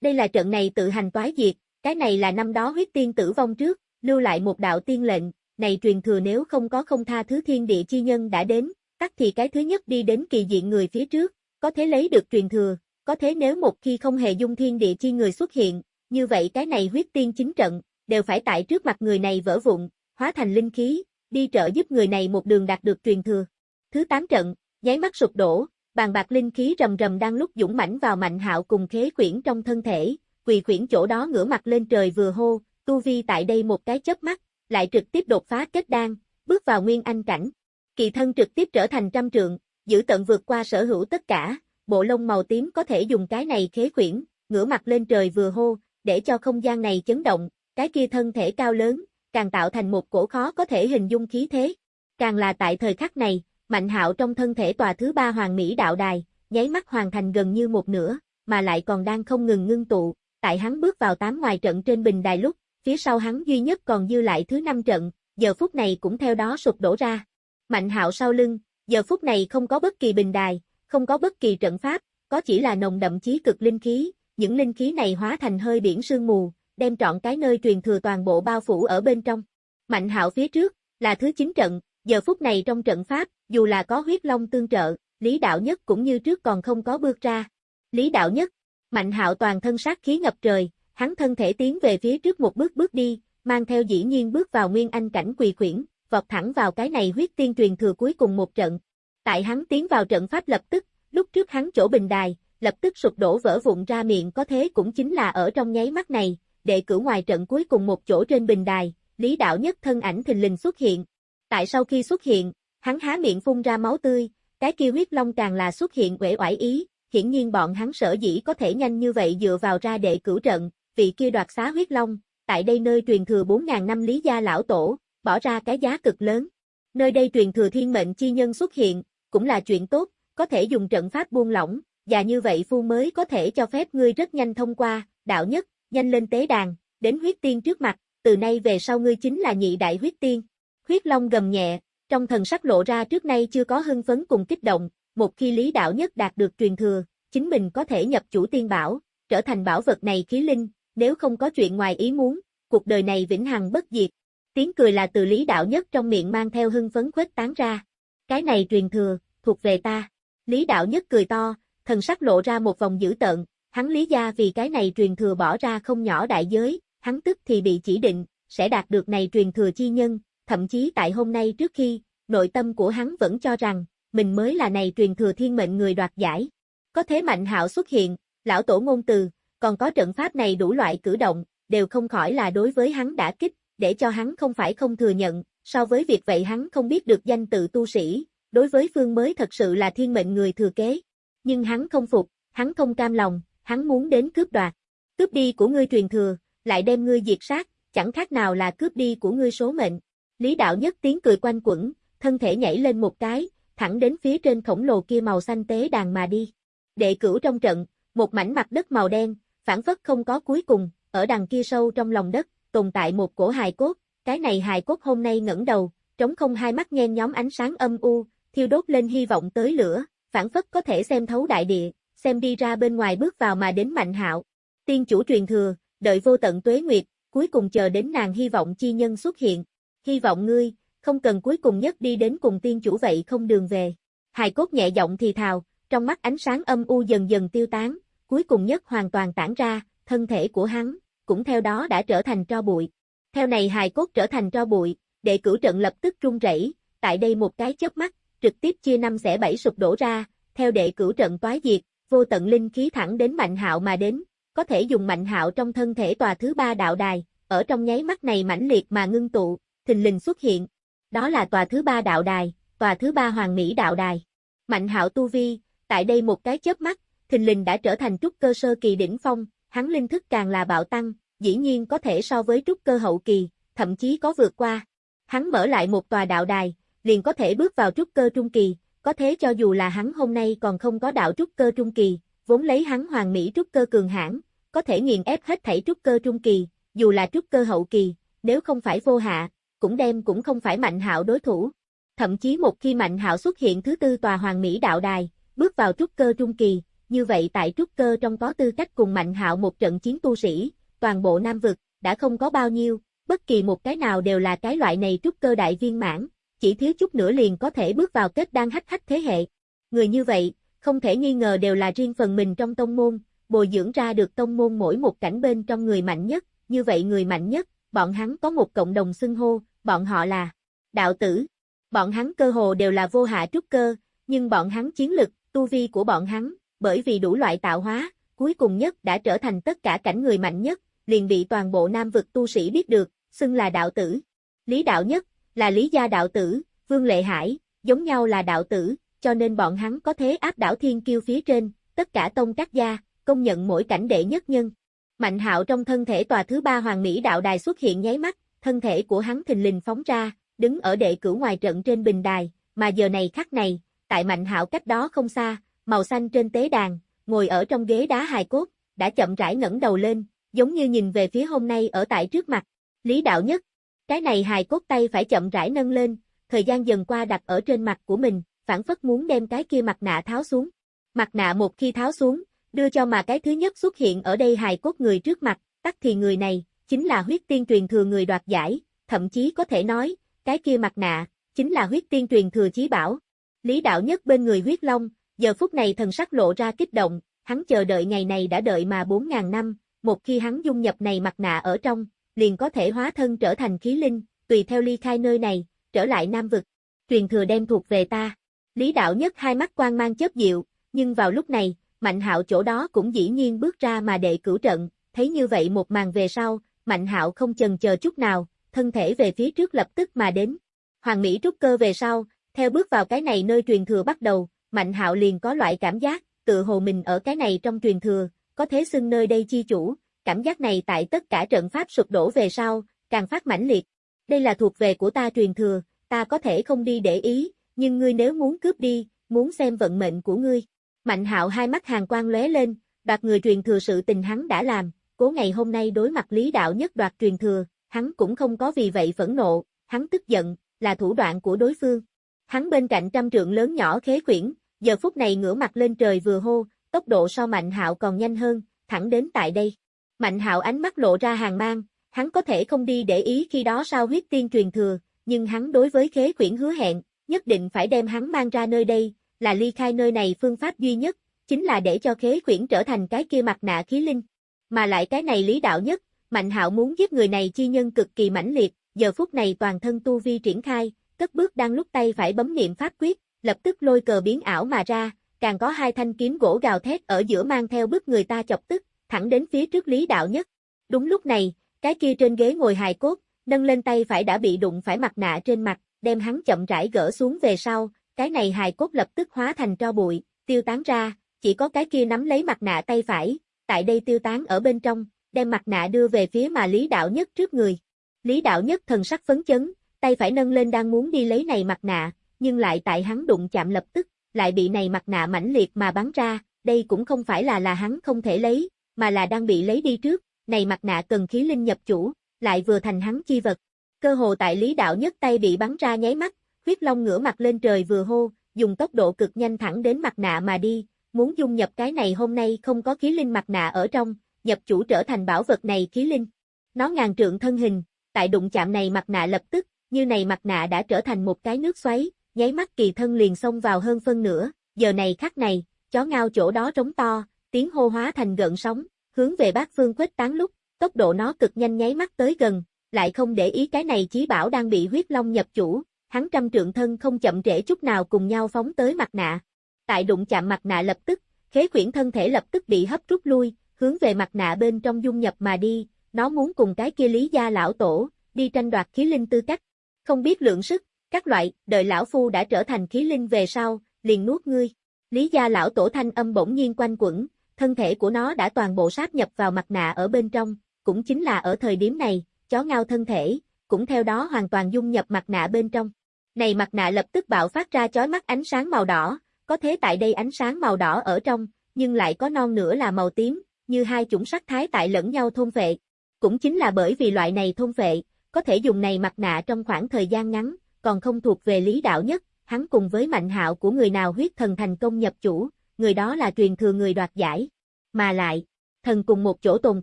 Đây là trận này tự hành toái diệt, cái này là năm đó huyết tiên tử vong trước, lưu lại một đạo tiên lệnh, này truyền thừa nếu không có không tha thứ thiên địa chi nhân đã đến, tắt thì cái thứ nhất đi đến kỳ diện người phía trước, có thể lấy được truyền thừa, có thế nếu một khi không hề dung thiên địa chi người xuất hiện, như vậy cái này huyết tiên chính trận, đều phải tại trước mặt người này vỡ vụn, hóa thành linh khí, đi trợ giúp người này một đường đạt được truyền thừa. Thứ 8 trận, nháy mắt sụp đổ, bàn bạc linh khí rầm rầm đang lúc dũng mãnh vào mạnh hạo cùng khế quyển trong thân thể, quỳ quyển chỗ đó ngửa mặt lên trời vừa hô, tu vi tại đây một cái chớp mắt, lại trực tiếp đột phá kết đan, bước vào nguyên anh cảnh. Kỳ thân trực tiếp trở thành trăm trượng, giữ tận vượt qua sở hữu tất cả, bộ lông màu tím có thể dùng cái này khế quyển, ngửa mặt lên trời vừa hô, để cho không gian này chấn động, cái kia thân thể cao lớn, càng tạo thành một cổ khó có thể hình dung khí thế. Càng là tại thời khắc này, Mạnh Hạo trong thân thể tòa thứ ba hoàng mỹ đạo đài, nháy mắt hoàn thành gần như một nửa, mà lại còn đang không ngừng ngưng tụ, tại hắn bước vào tám ngoài trận trên bình đài lúc, phía sau hắn duy nhất còn dư lại thứ năm trận, giờ phút này cũng theo đó sụp đổ ra. Mạnh Hạo sau lưng, giờ phút này không có bất kỳ bình đài, không có bất kỳ trận pháp, có chỉ là nồng đậm chí cực linh khí, những linh khí này hóa thành hơi biển sương mù, đem trọn cái nơi truyền thừa toàn bộ bao phủ ở bên trong. Mạnh hạo phía trước, là thứ chín trận, giờ phút này trong trận pháp, dù là có huyết long tương trợ, Lý Đạo Nhất cũng như trước còn không có bước ra. Lý Đạo Nhất, Mạnh hạo toàn thân sát khí ngập trời, hắn thân thể tiến về phía trước một bước bước đi, mang theo dĩ nhiên bước vào nguyên anh cảnh quỳ quyển vọt thẳng vào cái này huyết tiên truyền thừa cuối cùng một trận. Tại hắn tiến vào trận pháp lập tức, lúc trước hắn chỗ bình đài, lập tức sụp đổ vỡ vụn ra miệng có thế cũng chính là ở trong nháy mắt này, đệ cử ngoài trận cuối cùng một chỗ trên bình đài, Lý Đạo Nhất thân ảnh thình lình xuất hiện. Tại sau khi xuất hiện, hắn há miệng phun ra máu tươi, cái kia huyết long càng là xuất hiện quể oải ý, hiển nhiên bọn hắn sở dĩ có thể nhanh như vậy dựa vào ra đệ cửu trận, vị kia đoạt xá huyết long, tại đây nơi truyền thừa 4.000 năm Lý Gia Lão Tổ, bỏ ra cái giá cực lớn. Nơi đây truyền thừa thiên mệnh chi nhân xuất hiện, cũng là chuyện tốt, có thể dùng trận pháp buông lỏng, và như vậy phu mới có thể cho phép ngươi rất nhanh thông qua, đạo nhất, nhanh lên tế đàn, đến huyết tiên trước mặt, từ nay về sau ngươi chính là nhị đại huyết tiên. Huyết Long gầm nhẹ, trong thần sắc lộ ra trước nay chưa có hưng phấn cùng kích động, một khi lý đạo nhất đạt được truyền thừa, chính mình có thể nhập chủ tiên bảo, trở thành bảo vật này khí linh, nếu không có chuyện ngoài ý muốn, cuộc đời này vĩnh hằng bất diệt. Tiếng cười là từ lý đạo nhất trong miệng mang theo hưng phấn khuếch tán ra. Cái này truyền thừa, thuộc về ta. Lý đạo nhất cười to, thần sắc lộ ra một vòng dữ tợn, hắn lý gia vì cái này truyền thừa bỏ ra không nhỏ đại giới, hắn tức thì bị chỉ định, sẽ đạt được này truyền thừa chi nhân, thậm chí tại hôm nay trước khi, nội tâm của hắn vẫn cho rằng, mình mới là này truyền thừa thiên mệnh người đoạt giải. Có thế mạnh hạo xuất hiện, lão tổ ngôn từ, còn có trận pháp này đủ loại cử động, đều không khỏi là đối với hắn đã kích, để cho hắn không phải không thừa nhận, so với việc vậy hắn không biết được danh tự tu sĩ, đối với phương mới thật sự là thiên mệnh người thừa kế. Nhưng hắn không phục, hắn không cam lòng, hắn muốn đến cướp đoạt. Cướp đi của ngươi truyền thừa, lại đem ngươi diệt sát, chẳng khác nào là cướp đi của ngươi số mệnh. Lý đạo nhất tiếng cười quanh quẩn, thân thể nhảy lên một cái, thẳng đến phía trên khổng lồ kia màu xanh tế đàn mà đi. Đệ cửu trong trận, một mảnh mặt đất màu đen, phản phất không có cuối cùng, ở đằng kia sâu trong lòng đất, tồn tại một cổ hài cốt, cái này hài cốt hôm nay ngẩng đầu, trống không hai mắt nhen nhóm ánh sáng âm u, thiêu đốt lên hy vọng tới lửa, phản phất có thể xem thấu đại địa, xem đi ra bên ngoài bước vào mà đến mạnh hạo. Tiên chủ truyền thừa, đợi vô tận tuế nguyệt, cuối cùng chờ đến nàng hy vọng chi nhân xuất hiện. Hy vọng ngươi, không cần cuối cùng nhất đi đến cùng tiên chủ vậy không đường về. Hài cốt nhẹ giọng thì thào, trong mắt ánh sáng âm u dần dần tiêu tán, cuối cùng nhất hoàn toàn tản ra, thân thể của hắn, cũng theo đó đã trở thành tro bụi. Theo này hài cốt trở thành tro bụi, đệ cửu trận lập tức rung rẩy, tại đây một cái chớp mắt, trực tiếp chia năm xẻ bảy sụp đổ ra, theo đệ cửu trận toái diệt, vô tận linh khí thẳng đến Mạnh Hạo mà đến, có thể dùng Mạnh Hạo trong thân thể tòa thứ ba đạo đài, ở trong nháy mắt này mãnh liệt mà ngưng tụ, thình lình xuất hiện. Đó là tòa thứ ba đạo đài, tòa thứ ba hoàng mỹ đạo đài. Mạnh Hạo tu vi, tại đây một cái chớp mắt, thình lình đã trở thành trúc cơ sơ kỳ đỉnh phong, hắn linh thức càng là bạo tăng, dĩ nhiên có thể so với trúc cơ hậu kỳ, thậm chí có vượt qua. Hắn mở lại một tòa đạo đài, liền có thể bước vào trúc cơ trung kỳ, có thế cho dù là hắn hôm nay còn không có đạo trúc cơ trung kỳ, vốn lấy hắn hoàng mỹ trúc cơ cường hãn, có thể nghiền ép hết thảy trúc cơ trung kỳ, dù là trúc cơ hậu kỳ, nếu không phải vô hạ, cũng đem cũng không phải mạnh hạo đối thủ. Thậm chí một khi mạnh hạo xuất hiện thứ tư tòa hoàng mỹ đạo đài, bước vào trúc cơ trung kỳ, như vậy tại trúc cơ trong có tư cách cùng mạnh hạo một trận chiến tu sĩ, toàn bộ Nam Vực, đã không có bao nhiêu, bất kỳ một cái nào đều là cái loại này trúc cơ đại viên mãn, chỉ thiếu chút nữa liền có thể bước vào kết đan hách hách thế hệ. Người như vậy, không thể nghi ngờ đều là riêng phần mình trong tông môn, bồi dưỡng ra được tông môn mỗi một cảnh bên trong người mạnh nhất, như vậy người mạnh nhất, bọn hắn có một cộng đồng xưng hô, bọn họ là đạo tử. Bọn hắn cơ hồ đều là vô hạ trúc cơ, nhưng bọn hắn chiến lực, tu vi của bọn hắn, bởi vì đủ loại tạo hóa, cuối cùng nhất đã trở thành tất cả cảnh người mạnh nhất, liền bị toàn bộ nam vực tu sĩ biết được, xưng là đạo tử. Lý đạo nhất, là lý gia đạo tử, vương lệ hải, giống nhau là đạo tử, cho nên bọn hắn có thế áp đảo thiên kiêu phía trên, tất cả tông các gia, công nhận mỗi cảnh đệ nhất nhân. Mạnh hạo trong thân thể tòa thứ ba hoàng mỹ đạo đài xuất hiện nháy mắt, thân thể của hắn thình lình phóng ra, đứng ở đệ cửu ngoài trận trên bình đài, mà giờ này khắc này, tại mạnh hạo cách đó không xa, màu xanh trên tế đàn, ngồi ở trong ghế đá hài cốt, đã chậm rãi ngẩng đầu lên, giống như nhìn về phía hôm nay ở tại trước mặt. Lý đạo nhất, cái này hài cốt tay phải chậm rãi nâng lên, thời gian dần qua đặt ở trên mặt của mình, phản phất muốn đem cái kia mặt nạ tháo xuống. Mặt nạ một khi tháo xuống, đưa cho mà cái thứ nhất xuất hiện ở đây hài cốt người trước mặt, tắc thì người này, chính là huyết tiên truyền thừa người đoạt giải, thậm chí có thể nói, cái kia mặt nạ, chính là huyết tiên truyền thừa chí bảo. Lý đạo nhất bên người huyết long, giờ phút này thần sắc lộ ra kích động, hắn chờ đợi ngày này đã đợi mà 4.000 năm, một khi hắn dung nhập này mặt nạ ở trong, liền có thể hóa thân trở thành khí linh, tùy theo ly khai nơi này, trở lại Nam Vực. Truyền thừa đem thuộc về ta. Lý đạo nhất hai mắt quan mang chớp diệu, nhưng vào lúc này, Mạnh hạo chỗ đó cũng dĩ nhiên bước ra mà đệ cửu trận, thấy như vậy một màn về sau, Mạnh hạo không chần chờ chút nào, thân thể về phía trước lập tức mà đến. Hoàng Mỹ trúc cơ về sau, theo bước vào cái này nơi truyền thừa bắt đầu, Mạnh hạo liền có loại cảm giác, tự hồ mình ở cái này trong truyền thừa, có thế xưng nơi đây chi chủ, cảm giác này tại tất cả trận pháp sụp đổ về sau, càng phát mãnh liệt. Đây là thuộc về của ta truyền thừa, ta có thể không đi để ý, nhưng ngươi nếu muốn cướp đi, muốn xem vận mệnh của ngươi. Mạnh hạo hai mắt hàng quang lóe lên, đoạt người truyền thừa sự tình hắn đã làm, cố ngày hôm nay đối mặt lý đạo nhất đoạt truyền thừa, hắn cũng không có vì vậy phẫn nộ, hắn tức giận, là thủ đoạn của đối phương. Hắn bên cạnh trăm trượng lớn nhỏ khế quyển, giờ phút này ngửa mặt lên trời vừa hô, tốc độ so mạnh hạo còn nhanh hơn, thẳng đến tại đây. Mạnh hạo ánh mắt lộ ra hàng mang, hắn có thể không đi để ý khi đó sao huyết tiên truyền thừa, nhưng hắn đối với khế quyển hứa hẹn, nhất định phải đem hắn mang ra nơi đây, là ly khai nơi này phương pháp duy nhất, chính là để cho khế quyển trở thành cái kia mặt nạ khí linh. Mà lại cái này lý đạo nhất, Mạnh hạo muốn giết người này chi nhân cực kỳ mãnh liệt, giờ phút này toàn thân tu vi triển khai, cất bước đang lúc tay phải bấm niệm pháp quyết, lập tức lôi cờ biến ảo mà ra, càng có hai thanh kiếm gỗ gào thét ở giữa mang theo bức người ta chọc tức, thẳng đến phía trước lý đạo nhất. Đúng lúc này, cái kia trên ghế ngồi hài cốt, nâng lên tay phải đã bị đụng phải mặt nạ trên mặt, đem hắn chậm rãi gỡ xuống về sau, cái này hài cốt lập tức hóa thành tro bụi, tiêu tán ra, chỉ có cái kia nắm lấy mặt nạ tay phải, tại đây tiêu tán ở bên trong, đem mặt nạ đưa về phía mà Lý Đạo Nhất trước người. Lý Đạo Nhất thần sắc phấn chấn, tay phải nâng lên đang muốn đi lấy này mặt nạ, nhưng lại tại hắn đụng chạm lập tức, lại bị này mặt nạ mãnh liệt mà bắn ra, đây cũng không phải là là hắn không thể lấy, mà là đang bị lấy đi trước, này mặt nạ cần khí linh nhập chủ, lại vừa thành hắn chi vật. Cơ hồ tại lý đạo nhất tay bị bắn ra nháy mắt, huyết long ngửa mặt lên trời vừa hô, dùng tốc độ cực nhanh thẳng đến mặt nạ mà đi, muốn dung nhập cái này hôm nay không có khí linh mặt nạ ở trong, nhập chủ trở thành bảo vật này khí linh. Nó ngàn trượng thân hình, tại đụng chạm này mặt nạ lập tức, như này mặt nạ đã trở thành một cái nước xoáy, nháy mắt kỳ thân liền xông vào hơn phân nửa, giờ này khắc này, chó ngao chỗ đó trống to, tiếng hô hóa thành gợn sóng, hướng về bát phương khuếch tán lúc, tốc độ nó cực nhanh nháy mắt tới gần, lại không để ý cái này chí bảo đang bị huyết long nhập chủ, hắn trăm trượng thân không chậm trễ chút nào cùng nhau phóng tới mặt nạ. Tại đụng chạm mặt nạ lập tức, khế quyển thân thể lập tức bị hấp rút lui, hướng về mặt nạ bên trong dung nhập mà đi, nó muốn cùng cái kia lý gia lão tổ, đi tranh đoạt khí linh tư cách. Không biết lượng sức, các loại, đợi lão phu đã trở thành khí linh về sau, liền nuốt ngươi. Lý gia lão tổ thanh âm bỗng nhiên quanh quẩn, thân thể của nó đã toàn bộ sáp nhập vào mặt nạ ở bên trong, cũng chính là ở thời điểm này, chó ngao thân thể, cũng theo đó hoàn toàn dung nhập mặt nạ bên trong. Này mặt nạ lập tức bạo phát ra chói mắt ánh sáng màu đỏ, có thế tại đây ánh sáng màu đỏ ở trong, nhưng lại có non nữa là màu tím, như hai chủng sắc thái tại lẫn nhau thôn vệ. Cũng chính là bởi vì loại này thôn vệ, có thể dùng này mặt nạ trong khoảng thời gian ngắn, còn không thuộc về lý đạo nhất, hắn cùng với mạnh hạo của người nào huyết thần thành công nhập chủ, người đó là truyền thừa người đoạt giải. Mà lại, thần cùng một chỗ tồn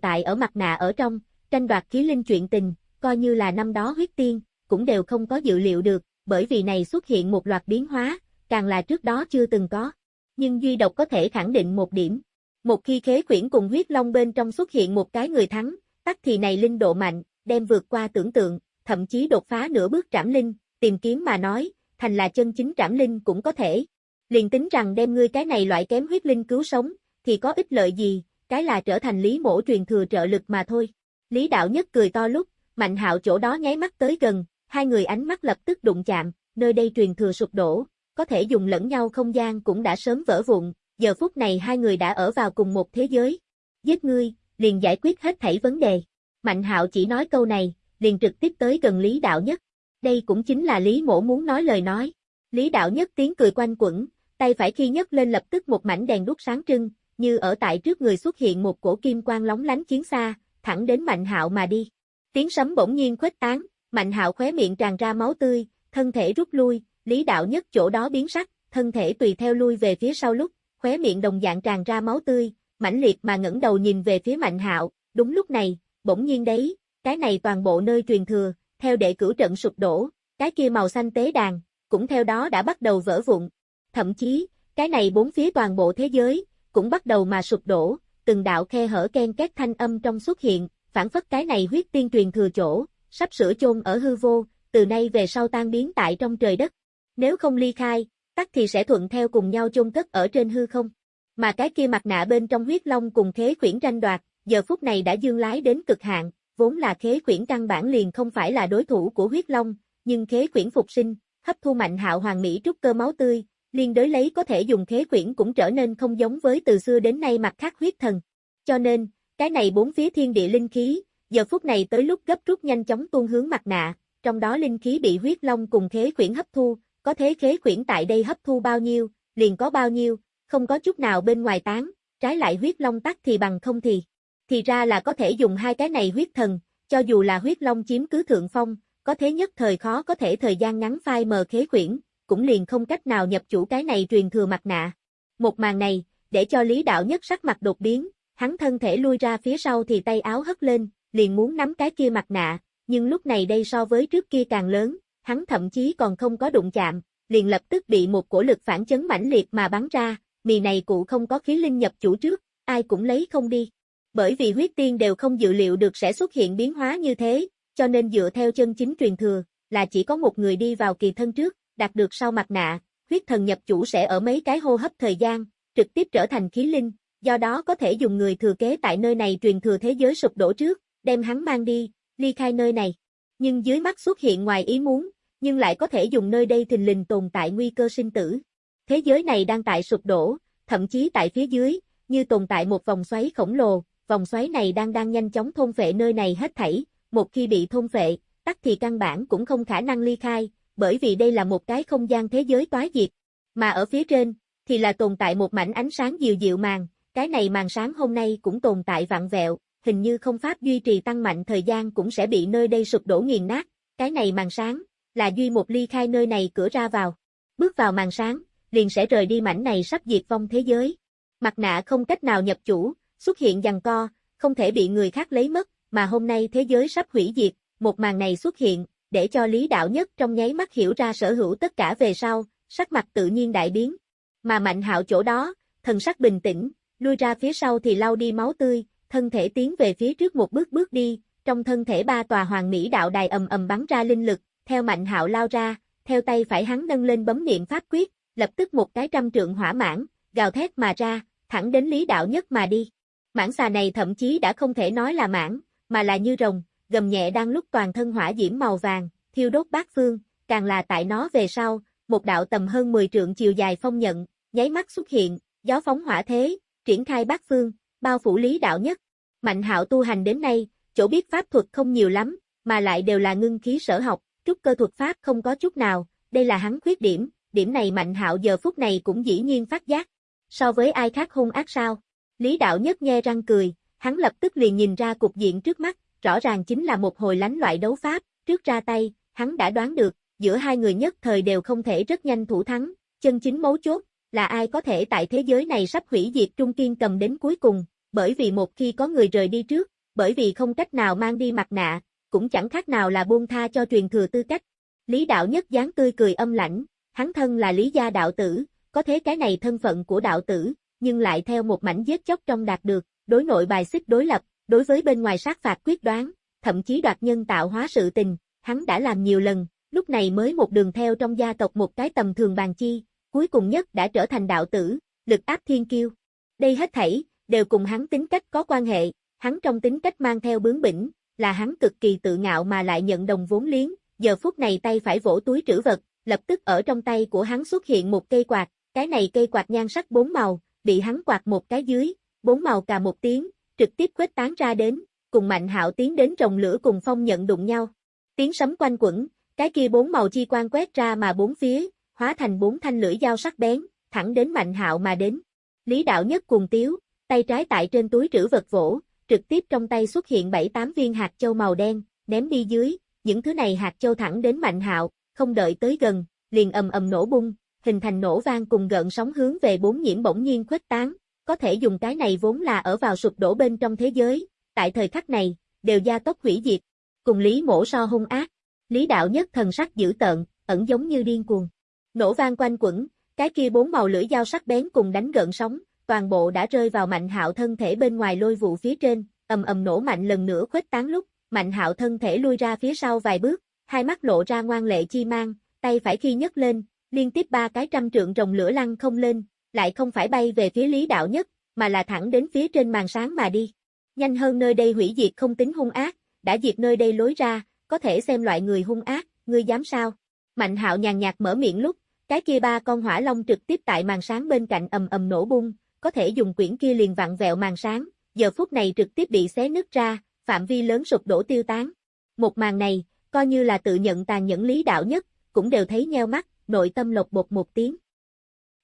tại ở mặt nạ ở trong, tranh đoạt khí linh chuyện tình, coi như là năm đó huyết tiên, cũng đều không có dự liệu được, bởi vì này xuất hiện một loạt biến hóa, càng là trước đó chưa từng có. Nhưng Duy Độc có thể khẳng định một điểm. Một khi khế quyển cùng huyết long bên trong xuất hiện một cái người thắng, tắc thì này linh độ mạnh, đem vượt qua tưởng tượng, thậm chí đột phá nửa bước trảm linh, tìm kiếm mà nói, thành là chân chính trảm linh cũng có thể. Liền tính rằng đem ngươi cái này loại kém huyết linh cứu sống, thì có ích lợi gì, cái là trở thành lý mổ truyền thừa trợ lực mà thôi. Lý đạo nhất cười to lúc, mạnh hạo chỗ đó nháy mắt tới gần, hai người ánh mắt lập tức đụng chạm, nơi đây truyền thừa sụp đổ, có thể dùng lẫn nhau không gian cũng đã sớm vỡ vụn, giờ phút này hai người đã ở vào cùng một thế giới. Giết ngươi, liền giải quyết hết thảy vấn đề. Mạnh hạo chỉ nói câu này, liền trực tiếp tới gần Lý Đạo Nhất. Đây cũng chính là Lý Mổ muốn nói lời nói. Lý Đạo Nhất tiếng cười quanh quẩn, tay phải khi nhấc lên lập tức một mảnh đèn đuốc sáng trưng, như ở tại trước người xuất hiện một cổ kim quang lóng lánh chiến xa, thẳng đến Mạnh Hạo mà đi. Tiếng sấm bỗng nhiên khuếch tán, Mạnh Hạo khóe miệng tràn ra máu tươi, thân thể rút lui, Lý Đạo Nhất chỗ đó biến sắc, thân thể tùy theo lui về phía sau lúc, khóe miệng đồng dạng tràn ra máu tươi, mãnh liệt mà ngẩng đầu nhìn về phía Mạnh Hạo, đúng lúc này, bỗng nhiên đấy, cái này toàn bộ nơi truyền thừa, theo đệ cửu trận sụp đổ, cái kia màu xanh tế đàn, cũng theo đó đã bắt đầu vỡ vụn. Thậm chí, cái này bốn phía toàn bộ thế giới, cũng bắt đầu mà sụp đổ, từng đạo khe hở ken két thanh âm trong xuất hiện, phản phất cái này huyết tiên truyền thừa chỗ, sắp sửa chôn ở hư vô, từ nay về sau tan biến tại trong trời đất. Nếu không ly khai, tắc thì sẽ thuận theo cùng nhau chôn cất ở trên hư không. Mà cái kia mặt nạ bên trong huyết long cùng thế quyển tranh đoạt, giờ phút này đã dương lái đến cực hạn, vốn là khế quyển căn bản liền không phải là đối thủ của huyết long, nhưng khế quyển phục sinh, hấp thu mạnh hạo hoàng mỹ trúc cơ máu tươi, liên đối lấy có thể dùng khế quyển cũng trở nên không giống với từ xưa đến nay mặt khác huyết thần. Cho nên, cái này bốn phía thiên địa linh khí, giờ phút này tới lúc gấp rút nhanh chóng tuôn hướng mặt nạ, trong đó linh khí bị huyết long cùng khế quyển hấp thu, có thế khế quyển tại đây hấp thu bao nhiêu, liền có bao nhiêu, không có chút nào bên ngoài tán, trái lại huyết long tắc thì bằng không thì. Thì ra là có thể dùng hai cái này huyết thần, cho dù là huyết long chiếm cứ thượng phong, có thế nhất thời khó có thể thời gian ngắn phai mờ khế quyển, cũng liền không cách nào nhập chủ cái này truyền thừa mặt nạ. Một màn này, để cho lý đạo nhất sắc mặt đột biến, hắn thân thể lui ra phía sau thì tay áo hất lên, liền muốn nắm cái kia mặt nạ, nhưng lúc này đây so với trước kia càng lớn, hắn thậm chí còn không có đụng chạm, liền lập tức bị một cổ lực phản chấn mãnh liệt mà bắn ra, mì này cụ không có khí linh nhập chủ trước, ai cũng lấy không đi. Bởi vì huyết tiên đều không dự liệu được sẽ xuất hiện biến hóa như thế, cho nên dựa theo chân chính truyền thừa, là chỉ có một người đi vào kỳ thân trước, đạt được sau mặt nạ, huyết thần nhập chủ sẽ ở mấy cái hô hấp thời gian, trực tiếp trở thành khí linh, do đó có thể dùng người thừa kế tại nơi này truyền thừa thế giới sụp đổ trước, đem hắn mang đi, ly khai nơi này. Nhưng dưới mắt xuất hiện ngoài ý muốn, nhưng lại có thể dùng nơi đây thình lình tồn tại nguy cơ sinh tử. Thế giới này đang tại sụp đổ, thậm chí tại phía dưới, như tồn tại một vòng xoáy khổng lồ, vòng xoáy này đang đang nhanh chóng thôn vệ nơi này hết thảy, một khi bị thôn vệ, tắc thì căn bản cũng không khả năng ly khai, bởi vì đây là một cái không gian thế giới toái diệt. Mà ở phía trên, thì là tồn tại một mảnh ánh sáng dịu dịu màng, cái này màn sáng hôm nay cũng tồn tại vặn vẹo, hình như không pháp duy trì tăng mạnh thời gian cũng sẽ bị nơi đây sụp đổ nghiền nát, cái này màn sáng, là duy một ly khai nơi này cửa ra vào. Bước vào màn sáng, liền sẽ rời đi mảnh này sắp diệt vong thế giới. Mặt nạ không cách nào nhập chủ, xuất hiện giằng co, không thể bị người khác lấy mất, mà hôm nay thế giới sắp hủy diệt, một màn này xuất hiện, để cho Lý Đạo Nhất trong nháy mắt hiểu ra sở hữu tất cả về sau, sắc mặt tự nhiên đại biến. Mà Mạnh Hạo chỗ đó, thần sắc bình tĩnh, lui ra phía sau thì lau đi máu tươi, thân thể tiến về phía trước một bước bước đi, trong thân thể ba tòa hoàng mỹ đạo đài ầm ầm bắn ra linh lực, theo Mạnh Hạo lao ra, theo tay phải hắn nâng lên bấm niệm pháp quyết, lập tức một cái trăm trượng hỏa mãn, gào thét mà ra, thẳng đến Lý Đạo Nhất mà đi. Mãng xà này thậm chí đã không thể nói là mãng, mà là như rồng, gầm nhẹ đang lúc toàn thân hỏa diễm màu vàng, thiêu đốt bát phương, càng là tại nó về sau, một đạo tầm hơn 10 trượng chiều dài phong nhận, nháy mắt xuất hiện, gió phóng hỏa thế, triển khai bát phương, bao phủ lý đạo nhất. Mạnh hạo tu hành đến nay, chỗ biết pháp thuật không nhiều lắm, mà lại đều là ngưng khí sở học, trúc cơ thuật pháp không có chút nào, đây là hắn khuyết điểm, điểm này mạnh hạo giờ phút này cũng dĩ nhiên phát giác. So với ai khác hung ác sao? Lý đạo nhất nghe răng cười, hắn lập tức liền nhìn ra cục diện trước mắt, rõ ràng chính là một hồi lánh loại đấu pháp, trước ra tay, hắn đã đoán được, giữa hai người nhất thời đều không thể rất nhanh thủ thắng, chân chính mấu chốt, là ai có thể tại thế giới này sắp hủy diệt Trung Kiên cầm đến cuối cùng, bởi vì một khi có người rời đi trước, bởi vì không cách nào mang đi mặt nạ, cũng chẳng khác nào là buông tha cho truyền thừa tư cách. Lý đạo nhất dáng tươi cười âm lãnh, hắn thân là lý gia đạo tử, có thế cái này thân phận của đạo tử, nhưng lại theo một mảnh giết chóc trong đạt được, đối nội bài xích đối lập, đối với bên ngoài sát phạt quyết đoán, thậm chí đoạt nhân tạo hóa sự tình, hắn đã làm nhiều lần, lúc này mới một đường theo trong gia tộc một cái tầm thường bàn chi, cuối cùng nhất đã trở thành đạo tử, lực áp thiên kiêu. Đây hết thảy, đều cùng hắn tính cách có quan hệ, hắn trong tính cách mang theo bướng bỉnh, là hắn cực kỳ tự ngạo mà lại nhận đồng vốn liếng, giờ phút này tay phải vỗ túi trữ vật, lập tức ở trong tay của hắn xuất hiện một cây quạt, cái này cây quạt nhan sắc bốn màu, bị hắn quạt một cái dưới, bốn màu cà một tiếng, trực tiếp khuếch tán ra đến, cùng Mạnh Hạo tiến đến trồng lửa cùng phong nhận đụng nhau. Tiếng sấm quanh quẩn, cái kia bốn màu chi quan quét ra mà bốn phía, hóa thành bốn thanh lưỡi dao sắc bén, thẳng đến Mạnh Hạo mà đến. Lý Đạo Nhất cùng tiếu, tay trái tại trên túi trữ vật vỗ, trực tiếp trong tay xuất hiện bảy tám viên hạt châu màu đen, ném đi dưới, những thứ này hạt châu thẳng đến Mạnh Hạo, không đợi tới gần, liền ầm ầm nổ bung, hình thành nổ vang cùng gợn sóng hướng về bốn nhiễm bỗng nhiên khuếch tán, có thể dùng cái này vốn là ở vào sụp đổ bên trong thế giới, tại thời khắc này, đều gia tốc hủy diệt. Cùng Lý Mổ so hung ác, Lý Đạo Nhất thần sắc dữ tợn, ẩn giống như điên cuồng. Nổ vang quanh quẩn, cái kia bốn màu lưỡi dao sắc bén cùng đánh gợn sóng, toàn bộ đã rơi vào Mạnh Hạo thân thể bên ngoài lôi vụ phía trên, ầm ầm nổ mạnh lần nữa khuếch tán lúc, Mạnh Hạo thân thể lui ra phía sau vài bước, hai mắt lộ ra ngoan lệ chi mang, tay phải khi nhấc lên, liên tiếp ba cái trăm trượng rồng lửa lăn không lên, lại không phải bay về phía Lý Đạo Nhất, mà là thẳng đến phía trên màn sáng mà đi. Nhanh hơn nơi đây hủy diệt không tính hung ác, đã diệt nơi đây lối ra, có thể xem loại người hung ác, ngươi dám sao? Mạnh hạo nhàn nhạt mở miệng lúc, cái kia ba con hỏa long trực tiếp tại màn sáng bên cạnh ầm ầm nổ bung, có thể dùng quyển kia liền vặn vẹo màn sáng, giờ phút này trực tiếp bị xé nứt ra, phạm vi lớn sụp đổ tiêu tán. Một màn này, coi như là tự nhận tàn nhẫn lý đạo nhất, cũng đều thấy nheo mắt, nội tâm lộc bột một tiếng.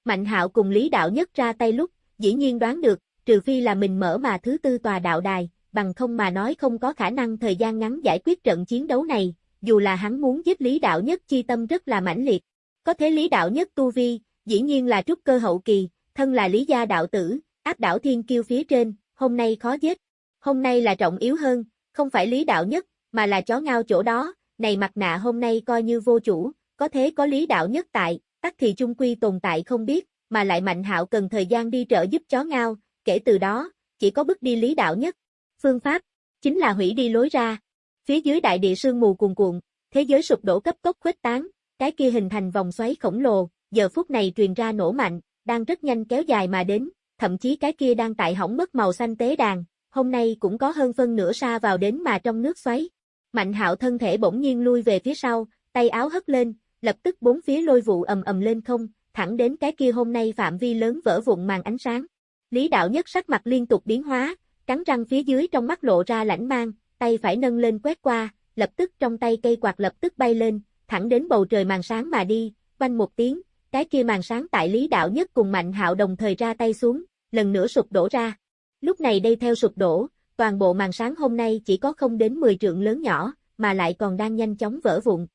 Mạnh hạo cùng lý đạo nhất ra tay lúc, dĩ nhiên đoán được, trừ phi là mình mở mà thứ tư tòa đạo đài, bằng không mà nói không có khả năng thời gian ngắn giải quyết trận chiến đấu này, dù là hắn muốn giết Lý Đạo Nhất chi tâm rất là mãnh liệt. Có thế Lý Đạo Nhất tu vi, dĩ nhiên là trúc cơ hậu kỳ, thân là Lý gia đạo tử, áp đảo thiên kiêu phía trên, hôm nay khó giết. Hôm nay là trọng yếu hơn, không phải Lý Đạo Nhất, mà là chó ngao chỗ đó, này mặt nạ hôm nay coi như vô chủ, có thế có Lý Đạo Nhất tại, tắc thì chung quy tồn tại không biết, mà lại Mạnh Hạo cần thời gian đi trợ giúp chó ngao, kể từ đó, chỉ có bước đi Lý Đạo Nhất. Phương pháp, chính là hủy đi lối ra. Phía dưới đại địa sương mù cuồn cuộn, thế giới sụp đổ cấp tốc khuếch tán, cái kia hình thành vòng xoáy khổng lồ, giờ phút này truyền ra nổ mạnh, đang rất nhanh kéo dài mà đến, thậm chí cái kia đang tại hỏng mất màu xanh tế đàn, hôm nay cũng có hơn phân nửa xa vào đến mà trong nước xoáy. Mạnh hạo thân thể bỗng nhiên lui về phía sau, tay áo hất lên, lập tức bốn phía lôi vụ ầm ầm lên không, thẳng đến cái kia hôm nay phạm vi lớn vỡ vụn màn ánh sáng. Lý đạo nhất sắc mặt liên tục biến hóa, cắn răng phía dưới trong mắt lộ ra lãnh mang, tay phải nâng lên quét qua, lập tức trong tay cây quạt lập tức bay lên, thẳng đến bầu trời màn sáng mà đi, quanh một tiếng, cái kia màn sáng tại Lý Đạo Nhất cùng Mạnh Hạo đồng thời ra tay xuống, lần nữa sụp đổ ra. Lúc này đây theo sụp đổ, toàn bộ màn sáng hôm nay chỉ có không đến 10 trượng lớn nhỏ, mà lại còn đang nhanh chóng vỡ vụn.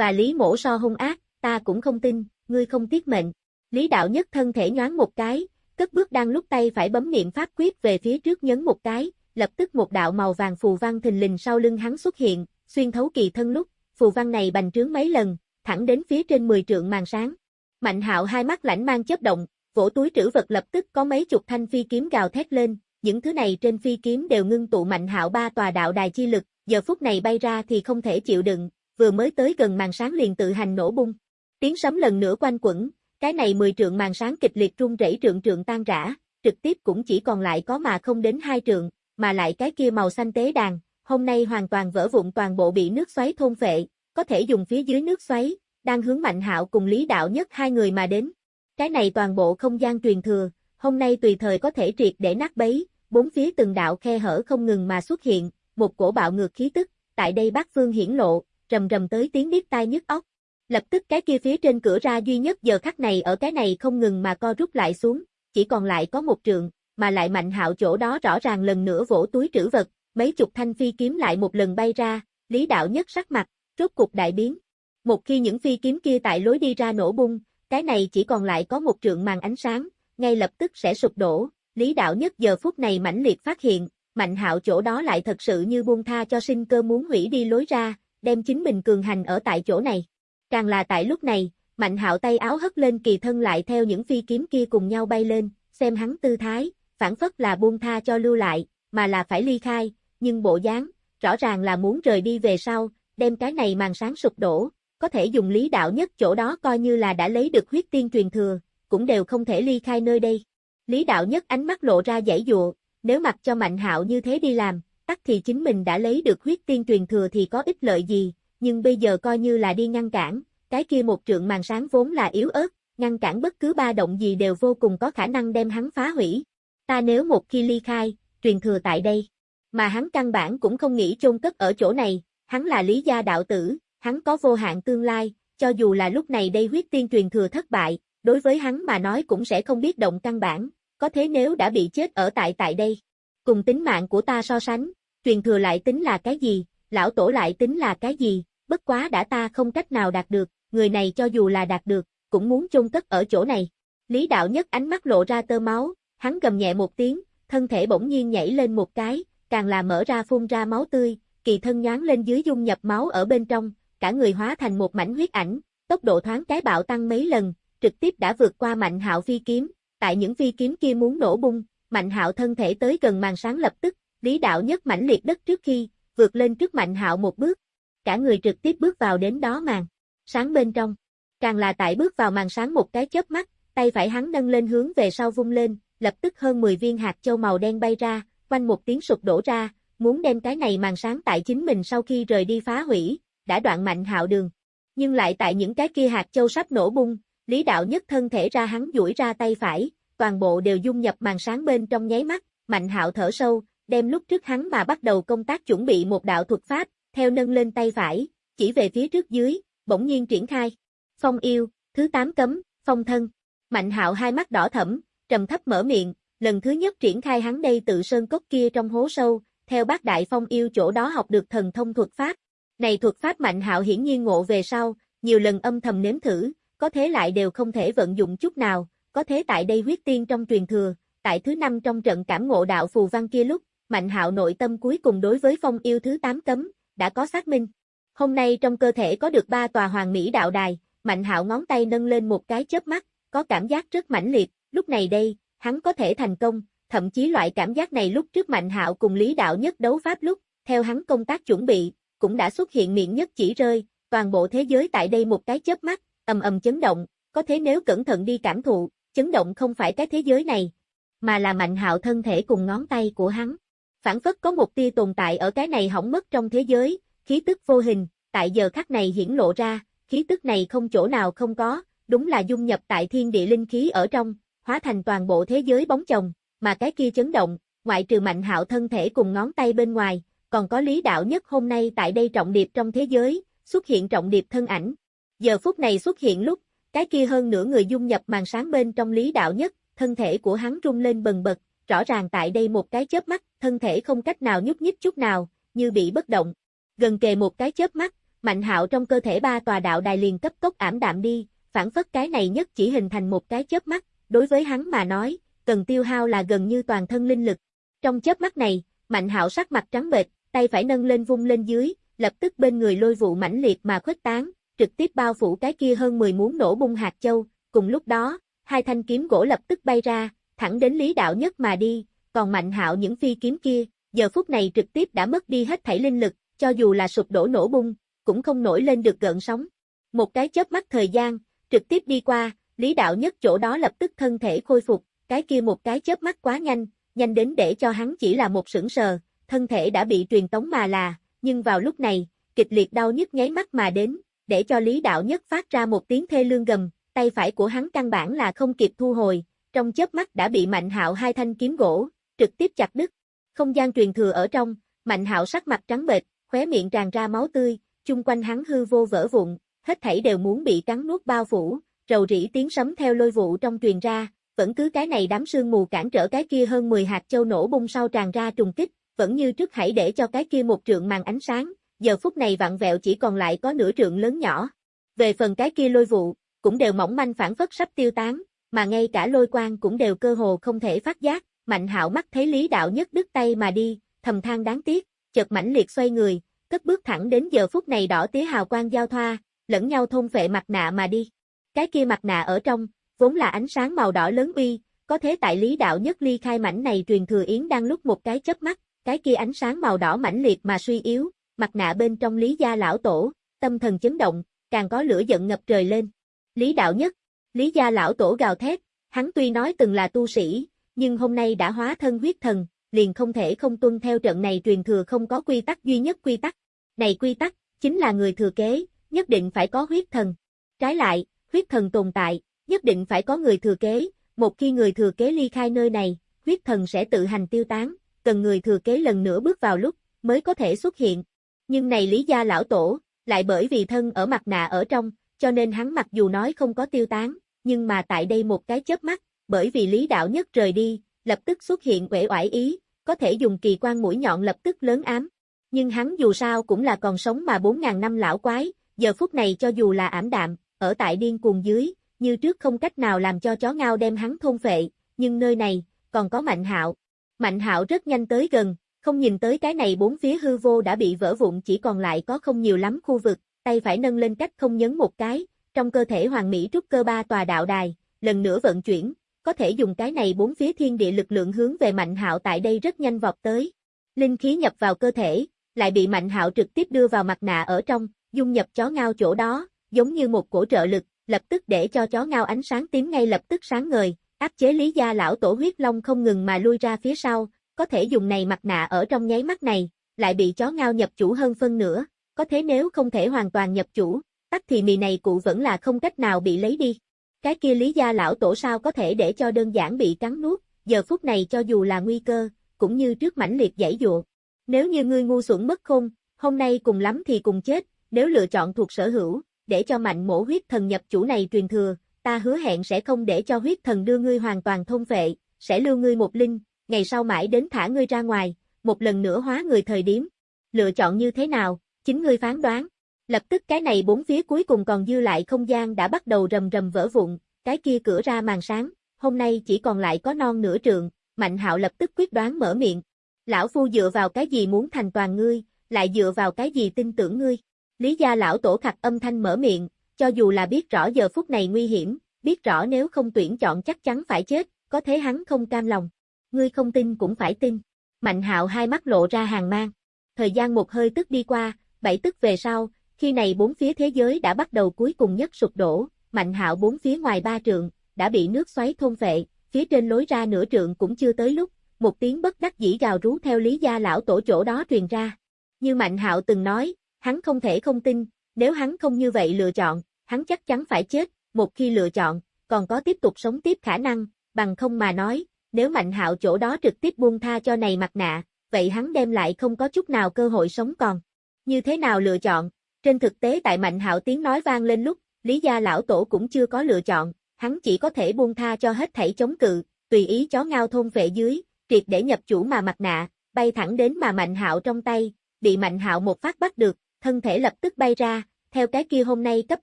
Và Lý Mổ so hung ác, ta cũng không tin, ngươi không tiếc mệnh. Lý đạo nhất thân thể nhoáng một cái, cất bước đang lúc tay phải bấm niệm pháp quyết về phía trước nhấn một cái, lập tức một đạo màu vàng phù văn thình lình sau lưng hắn xuất hiện, xuyên thấu kỳ thân lúc, phù văn này bành trướng mấy lần, thẳng đến phía trên 10 trượng màn sáng. Mạnh hạo hai mắt lãnh mang chớp động, vỗ túi trữ vật lập tức có mấy chục thanh phi kiếm gào thét lên, những thứ này trên phi kiếm đều ngưng tụ mạnh hạo ba tòa đạo đài chi lực, giờ phút này bay ra thì không thể chịu đựng, vừa mới tới gần màn sáng liền tự hành nổ bung. Tiếng sấm lần nữa quanh quẩn, cái này 10 trượng màn sáng kịch liệt rung rẩy trượng trượng tan rã, trực tiếp cũng chỉ còn lại có mà không đến hai trượng, mà lại cái kia màu xanh tế đàn, hôm nay hoàn toàn vỡ vụn toàn bộ bị nước xoáy thôn phệ, có thể dùng phía dưới nước xoáy, đang hướng Mạnh Hạo cùng Lý Đạo Nhất hai người mà đến. Cái này toàn bộ không gian truyền thừa, hôm nay tùy thời có thể triệt để nát bấy, bốn phía từng đạo khe hở không ngừng mà xuất hiện, một cổ bạo ngược khí tức, tại đây bác phương hiển lộ, rầm rầm tới tiếng điếc tai nhức óc. Lập tức cái kia phía trên cửa ra duy nhất giờ khắc này ở cái này không ngừng mà co rút lại xuống, chỉ còn lại có một trường, mà lại mạnh hạo chỗ đó rõ ràng lần nữa vỗ túi trữ vật, mấy chục thanh phi kiếm lại một lần bay ra, lý đạo nhất sắc mặt, rốt cục đại biến. Một khi những phi kiếm kia tại lối đi ra nổ bung, cái này chỉ còn lại có một trượng màn ánh sáng, ngay lập tức sẽ sụp đổ, lý đạo nhất giờ phút này mãnh liệt phát hiện, mạnh hạo chỗ đó lại thật sự như buông tha cho sinh cơ muốn hủy đi lối ra, đem chính mình cường hành ở tại chỗ này. Càng là tại lúc này, mạnh hạo tay áo hất lên kỳ thân lại theo những phi kiếm kia cùng nhau bay lên, xem hắn tư thái, phản phất là buông tha cho lưu lại, mà là phải ly khai, nhưng bộ dáng, rõ ràng là muốn rời đi về sau, đem cái này màn sáng sụp đổ, có thể dùng lý đạo nhất chỗ đó coi như là đã lấy được huyết tiên truyền thừa, cũng đều không thể ly khai nơi đây. Lý đạo nhất ánh mắt lộ ra giải dụa, nếu mặc cho mạnh hạo như thế đi làm, tắc thì chính mình đã lấy được huyết tiên truyền thừa thì có ích lợi gì, nhưng bây giờ coi như là đi ngăn cản, cái kia một trượng màn sáng vốn là yếu ớt, ngăn cản bất cứ ba động gì đều vô cùng có khả năng đem hắn phá hủy. Ta nếu một khi ly khai, truyền thừa tại đây, mà hắn căn bản cũng không nghĩ chôn cất ở chỗ này, hắn là lý gia đạo tử, hắn có vô hạn tương lai, cho dù là lúc này đây huyết tiên truyền thừa thất bại, đối với hắn mà nói cũng sẽ không biết động căn bản, có thế nếu đã bị chết ở tại tại đây. Cùng tính mạng của ta so sánh, truyền thừa lại tính là cái gì, lão tổ lại tính là cái gì, bất quá đã ta không cách nào đạt được, người này cho dù là đạt được, cũng muốn chôn cất ở chỗ này. Lý đạo nhất ánh mắt lộ ra tơ máu, hắn gầm nhẹ một tiếng, thân thể bỗng nhiên nhảy lên một cái, càng là mở ra phun ra máu tươi, kỳ thân nhoáng lên dưới dung nhập máu ở bên trong, cả người hóa thành một mảnh huyết ảnh, tốc độ thoáng cái bạo tăng mấy lần, trực tiếp đã vượt qua Mạnh Hạo phi kiếm, tại những phi kiếm kia muốn nổ bung, Mạnh Hạo thân thể tới gần màn sáng lập tức, Lý đạo nhất mãnh liệt đất trước khi, vượt lên trước Mạnh Hạo một bước, cả người trực tiếp bước vào đến đó màn sáng bên trong. Càng là tại bước vào màn sáng một cái chớp mắt, tay phải hắn nâng lên hướng về sau vung lên, lập tức hơn 10 viên hạt châu màu đen bay ra, quanh một tiếng sụp đổ ra, muốn đem cái này màn sáng tại chính mình sau khi rời đi phá hủy, đã đoạn mạnh hạo đường. Nhưng lại tại những cái kia hạt châu sắp nổ bung, lý đạo nhất thân thể ra hắn duỗi ra tay phải, toàn bộ đều dung nhập màn sáng bên trong nháy mắt, mạnh hạo thở sâu, đem lúc trước hắn mà bắt đầu công tác chuẩn bị một đạo thuật pháp, theo nâng lên tay phải, chỉ về phía trước dưới, bỗng nhiên triển khai. Phong yêu, thứ tám cấm, phong thân. Mạnh hạo hai mắt đỏ thẫm, trầm thấp mở miệng, lần thứ nhất triển khai hắn đây tự sơn cốc kia trong hố sâu, theo bác đại phong yêu chỗ đó học được thần thông thuật pháp. Này thuật pháp mạnh hạo hiển nhiên ngộ về sau, nhiều lần âm thầm nếm thử, có thế lại đều không thể vận dụng chút nào, có thế tại đây huyết tiên trong truyền thừa, tại thứ năm trong trận cảm ngộ đạo phù văn kia lúc, mạnh hạo nội tâm cuối cùng đối với phong yêu thứ 8 cấm, đã có xác minh. Hôm nay trong cơ thể có được ba tòa hoàng mỹ đạo đài, mạnh hạo ngón tay nâng lên một cái chớp mắt, có cảm giác rất mãnh liệt, lúc này đây, hắn có thể thành công, thậm chí loại cảm giác này lúc trước Mạnh Hạo cùng Lý Đạo Nhất đấu pháp lúc, theo hắn công tác chuẩn bị, cũng đã xuất hiện miệng nhất chỉ rơi, toàn bộ thế giới tại đây một cái chớp mắt, ầm ầm chấn động, có thế nếu cẩn thận đi cảm thụ, chấn động không phải cái thế giới này, mà là Mạnh Hạo thân thể cùng ngón tay của hắn. Phản phất có một tia tồn tại ở cái này hỏng mất trong thế giới, khí tức vô hình, tại giờ khắc này hiển lộ ra, khí tức này không chỗ nào không có, đúng là dung nhập tại thiên địa linh khí ở trong, hóa thành toàn bộ thế giới bóng chồng, mà cái kia chấn động, ngoại trừ mạnh hạo thân thể cùng ngón tay bên ngoài, còn có lý đạo nhất hôm nay tại đây trọng điệp trong thế giới, xuất hiện trọng điệp thân ảnh. Giờ phút này xuất hiện lúc, cái kia hơn nửa người dung nhập màn sáng bên trong lý đạo nhất, thân thể của hắn rung lên bần bật, rõ ràng tại đây một cái chớp mắt, thân thể không cách nào nhúc nhích chút nào, như bị bất động. Gần kề một cái chớp mắt, Mạnh Hạo trong cơ thể ba tòa đạo đài liền cấp tốc ảm đạm đi, phản phất cái này nhất chỉ hình thành một cái chớp mắt, đối với hắn mà nói, cần tiêu hao là gần như toàn thân linh lực. Trong chớp mắt này, Mạnh Hạo sắc mặt trắng bệch, tay phải nâng lên vung lên dưới, lập tức bên người lôi vụ mãnh liệt mà khuếch tán, trực tiếp bao phủ cái kia hơn 10 muốn nổ bung hạt châu, cùng lúc đó, hai thanh kiếm gỗ lập tức bay ra, thẳng đến Lý Đạo Nhất mà đi, còn Mạnh Hạo những phi kiếm kia, giờ phút này trực tiếp đã mất đi hết thảy linh lực, cho dù là sụp đổ nổ bung, cũng không nổi lên được gợn sóng. Một cái chớp mắt thời gian, trực tiếp đi qua, Lý Đạo Nhất chỗ đó lập tức thân thể khôi phục, cái kia một cái chớp mắt quá nhanh, nhanh đến để cho hắn chỉ là một sững sờ, thân thể đã bị truyền tống mà là, nhưng vào lúc này, kịch liệt đau nhức nháy mắt mà đến, để cho Lý Đạo Nhất phát ra một tiếng thê lương gầm, tay phải của hắn căn bản là không kịp thu hồi, trong chớp mắt đã bị Mạnh Hạo hai thanh kiếm gỗ, trực tiếp chặt đứt. Không gian truyền thừa ở trong, Mạnh Hạo sắc mặt trắng bệch, khóe miệng tràn ra máu tươi, chung quanh hắn hư vô vỡ vụn, hết thảy đều muốn bị cắn nuốt bao phủ, rầu rĩ tiếng sấm theo lôi vụ trong truyền ra, vẫn cứ cái này đám sương mù cản trở cái kia hơn 10 hạt châu nổ bung sau tràn ra trùng kích, vẫn như trước hãy để cho cái kia một trượng màn ánh sáng, giờ phút này vặn vẹo chỉ còn lại có nửa trượng lớn nhỏ. Về phần cái kia lôi vụ, cũng đều mỏng manh phản phất sắp tiêu tán, mà ngay cả lôi quang cũng đều cơ hồ không thể phát giác, mạnh hạo mắt thấy lý đạo nhất đứt tay mà đi, thầm than đáng tiếc, chợt mãnh liệt xoay người, cất bước thẳng đến giờ phút này đỏ tía hào quang giao thoa, lẫn nhau thôn phệ mặt nạ mà đi. Cái kia mặt nạ ở trong, vốn là ánh sáng màu đỏ lớn uy, có thế tại lý đạo nhất ly khai mảnh này truyền thừa yến đang lúc một cái chớp mắt, cái kia ánh sáng màu đỏ mãnh liệt mà suy yếu, mặt nạ bên trong lý gia lão tổ, tâm thần chấn động, càng có lửa giận ngập trời lên. Lý đạo nhất, lý gia lão tổ gào thét, hắn tuy nói từng là tu sĩ, nhưng hôm nay đã hóa thân huyết thần, liền không thể không tuân theo trận này truyền thừa không có quy tắc duy nhất quy tắc. Này quy tắc, chính là người thừa kế, nhất định phải có huyết thần. Trái lại, huyết thần tồn tại, nhất định phải có người thừa kế, một khi người thừa kế ly khai nơi này, huyết thần sẽ tự hành tiêu tán, cần người thừa kế lần nữa bước vào lúc, mới có thể xuất hiện. Nhưng này lý gia lão tổ, lại bởi vì thân ở mặt nạ ở trong, cho nên hắn mặc dù nói không có tiêu tán, nhưng mà tại đây một cái chớp mắt, bởi vì lý đạo nhất rời đi, lập tức xuất hiện quể oải ý, có thể dùng kỳ quan mũi nhọn lập tức lớn ám. Nhưng hắn dù sao cũng là còn sống mà 4.000 năm lão quái, giờ phút này cho dù là ảm đạm, ở tại điên cuồng dưới, như trước không cách nào làm cho chó ngao đem hắn thôn phệ, nhưng nơi này, còn có Mạnh Hạo. Mạnh Hạo rất nhanh tới gần, không nhìn tới cái này bốn phía hư vô đã bị vỡ vụn chỉ còn lại có không nhiều lắm khu vực, tay phải nâng lên cách không nhấn một cái, trong cơ thể hoàng mỹ trúc cơ ba tòa đạo đài, lần nữa vận chuyển, có thể dùng cái này bốn phía thiên địa lực lượng hướng về Mạnh Hạo tại đây rất nhanh vọt tới. Linh khí nhập vào cơ thể, lại bị Mạnh Hạo trực tiếp đưa vào mặt nạ ở trong, dung nhập chó ngao chỗ đó, giống như một cổ trợ lực, lập tức để cho chó ngao ánh sáng tím ngay lập tức sáng ngời, áp chế lý gia lão tổ huyết long không ngừng mà lui ra phía sau, có thể dùng này mặt nạ ở trong nháy mắt này, lại bị chó ngao nhập chủ hơn phân nữa, có thế nếu không thể hoàn toàn nhập chủ, tắc thì mì này cụ vẫn là không cách nào bị lấy đi. Cái kia lý gia lão tổ sao có thể để cho đơn giản bị cắn nuốt, giờ phút này cho dù là nguy cơ, cũng như trước mãnh liệt giải dụa. Nếu như ngươi ngu xuẩn mất khôn, hôm nay cùng lắm thì cùng chết, nếu lựa chọn thuộc sở hữu, để cho mạnh mổ huyết thần nhập chủ này truyền thừa, ta hứa hẹn sẽ không để cho huyết thần đưa ngươi hoàn toàn thông vệ, sẽ lưu ngươi một linh, ngày sau mãi đến thả ngươi ra ngoài, một lần nữa hóa người thời điểm. Lựa chọn như thế nào, chính ngươi phán đoán. Lập tức cái này bốn phía cuối cùng còn dư lại không gian đã bắt đầu rầm rầm vỡ vụn, cái kia cửa ra màn sáng, hôm nay chỉ còn lại có non nửa trường Mạnh Hạo lập tức quyết đoán mở miệng. Lão phu dựa vào cái gì muốn thành toàn ngươi, lại dựa vào cái gì tin tưởng ngươi. Lý gia lão tổ khặc âm thanh mở miệng, cho dù là biết rõ giờ phút này nguy hiểm, biết rõ nếu không tuyển chọn chắc chắn phải chết, có thế hắn không cam lòng. Ngươi không tin cũng phải tin. Mạnh hạo hai mắt lộ ra hàng mang. Thời gian một hơi tức đi qua, bảy tức về sau, khi này bốn phía thế giới đã bắt đầu cuối cùng nhất sụp đổ, mạnh hạo bốn phía ngoài ba trượng, đã bị nước xoáy thôn vệ, phía trên lối ra nửa trượng cũng chưa tới lúc, một tiếng bất đắc dĩ gào rú theo lý gia lão tổ chỗ đó truyền ra. Như Mạnh Hạo từng nói, hắn không thể không tin, nếu hắn không như vậy lựa chọn, hắn chắc chắn phải chết, một khi lựa chọn, còn có tiếp tục sống tiếp khả năng, bằng không mà nói, nếu Mạnh Hạo chỗ đó trực tiếp buông tha cho này mặt nạ, vậy hắn đem lại không có chút nào cơ hội sống còn. Như thế nào lựa chọn? Trên thực tế tại Mạnh Hạo tiếng nói vang lên lúc, Lý gia lão tổ cũng chưa có lựa chọn, hắn chỉ có thể buông tha cho hết thảy chống cự, tùy ý chó ngao thôn vệ dưới, triệt để nhập chủ mà mặt nạ, bay thẳng đến mà Mạnh Hạo trong tay, bị Mạnh Hạo một phát bắt được, thân thể lập tức bay ra, theo cái kia hôm nay cấp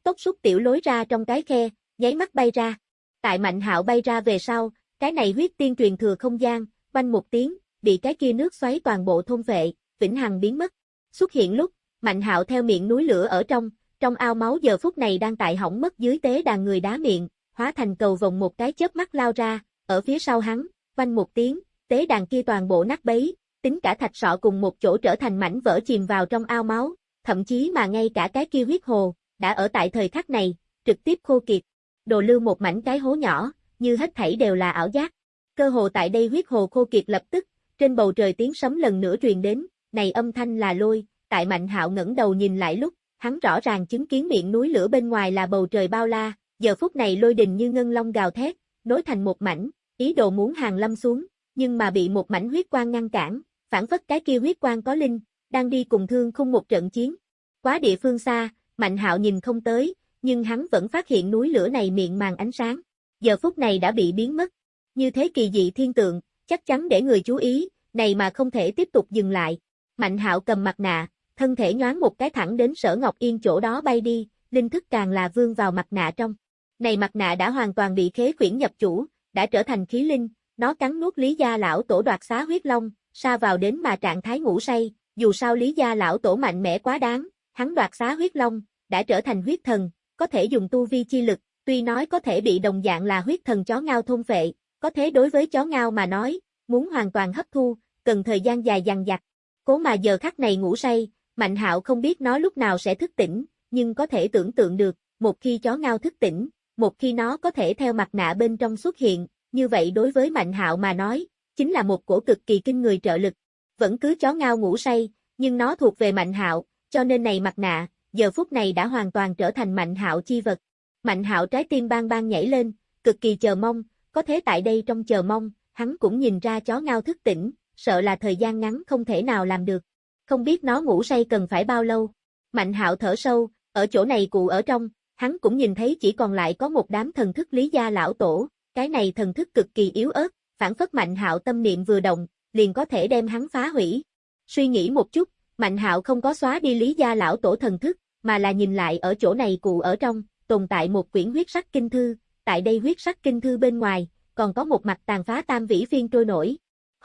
tốc xúc tiểu lối ra trong cái khe, nháy mắt bay ra. Tại Mạnh Hạo bay ra về sau, cái này huyết tiên truyền thừa không gian, quanh một tiếng, bị cái kia nước xoáy toàn bộ thôn vệ, vĩnh hằng biến mất. Xuất hiện lúc, Mạnh Hạo theo miệng núi lửa ở trong, trong ao máu giờ phút này đang tại hỏng mất dưới tế đàn người đá miệng, hóa thành cầu vòng một cái chớp mắt lao ra, ở phía sau hắn, vang một tiếng, tế đàn kia toàn bộ nát bấy, tính cả thạch sọ cùng một chỗ trở thành mảnh vỡ chìm vào trong ao máu, thậm chí mà ngay cả cái kia huyết hồ, đã ở tại thời khắc này, trực tiếp khô kiệt. Đồ lưu một mảnh cái hố nhỏ, như hết thảy đều là ảo giác. Cơ hồ tại đây huyết hồ khô kiệt lập tức, trên bầu trời tiếng sấm lần nữa truyền đến, này âm thanh là lôi, tại Mạnh Hạo ngẩng đầu nhìn lại lúc, hắn rõ ràng chứng kiến miệng núi lửa bên ngoài là bầu trời bao la, giờ phút này lôi đình như ngân long gào thét, nối thành một mảnh, ý đồ muốn hàng lâm xuống, nhưng mà bị một mảnh huyết quang ngăn cản, phản phất cái kia huyết quang có linh, đang đi cùng thương không một trận chiến. Quá địa phương xa, Mạnh Hạo nhìn không tới, nhưng hắn vẫn phát hiện núi lửa này miệng màn ánh sáng. Giờ phút này đã bị biến mất. Như thế kỳ dị thiên tượng, chắc chắn để người chú ý, này mà không thể tiếp tục dừng lại. Mạnh Hạo cầm mặt nạ, thân thể nhoáng một cái thẳng đến Sở Ngọc Yên chỗ đó bay đi, linh thức càng là vương vào mặt nạ trong. Này mặt nạ đã hoàn toàn bị khế quyển nhập chủ, đã trở thành khí linh, nó cắn nuốt Lý Gia lão tổ đoạt xá huyết long, sa vào đến mà trạng thái ngủ say, dù sao Lý Gia lão tổ mạnh mẽ quá đáng, hắn đoạt xá huyết long, đã trở thành huyết thần, có thể dùng tu vi chi lực, tuy nói có thể bị đồng dạng là huyết thần chó ngao thôn vệ, có thế đối với chó ngao mà nói, muốn hoàn toàn hấp thu, cần thời gian dài dằng dặc. Cố mà giờ khắc này ngủ say, Mạnh Hạo không biết nó lúc nào sẽ thức tỉnh, nhưng có thể tưởng tượng được, một khi chó ngao thức tỉnh, một khi nó có thể theo mặt nạ bên trong xuất hiện, như vậy đối với Mạnh Hạo mà nói, chính là một cổ cực kỳ kinh người trợ lực. Vẫn cứ chó ngao ngủ say, nhưng nó thuộc về Mạnh Hạo, cho nên này mặt nạ, giờ phút này đã hoàn toàn trở thành Mạnh Hạo chi vật. Mạnh Hạo trái tim bang bang nhảy lên, cực kỳ chờ mong, có thế tại đây trong chờ mong, hắn cũng nhìn ra chó ngao thức tỉnh, sợ là thời gian ngắn không thể nào làm được. Không biết nó ngủ say cần phải bao lâu. Mạnh Hạo thở sâu, ở chỗ này cụ ở trong, hắn cũng nhìn thấy chỉ còn lại có một đám thần thức lý gia lão tổ, cái này thần thức cực kỳ yếu ớt, phản phất Mạnh Hạo tâm niệm vừa động, liền có thể đem hắn phá hủy. Suy nghĩ một chút, Mạnh Hạo không có xóa đi lý gia lão tổ thần thức, mà là nhìn lại ở chỗ này cụ ở trong, tồn tại một quyển huyết sắc kinh thư, tại đây huyết sắc kinh thư bên ngoài, còn có một mặt tàn phá tam vĩ phiên trôi nổi.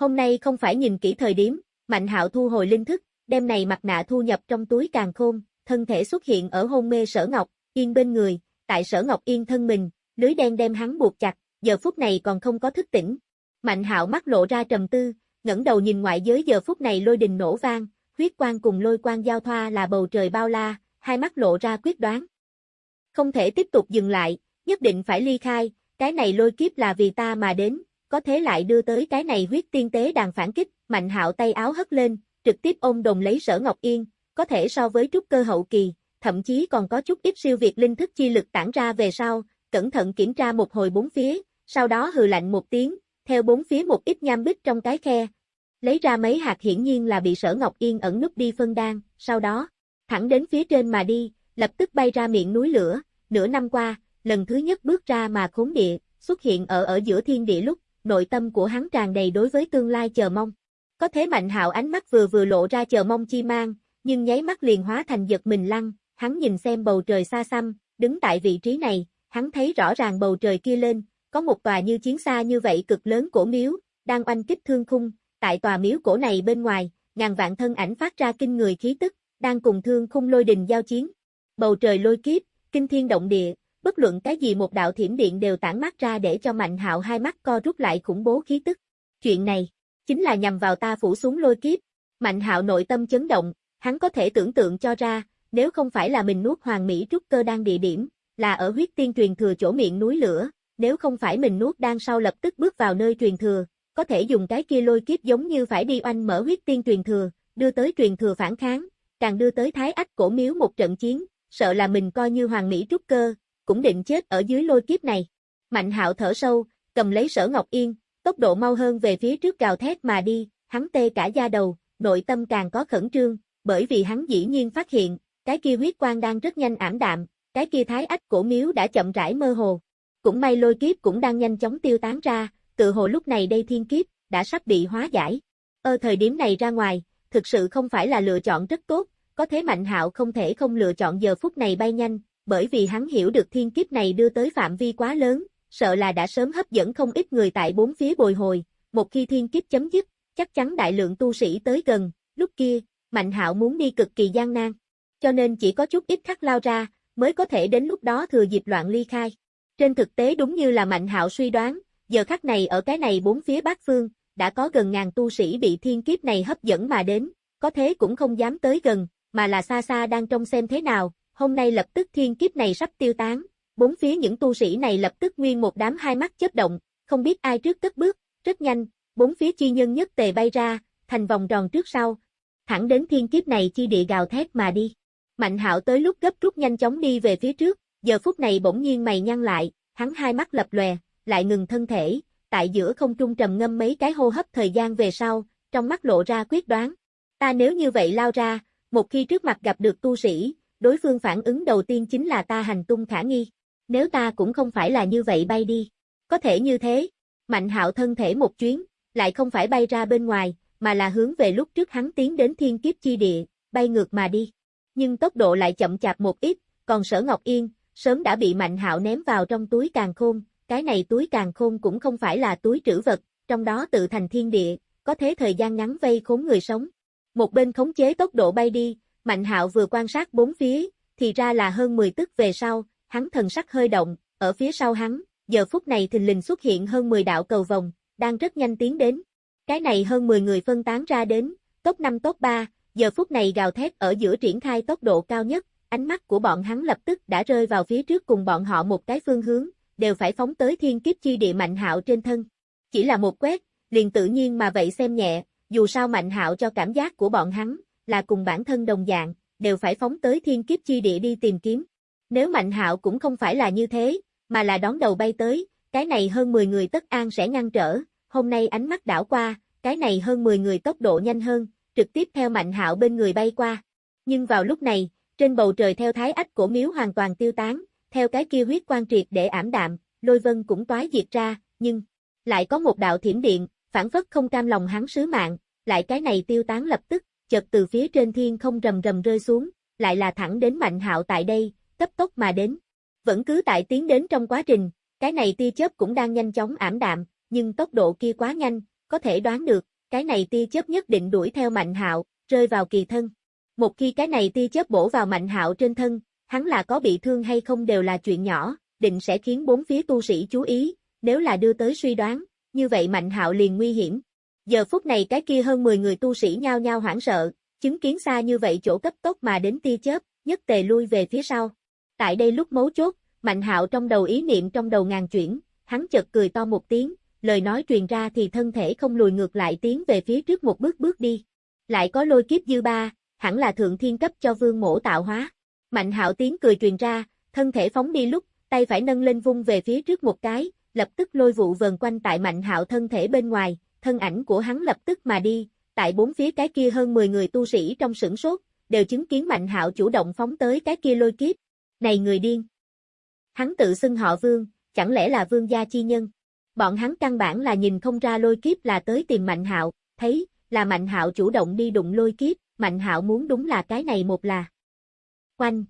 Hôm nay không phải nhìn kỹ thời điểm, Mạnh Hạo thu hồi linh thức, đem này mặt nạ thu nhập trong túi càng khôn, thân thể xuất hiện ở hôn mê Sở Ngọc, Yên bên người, tại Sở Ngọc Yên thân mình, lưới đen đem hắn buộc chặt, giờ phút này còn không có thức tỉnh. Mạnh Hạo mắt lộ ra trầm tư, ngẩng đầu nhìn ngoại giới giờ phút này lôi đình nổ vang, huyết quang cùng lôi quang giao thoa là bầu trời bao la, hai mắt lộ ra quyết đoán. Không thể tiếp tục dừng lại, nhất định phải ly khai, cái này lôi kiếp là vì ta mà đến, có thế lại đưa tới cái này huyết tiên tế đàn phản kích, mạnh hạo tay áo hất lên, trực tiếp ôm đồng lấy sở Ngọc Yên, có thể so với trúc cơ hậu kỳ, thậm chí còn có chút ít siêu việt linh thức chi lực tản ra về sau, cẩn thận kiểm tra một hồi bốn phía, sau đó hừ lạnh một tiếng, theo bốn phía một ít nham bích trong cái khe, lấy ra mấy hạt hiển nhiên là bị sở Ngọc Yên ẩn núp đi phân đan, sau đó, thẳng đến phía trên mà đi, lập tức bay ra miệng núi lửa, nửa năm qua, lần thứ nhất bước ra mà khốn địa, xuất hiện ở ở giữa thiên địa lúc, nội tâm của hắn tràn đầy đối với tương lai chờ mong. Có thế mạnh hạo ánh mắt vừa vừa lộ ra chờ mong chi mang, nhưng nháy mắt liền hóa thành giật mình lăng, hắn nhìn xem bầu trời xa xăm, đứng tại vị trí này, hắn thấy rõ ràng bầu trời kia lên, có một tòa như chiến xa như vậy cực lớn cổ miếu, đang oanh kích thương khung, tại tòa miếu cổ này bên ngoài, ngàn vạn thân ảnh phát ra kinh người khí tức, đang cùng thương khung lôi đình giao chiến. Bầu trời lôi kiếp, kinh thiên động địa, bất luận cái gì một đạo thiểm điện đều tản mát ra để cho Mạnh Hạo hai mắt co rút lại khủng bố khí tức. Chuyện này, chính là nhằm vào ta phủ xuống lôi kiếp. Mạnh Hạo nội tâm chấn động, hắn có thể tưởng tượng cho ra, nếu không phải là mình nuốt hoàng mỹ trúc cơ đang địa điểm, là ở huyết tiên truyền thừa chỗ miệng núi lửa, nếu không phải mình nuốt đang sau lập tức bước vào nơi truyền thừa, có thể dùng cái kia lôi kiếp giống như phải đi oanh mở huyết tiên truyền thừa, đưa tới truyền thừa phản kháng, càng đưa tới thái ách cổ miếu một trận chiến, sợ là mình coi như hoàng mỹ trúc cơ, cũng định chết ở dưới lôi kiếp này. Mạnh hạo thở sâu, cầm lấy sở Ngọc Yên, tốc độ mau hơn về phía trước gào thét mà đi, hắn tê cả da đầu, nội tâm càng có khẩn trương, bởi vì hắn dĩ nhiên phát hiện, cái kia huyết quang đang rất nhanh ảm đạm, cái kia thái ách cổ miếu đã chậm rãi mơ hồ. Cũng may lôi kiếp cũng đang nhanh chóng tiêu tán ra, tự hồ lúc này đây thiên kiếp, đã sắp bị hóa giải. Ơ thời điểm này ra ngoài, thực sự không phải là lựa chọn rất tốt, có thế Mạnh Hạo không thể không lựa chọn giờ phút này bay nhanh, bởi vì hắn hiểu được thiên kiếp này đưa tới phạm vi quá lớn, sợ là đã sớm hấp dẫn không ít người tại bốn phía bồi hồi, một khi thiên kiếp chấm dứt, chắc chắn đại lượng tu sĩ tới gần, lúc kia, Mạnh Hạo muốn đi cực kỳ gian nan, cho nên chỉ có chút ít khắc lao ra, mới có thể đến lúc đó thừa dịp loạn ly khai. Trên thực tế đúng như là Mạnh Hạo suy đoán, giờ khắc này ở cái này bốn phía bát phương, đã có gần ngàn tu sĩ bị thiên kiếp này hấp dẫn mà đến, có thế cũng không dám tới gần, mà là xa xa đang trông xem thế nào, hôm nay lập tức thiên kiếp này sắp tiêu tán, bốn phía những tu sĩ này lập tức nguyên một đám hai mắt chớp động, không biết ai trước cất bước, rất nhanh, bốn phía chi nhân nhất tề bay ra, thành vòng tròn trước sau, thẳng đến thiên kiếp này chi địa gào thét mà đi. Mạnh hạo tới lúc gấp rút nhanh chóng đi về phía trước, giờ phút này bỗng nhiên mày nhăn lại, hắn hai mắt lập lòe, lại ngừng thân thể, tại giữa không trung trầm ngâm mấy cái hô hấp thời gian về sau, trong mắt lộ ra quyết đoán. Ta nếu như vậy lao ra, một khi trước mặt gặp được tu sĩ, đối phương phản ứng đầu tiên chính là ta hành tung khả nghi. Nếu ta cũng không phải là như vậy bay đi. Có thể như thế. Mạnh hạo thân thể một chuyến, lại không phải bay ra bên ngoài, mà là hướng về lúc trước hắn tiến đến thiên kiếp chi địa, bay ngược mà đi. Nhưng tốc độ lại chậm chạp một ít, còn sở Ngọc Yên, sớm đã bị Mạnh hạo ném vào trong túi càng khôn, cái này túi càng khôn cũng không phải là túi trữ vật, trong đó tự thành thiên địa, có thế thời gian ngắn vây khốn người sống. Một bên khống chế tốc độ bay đi, Mạnh hạo vừa quan sát bốn phía, thì ra là hơn 10 tức về sau, hắn thần sắc hơi động, ở phía sau hắn, giờ phút này thình lình xuất hiện hơn 10 đạo cầu vòng, đang rất nhanh tiến đến. Cái này hơn 10 người phân tán ra đến, top 5 top 3, giờ phút này gào thét ở giữa triển khai tốc độ cao nhất, ánh mắt của bọn hắn lập tức đã rơi vào phía trước cùng bọn họ một cái phương hướng, đều phải phóng tới thiên kiếp chi địa mạnh hạo trên thân. Chỉ là một quét, liền tự nhiên mà vậy xem nhẹ, dù sao mạnh hạo cho cảm giác của bọn hắn, là cùng bản thân đồng dạng, đều phải phóng tới thiên kiếp chi địa đi tìm kiếm. Nếu mạnh hạo cũng không phải là như thế, mà là đón đầu bay tới, cái này hơn 10 người tất an sẽ ngăn trở, hôm nay ánh mắt đảo qua, cái này hơn 10 người tốc độ nhanh hơn, trực tiếp theo mạnh hạo bên người bay qua. Nhưng vào lúc này, trên bầu trời theo thái ách cổ miếu hoàn toàn tiêu tán, theo cái kia huyết quan triệt để ảm đạm, lôi vân cũng toái diệt ra, nhưng lại có một đạo thiểm điện, phản phất không cam lòng hắn sứ mạng, lại cái này tiêu tán lập tức, chợt từ phía trên thiên không rầm rầm rơi xuống, lại là thẳng đến mạnh hạo tại đây, cấp tốc mà đến. Vẫn cứ tại tiến đến trong quá trình, cái này tia chớp cũng đang nhanh chóng ảm đạm, nhưng tốc độ kia quá nhanh, có thể đoán được, cái này tia chớp nhất định đuổi theo mạnh hạo, rơi vào kỳ thân. Một khi cái này tia chớp bổ vào mạnh hạo trên thân, hắn là có bị thương hay không đều là chuyện nhỏ, định sẽ khiến bốn phía tu sĩ chú ý, nếu là đưa tới suy đoán, như vậy mạnh hạo liền nguy hiểm. Giờ phút này cái kia hơn 10 người tu sĩ nhao nhao hoảng sợ, chứng kiến xa như vậy chỗ cấp tốc mà đến tia chớp, nhất tề lui về phía sau. Tại đây lúc mấu chốt, Mạnh Hạo trong đầu ý niệm trong đầu ngàn chuyển, hắn chợt cười to một tiếng, lời nói truyền ra thì thân thể không lùi ngược lại tiến về phía trước một bước bước đi. Lại có lôi kiếp dư ba, hẳn là thượng thiên cấp cho vương mổ tạo hóa. Mạnh Hạo tiếng cười truyền ra, thân thể phóng đi lúc, tay phải nâng lên vung về phía trước một cái, lập tức lôi vụ vần quanh tại Mạnh Hạo thân thể bên ngoài, thân ảnh của hắn lập tức mà đi, tại bốn phía cái kia hơn 10 người tu sĩ trong sửng sốt, đều chứng kiến Mạnh Hạo chủ động phóng tới cái kia lôi kiếp. Này người điên! Hắn tự xưng họ vương, chẳng lẽ là vương gia chi nhân? Bọn hắn căn bản là nhìn không ra lôi kiếp là tới tìm Mạnh Hạo, thấy, là Mạnh Hạo chủ động đi đụng lôi kiếp, Mạnh Hạo muốn đúng là cái này một là. Quanh!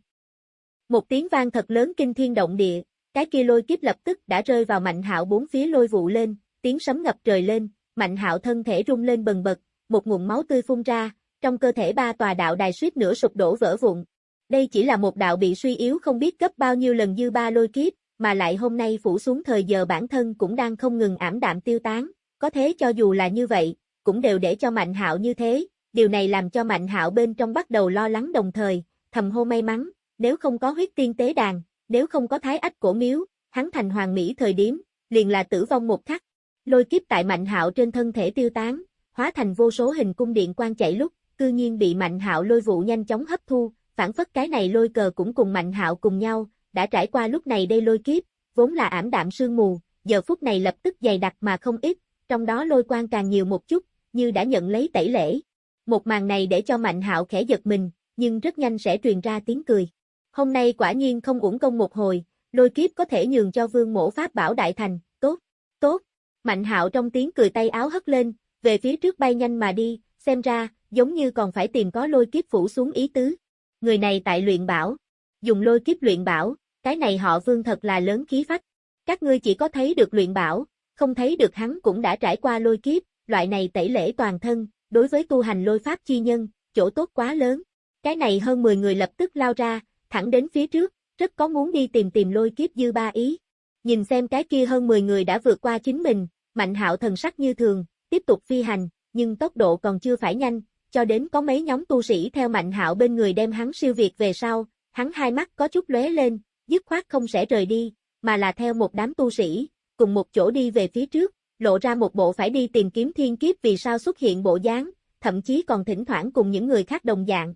Một tiếng vang thật lớn kinh thiên động địa, cái kia lôi kiếp lập tức đã rơi vào Mạnh Hạo bốn phía lôi vụ lên, tiếng sấm ngập trời lên, Mạnh Hạo thân thể rung lên bần bật, một nguồn máu tươi phun ra, trong cơ thể ba tòa đạo đài suýt nửa sụp đổ vỡ vụn. Đây chỉ là một đạo bị suy yếu không biết gấp bao nhiêu lần dư ba lôi kiếp, mà lại hôm nay phủ xuống thời giờ bản thân cũng đang không ngừng ảm đạm tiêu tán, có thế cho dù là như vậy, cũng đều để cho Mạnh Hạo như thế, điều này làm cho Mạnh Hạo bên trong bắt đầu lo lắng đồng thời, thầm hô may mắn, nếu không có huyết tiên tế đàn, nếu không có thái ách cổ miếu, hắn thành hoàng mỹ thời điểm, liền là tử vong một khắc. Lôi kiếp tại Mạnh Hạo trên thân thể tiêu tán, hóa thành vô số hình cung điện quan chạy lúc, cư nhiên bị Mạnh Hạo lôi vụ nhanh chóng hấp thu, phản phất cái này lôi cờ cũng cùng Mạnh Hạo cùng nhau, đã trải qua lúc này đây lôi kiếp, vốn là ảm đạm sương mù, giờ phút này lập tức dày đặc mà không ít, trong đó lôi quan càng nhiều một chút, như đã nhận lấy tẩy lễ. Một màn này để cho Mạnh Hạo khẽ giật mình, nhưng rất nhanh sẽ truyền ra tiếng cười. Hôm nay quả nhiên không uổng công một hồi, lôi kiếp có thể nhường cho vương mổ pháp bảo đại thành. Mạnh hạo trong tiếng cười tay áo hất lên, về phía trước bay nhanh mà đi, xem ra, giống như còn phải tìm có lôi kiếp phủ xuống ý tứ. Người này tại luyện bảo, dùng lôi kiếp luyện bảo, cái này họ vương thật là lớn khí phách. Các ngươi chỉ có thấy được luyện bảo, không thấy được hắn cũng đã trải qua lôi kiếp, loại này tẩy lễ toàn thân, đối với tu hành lôi pháp chi nhân, chỗ tốt quá lớn. Cái này hơn 10 người lập tức lao ra, thẳng đến phía trước, rất có muốn đi tìm tìm lôi kiếp dư ba ý. Nhìn xem cái kia hơn 10 người đã vượt qua chính mình, mạnh hạo thần sắc như thường, tiếp tục phi hành, nhưng tốc độ còn chưa phải nhanh, cho đến có mấy nhóm tu sĩ theo mạnh hạo bên người đem hắn siêu việt về sau, hắn hai mắt có chút lóe lên, dứt khoát không sẽ rời đi, mà là theo một đám tu sĩ, cùng một chỗ đi về phía trước, lộ ra một bộ phải đi tìm kiếm thiên kiếp vì sao xuất hiện bộ dáng, thậm chí còn thỉnh thoảng cùng những người khác đồng dạng.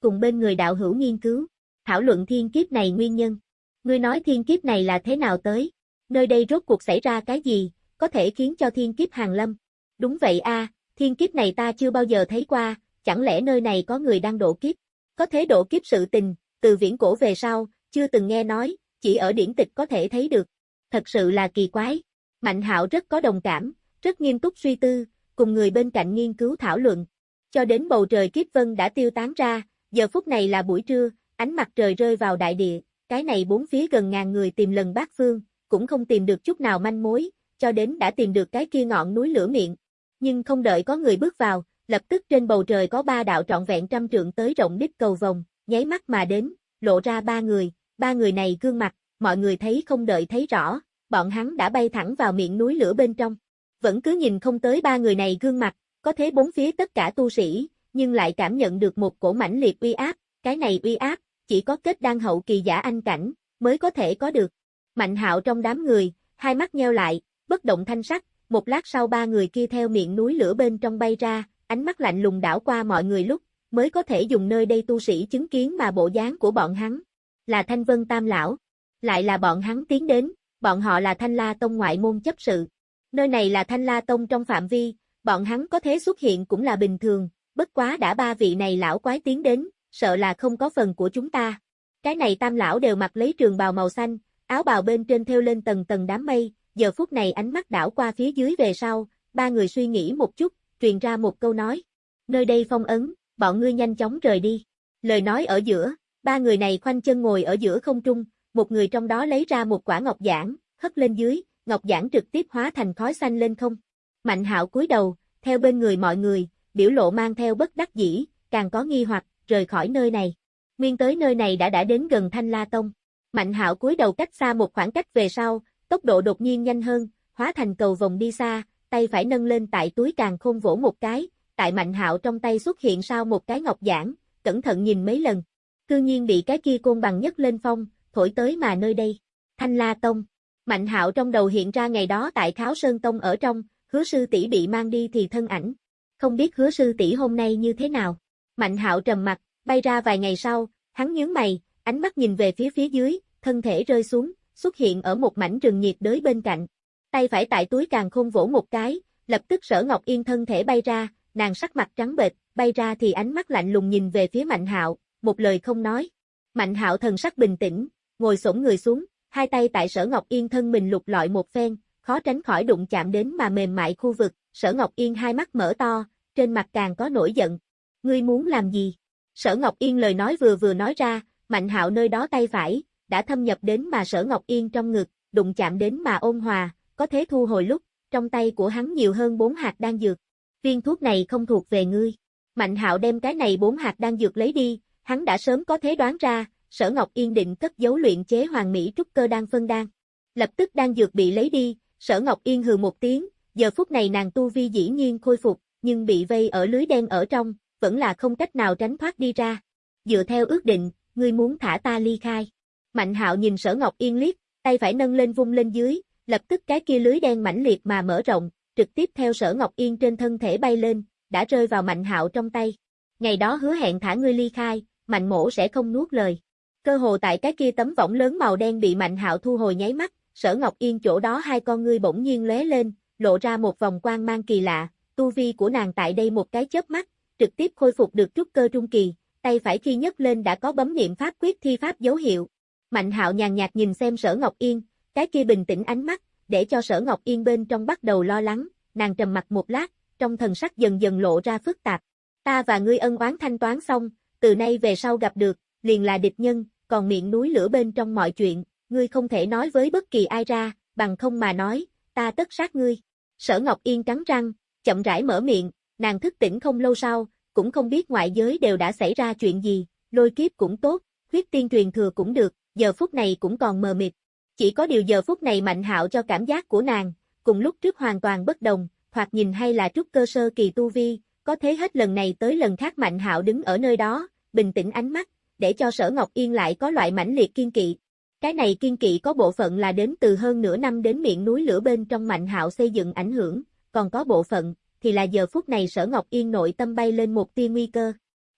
Cùng bên người đạo hữu nghiên cứu, thảo luận thiên kiếp này nguyên nhân. Ngươi nói thiên kiếp này là thế nào tới? Nơi đây rốt cuộc xảy ra cái gì, có thể khiến cho thiên kiếp hàng lâm? Đúng vậy a, thiên kiếp này ta chưa bao giờ thấy qua, chẳng lẽ nơi này có người đang độ kiếp? Có thế độ kiếp sự tình, từ viễn cổ về sau, chưa từng nghe nói, chỉ ở điển tịch có thể thấy được. Thật sự là kỳ quái. Mạnh hạo rất có đồng cảm, rất nghiêm túc suy tư, cùng người bên cạnh nghiên cứu thảo luận. Cho đến bầu trời kiếp vân đã tiêu tán ra, giờ phút này là buổi trưa, ánh mặt trời rơi vào đại địa, cái này bốn phía gần ngàn người tìm lần bát phương, cũng không tìm được chút nào manh mối, cho đến đã tìm được cái kia ngọn núi lửa miệng. Nhưng không đợi có người bước vào, lập tức trên bầu trời có ba đạo trọn vẹn trăm trượng tới rộng đích cầu vòng, nháy mắt mà đến, lộ ra ba người, ba người này gương mặt, mọi người thấy không đợi thấy rõ, bọn hắn đã bay thẳng vào miệng núi lửa bên trong. Vẫn cứ nhìn không tới ba người này gương mặt, có thế bốn phía tất cả tu sĩ, nhưng lại cảm nhận được một cổ mãnh liệt uy áp, cái này uy áp, chỉ có kết đan hậu kỳ giả anh cảnh, mới có thể có được. Mạnh hạo trong đám người, hai mắt nheo lại, bất động thanh sắc, một lát sau ba người kia theo miệng núi lửa bên trong bay ra, ánh mắt lạnh lùng đảo qua mọi người lúc, mới có thể dùng nơi đây tu sĩ chứng kiến mà bộ dáng của bọn hắn. Là Thanh Vân Tam Lão. Lại là bọn hắn tiến đến, bọn họ là Thanh La Tông ngoại môn chấp sự. Nơi này là Thanh La Tông trong phạm vi, bọn hắn có thế xuất hiện cũng là bình thường, bất quá đã ba vị này lão quái tiến đến, sợ là không có phần của chúng ta. Cái này tam lão đều mặc lấy trường bào màu xanh, áo bào bên trên theo lên tầng tầng đám mây, giờ phút này ánh mắt đảo qua phía dưới về sau, ba người suy nghĩ một chút, truyền ra một câu nói. Nơi đây phong ấn, bọn ngươi nhanh chóng rời đi. Lời nói ở giữa, ba người này khoanh chân ngồi ở giữa không trung, một người trong đó lấy ra một quả ngọc giản, hất lên dưới, ngọc giản trực tiếp hóa thành khói xanh lên không. Mạnh hạo cúi đầu, theo bên người mọi người, biểu lộ mang theo bất đắc dĩ, càng có nghi hoặc, rời khỏi nơi này. Nguyên tới nơi này đã đã đến gần Thanh La Tông. Mạnh hạo cúi đầu cách xa một khoảng cách về sau, tốc độ đột nhiên nhanh hơn, hóa thành cầu vòng đi xa, tay phải nâng lên tại túi càng khôn vỗ một cái, tại mạnh hạo trong tay xuất hiện sau một cái ngọc giản, cẩn thận nhìn mấy lần. Cư nhiên bị cái kia côn bằng nhất lên phong, thổi tới mà nơi đây. Thanh La Tông. Mạnh hạo trong đầu hiện ra ngày đó tại Kháo Sơn Tông ở trong, hứa sư tỷ bị mang đi thì thân ảnh. Không biết hứa sư tỷ hôm nay như thế nào. Mạnh hạo trầm mặt, bay ra vài ngày sau, hắn nhướng mày, ánh mắt nhìn về phía phía dưới, thân thể rơi xuống, xuất hiện ở một mảnh rừng nhiệt đới bên cạnh. Tay phải tại túi càng khôn vỗ một cái, lập tức sở Ngọc Yên thân thể bay ra, nàng sắc mặt trắng bệch, bay ra thì ánh mắt lạnh lùng nhìn về phía Mạnh Hạo, một lời không nói. Mạnh Hạo thần sắc bình tĩnh, ngồi xổm người xuống, hai tay tại Sở Ngọc Yên thân mình lục lọi một phen, khó tránh khỏi đụng chạm đến mà mềm mại khu vực, Sở Ngọc Yên hai mắt mở to, trên mặt càng có nổi giận. Ngươi muốn làm gì? Sở Ngọc Yên lời nói vừa vừa nói ra, Mạnh Hạo nơi đó tay phải, đã thâm nhập đến mà Sở Ngọc Yên trong ngực, đụng chạm đến mà ôn hòa, có thế thu hồi lúc, trong tay của hắn nhiều hơn bốn hạt đan dược. Viên thuốc này không thuộc về ngươi. Mạnh Hạo đem cái này bốn hạt đan dược lấy đi, hắn đã sớm có thế đoán ra, Sở Ngọc Yên định cất giấu luyện chế hoàng mỹ trúc cơ đan phân đan. Lập tức đan dược bị lấy đi, Sở Ngọc Yên hừ một tiếng, giờ phút này nàng tu vi dĩ nhiên khôi phục, nhưng bị vây ở lưới đen ở trong, vẫn là không cách nào tránh thoát đi ra. Dựa theo ước định, ngươi muốn thả ta ly khai. Mạnh hạo nhìn sở Ngọc Yên liếc, tay phải nâng lên vung lên dưới, lập tức cái kia lưới đen mãnh liệt mà mở rộng, trực tiếp theo sở Ngọc Yên trên thân thể bay lên, đã rơi vào mạnh hạo trong tay. Ngày đó hứa hẹn thả ngươi ly khai, mạnh mổ sẽ không nuốt lời. Cơ hồ tại cái kia tấm võng lớn màu đen bị mạnh hạo thu hồi nháy mắt, sở Ngọc Yên chỗ đó hai con ngươi bỗng nhiên lóe lên, lộ ra một vòng quang mang kỳ lạ, tu vi của nàng tại đây một cái chớp mắt, trực tiếp khôi phục được trúc cơ trung kỳ, tay phải khi nhấc lên đã có bấm niệm pháp quyết thi pháp dấu hiệu. Mạnh hạo nhàn nhạt nhìn xem sở Ngọc Yên, cái kia bình tĩnh ánh mắt, để cho sở Ngọc Yên bên trong bắt đầu lo lắng, nàng trầm mặt một lát, trong thần sắc dần dần lộ ra phức tạp. Ta và ngươi ân oán thanh toán xong, từ nay về sau gặp được, liền là địch nhân, còn miệng núi lửa bên trong mọi chuyện, ngươi không thể nói với bất kỳ ai ra, bằng không mà nói, ta tất sát ngươi. Sở Ngọc Yên cắn răng, chậm rãi mở miệng, nàng thức tỉnh không lâu sau, cũng không biết ngoại giới đều đã xảy ra chuyện gì, lôi kiếp cũng tốt, huyết tiên truyền thừa cũng được, giờ phút này cũng còn mờ mịt. Chỉ có điều giờ phút này mạnh hạo cho cảm giác của nàng, cùng lúc trước hoàn toàn bất đồng, hoặc nhìn hay là trúc cơ sơ kỳ tu vi, có thế hết lần này tới lần khác mạnh hạo đứng ở nơi đó, bình tĩnh ánh mắt, để cho sở Ngọc Yên lại có loại mãnh liệt kiên kỵ. Cái này kiên kỵ có bộ phận là đến từ hơn nửa năm đến miệng núi lửa bên trong mạnh hạo xây dựng ảnh hưởng, còn có bộ phận, thì là giờ phút này sở Ngọc Yên nội tâm bay lên một tia nguy cơ.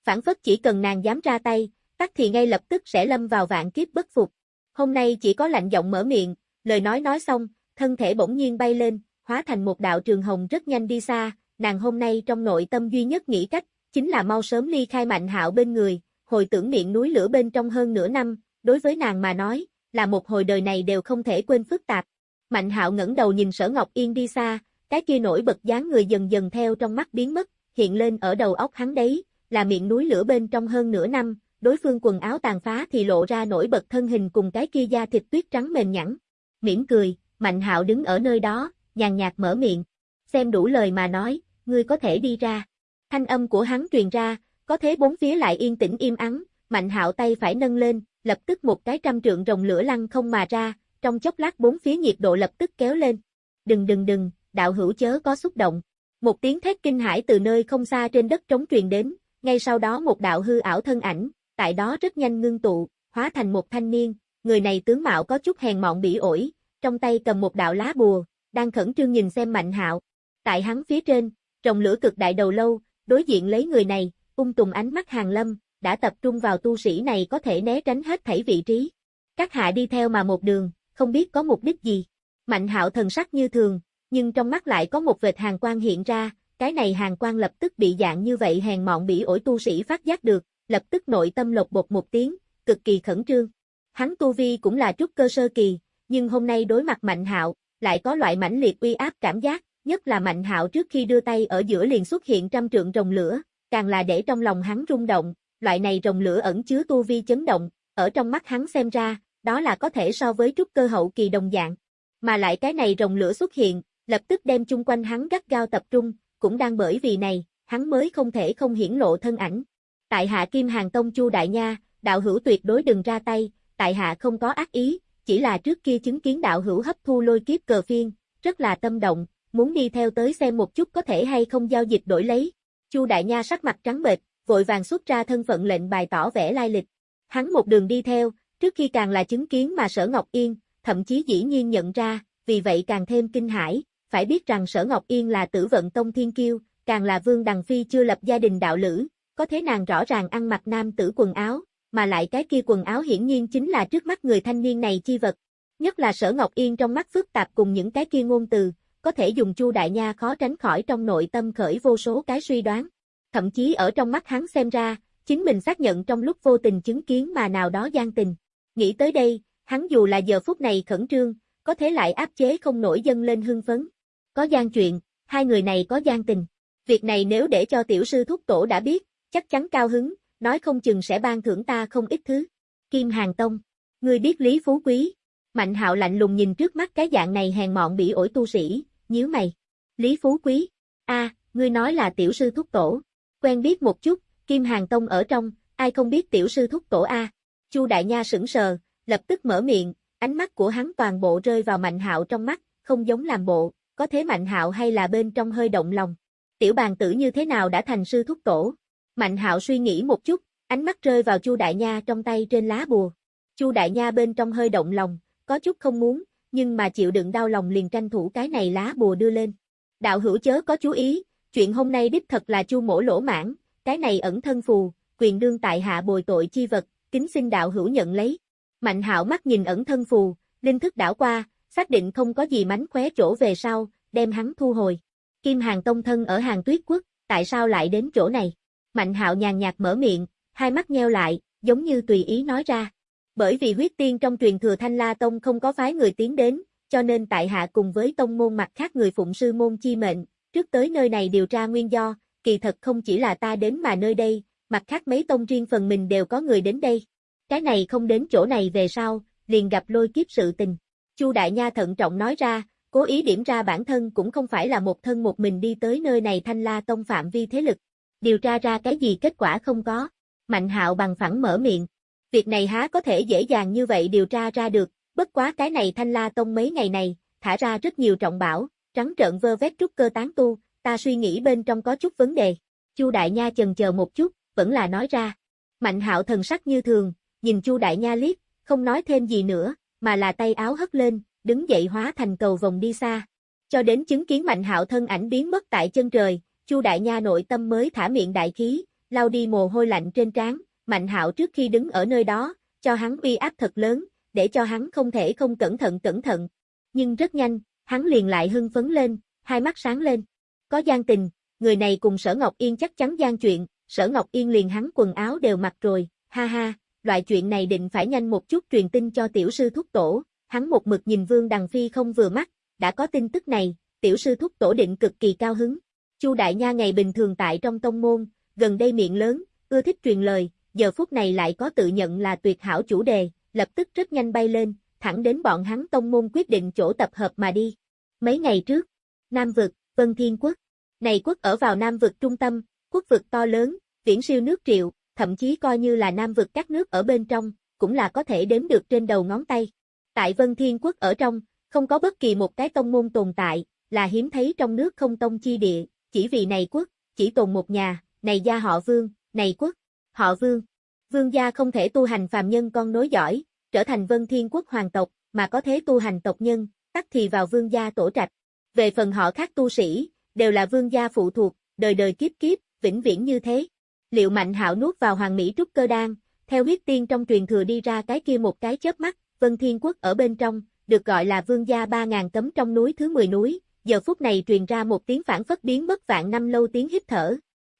Phản phất chỉ cần nàng dám ra tay, tắc thì ngay lập tức sẽ lâm vào vạn kiếp bất phục. Hôm nay chỉ có lạnh giọng mở miệng, lời nói nói xong, thân thể bỗng nhiên bay lên, hóa thành một đạo trường hồng rất nhanh đi xa, nàng hôm nay trong nội tâm duy nhất nghĩ cách, chính là mau sớm ly khai mạnh hạo bên người, hồi tưởng miệng núi lửa bên trong hơn nửa năm, đối với nàng mà nói, là một hồi đời này đều không thể quên phức tạp. Mạnh hạo ngẩng đầu nhìn sở Ngọc Yên đi xa, cái kia nổi bật dáng người dần dần theo trong mắt biến mất, hiện lên ở đầu óc hắn đấy, là miệng núi lửa bên trong hơn nửa năm, đối phương quần áo tàn phá thì lộ ra nổi bật thân hình cùng cái kia da thịt tuyết trắng mềm nhẵn. Mỉm cười, Mạnh Hạo đứng ở nơi đó, nhàn nhạt mở miệng, xem đủ lời mà nói, ngươi có thể đi ra. Thanh âm của hắn truyền ra, có thế bốn phía lại yên tĩnh im ắng, Mạnh Hạo tay phải nâng lên, lập tức một cái trăm trượng rồng lửa lăn không mà ra, trong chốc lát bốn phía nhiệt độ lập tức kéo lên. Đừng đừng đừng, đạo hữu chớ có xúc động. Một tiếng thét kinh hãi từ nơi không xa trên đất trống truyền đến, ngay sau đó một đạo hư ảo thân ảnh, tại đó rất nhanh ngưng tụ, hóa thành một thanh niên, người này tướng mạo có chút hèn mọn bỉ ổi, trong tay cầm một đạo lá bùa, đang khẩn trương nhìn xem Mạnh Hạo. Tại hắn phía trên, rồng lửa cực đại đầu lâu, đối diện lấy người này, ung tùng ánh mắt hàng lâm, đã tập trung vào tu sĩ này có thể né tránh hết thảy vị trí. Các hạ đi theo mà một đường, không biết có mục đích gì. Mạnh hạo thần sắc như thường, nhưng trong mắt lại có một vệt hàng quang hiện ra, cái này hàng quang lập tức bị dạng như vậy hèn mọn bị ổi tu sĩ phát giác được, lập tức nội tâm lột bột một tiếng, cực kỳ khẩn trương. Hắn tu vi cũng là trúc cơ sơ kỳ, nhưng hôm nay đối mặt Mạnh Hạo, lại có loại mãnh liệt uy áp cảm giác, nhất là Mạnh Hạo trước khi đưa tay ở giữa liền xuất hiện trăm trượng rồng lửa, càng là để trong lòng hắn rung động, loại này rồng lửa ẩn chứa tu vi chấn động, ở trong mắt hắn xem ra, đó là có thể so với trúc cơ hậu kỳ đồng dạng. Mà lại cái này rồng lửa xuất hiện, lập tức đem chung quanh hắn gắt gao tập trung, cũng đang bởi vì này, hắn mới không thể không hiển lộ thân ảnh. Tại hạ Kim Hàng Tông Chu Đại Nha, đạo hữu tuyệt đối đừng ra tay, tại hạ không có ác ý, chỉ là trước kia chứng kiến đạo hữu hấp thu lôi kiếp cờ phiên, rất là tâm động, muốn đi theo tới xem một chút có thể hay không giao dịch đổi lấy. Chu Đại Nha sắc mặt trắng bệch, vội vàng xuất ra thân phận lệnh bài tỏ vẻ lai lịch. Hắn một đường đi theo, trước khi càng là chứng kiến mà Sở Ngọc Yên, thậm chí dĩ nhiên nhận ra, vì vậy càng thêm kinh hãi, phải biết rằng Sở Ngọc Yên là tử vận tông thiên kiêu, càng là Vương Đằng Phi chưa lập gia đình đạo lữ, có thế nàng rõ ràng ăn mặc nam tử quần áo, mà lại cái kia quần áo hiển nhiên chính là trước mắt người thanh niên này chi vật. Nhất là Sở Ngọc Yên trong mắt phức tạp cùng những cái kia ngôn từ, có thể dùng Chu Đại Nha khó tránh khỏi trong nội tâm khởi vô số cái suy đoán. Thậm chí ở trong mắt hắn xem ra, chính mình xác nhận trong lúc vô tình chứng kiến mà nào đó gian tình. Nghĩ tới đây, hắn dù là giờ phút này khẩn trương, có thể lại áp chế không nổi dân lên hưng phấn. Có gian chuyện, hai người này có gian tình. Việc này nếu để cho tiểu sư thúc tổ đã biết, chắc chắn cao hứng, nói không chừng sẽ ban thưởng ta không ít thứ. Kim Hàng Tông, ngươi biết Lý Phú Quý. Mạnh hạo lạnh lùng nhìn trước mắt cái dạng này hèn mọn bị ổi tu sĩ, nhíu mày. Lý Phú Quý, a, ngươi nói là tiểu sư thúc tổ. Quen biết một chút, Kim Hàng Tông ở trong, ai không biết tiểu sư thúc tổ a? Chu Đại Nha sững sờ, lập tức mở miệng, ánh mắt của hắn toàn bộ rơi vào Mạnh Hạo trong mắt, không giống làm bộ, có thế Mạnh Hạo hay là bên trong hơi động lòng. Tiểu bàn tử như thế nào đã thành sư thúc tổ? Mạnh Hạo suy nghĩ một chút, ánh mắt rơi vào Chu Đại Nha trong tay trên lá bùa. Chu Đại Nha bên trong hơi động lòng, có chút không muốn, nhưng mà chịu đựng đau lòng liền tranh thủ cái này lá bùa đưa lên. Đạo hữu chớ có chú ý, chuyện hôm nay đích thật là Chu mổ lỗ mãn, cái này ẩn thân phù, quyền đương tại hạ bồi tội chi vật, kính xin đạo hữu nhận lấy. Mạnh Hạo mắt nhìn ẩn thân phù, linh thức đảo qua, xác định không có gì mánh khóe chỗ về sau, đem hắn thu hồi. Kim Hàng Tông thân ở Hàng Tuyết Quốc, tại sao lại đến chỗ này? Mạnh hạo nhàn nhạt mở miệng, hai mắt nheo lại, giống như tùy ý nói ra. Bởi vì huyết tiên trong truyền thừa Thanh La Tông không có phái người tiến đến, cho nên tại hạ cùng với tông môn mặt khác người phụng sư môn chi mệnh, trước tới nơi này điều tra nguyên do, kỳ thật không chỉ là ta đến mà nơi đây, mặt khác mấy tông riêng phần mình đều có người đến đây. Cái này không đến chỗ này về sau, liền gặp lôi kiếp sự tình. Chu Đại Nha thận trọng nói ra, cố ý điểm ra bản thân cũng không phải là một thân một mình đi tới nơi này thanh la tông phạm vi thế lực. Điều tra ra cái gì kết quả không có. Mạnh hạo bằng phẳng mở miệng. Việc này há có thể dễ dàng như vậy điều tra ra được, bất quá cái này thanh la tông mấy ngày này, thả ra rất nhiều trọng bảo, trắng trợn vơ vét trúc cơ tán tu, ta suy nghĩ bên trong có chút vấn đề. Chu Đại Nha chần chờ một chút, vẫn là nói ra. Mạnh hạo thần sắc như thường, nhìn Chu Đại Nha liếc, không nói thêm gì nữa, mà là tay áo hất lên, đứng dậy hóa thành cầu vòng đi xa. Cho đến chứng kiến Mạnh Hạo thân ảnh biến mất tại chân trời, Chu Đại Nha nội tâm mới thả miệng đại khí, lau đi mồ hôi lạnh trên trán, Mạnh Hạo trước khi đứng ở nơi đó, cho hắn uy áp thật lớn, để cho hắn không thể không cẩn thận cẩn thận. Nhưng rất nhanh, hắn liền lại hưng phấn lên, hai mắt sáng lên. Có gian tình, người này cùng Sở Ngọc Yên chắc chắn gian chuyện, Sở Ngọc Yên liền hắn quần áo đều mặc rồi, ha ha, loại chuyện này định phải nhanh một chút truyền tin cho tiểu sư thúc tổ, hắn một mực nhìn Vương Đằng Phi không vừa mắt, đã có tin tức này, tiểu sư thúc tổ định cực kỳ cao hứng. Chu Đại Nha ngày bình thường tại trong tông môn, gần đây miệng lớn, ưa thích truyền lời, giờ phút này lại có tự nhận là tuyệt hảo chủ đề, lập tức rất nhanh bay lên, thẳng đến bọn hắn tông môn quyết định chỗ tập hợp mà đi. Mấy ngày trước, Nam Vực, Vân Thiên Quốc. Này quốc ở vào Nam Vực trung tâm, quốc vực to lớn, viễn siêu nước triệu, thậm chí coi như là Nam Vực các nước ở bên trong, cũng là có thể đếm được trên đầu ngón tay. Tại Vân Thiên Quốc ở trong, không có bất kỳ một cái tông môn tồn tại, là hiếm thấy trong nước không tông chi địa, chỉ vì này quốc, chỉ tồn một nhà, này gia họ Vương, này quốc, họ Vương. Vương gia không thể tu hành phàm nhân con nối giỏi, trở thành Vân Thiên Quốc hoàng tộc, mà có thế tu hành tộc nhân, tắc thì vào vương gia tổ trạch. Về phần họ khác tu sĩ, đều là vương gia phụ thuộc, đời đời kiếp kiếp, vĩnh viễn như thế. Liệu Mạnh Hạo nuốt vào hoàng mỹ trúc cơ đan, theo huyết tiên trong truyền thừa đi ra cái kia một cái chớp mắt, Vân Thiên Quốc ở bên trong, được gọi là vương gia 3.000 cấm trong núi thứ 10 núi, giờ phút này truyền ra một tiếng phản phất biến mất vạn năm lâu tiếng hít thở.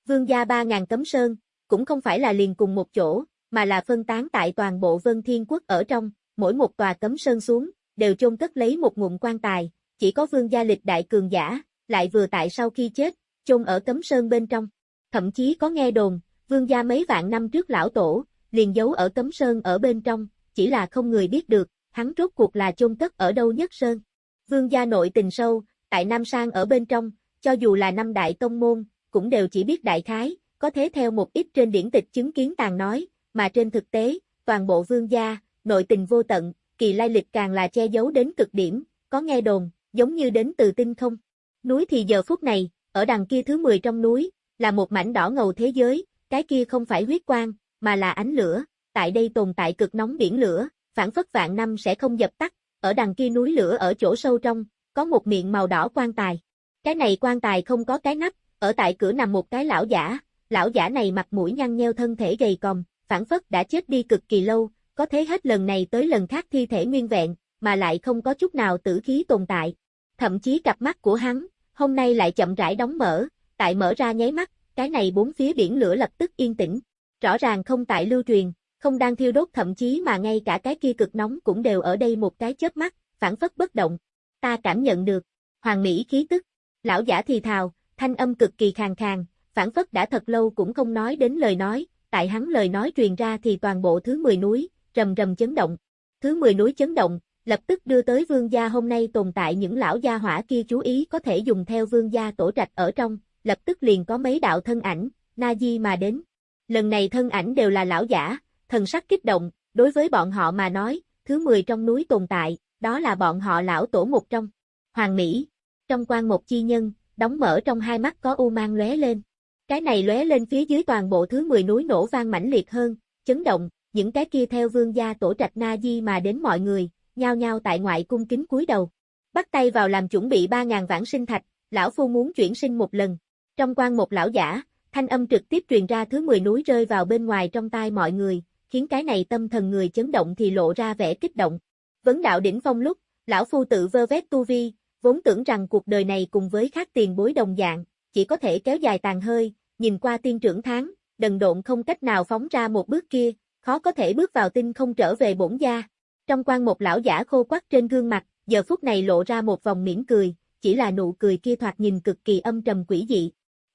Vương gia 3.000 cấm sơn, cũng không phải là liền cùng một chỗ, mà là phân tán tại toàn bộ Vân Thiên Quốc ở trong, mỗi một tòa cấm sơn xuống, đều chôn cất lấy một ngụm quan tài, chỉ có vương gia lịch đại cường giả, lại vừa tại sau khi chết, chôn ở cấm sơn bên trong. Thậm chí có nghe đồn, vương gia mấy vạn năm trước lão tổ, liền giấu ở cấm sơn ở bên trong, chỉ là không người biết được, hắn rốt cuộc là chôn cất ở đâu nhất sơn. Vương gia nội tình sâu, tại Nam Sang ở bên trong, cho dù là năm đại tông môn, cũng đều chỉ biết đại khái, có thế theo một ít trên điển tịch chứng kiến tàn nói, mà trên thực tế, toàn bộ vương gia, nội tình vô tận, kỳ lai lịch càng là che giấu đến cực điểm, có nghe đồn, giống như đến từ tinh không. Núi thì giờ phút này, ở đằng kia thứ 10 trong núi, là một mảnh đỏ ngầu thế giới, cái kia không phải huyết quang, mà là ánh lửa, tại đây tồn tại cực nóng biển lửa, phản phất vạn năm sẽ không dập tắt, ở đằng kia núi lửa ở chỗ sâu trong, có một miệng màu đỏ quan tài. Cái này quan tài không có cái nắp, ở tại cửa nằm một cái lão giả, lão giả này mặt mũi nhăn nheo thân thể gầy còm, phản phất đã chết đi cực kỳ lâu, có thế hết lần này tới lần khác thi thể nguyên vẹn, mà lại không có chút nào tử khí tồn tại. Thậm chí cặp mắt của hắn, hôm nay lại chậm rãi đóng mở, tại mở ra nháy mắt, cái này bốn phía biển lửa lập tức yên tĩnh. Rõ ràng không tại lưu truyền, không đang thiêu đốt thậm chí mà ngay cả cái kia cực nóng cũng đều ở đây một cái chớp mắt, phản phất bất động. Ta cảm nhận được, hoàng mỹ khí tức. Lão giả thì thào, thanh âm cực kỳ khàn khàn, phản phất đã thật lâu cũng không nói đến lời nói, tại hắn lời nói truyền ra thì toàn bộ thứ 10 núi, rầm rầm chấn động. Thứ 10 núi chấn động, lập tức đưa tới vương gia hôm nay tồn tại những lão gia hỏa kia chú ý có thể dùng theo vương gia tổ trạch ở trong, lập tức liền có mấy đạo thân ảnh, na di mà đến. Lần này thân ảnh đều là lão giả, thần sắc kích động, đối với bọn họ mà nói, thứ 10 trong núi tồn tại, đó là bọn họ lão tổ một trong. Hoàng Mỹ, trong quan một chi nhân, đóng mở trong hai mắt có u mang lóe lên. Cái này lóe lên phía dưới toàn bộ thứ 10 núi nổ vang mãnh liệt hơn, chấn động, những cái kia theo vương gia tổ trạch na di mà đến mọi người, nhao nhao tại ngoại cung kính cúi đầu. Bắt tay vào làm chuẩn bị 3.000 vãng sinh thạch, lão phu muốn chuyển sinh một lần. Trong quan một lão giả, thanh âm trực tiếp truyền ra thứ 10 núi rơi vào bên ngoài trong tai mọi người, khiến cái này tâm thần người chấn động thì lộ ra vẻ kích động. Vấn đạo đỉnh phong lúc, lão phu tự vơ vét tu vi, vốn tưởng rằng cuộc đời này cùng với khác tiền bối đồng dạng, chỉ có thể kéo dài tàn hơi, nhìn qua tiên trưởng tháng, đần độn không cách nào phóng ra một bước kia, khó có thể bước vào tinh không trở về bổn gia. Trong quan một lão giả khô quắc trên gương mặt, giờ phút này lộ ra một vòng mỉm cười, chỉ là nụ cười kia thoạt nhìn cực kỳ âm trầm quỷ dị.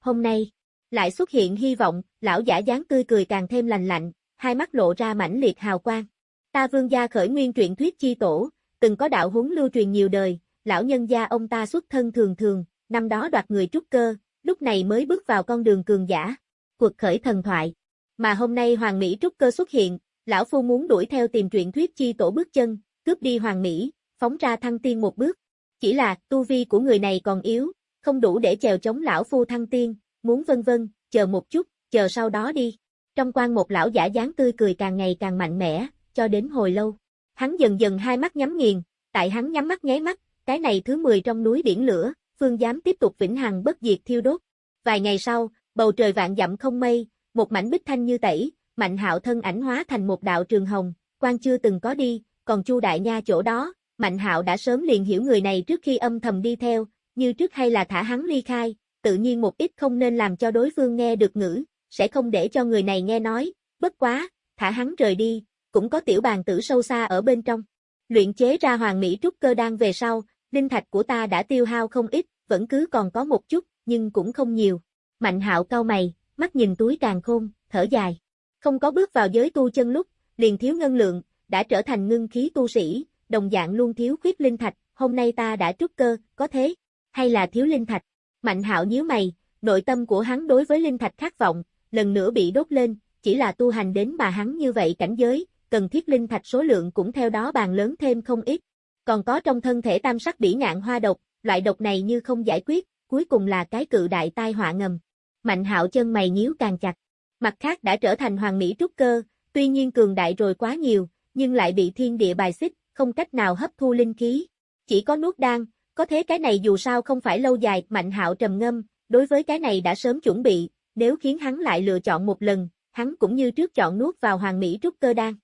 Hôm nay, lại xuất hiện hy vọng, lão giả dáng tươi cười càng thêm lành lạnh, hai mắt lộ ra mãnh liệt hào quang. Ta vương gia khởi nguyên truyện thuyết chi tổ, từng có đạo huấn lưu truyền nhiều đời, lão nhân gia ông ta xuất thân thường thường, năm đó đoạt người trúc cơ, lúc này mới bước vào con đường cường giả. Cuộc khởi thần thoại. Mà hôm nay Hoàng Mỹ trúc cơ xuất hiện, lão phu muốn đuổi theo tìm truyện thuyết chi tổ bước chân, cướp đi Hoàng Mỹ, phóng ra thăng tiên một bước. Chỉ là, tu vi của người này còn yếu, không đủ để chèo chống lão phu thăng tiên, muốn vân vân, chờ một chút, chờ sau đó đi. Trong quan một lão giả dáng tươi cười càng ngày càng mạnh mẽ, cho đến hồi lâu. Hắn dần dần hai mắt nhắm nghiền, tại hắn nhắm mắt nháy mắt, cái này thứ 10 trong núi biển lửa, phương dám tiếp tục vĩnh hằng bất diệt thiêu đốt. Vài ngày sau, bầu trời vạn dặm không mây, một mảnh bích thanh như tẩy, Mạnh Hạo thân ảnh hóa thành một đạo trường hồng, quan chưa từng có đi, còn Chu đại nha chỗ đó, Mạnh Hạo đã sớm liền hiểu người này trước khi âm thầm đi theo, như trước hay là thả hắn ly khai, tự nhiên một ít không nên làm cho đối phương nghe được ngữ, sẽ không để cho người này nghe nói, bất quá, thả hắn rời đi, cũng có tiểu bàn tử sâu xa ở bên trong. Luyện chế ra hoàng mỹ trúc cơ đan về sau, linh thạch của ta đã tiêu hao không ít, vẫn cứ còn có một chút, nhưng cũng không nhiều. Mạnh hạo cau mày, mắt nhìn túi càng khôn, thở dài. Không có bước vào giới tu chân lúc, liền thiếu ngân lượng, đã trở thành ngưng khí tu sĩ, đồng dạng luôn thiếu khuyết linh thạch, hôm nay ta đã trúc cơ, có thế, hay là thiếu linh thạch? Mạnh hạo nhíu mày, nội tâm của hắn đối với linh thạch khát vọng, lần nữa bị đốt lên, chỉ là tu hành đến mà hắn như vậy cảnh giới, cần thiết linh thạch số lượng cũng theo đó bàn lớn thêm không ít. Còn có trong thân thể tam sắc bỉ ngạn hoa độc, loại độc này như không giải quyết, cuối cùng là cái cự đại tai họa ngầm. Mạnh hạo chân mày nhíu càng chặt. Mặt khác đã trở thành hoàng mỹ trúc cơ, tuy nhiên cường đại rồi quá nhiều, nhưng lại bị thiên địa bài xích, không cách nào hấp thu linh khí. Chỉ có nuốt đan, có thế cái này dù sao không phải lâu dài, mạnh hạo trầm ngâm, đối với cái này đã sớm chuẩn bị, nếu khiến hắn lại lựa chọn một lần, hắn cũng như trước chọn nuốt vào hoàng mỹ trúc cơ đan.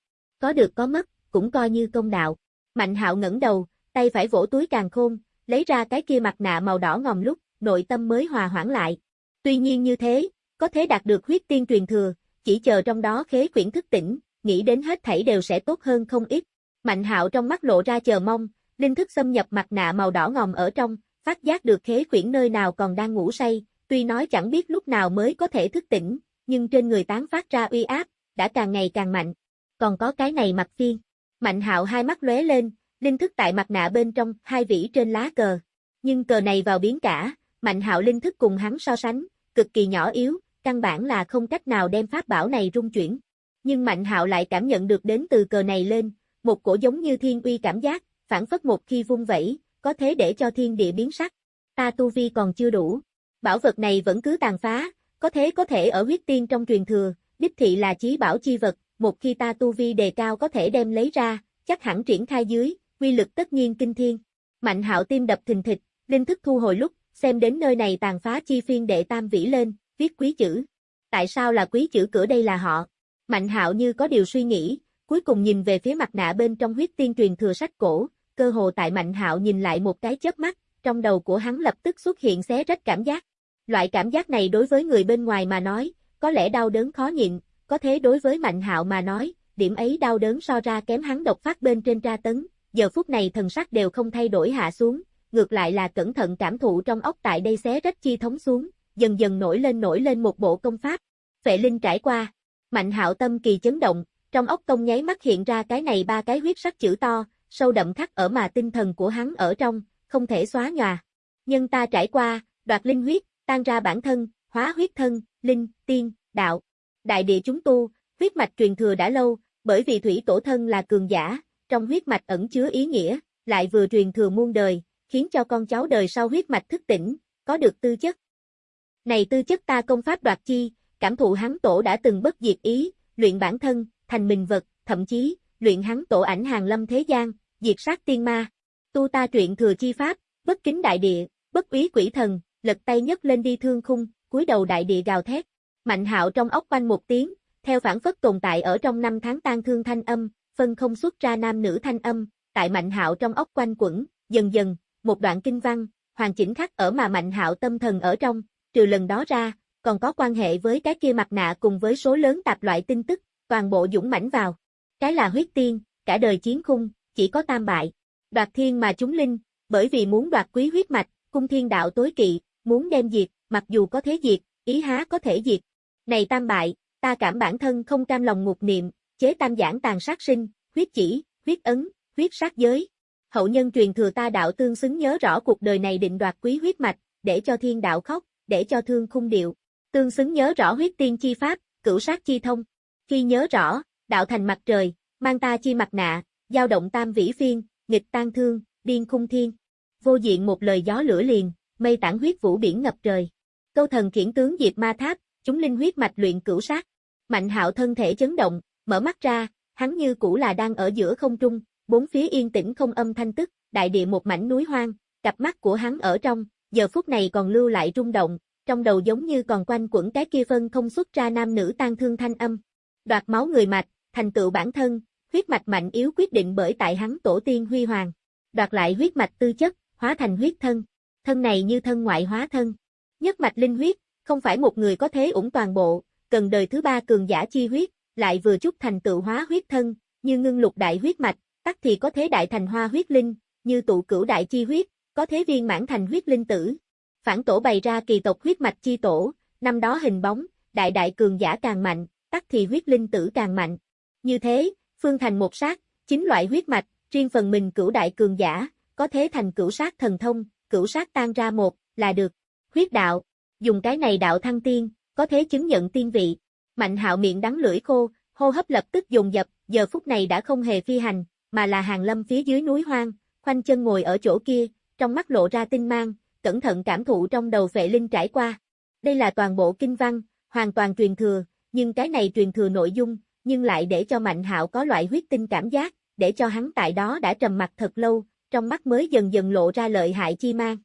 Có được có mất, cũng coi như công đạo. Mạnh hạo ngẩng đầu, tay phải vỗ túi càng khôn, lấy ra cái kia mặt nạ màu đỏ ngòm lúc, nội tâm mới hòa hoãn lại. Tuy nhiên như thế, có thể đạt được huyết tiên truyền thừa, chỉ chờ trong đó khế quyển thức tỉnh, nghĩ đến hết thảy đều sẽ tốt hơn không ít. Mạnh hạo trong mắt lộ ra chờ mong, linh thức xâm nhập mặt nạ màu đỏ ngòm ở trong, phát giác được khế quyển nơi nào còn đang ngủ say, tuy nói chẳng biết lúc nào mới có thể thức tỉnh, nhưng trên người tán phát ra uy áp, đã càng ngày càng mạnh. Còn có cái này mặt phiên. Mạnh hạo hai mắt lóe lên, linh thức tại mặt nạ bên trong, hai vỉ trên lá cờ. Nhưng cờ này vào biến cả, mạnh hạo linh thức cùng hắn so sánh, cực kỳ nhỏ yếu, căn bản là không cách nào đem pháp bảo này rung chuyển. Nhưng mạnh hạo lại cảm nhận được đến từ cờ này lên, một cổ giống như thiên uy cảm giác, phản phất một khi vung vẩy, có thế để cho thiên địa biến sắc. Ta tu vi còn chưa đủ. Bảo vật này vẫn cứ tàn phá, có thế có thể ở huyết tiên trong truyền thừa, đích thị là chí bảo chi vật, một khi ta tu vi đề cao có thể đem lấy ra, chắc hẳn triển khai dưới, quy lực tất nhiên kinh thiên. Mạnh hạo tim đập thình thịch, linh thức thu hồi lúc, xem đến nơi này tàn phá chi phiên đệ tam vĩ lên, viết quý chữ. Tại sao là quý chữ cửa đây là họ? Mạnh hạo như có điều suy nghĩ, cuối cùng nhìn về phía mặt nạ bên trong huyết tiên truyền thừa sách cổ, cơ hồ tại Mạnh Hạo nhìn lại một cái chớp mắt, trong đầu của hắn lập tức xuất hiện xé rách cảm giác. Loại cảm giác này đối với người bên ngoài mà nói, có lẽ đau đớn khó nhịn, có thế đối với Mạnh Hạo mà nói, điểm ấy đau đớn so ra kém hắn độc phát bên trên tra tấn, giờ phút này thần sắc đều không thay đổi hạ xuống, ngược lại là cẩn thận cảm thụ trong ốc tại đây xé rách chi thống xuống, dần dần nổi lên nổi lên một bộ công pháp. Phệ Linh trải qua, Mạnh Hạo tâm kỳ chấn động, trong ốc công nháy mắt hiện ra cái này ba cái huyết sắc chữ to, sâu đậm khắc ở mà tinh thần của hắn ở trong, không thể xóa nhòa. Nhân ta trải qua, đoạt linh huyết, tan ra bản thân, hóa huyết thân, linh, tiên, đạo. Đại địa chúng tu, huyết mạch truyền thừa đã lâu, bởi vì thủy tổ thân là cường giả, trong huyết mạch ẩn chứa ý nghĩa, lại vừa truyền thừa muôn đời, khiến cho con cháu đời sau huyết mạch thức tỉnh, có được tư chất. Này tư chất ta công pháp đoạt chi, cảm thụ hắn tổ đã từng bất diệt ý, luyện bản thân, thành mình vật, thậm chí, luyện hắn tổ ảnh hàng lâm thế gian, diệt sát tiên ma. Tu ta truyện thừa chi pháp, bất kính đại địa, bất úy quỷ thần, lật tay nhấc lên đi thương khung, cúi đầu đại địa gào thét. Mạnh hạo trong ốc quanh một tiếng, theo phản phất tồn tại ở trong năm tháng tan thương thanh âm, phân không xuất ra nam nữ thanh âm, tại mạnh hạo trong ốc quanh quẩn, dần dần, một đoạn kinh văn, hoàn chỉnh khắc ở mà mạnh hạo tâm thần ở trong, trừ lần đó ra, còn có quan hệ với cái kia mặt nạ cùng với số lớn tạp loại tin tức, toàn bộ dũng mãnh vào. Cái là huyết tiên, cả đời chiến khung, chỉ có tam bại. Đoạt thiên mà chúng linh, bởi vì muốn đoạt quý huyết mạch, cung thiên đạo tối kỵ, muốn đem diệt, mặc dù có thế diệt, ý há có thể diệt. Này tam bại, ta cảm bản thân không cam lòng ngục niệm, chế tam giảng tàn sát sinh, huyết chỉ, huyết ấn, huyết sát giới. Hậu nhân truyền thừa ta đạo tương xứng nhớ rõ cuộc đời này định đoạt quý huyết mạch, để cho thiên đạo khóc, để cho thương khung điệu. Tương xứng nhớ rõ huyết tiên chi pháp, cửu sát chi thông. Khi nhớ rõ, đạo thành mặt trời, mang ta chi mặt nạ, giao động tam vĩ phiên, nghịch tan thương, điên khung thiên. Vô diện một lời gió lửa liền, mây tản huyết vũ biển ngập trời. Câu thần khiển tướng diệt ma tháp, chúng linh huyết mạch luyện cửu sát. Mạnh hạo thân thể chấn động, mở mắt ra, hắn như cũ là đang ở giữa không trung, bốn phía yên tĩnh không âm thanh tức, đại địa một mảnh núi hoang, cặp mắt của hắn ở trong, giờ phút này còn lưu lại rung động, trong đầu giống như còn quanh quẩn cái kia phân không xuất ra nam nữ tan thương thanh âm. Đoạt máu người mạch, thành tựu bản thân, huyết mạch mạnh yếu quyết định bởi tại hắn tổ tiên huy hoàng. Đoạt lại huyết mạch tư chất, hóa thành huyết thân. Thân này như thân ngoại hóa thân. Nhất mạch linh huyết, không phải một người có thế ủng toàn bộ, cần đời thứ ba cường giả chi huyết, lại vừa chút thành tựu hóa huyết thân, như ngưng lục đại huyết mạch, tắc thì có thế đại thành hoa huyết linh, như tụ cửu đại chi huyết, có thế viên mãn thành huyết linh tử. Phản tổ bày ra kỳ tộc huyết mạch chi tổ, năm đó hình bóng, đại đại cường giả càng mạnh, tắc thì huyết linh tử càng mạnh. Như thế, phương thành một sát, chính loại huyết mạch, riêng phần mình cửu đại cường giả, có thế thành cửu sát thần thông, cửu sát tan ra một, là được. Huyết đạo, dùng cái này đạo thăng tiên, có thế chứng nhận tiên vị. Mạnh hạo miệng đắng lưỡi khô, hô hấp lập tức dồn dập, giờ phút này đã không hề phi hành, mà là hàng lâm phía dưới núi hoang, khoanh chân ngồi ở chỗ kia, trong mắt lộ ra tinh mang, cẩn thận cảm thụ trong đầu vệ linh trải qua. Đây là toàn bộ kinh văn, hoàn toàn truyền thừa, nhưng cái này truyền thừa nội dung, nhưng lại để cho Mạnh Hạo có loại huyết tinh cảm giác, để cho hắn tại đó đã trầm mặt thật lâu, trong mắt mới dần dần lộ ra lợi hại chi mang.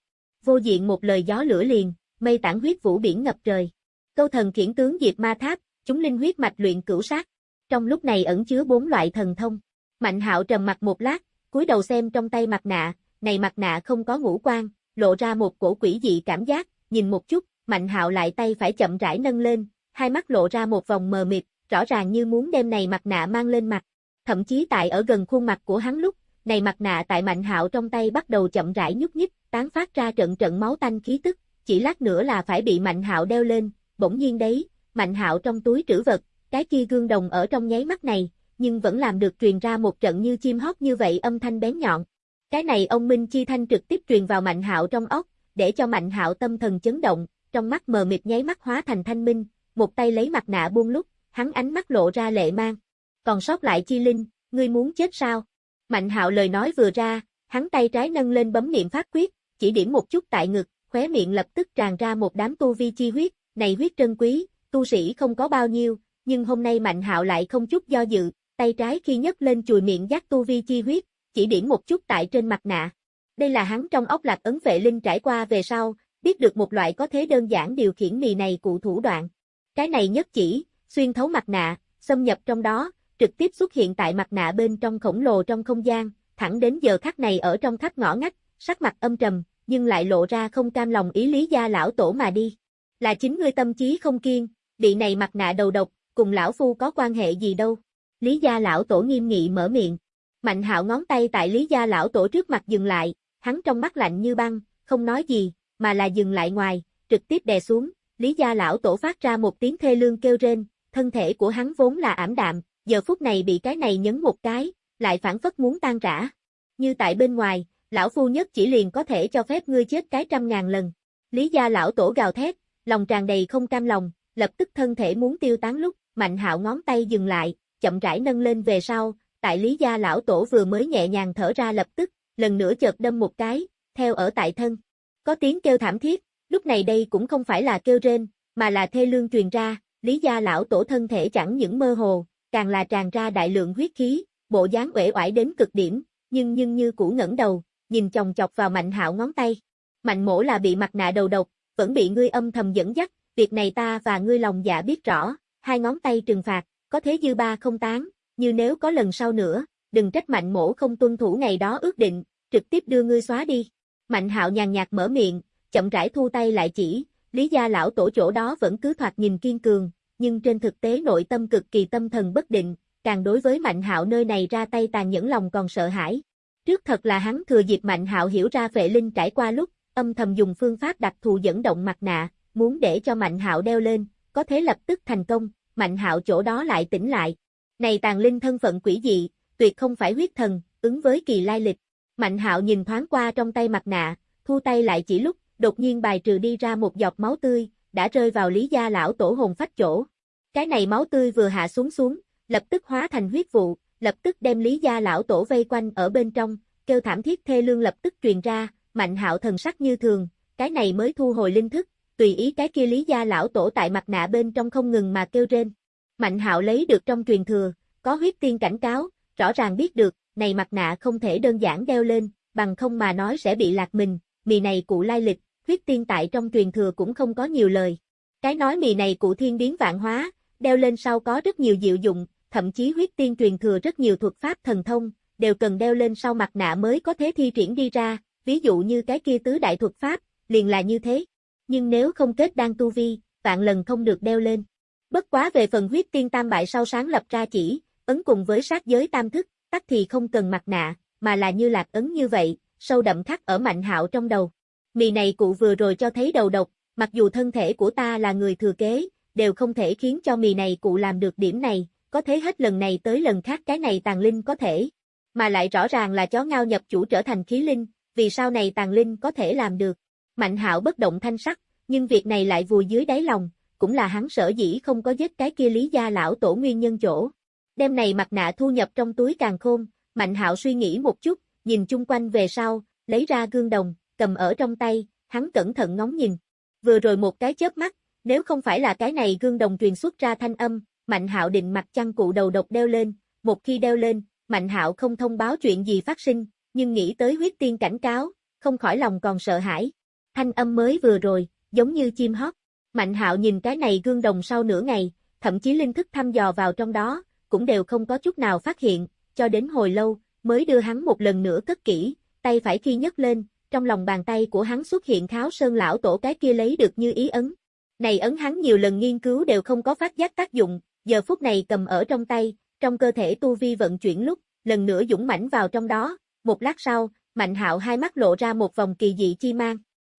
Vô diện một lời gió lửa liền, mây tản huyết vũ biển ngập trời. Câu thần khiển tướng diệt ma tháp, chúng linh huyết mạch luyện cửu sát. Trong lúc này ẩn chứa bốn loại thần thông. Mạnh Hạo trầm mặt một lát, cúi đầu xem trong tay mặt nạ, này mặt nạ không có ngũ quan, lộ ra một cổ quỷ dị cảm giác, nhìn một chút, Mạnh Hạo lại tay phải chậm rãi nâng lên, hai mắt lộ ra một vòng mờ mịt, rõ ràng như muốn đem này mặt nạ mang lên mặt. Thậm chí tại ở gần khuôn mặt của hắn lúc, này mặt nạ tại Mạnh Hạo trong tay bắt đầu chậm rãi nhúc nhích, tán phát ra trận trận máu tanh khí tức, chỉ lát nữa là phải bị Mạnh Hạo đeo lên, bỗng nhiên đấy, Mạnh Hạo trong túi trữ vật, cái kia gương đồng ở trong nháy mắt này, nhưng vẫn làm được truyền ra một trận như chim hót như vậy âm thanh bén nhọn. Cái này ông Minh Chi Thanh trực tiếp truyền vào Mạnh Hạo trong óc, để cho Mạnh Hạo tâm thần chấn động, trong mắt mờ mịt nháy mắt hóa thành thanh minh, một tay lấy mặt nạ buông lúc, hắn ánh mắt lộ ra lệ mang. Còn sót lại Chi Linh, ngươi muốn chết sao? Mạnh Hạo lời nói vừa ra, hắn tay trái nâng lên bấm niệm pháp quyết, chỉ điểm một chút tại ngực, khóe miệng lập tức tràn ra một đám tu vi chi huyết, này huyết trân quý, tu sĩ không có bao nhiêu, nhưng hôm nay Mạnh Hạo lại không chút do dự, tay trái khi nhấc lên chùi miệng giác tu vi chi huyết, chỉ điểm một chút tại trên mặt nạ. Đây là hắn trong ốc lạc ấn vệ linh trải qua về sau, biết được một loại có thế đơn giản điều khiển mì này cụ thủ đoạn. Cái này nhất chỉ, xuyên thấu mặt nạ, xâm nhập trong đó, trực tiếp xuất hiện tại mặt nạ bên trong khổng lồ trong không gian, thẳng đến giờ khắc này ở trong khắp ngõ ngách, sắc mặt âm trầm, nhưng lại lộ ra không cam lòng ý lý gia lão tổ mà đi. Là chính ngươi tâm trí không kiên, bị này mặt nạ đầu độc, cùng lão phu có quan hệ gì đâu. Lý gia lão tổ nghiêm nghị mở miệng. Mạnh hạo ngón tay tại Lý gia lão tổ trước mặt dừng lại, hắn trong mắt lạnh như băng, không nói gì, mà là dừng lại ngoài, trực tiếp đè xuống. Lý gia lão tổ phát ra một tiếng thê lương kêu rên, thân thể của hắn vốn là ảm đạm, giờ phút này bị cái này nhấn một cái, lại phản phất muốn tan rã. Như tại bên ngoài, lão phu nhất chỉ liền có thể cho phép ngươi chết cái trăm ngàn lần. Lý gia lão tổ gào thét, lòng tràn đầy không cam lòng, lập tức thân thể muốn tiêu tán lúc, mạnh hạo ngón tay dừng lại, chậm rãi nâng lên về sau, tại Lý gia lão tổ vừa mới nhẹ nhàng thở ra lập tức, lần nữa chợt đâm một cái, theo ở tại thân. Có tiếng kêu thảm thiết, lúc này đây cũng không phải là kêu rên, mà là thê lương truyền ra, Lý gia lão tổ thân thể chẳng những mơ hồ, càng là tràn ra đại lượng huyết khí, bộ dáng uể oải đến cực điểm, nhưng nhưng như cũ ngẩng đầu, nhìn chồng chọc vào Mạnh Hạo ngón tay. Mạnh Mỗ là bị mặt nạ đầu độc, vẫn bị ngươi âm thầm dẫn dắt, việc này ta và ngươi lòng dạ biết rõ, hai ngón tay trừng phạt, có thế dư ba không tán, như nếu có lần sau nữa, đừng trách Mạnh Mỗ không tuân thủ ngày đó ước định, trực tiếp đưa ngươi xóa đi. Mạnh Hạo nhàn nhạt mở miệng, chậm rãi thu tay lại chỉ, Lý gia lão tổ chỗ đó vẫn cứ thoạt nhìn kiên cường, nhưng trên thực tế nội tâm cực kỳ tâm thần bất định, càng đối với Mạnh Hạo nơi này ra tay tàn nhẫn lòng còn sợ hãi. Trước thật là hắn thừa dịp Mạnh Hạo hiểu ra vệ linh trải qua lúc, âm thầm dùng phương pháp đặc thù dẫn động mặt nạ, muốn để cho Mạnh Hạo đeo lên, có thể lập tức thành công, Mạnh Hạo chỗ đó lại tỉnh lại. Này tàn linh thân phận quỷ dị, tuyệt không phải huyết thần, ứng với kỳ lai lịch. Mạnh Hạo nhìn thoáng qua trong tay mặt nạ, thu tay lại chỉ lúc, đột nhiên bài trừ đi ra một giọt máu tươi, đã rơi vào Lý Gia lão tổ hồn phách chỗ. Cái này máu tươi vừa hạ xuống xuống, lập tức hóa thành huyết vụ, lập tức đem Lý Gia lão tổ vây quanh ở bên trong, kêu thảm thiết thê lương lập tức truyền ra, Mạnh Hạo thần sắc như thường, cái này mới thu hồi linh thức, tùy ý cái kia Lý Gia lão tổ tại mặt nạ bên trong không ngừng mà kêu rên. Mạnh Hạo lấy được trong truyền thừa, có huyết tiên cảnh cáo, rõ ràng biết được, này mặt nạ không thể đơn giản đeo lên, bằng không mà nói sẽ bị lạc mình, mì này cụ lai lịch, huyết tiên tại trong truyền thừa cũng không có nhiều lời. Cái nói mì này cụ thiên biến vạn hóa, đeo lên sau có rất nhiều diệu dụng, thậm chí huyết tiên truyền thừa rất nhiều thuật pháp thần thông, đều cần đeo lên sau mặt nạ mới có thể thi triển đi ra, ví dụ như cái kia tứ đại thuật pháp, liền là như thế. Nhưng nếu không kết đan tu vi, vạn lần không được đeo lên. Bất quá về phần huyết tiên tam bại sau sáng lập ra chỉ, ấn cùng với sát giới tam thức, tắc thì không cần mặt nạ, mà là như lạc ấn như vậy, sâu đậm khắc ở mạnh hạo trong đầu. Mì này cụ vừa rồi cho thấy đầu độc, mặc dù thân thể của ta là người thừa kế, đều không thể khiến cho mì này cụ làm được điểm này, có thế hết lần này tới lần khác cái này tàn linh có thể. Mà lại rõ ràng là chó ngao nhập chủ trở thành khí linh, vì sao này tàn linh có thể làm được. Mạnh hạo bất động thanh sắc, nhưng việc này lại vùi dưới đáy lòng, cũng là hắn sở dĩ không có giết cái kia lý gia lão tổ nguyên nhân chỗ. Đêm này mặt nạ thu nhập trong túi càng khôn, Mạnh hạo suy nghĩ một chút, nhìn chung quanh về sau, lấy ra gương đồng, cầm ở trong tay, hắn cẩn thận ngóng nhìn. Vừa rồi một cái chớp mắt, nếu không phải là cái này gương đồng truyền xuất ra thanh âm, Mạnh Hạo định mặt chăn cụ đầu độc đeo lên, một khi đeo lên, Mạnh Hạo không thông báo chuyện gì phát sinh, nhưng nghĩ tới huyết tiên cảnh cáo, không khỏi lòng còn sợ hãi. Thanh âm mới vừa rồi, giống như chim hót. Mạnh Hạo nhìn cái này gương đồng sau nửa ngày, thậm chí linh thức thăm dò vào trong đó, cũng đều không có chút nào phát hiện, cho đến hồi lâu, mới đưa hắn một lần nữa cất kỹ, tay phải khi nhấc lên, trong lòng bàn tay của hắn xuất hiện kháo sơn lão tổ cái kia lấy được như ý ấn. Này ấn hắn nhiều lần nghiên cứu đều không có phát giác tác dụng, giờ phút này cầm ở trong tay, trong cơ thể tu vi vận chuyển lúc, lần nữa dũng mãnh vào trong đó, một lát sau, Mạnh Hạo hai mắt lộ ra một vòng kỳ dị chi mang.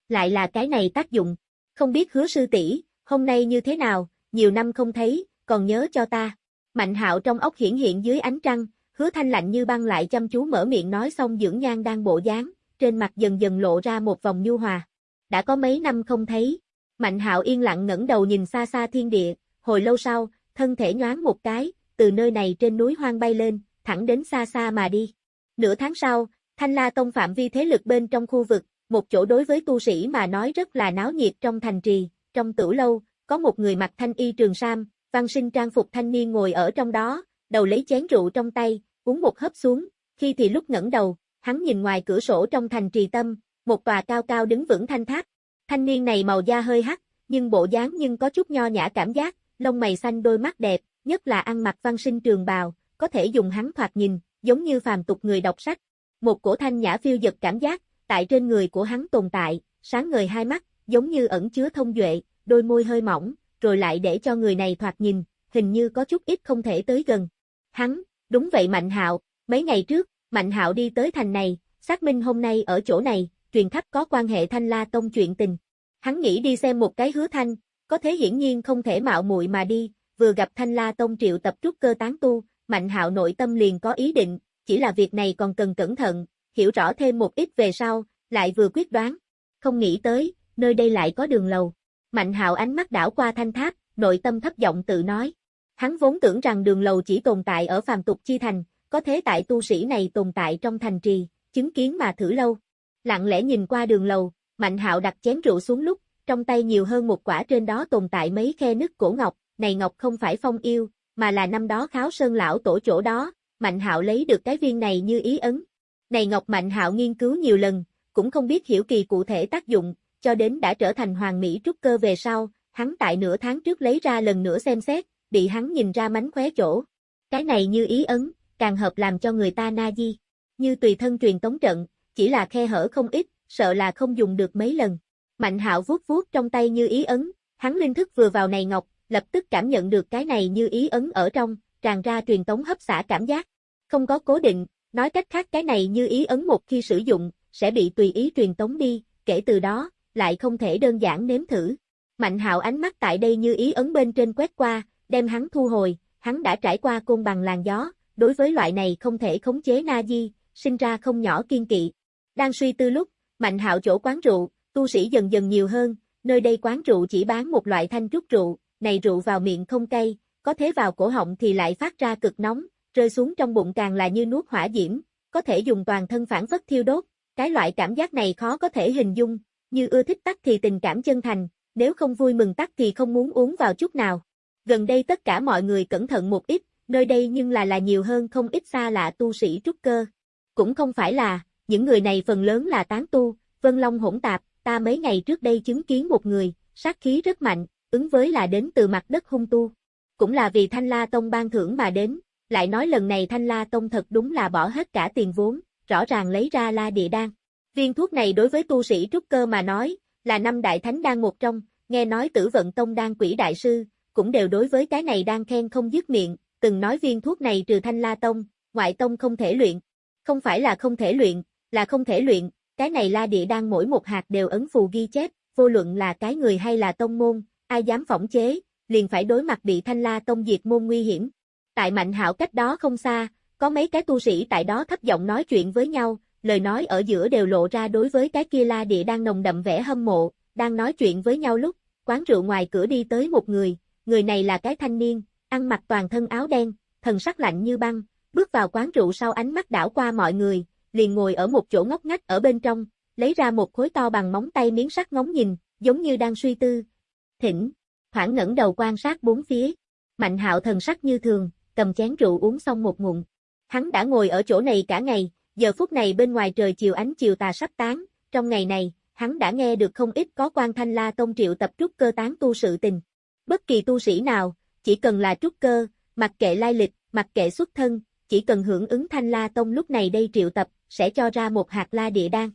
Lại là cái này tác dụng, không biết hứa sư tỷ hôm nay như thế nào, nhiều năm không thấy, còn nhớ cho ta. Mạnh Hạo trong ốc hiển hiện dưới ánh trăng, hứa thanh lạnh như băng lại chăm chú mở miệng nói xong dưỡng nhan đang bộ dáng, trên mặt dần dần lộ ra một vòng nhu hòa. Đã có mấy năm không thấy, Mạnh Hạo yên lặng ngẩng đầu nhìn xa xa thiên địa, hồi lâu sau, thân thể nhoáng một cái, từ nơi này trên núi hoang bay lên, thẳng đến xa xa mà đi. Nửa tháng sau, Thanh La Tông phạm vi thế lực bên trong khu vực, một chỗ đối với tu sĩ mà nói rất là náo nhiệt trong thành trì, trong tử lâu, có một người mặc thanh y trường sam, văn sinh trang phục thanh niên ngồi ở trong đó, đầu lấy chén rượu trong tay, uống một hớp xuống, khi thì lúc ngẩng đầu, hắn nhìn ngoài cửa sổ trong thành trì tâm, một tòa cao cao đứng vững thanh tháp. Thanh niên này màu da hơi hắc, nhưng bộ dáng nhưng có chút nho nhã cảm giác, lông mày xanh đôi mắt đẹp, nhất là ăn mặc văn sinh trường bào, có thể dùng hắn thoạt nhìn, giống như phàm tục người đọc sách. Một cổ thanh nhã phiêu dật cảm giác, tại trên người của hắn tồn tại, sáng ngời hai mắt, giống như ẩn chứa thông duệ, đôi môi hơi mỏng, rồi lại để cho người này thoạt nhìn, hình như có chút ít không thể tới gần. Hắn, đúng vậy Mạnh Hạo, mấy ngày trước, Mạnh Hạo đi tới thành này, xác minh hôm nay ở chỗ này, truyền khắp có quan hệ Thanh La Tông chuyện tình. Hắn nghĩ đi xem một cái hứa thanh, có thế hiển nhiên không thể mạo muội mà đi, vừa gặp Thanh La Tông triệu tập trúc cơ tán tu, Mạnh Hạo nội tâm liền có ý định, chỉ là việc này còn cần cẩn thận, hiểu rõ thêm một ít về sau, lại vừa quyết đoán. Không nghĩ tới, nơi đây lại có đường lầu. Mạnh Hạo ánh mắt đảo qua thanh tháp, nội tâm thấp giọng tự nói. Hắn vốn tưởng rằng đường lầu chỉ tồn tại ở phàm tục chi thành, có thế tại tu sĩ này tồn tại trong thành trì, chứng kiến mà thử lâu. Lặng lẽ nhìn qua đường lầu, Mạnh Hạo đặt chén rượu xuống lúc, trong tay nhiều hơn một quả trên đó tồn tại mấy khe nứt cổ ngọc, này ngọc không phải phong yêu, mà là năm đó kháo sơn lão tổ chỗ đó, Mạnh Hạo lấy được cái viên này như ý ấn. Này ngọc Mạnh Hạo nghiên cứu nhiều lần, cũng không biết hiểu kỳ cụ thể tác dụng, cho đến đã trở thành hoàng mỹ trúc cơ về sau, hắn tại nửa tháng trước lấy ra lần nữa xem xét, bị hắn nhìn ra mánh khóe chỗ. Cái này như ý ấn, càng hợp làm cho người ta na di. Như tùy thân truyền tống trận, chỉ là khe hở không ít, sợ là không dùng được mấy lần. Mạnh hạo vuốt vuốt trong tay như ý ấn, hắn linh thức vừa vào này ngọc, lập tức cảm nhận được cái này như ý ấn ở trong, tràn ra truyền tống hấp xả cảm giác. Không có cố định, nói cách khác cái này như ý ấn một khi sử dụng, sẽ bị tùy ý truyền tống đi, kể từ đó, lại không thể đơn giản nếm thử. Mạnh hạo ánh mắt tại đây như ý ấn bên trên quét qua, đem hắn thu hồi, hắn đã trải qua côn bằng làn gió, đối với loại này không thể khống chế na di, sinh ra không nhỏ kiên kỵ. Đang suy tư lúc, mạnh hạo chỗ quán rượu, tu sĩ dần dần nhiều hơn, nơi đây quán rượu chỉ bán một loại thanh trúc rượu, này rượu vào miệng không cay, có thế vào cổ họng thì lại phát ra cực nóng, rơi xuống trong bụng càng là như nuốt hỏa diễm, có thể dùng toàn thân phản phất thiêu đốt, cái loại cảm giác này khó có thể hình dung, như ưa thích tắt thì tình cảm chân thành, nếu không vui mừng tắt thì không muốn uống vào chút nào. Gần đây tất cả mọi người cẩn thận một ít, nơi đây nhưng là là nhiều hơn không ít xa lạ tu sĩ trúc cơ. Cũng không phải là, những người này phần lớn là tán tu, vân long hỗn tạp, ta mấy ngày trước đây chứng kiến một người, sát khí rất mạnh, ứng với là đến từ mặt đất hung tu. Cũng là vì Thanh La Tông ban thưởng mà đến, lại nói lần này Thanh La Tông thật đúng là bỏ hết cả tiền vốn, rõ ràng lấy ra La Địa Đan. Viên thuốc này đối với tu sĩ trúc cơ mà nói, là năm đại thánh đan một trong, nghe nói tử vận tông đan quỷ đại sư, cũng đều đối với cái này đang khen không dứt miệng, từng nói viên thuốc này trừ thanh la tông, ngoại tông không thể luyện. Không phải là không thể luyện, là không thể luyện, cái này la địa đang mỗi một hạt đều ấn phù ghi chép, vô luận là cái người hay là tông môn, ai dám phỏng chế, liền phải đối mặt bị thanh la tông diệt môn nguy hiểm. Tại mạnh hạo cách đó không xa, có mấy cái tu sĩ tại đó thấp giọng nói chuyện với nhau, lời nói ở giữa đều lộ ra đối với cái kia la địa đang nồng đậm vẻ hâm mộ, đang nói chuyện với nhau lúc, quán rượu ngoài cửa đi tới một người, người này là cái thanh niên, ăn mặc toàn thân áo đen, thần sắc lạnh như băng, bước vào quán rượu sau ánh mắt đảo qua mọi người, liền ngồi ở một chỗ ngóc ngách ở bên trong, lấy ra một khối to bằng móng tay miếng sắt ngóng nhìn, giống như đang suy tư. Thỉnh, thoảng ngẩng đầu quan sát bốn phía. Mạnh hạo thần sắc như thường, cầm chén rượu uống xong một ngụm. Hắn đã ngồi ở chỗ này cả ngày, giờ phút này bên ngoài trời chiều ánh chiều tà sắp tán, trong ngày này, hắn đã nghe được không ít có quan thanh la tông triệu tập trúc cơ tán tu sự tình. Bất kỳ tu sĩ nào, chỉ cần là trúc cơ, mặc kệ lai lịch, mặc kệ xuất thân, chỉ cần hưởng ứng thanh la tông lúc này đây triệu tập, sẽ cho ra một hạt la địa đan.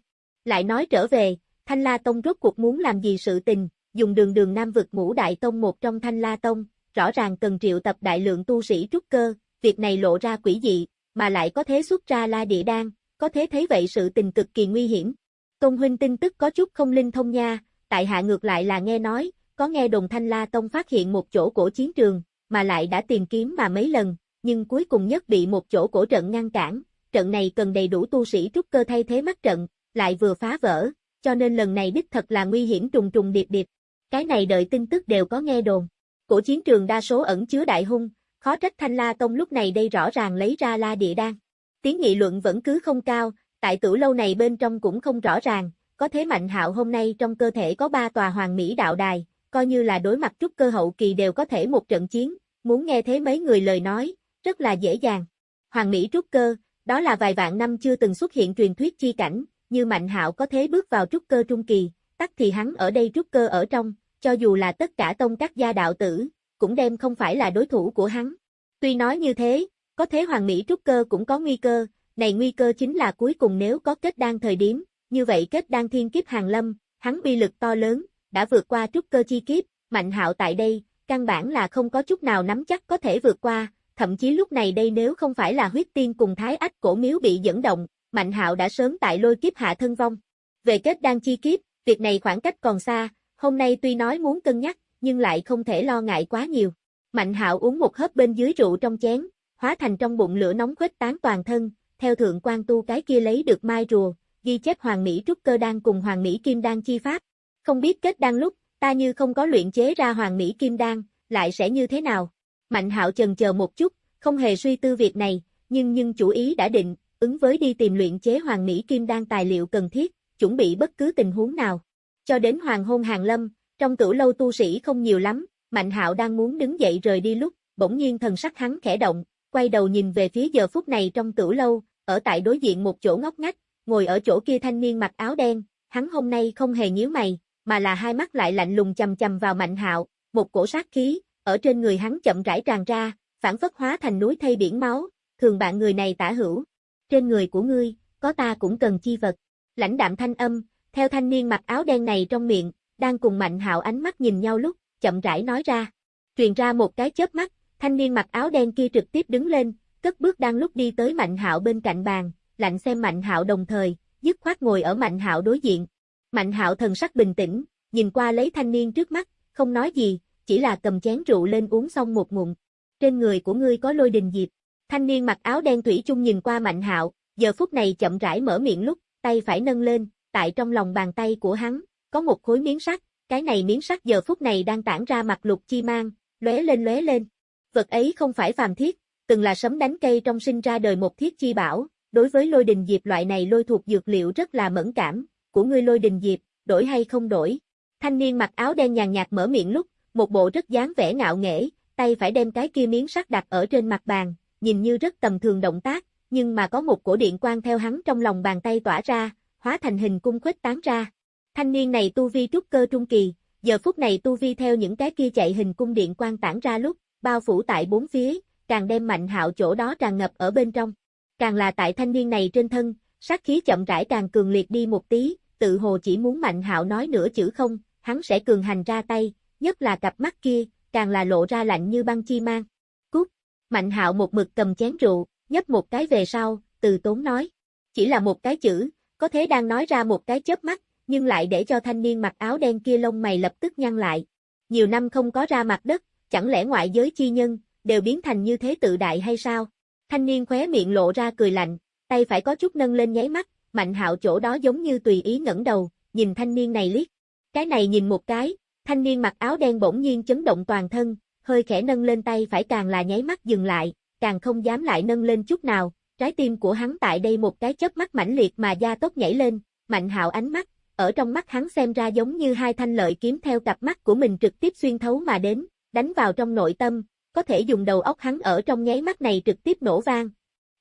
Lại nói trở về, thanh la tông rốt cuộc muốn làm gì sự tình, dùng đường đường nam vực ngũ đại tông một trong thanh la tông, rõ ràng cần triệu tập đại lượng tu sĩ trúc cơ, việc này lộ ra quỷ dị, mà lại có thế xuất ra la địa đan, có thế thấy vậy sự tình cực kỳ nguy hiểm. công huynh tin tức có chút không linh thông nha, tại hạ ngược lại là nghe nói, có nghe đồn Thanh La Tông phát hiện một chỗ cổ chiến trường, mà lại đã tìm kiếm mà mấy lần, nhưng cuối cùng nhất bị một chỗ cổ trận ngăn cản, trận này cần đầy đủ tu sĩ trúc cơ thay thế mắt trận, lại vừa phá vỡ, cho nên lần này đích thật là nguy hiểm trùng trùng điệp điệp. Cái này đợi tin tức đều có nghe đồn. Cổ chiến trường đa số ẩn chứa đại hung, khó trách Thanh La Tông lúc này đây rõ ràng lấy ra la địa đan. Tiếng nghị luận vẫn cứ không cao, tại tử lâu này bên trong cũng không rõ ràng, có thế mạnh hạo hôm nay trong cơ thể có ba tòa hoàng mỹ đạo đài, coi như là đối mặt trúc cơ hậu kỳ đều có thể một trận chiến, muốn nghe thế mấy người lời nói, rất là dễ dàng. Hoàng mỹ trúc cơ, đó là vài vạn năm chưa từng xuất hiện truyền thuyết chi cảnh, như mạnh hạo có thế bước vào trúc cơ trung kỳ, tắc thì hắn ở đây trúc cơ ở trong, cho dù là tất cả tông các gia đạo tử, cũng đem không phải là đối thủ của hắn. Tuy nói như thế, có thế hoàng mỹ trúc cơ cũng có nguy cơ, này nguy cơ chính là cuối cùng nếu có kết đan thời điểm, như vậy kết đan thiên kiếp hàng lâm, hắn bi lực to lớn, đã vượt qua trúc cơ chi kiếp, mạnh hạo tại đây, căn bản là không có chút nào nắm chắc có thể vượt qua, thậm chí lúc này đây nếu không phải là huyết tiên cùng thái ách cổ miếu bị dẫn động, mạnh hạo đã sớm tại lôi kiếp hạ thân vong. Về kết đan chi kiếp, việc này khoảng cách còn xa, hôm nay tuy nói muốn cân nhắc, nhưng lại không thể lo ngại quá nhiều. Mạnh hạo uống một hớp bên dưới rượu trong chén, hóa thành trong bụng lửa nóng khuếch tán toàn thân, theo thượng quan tu cái kia lấy được mai rùa, ghi chép hoàng mỹ trúc cơ đan cùng hoàng mỹ kim đan chi pháp. Không biết kết đang lúc, ta như không có luyện chế ra hoàng mỹ kim đan, lại sẽ như thế nào? Mạnh hạo chần chờ một chút, không hề suy tư việc này, nhưng nhưng chủ ý đã định, ứng với đi tìm luyện chế hoàng mỹ kim đan tài liệu cần thiết, chuẩn bị bất cứ tình huống nào. Cho đến hoàng hôn hàng lâm, trong cửu lâu tu sĩ không nhiều lắm, Mạnh hạo đang muốn đứng dậy rời đi lúc, bỗng nhiên thần sắc hắn khẽ động, quay đầu nhìn về phía giờ phút này trong cửu lâu, ở tại đối diện một chỗ ngóc ngách, ngồi ở chỗ kia thanh niên mặc áo đen, hắn hôm nay không hề nhíu mày, mà là hai mắt lại lạnh lùng chầm chầm vào Mạnh Hạo, một cổ sát khí, ở trên người hắn chậm rãi tràn ra, phản phất hóa thành núi thây biển máu, thường bạn người này tả hữu. Trên người của ngươi, có ta cũng cần chi vật. Lãnh đạm thanh âm, theo thanh niên mặc áo đen này trong miệng, đang cùng Mạnh Hạo ánh mắt nhìn nhau lúc, chậm rãi nói ra. Truyền ra một cái chớp mắt, thanh niên mặc áo đen kia trực tiếp đứng lên, cất bước đang lúc đi tới Mạnh Hạo bên cạnh bàn, lạnh xem Mạnh Hạo đồng thời, dứt khoát ngồi ở Mạnh Hạo đối diện. Mạnh Hạo thần sắc bình tĩnh, nhìn qua lấy thanh niên trước mắt, không nói gì, chỉ là cầm chén rượu lên uống xong một ngụm. Trên người của ngươi có lôi đình diệp. Thanh niên mặc áo đen thủy chung nhìn qua Mạnh Hạo, giờ phút này chậm rãi mở miệng lúc, tay phải nâng lên, tại trong lòng bàn tay của hắn, có một khối miếng sắt, cái này miếng sắt giờ phút này đang tản ra mặt lục chi mang, lóe lên lóe lên. Vật ấy không phải phàm thiết, từng là sấm đánh cây trong sinh ra đời một thiết chi bảo, đối với lôi đình diệp loại này lôi thuộc dược liệu rất là mẫn cảm, của ngươi lôi đình diệp, đổi hay không đổi. Thanh niên mặc áo đen nhàn nhạt mở miệng lúc, một bộ rất dáng vẻ ngạo nghễ, tay phải đem cái kia miếng sắt đặt ở trên mặt bàn, nhìn như rất tầm thường động tác, nhưng mà có một cổ điện quang theo hắn trong lòng bàn tay tỏa ra, hóa thành hình cung khuếch tán ra. Thanh niên này tu vi trúc cơ trung kỳ, giờ phút này tu vi theo những cái kia chạy hình cung điện quang tản ra lúc, bao phủ tại bốn phía, càng đem mạnh hạo chỗ đó tràn ngập ở bên trong. Càng là tại thanh niên này trên thân, sát khí chậm rãi càng cường liệt đi một tí, tự hồ chỉ muốn mạnh hạo nói nửa chữ không, hắn sẽ cường hành ra tay, nhất là cặp mắt kia, càng là lộ ra lạnh như băng chi mang. Cút! Mạnh hạo một mực cầm chén rượu, nhấp một cái về sau, từ tốn nói. Chỉ là một cái chữ, có thế đang nói ra một cái chớp mắt, nhưng lại để cho thanh niên mặc áo đen kia lông mày lập tức nhăn lại. Nhiều năm không có ra mặt đất, chẳng lẽ ngoại giới chi nhân, đều biến thành như thế tự đại hay sao? Thanh niên khóe miệng lộ ra cười lạnh, tay phải có chút nâng lên nháy mắt, mạnh hạo chỗ đó giống như tùy ý ngẩng đầu, nhìn thanh niên này liếc. Cái này nhìn một cái, thanh niên mặc áo đen bỗng nhiên chấn động toàn thân, hơi khẽ nâng lên tay phải càng là nháy mắt dừng lại, càng không dám lại nâng lên chút nào, trái tim của hắn tại đây một cái chớp mắt mãnh liệt mà da tốc nhảy lên, mạnh hạo ánh mắt, ở trong mắt hắn xem ra giống như hai thanh lợi kiếm theo cặp mắt của mình trực tiếp xuyên thấu mà đến, đánh vào trong nội tâm, có thể dùng đầu óc hắn ở trong nháy mắt này trực tiếp nổ vang.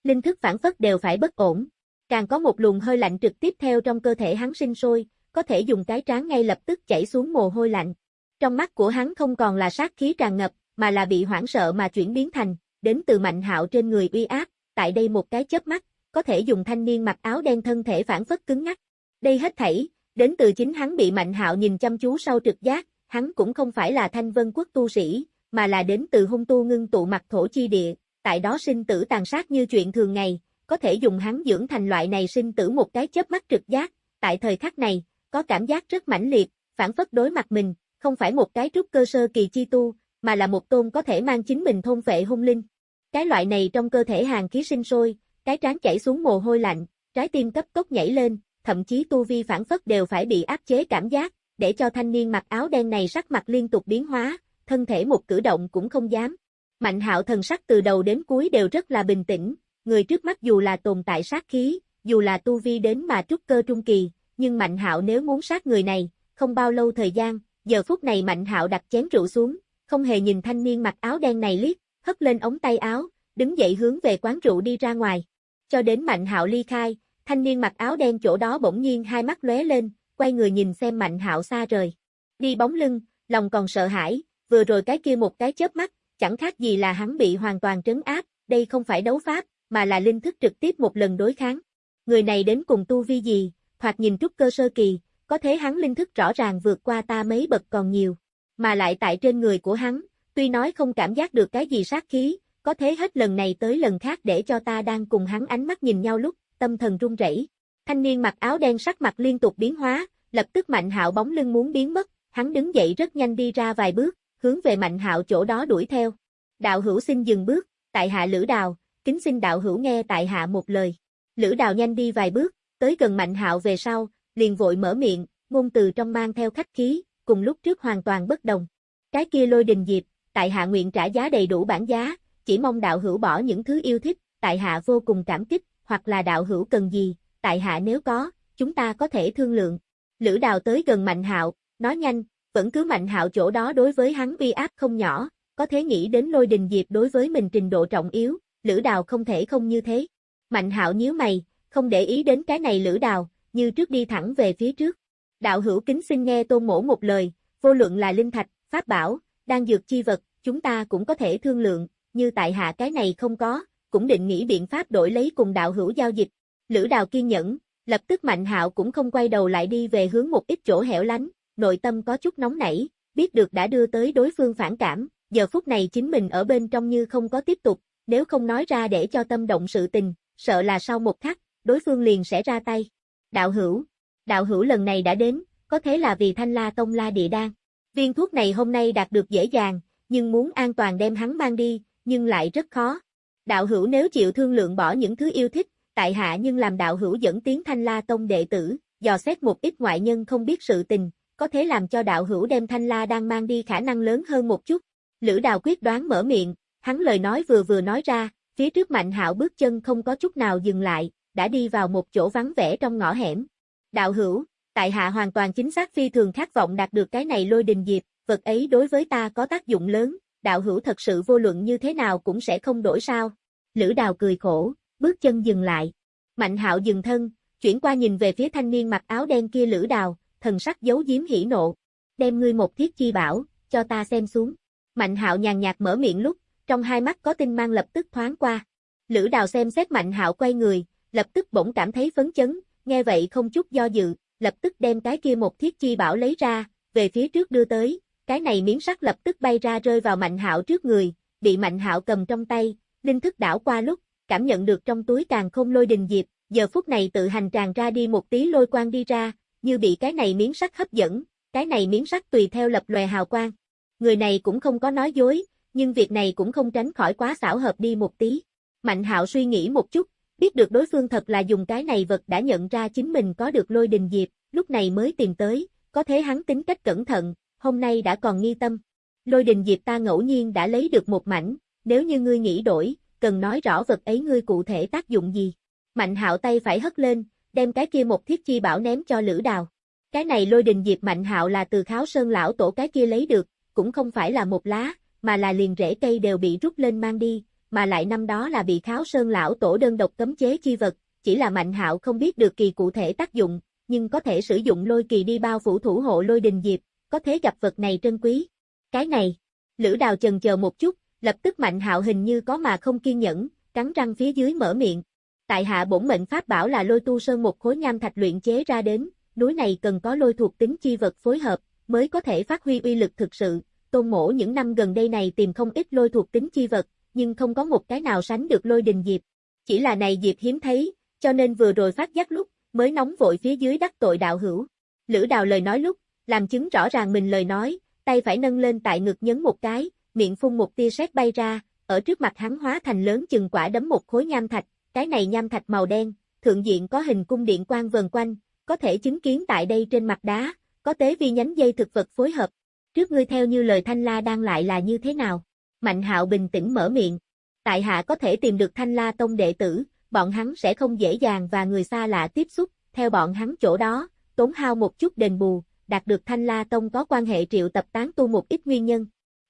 Linh thức phản phất đều phải bất ổn. Càng có một luồng hơi lạnh trực tiếp theo trong cơ thể hắn sinh sôi, có thể dùng cái trán ngay lập tức chảy xuống mồ hôi lạnh. Trong mắt của hắn không còn là sát khí tràn ngập, mà là bị hoảng sợ mà chuyển biến thành, đến từ mạnh hạo trên người uy áp, tại đây một cái chớp mắt, có thể dùng thanh niên mặc áo đen thân thể phản phất cứng ngắc. Đây hết thảy, đến từ chính hắn bị mạnh hạo nhìn chăm chú sau trực giác, hắn cũng không phải là thanh vân quốc tu sĩ, mà là đến từ hung tu ngưng tụ mặt thổ chi địa, tại đó sinh tử tàn sát như chuyện thường ngày, có thể dùng hắn dưỡng thành loại này sinh tử một cái chớp mắt trực giác, tại thời khắc này, có cảm giác rất mãnh liệt, phản phất đối mặt mình, không phải một cái trúc cơ sơ kỳ chi tu, mà là một tôn có thể mang chính mình thôn vệ hung linh. Cái loại này trong cơ thể hàng khí sinh sôi, cái trán chảy xuống mồ hôi lạnh, trái tim cấp tốc nhảy lên, thậm chí tu vi phản phất đều phải bị áp chế cảm giác, để cho thanh niên mặc áo đen này sắc mặt liên tục biến hóa, thân thể một cử động cũng không dám. Mạnh hạo thần sắc từ đầu đến cuối đều rất là bình tĩnh, người trước mắt dù là tồn tại sát khí, dù là tu vi đến mà trúc cơ trung kỳ, nhưng Mạnh hạo nếu muốn sát người này, không bao lâu thời gian, giờ phút này Mạnh hạo đặt chén rượu xuống, không hề nhìn thanh niên mặc áo đen này liếc, hất lên ống tay áo, đứng dậy hướng về quán rượu đi ra ngoài. Cho đến Mạnh hạo ly khai, thanh niên mặc áo đen chỗ đó bỗng nhiên hai mắt lóe lên, quay người nhìn xem Mạnh hạo xa rời. Đi bóng lưng, lòng còn sợ hãi, vừa rồi cái kia một cái chớp mắt, chẳng khác gì là hắn bị hoàn toàn trấn áp, đây không phải đấu pháp, mà là linh thức trực tiếp một lần đối kháng. Người này đến cùng tu vi gì, thoạt nhìn trúc cơ sơ kỳ, có thế hắn linh thức rõ ràng vượt qua ta mấy bậc còn nhiều, mà lại tại trên người của hắn, tuy nói không cảm giác được cái gì sát khí, có thế hết lần này tới lần khác để cho ta đang cùng hắn ánh mắt nhìn nhau lúc, tâm thần run rẩy. Thanh niên mặc áo đen sắc mặt liên tục biến hóa, lập tức mạnh hạo bóng lưng muốn biến mất, hắn đứng dậy rất nhanh đi ra vài bước, hướng về Mạnh Hạo chỗ đó đuổi theo. Đạo hữu xin dừng bước, tại hạ Lữ Đào, kính xin đạo hữu nghe tại hạ một lời. Lữ Đào nhanh đi vài bước, tới gần Mạnh Hạo về sau, liền vội mở miệng, ngôn từ trong mang theo khách khí, cùng lúc trước hoàn toàn bất đồng. Cái kia lôi đình diệp, tại hạ nguyện trả giá đầy đủ bản giá, chỉ mong đạo hữu bỏ những thứ yêu thích, tại hạ vô cùng cảm kích, hoặc là đạo hữu cần gì, tại hạ nếu có, chúng ta có thể thương lượng. Lữ Đào tới gần Mạnh Hạo, nói nhanh, vẫn cứ mạnh hạo chỗ đó đối với hắn uy áp không nhỏ, có thể nghĩ đến lôi đình diệp đối với mình trình độ trọng yếu, lữ đào không thể không như thế. Mạnh hạo nhíu mày, không để ý đến cái này lữ đào, như trước đi thẳng về phía trước. Đạo hữu kính xin nghe tôn mổ một lời, vô luận là linh thạch, pháp bảo, đang dược chi vật, chúng ta cũng có thể thương lượng, như tại hạ cái này không có, cũng định nghĩ biện pháp đổi lấy cùng đạo hữu giao dịch. Lữ đào kiên nhẫn, lập tức mạnh hạo cũng không quay đầu lại đi về hướng một ít chỗ hẻo lánh, nội tâm có chút nóng nảy, biết được đã đưa tới đối phương phản cảm, giờ phút này chính mình ở bên trong như không có tiếp tục, nếu không nói ra để cho tâm động sự tình, sợ là sau một khắc, đối phương liền sẽ ra tay. Đạo hữu, đạo hữu lần này đã đến, có thế là vì thanh la tông la địa đan. Viên thuốc này hôm nay đạt được dễ dàng, nhưng muốn an toàn đem hắn mang đi, nhưng lại rất khó. Đạo hữu nếu chịu thương lượng bỏ những thứ yêu thích, tại hạ nhưng làm đạo hữu dẫn tiến thanh la tông đệ tử, dò xét một ít ngoại nhân không biết sự tình, có thể làm cho đạo hữu đem thanh la đang mang đi khả năng lớn hơn một chút. Lữ đào quyết đoán mở miệng, hắn lời nói vừa vừa nói ra, phía trước mạnh hạo bước chân không có chút nào dừng lại, đã đi vào một chỗ vắng vẻ trong ngõ hẻm. Đạo hữu, tại hạ hoàn toàn chính xác phi thường khát vọng đạt được cái này lôi đình diệp, vật ấy đối với ta có tác dụng lớn, đạo hữu thật sự vô luận như thế nào cũng sẽ không đổi sao. Lữ đào cười khổ, bước chân dừng lại. Mạnh hạo dừng thân, chuyển qua nhìn về phía thanh niên mặc áo đen kia lữ đào, thần sắc giấu giếm hỉ nộ. Đem ngươi một thiết chi bảo, cho ta xem xuống. Mạnh hạo nhàn nhạt mở miệng lúc, trong hai mắt có tinh mang lập tức thoáng qua. Lữ đào xem xét mạnh hạo quay người, lập tức bỗng cảm thấy phấn chấn, nghe vậy không chút do dự, lập tức đem cái kia một thiết chi bảo lấy ra, về phía trước đưa tới, cái này miếng sắt lập tức bay ra rơi vào mạnh hạo trước người, bị mạnh hạo cầm trong tay, linh thức đảo qua lúc, cảm nhận được trong túi càng không lôi đình diệp, giờ phút này tự hành tràn ra đi một tí lôi quang đi ra, như bị cái này miếng sắt hấp dẫn, cái này miếng sắt tùy theo lập lòe hào quang. Người này cũng không có nói dối, nhưng việc này cũng không tránh khỏi quá xảo hợp đi một tí. Mạnh hạo suy nghĩ một chút, biết được đối phương thật là dùng cái này vật đã nhận ra chính mình có được lôi đình diệp, lúc này mới tìm tới, có thế hắn tính cách cẩn thận, hôm nay đã còn nghi tâm. Lôi đình diệp ta ngẫu nhiên đã lấy được một mảnh, nếu như ngươi nghĩ đổi, cần nói rõ vật ấy ngươi cụ thể tác dụng gì. Mạnh hạo tay phải hất lên, đem cái kia một thiết chi bảo ném cho lữ đào. Cái này lôi đình diệp mạnh hạo là từ kháo sơn lão tổ cái kia lấy được, cũng không phải là một lá, mà là liền rễ cây đều bị rút lên mang đi, mà lại năm đó là bị kháo sơn lão tổ đơn độc cấm chế chi vật, chỉ là mạnh hạo không biết được kỳ cụ thể tác dụng, nhưng có thể sử dụng lôi kỳ đi bao phủ thủ hộ lôi đình diệp, có thế gặp vật này trân quý. Cái này, Lữ Đào chần chờ một chút, lập tức Mạnh Hạo hình như có mà không kiên nhẫn, cắn răng phía dưới mở miệng. Tại hạ bổn mệnh pháp bảo là lôi tu sơn một khối nham thạch luyện chế ra đến, núi này cần có lôi thuộc tính chi vật phối hợp, mới có thể phát huy uy lực thực sự. Tôn mổ những năm gần đây này tìm không ít lôi thuộc tính chi vật, nhưng không có một cái nào sánh được lôi đình diệp. Chỉ là này diệp hiếm thấy, cho nên vừa rồi phát giác lúc, mới nóng vội phía dưới đắc tội đạo hữu. Lữ đào lời nói lúc, làm chứng rõ ràng mình lời nói, tay phải nâng lên tại ngực nhấn một cái, miệng phun một tia sét bay ra, ở trước mặt hắn hóa thành lớn chừng quả đấm một khối nham thạch, cái này nham thạch màu đen, thượng diện có hình cung điện quang vần quanh, có thể chứng kiến tại đây trên mặt đá, có tế vi nhánh dây thực vật phối hợp. Trước ngươi theo như lời Thanh La đang lại là như thế nào? Mạnh hạo bình tĩnh mở miệng. Tại hạ có thể tìm được Thanh La Tông đệ tử, bọn hắn sẽ không dễ dàng và người xa lạ tiếp xúc, theo bọn hắn chỗ đó, tốn hao một chút đền bù, đạt được Thanh La Tông có quan hệ triệu tập tán tu một ít nguyên nhân.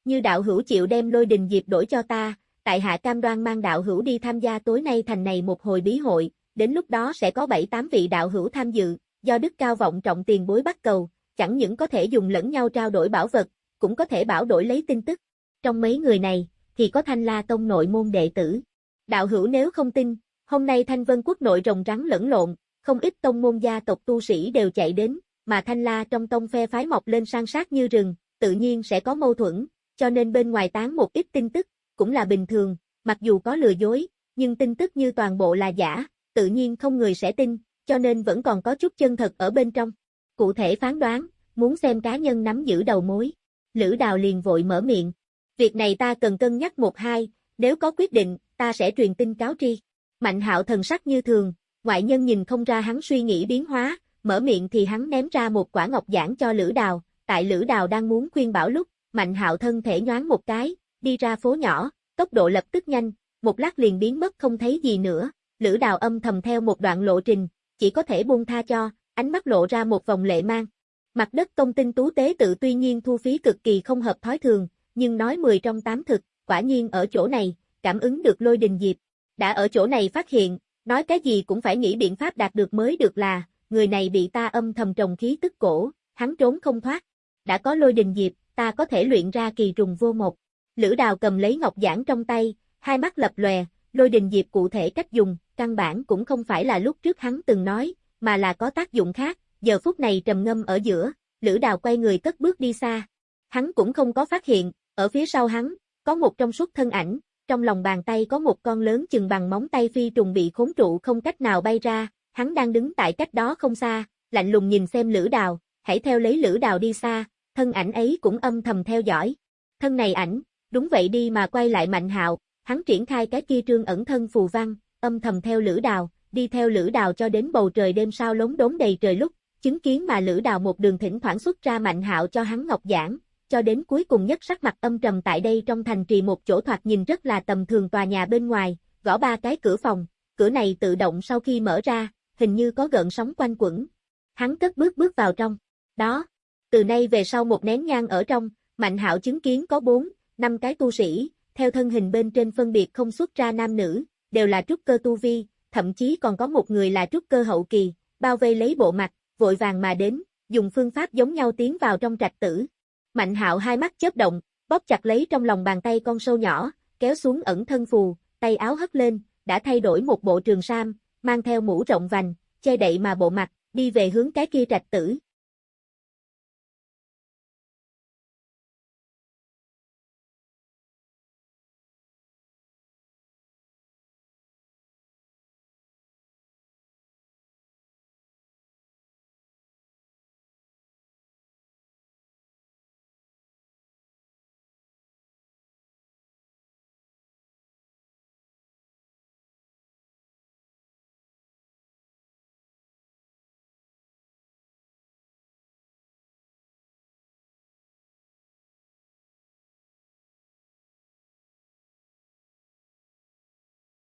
Như đạo hữu chịu đem lôi đình diệp đổi cho ta, tại hạ cam đoan mang đạo hữu đi tham gia tối nay thành này một hồi bí hội, đến lúc đó sẽ có 7-8 vị đạo hữu tham dự, do đức cao vọng trọng tiền bối bắt cầu, chẳng những có thể dùng lẫn nhau trao đổi bảo vật, cũng có thể bảo đổi lấy tin tức. Trong mấy người này, thì có Thanh La Tông nội môn đệ tử. Đạo hữu nếu không tin, hôm nay Thanh Vân Quốc nội rồng rắn lẫn lộn, không ít tông môn gia tộc tu sĩ đều chạy đến, mà Thanh La trong tông phe phái mọc lên sang sát như rừng, tự nhiên sẽ có mâu thuẫn, cho nên bên ngoài tán một ít tin tức, cũng là bình thường, mặc dù có lừa dối, nhưng tin tức như toàn bộ là giả, tự nhiên không người sẽ tin, cho nên vẫn còn có chút chân thật ở bên trong. Cụ thể phán đoán, muốn xem cá nhân nắm giữ đầu mối. Lữ Đào liền vội mở miệng. Việc này ta cần cân nhắc một hai, nếu có quyết định, ta sẽ truyền tin cáo tri. Mạnh hạo thần sắc như thường, ngoại nhân nhìn không ra hắn suy nghĩ biến hóa, mở miệng thì hắn ném ra một quả ngọc giản cho Lữ Đào, tại Lữ Đào đang muốn khuyên bảo lúc, Mạnh Hạo thân thể nhoáng một cái, đi ra phố nhỏ, tốc độ lập tức nhanh, một lát liền biến mất không thấy gì nữa, Lữ Đào âm thầm theo một đoạn lộ trình, chỉ có thể buông tha cho, ánh mắt lộ ra một vòng lệ mang. Mặt đất công tinh tú tế tự tuy nhiên thu phí cực kỳ không hợp thói thường, nhưng nói 10 trong 8 thực, quả nhiên ở chỗ này, cảm ứng được lôi đình diệp. Đã ở chỗ này phát hiện, nói cái gì cũng phải nghĩ biện pháp đạt được mới được là, người này bị ta âm thầm trồng khí tức cổ, hắn trốn không thoát. Đã có lôi đình diệp, ta có thể luyện ra kỳ trùng vô một. Lữ đào cầm lấy ngọc giảng trong tay, hai mắt lập lòe, lôi đình diệp cụ thể cách dùng, căn bản cũng không phải là lúc trước hắn từng nói, mà là có tác dụng khác, giờ phút này trầm ngâm ở giữa, lữ đào quay người cất bước đi xa. Hắn cũng không có phát hiện, ở phía sau hắn, có một trong suốt thân ảnh, trong lòng bàn tay có một con lớn chừng bằng móng tay phi trùng bị khốn trụ không cách nào bay ra, hắn đang đứng tại cách đó không xa, lạnh lùng nhìn xem lữ đào, hãy theo lấy lữ đào đi xa, thân ảnh ấy cũng âm thầm theo dõi. Thân này ảnh, đúng vậy đi mà quay lại mạnh hạo, hắn triển khai cái kia trương ẩn thân phù văn, âm thầm theo lữ đào, đi theo lữ đào cho đến bầu trời đêm sao lống đốn đầy trời lúc, chứng kiến mà lữ đào một đường thỉnh thoảng xuất ra mạnh hạo cho hắn ngọc giảng, cho đến cuối cùng nhất sắc mặt âm trầm tại đây trong thành trì một chỗ thoạt nhìn rất là tầm thường tòa nhà bên ngoài, gõ ba cái cửa phòng, cửa này tự động sau khi mở ra, hình như có gợn sóng quanh quẩn. Hắn cất bước bước vào trong. Đó, từ nay về sau một nén nhang ở trong, Mạnh Hạo chứng kiến có bốn, năm cái tu sĩ, theo thân hình bên trên phân biệt không xuất ra nam nữ, đều là trúc cơ tu vi, thậm chí còn có một người là trúc cơ hậu kỳ, bao vây lấy bộ mặt, vội vàng mà đến, dùng phương pháp giống nhau tiến vào trong trạch tử. Mạnh hạo hai mắt chớp động, bóp chặt lấy trong lòng bàn tay con sâu nhỏ, kéo xuống ẩn thân phù, tay áo hất lên, đã thay đổi một bộ trường sam, mang theo mũ rộng vành, che đậy mà bộ mặt, đi về hướng cái kia trạch tử.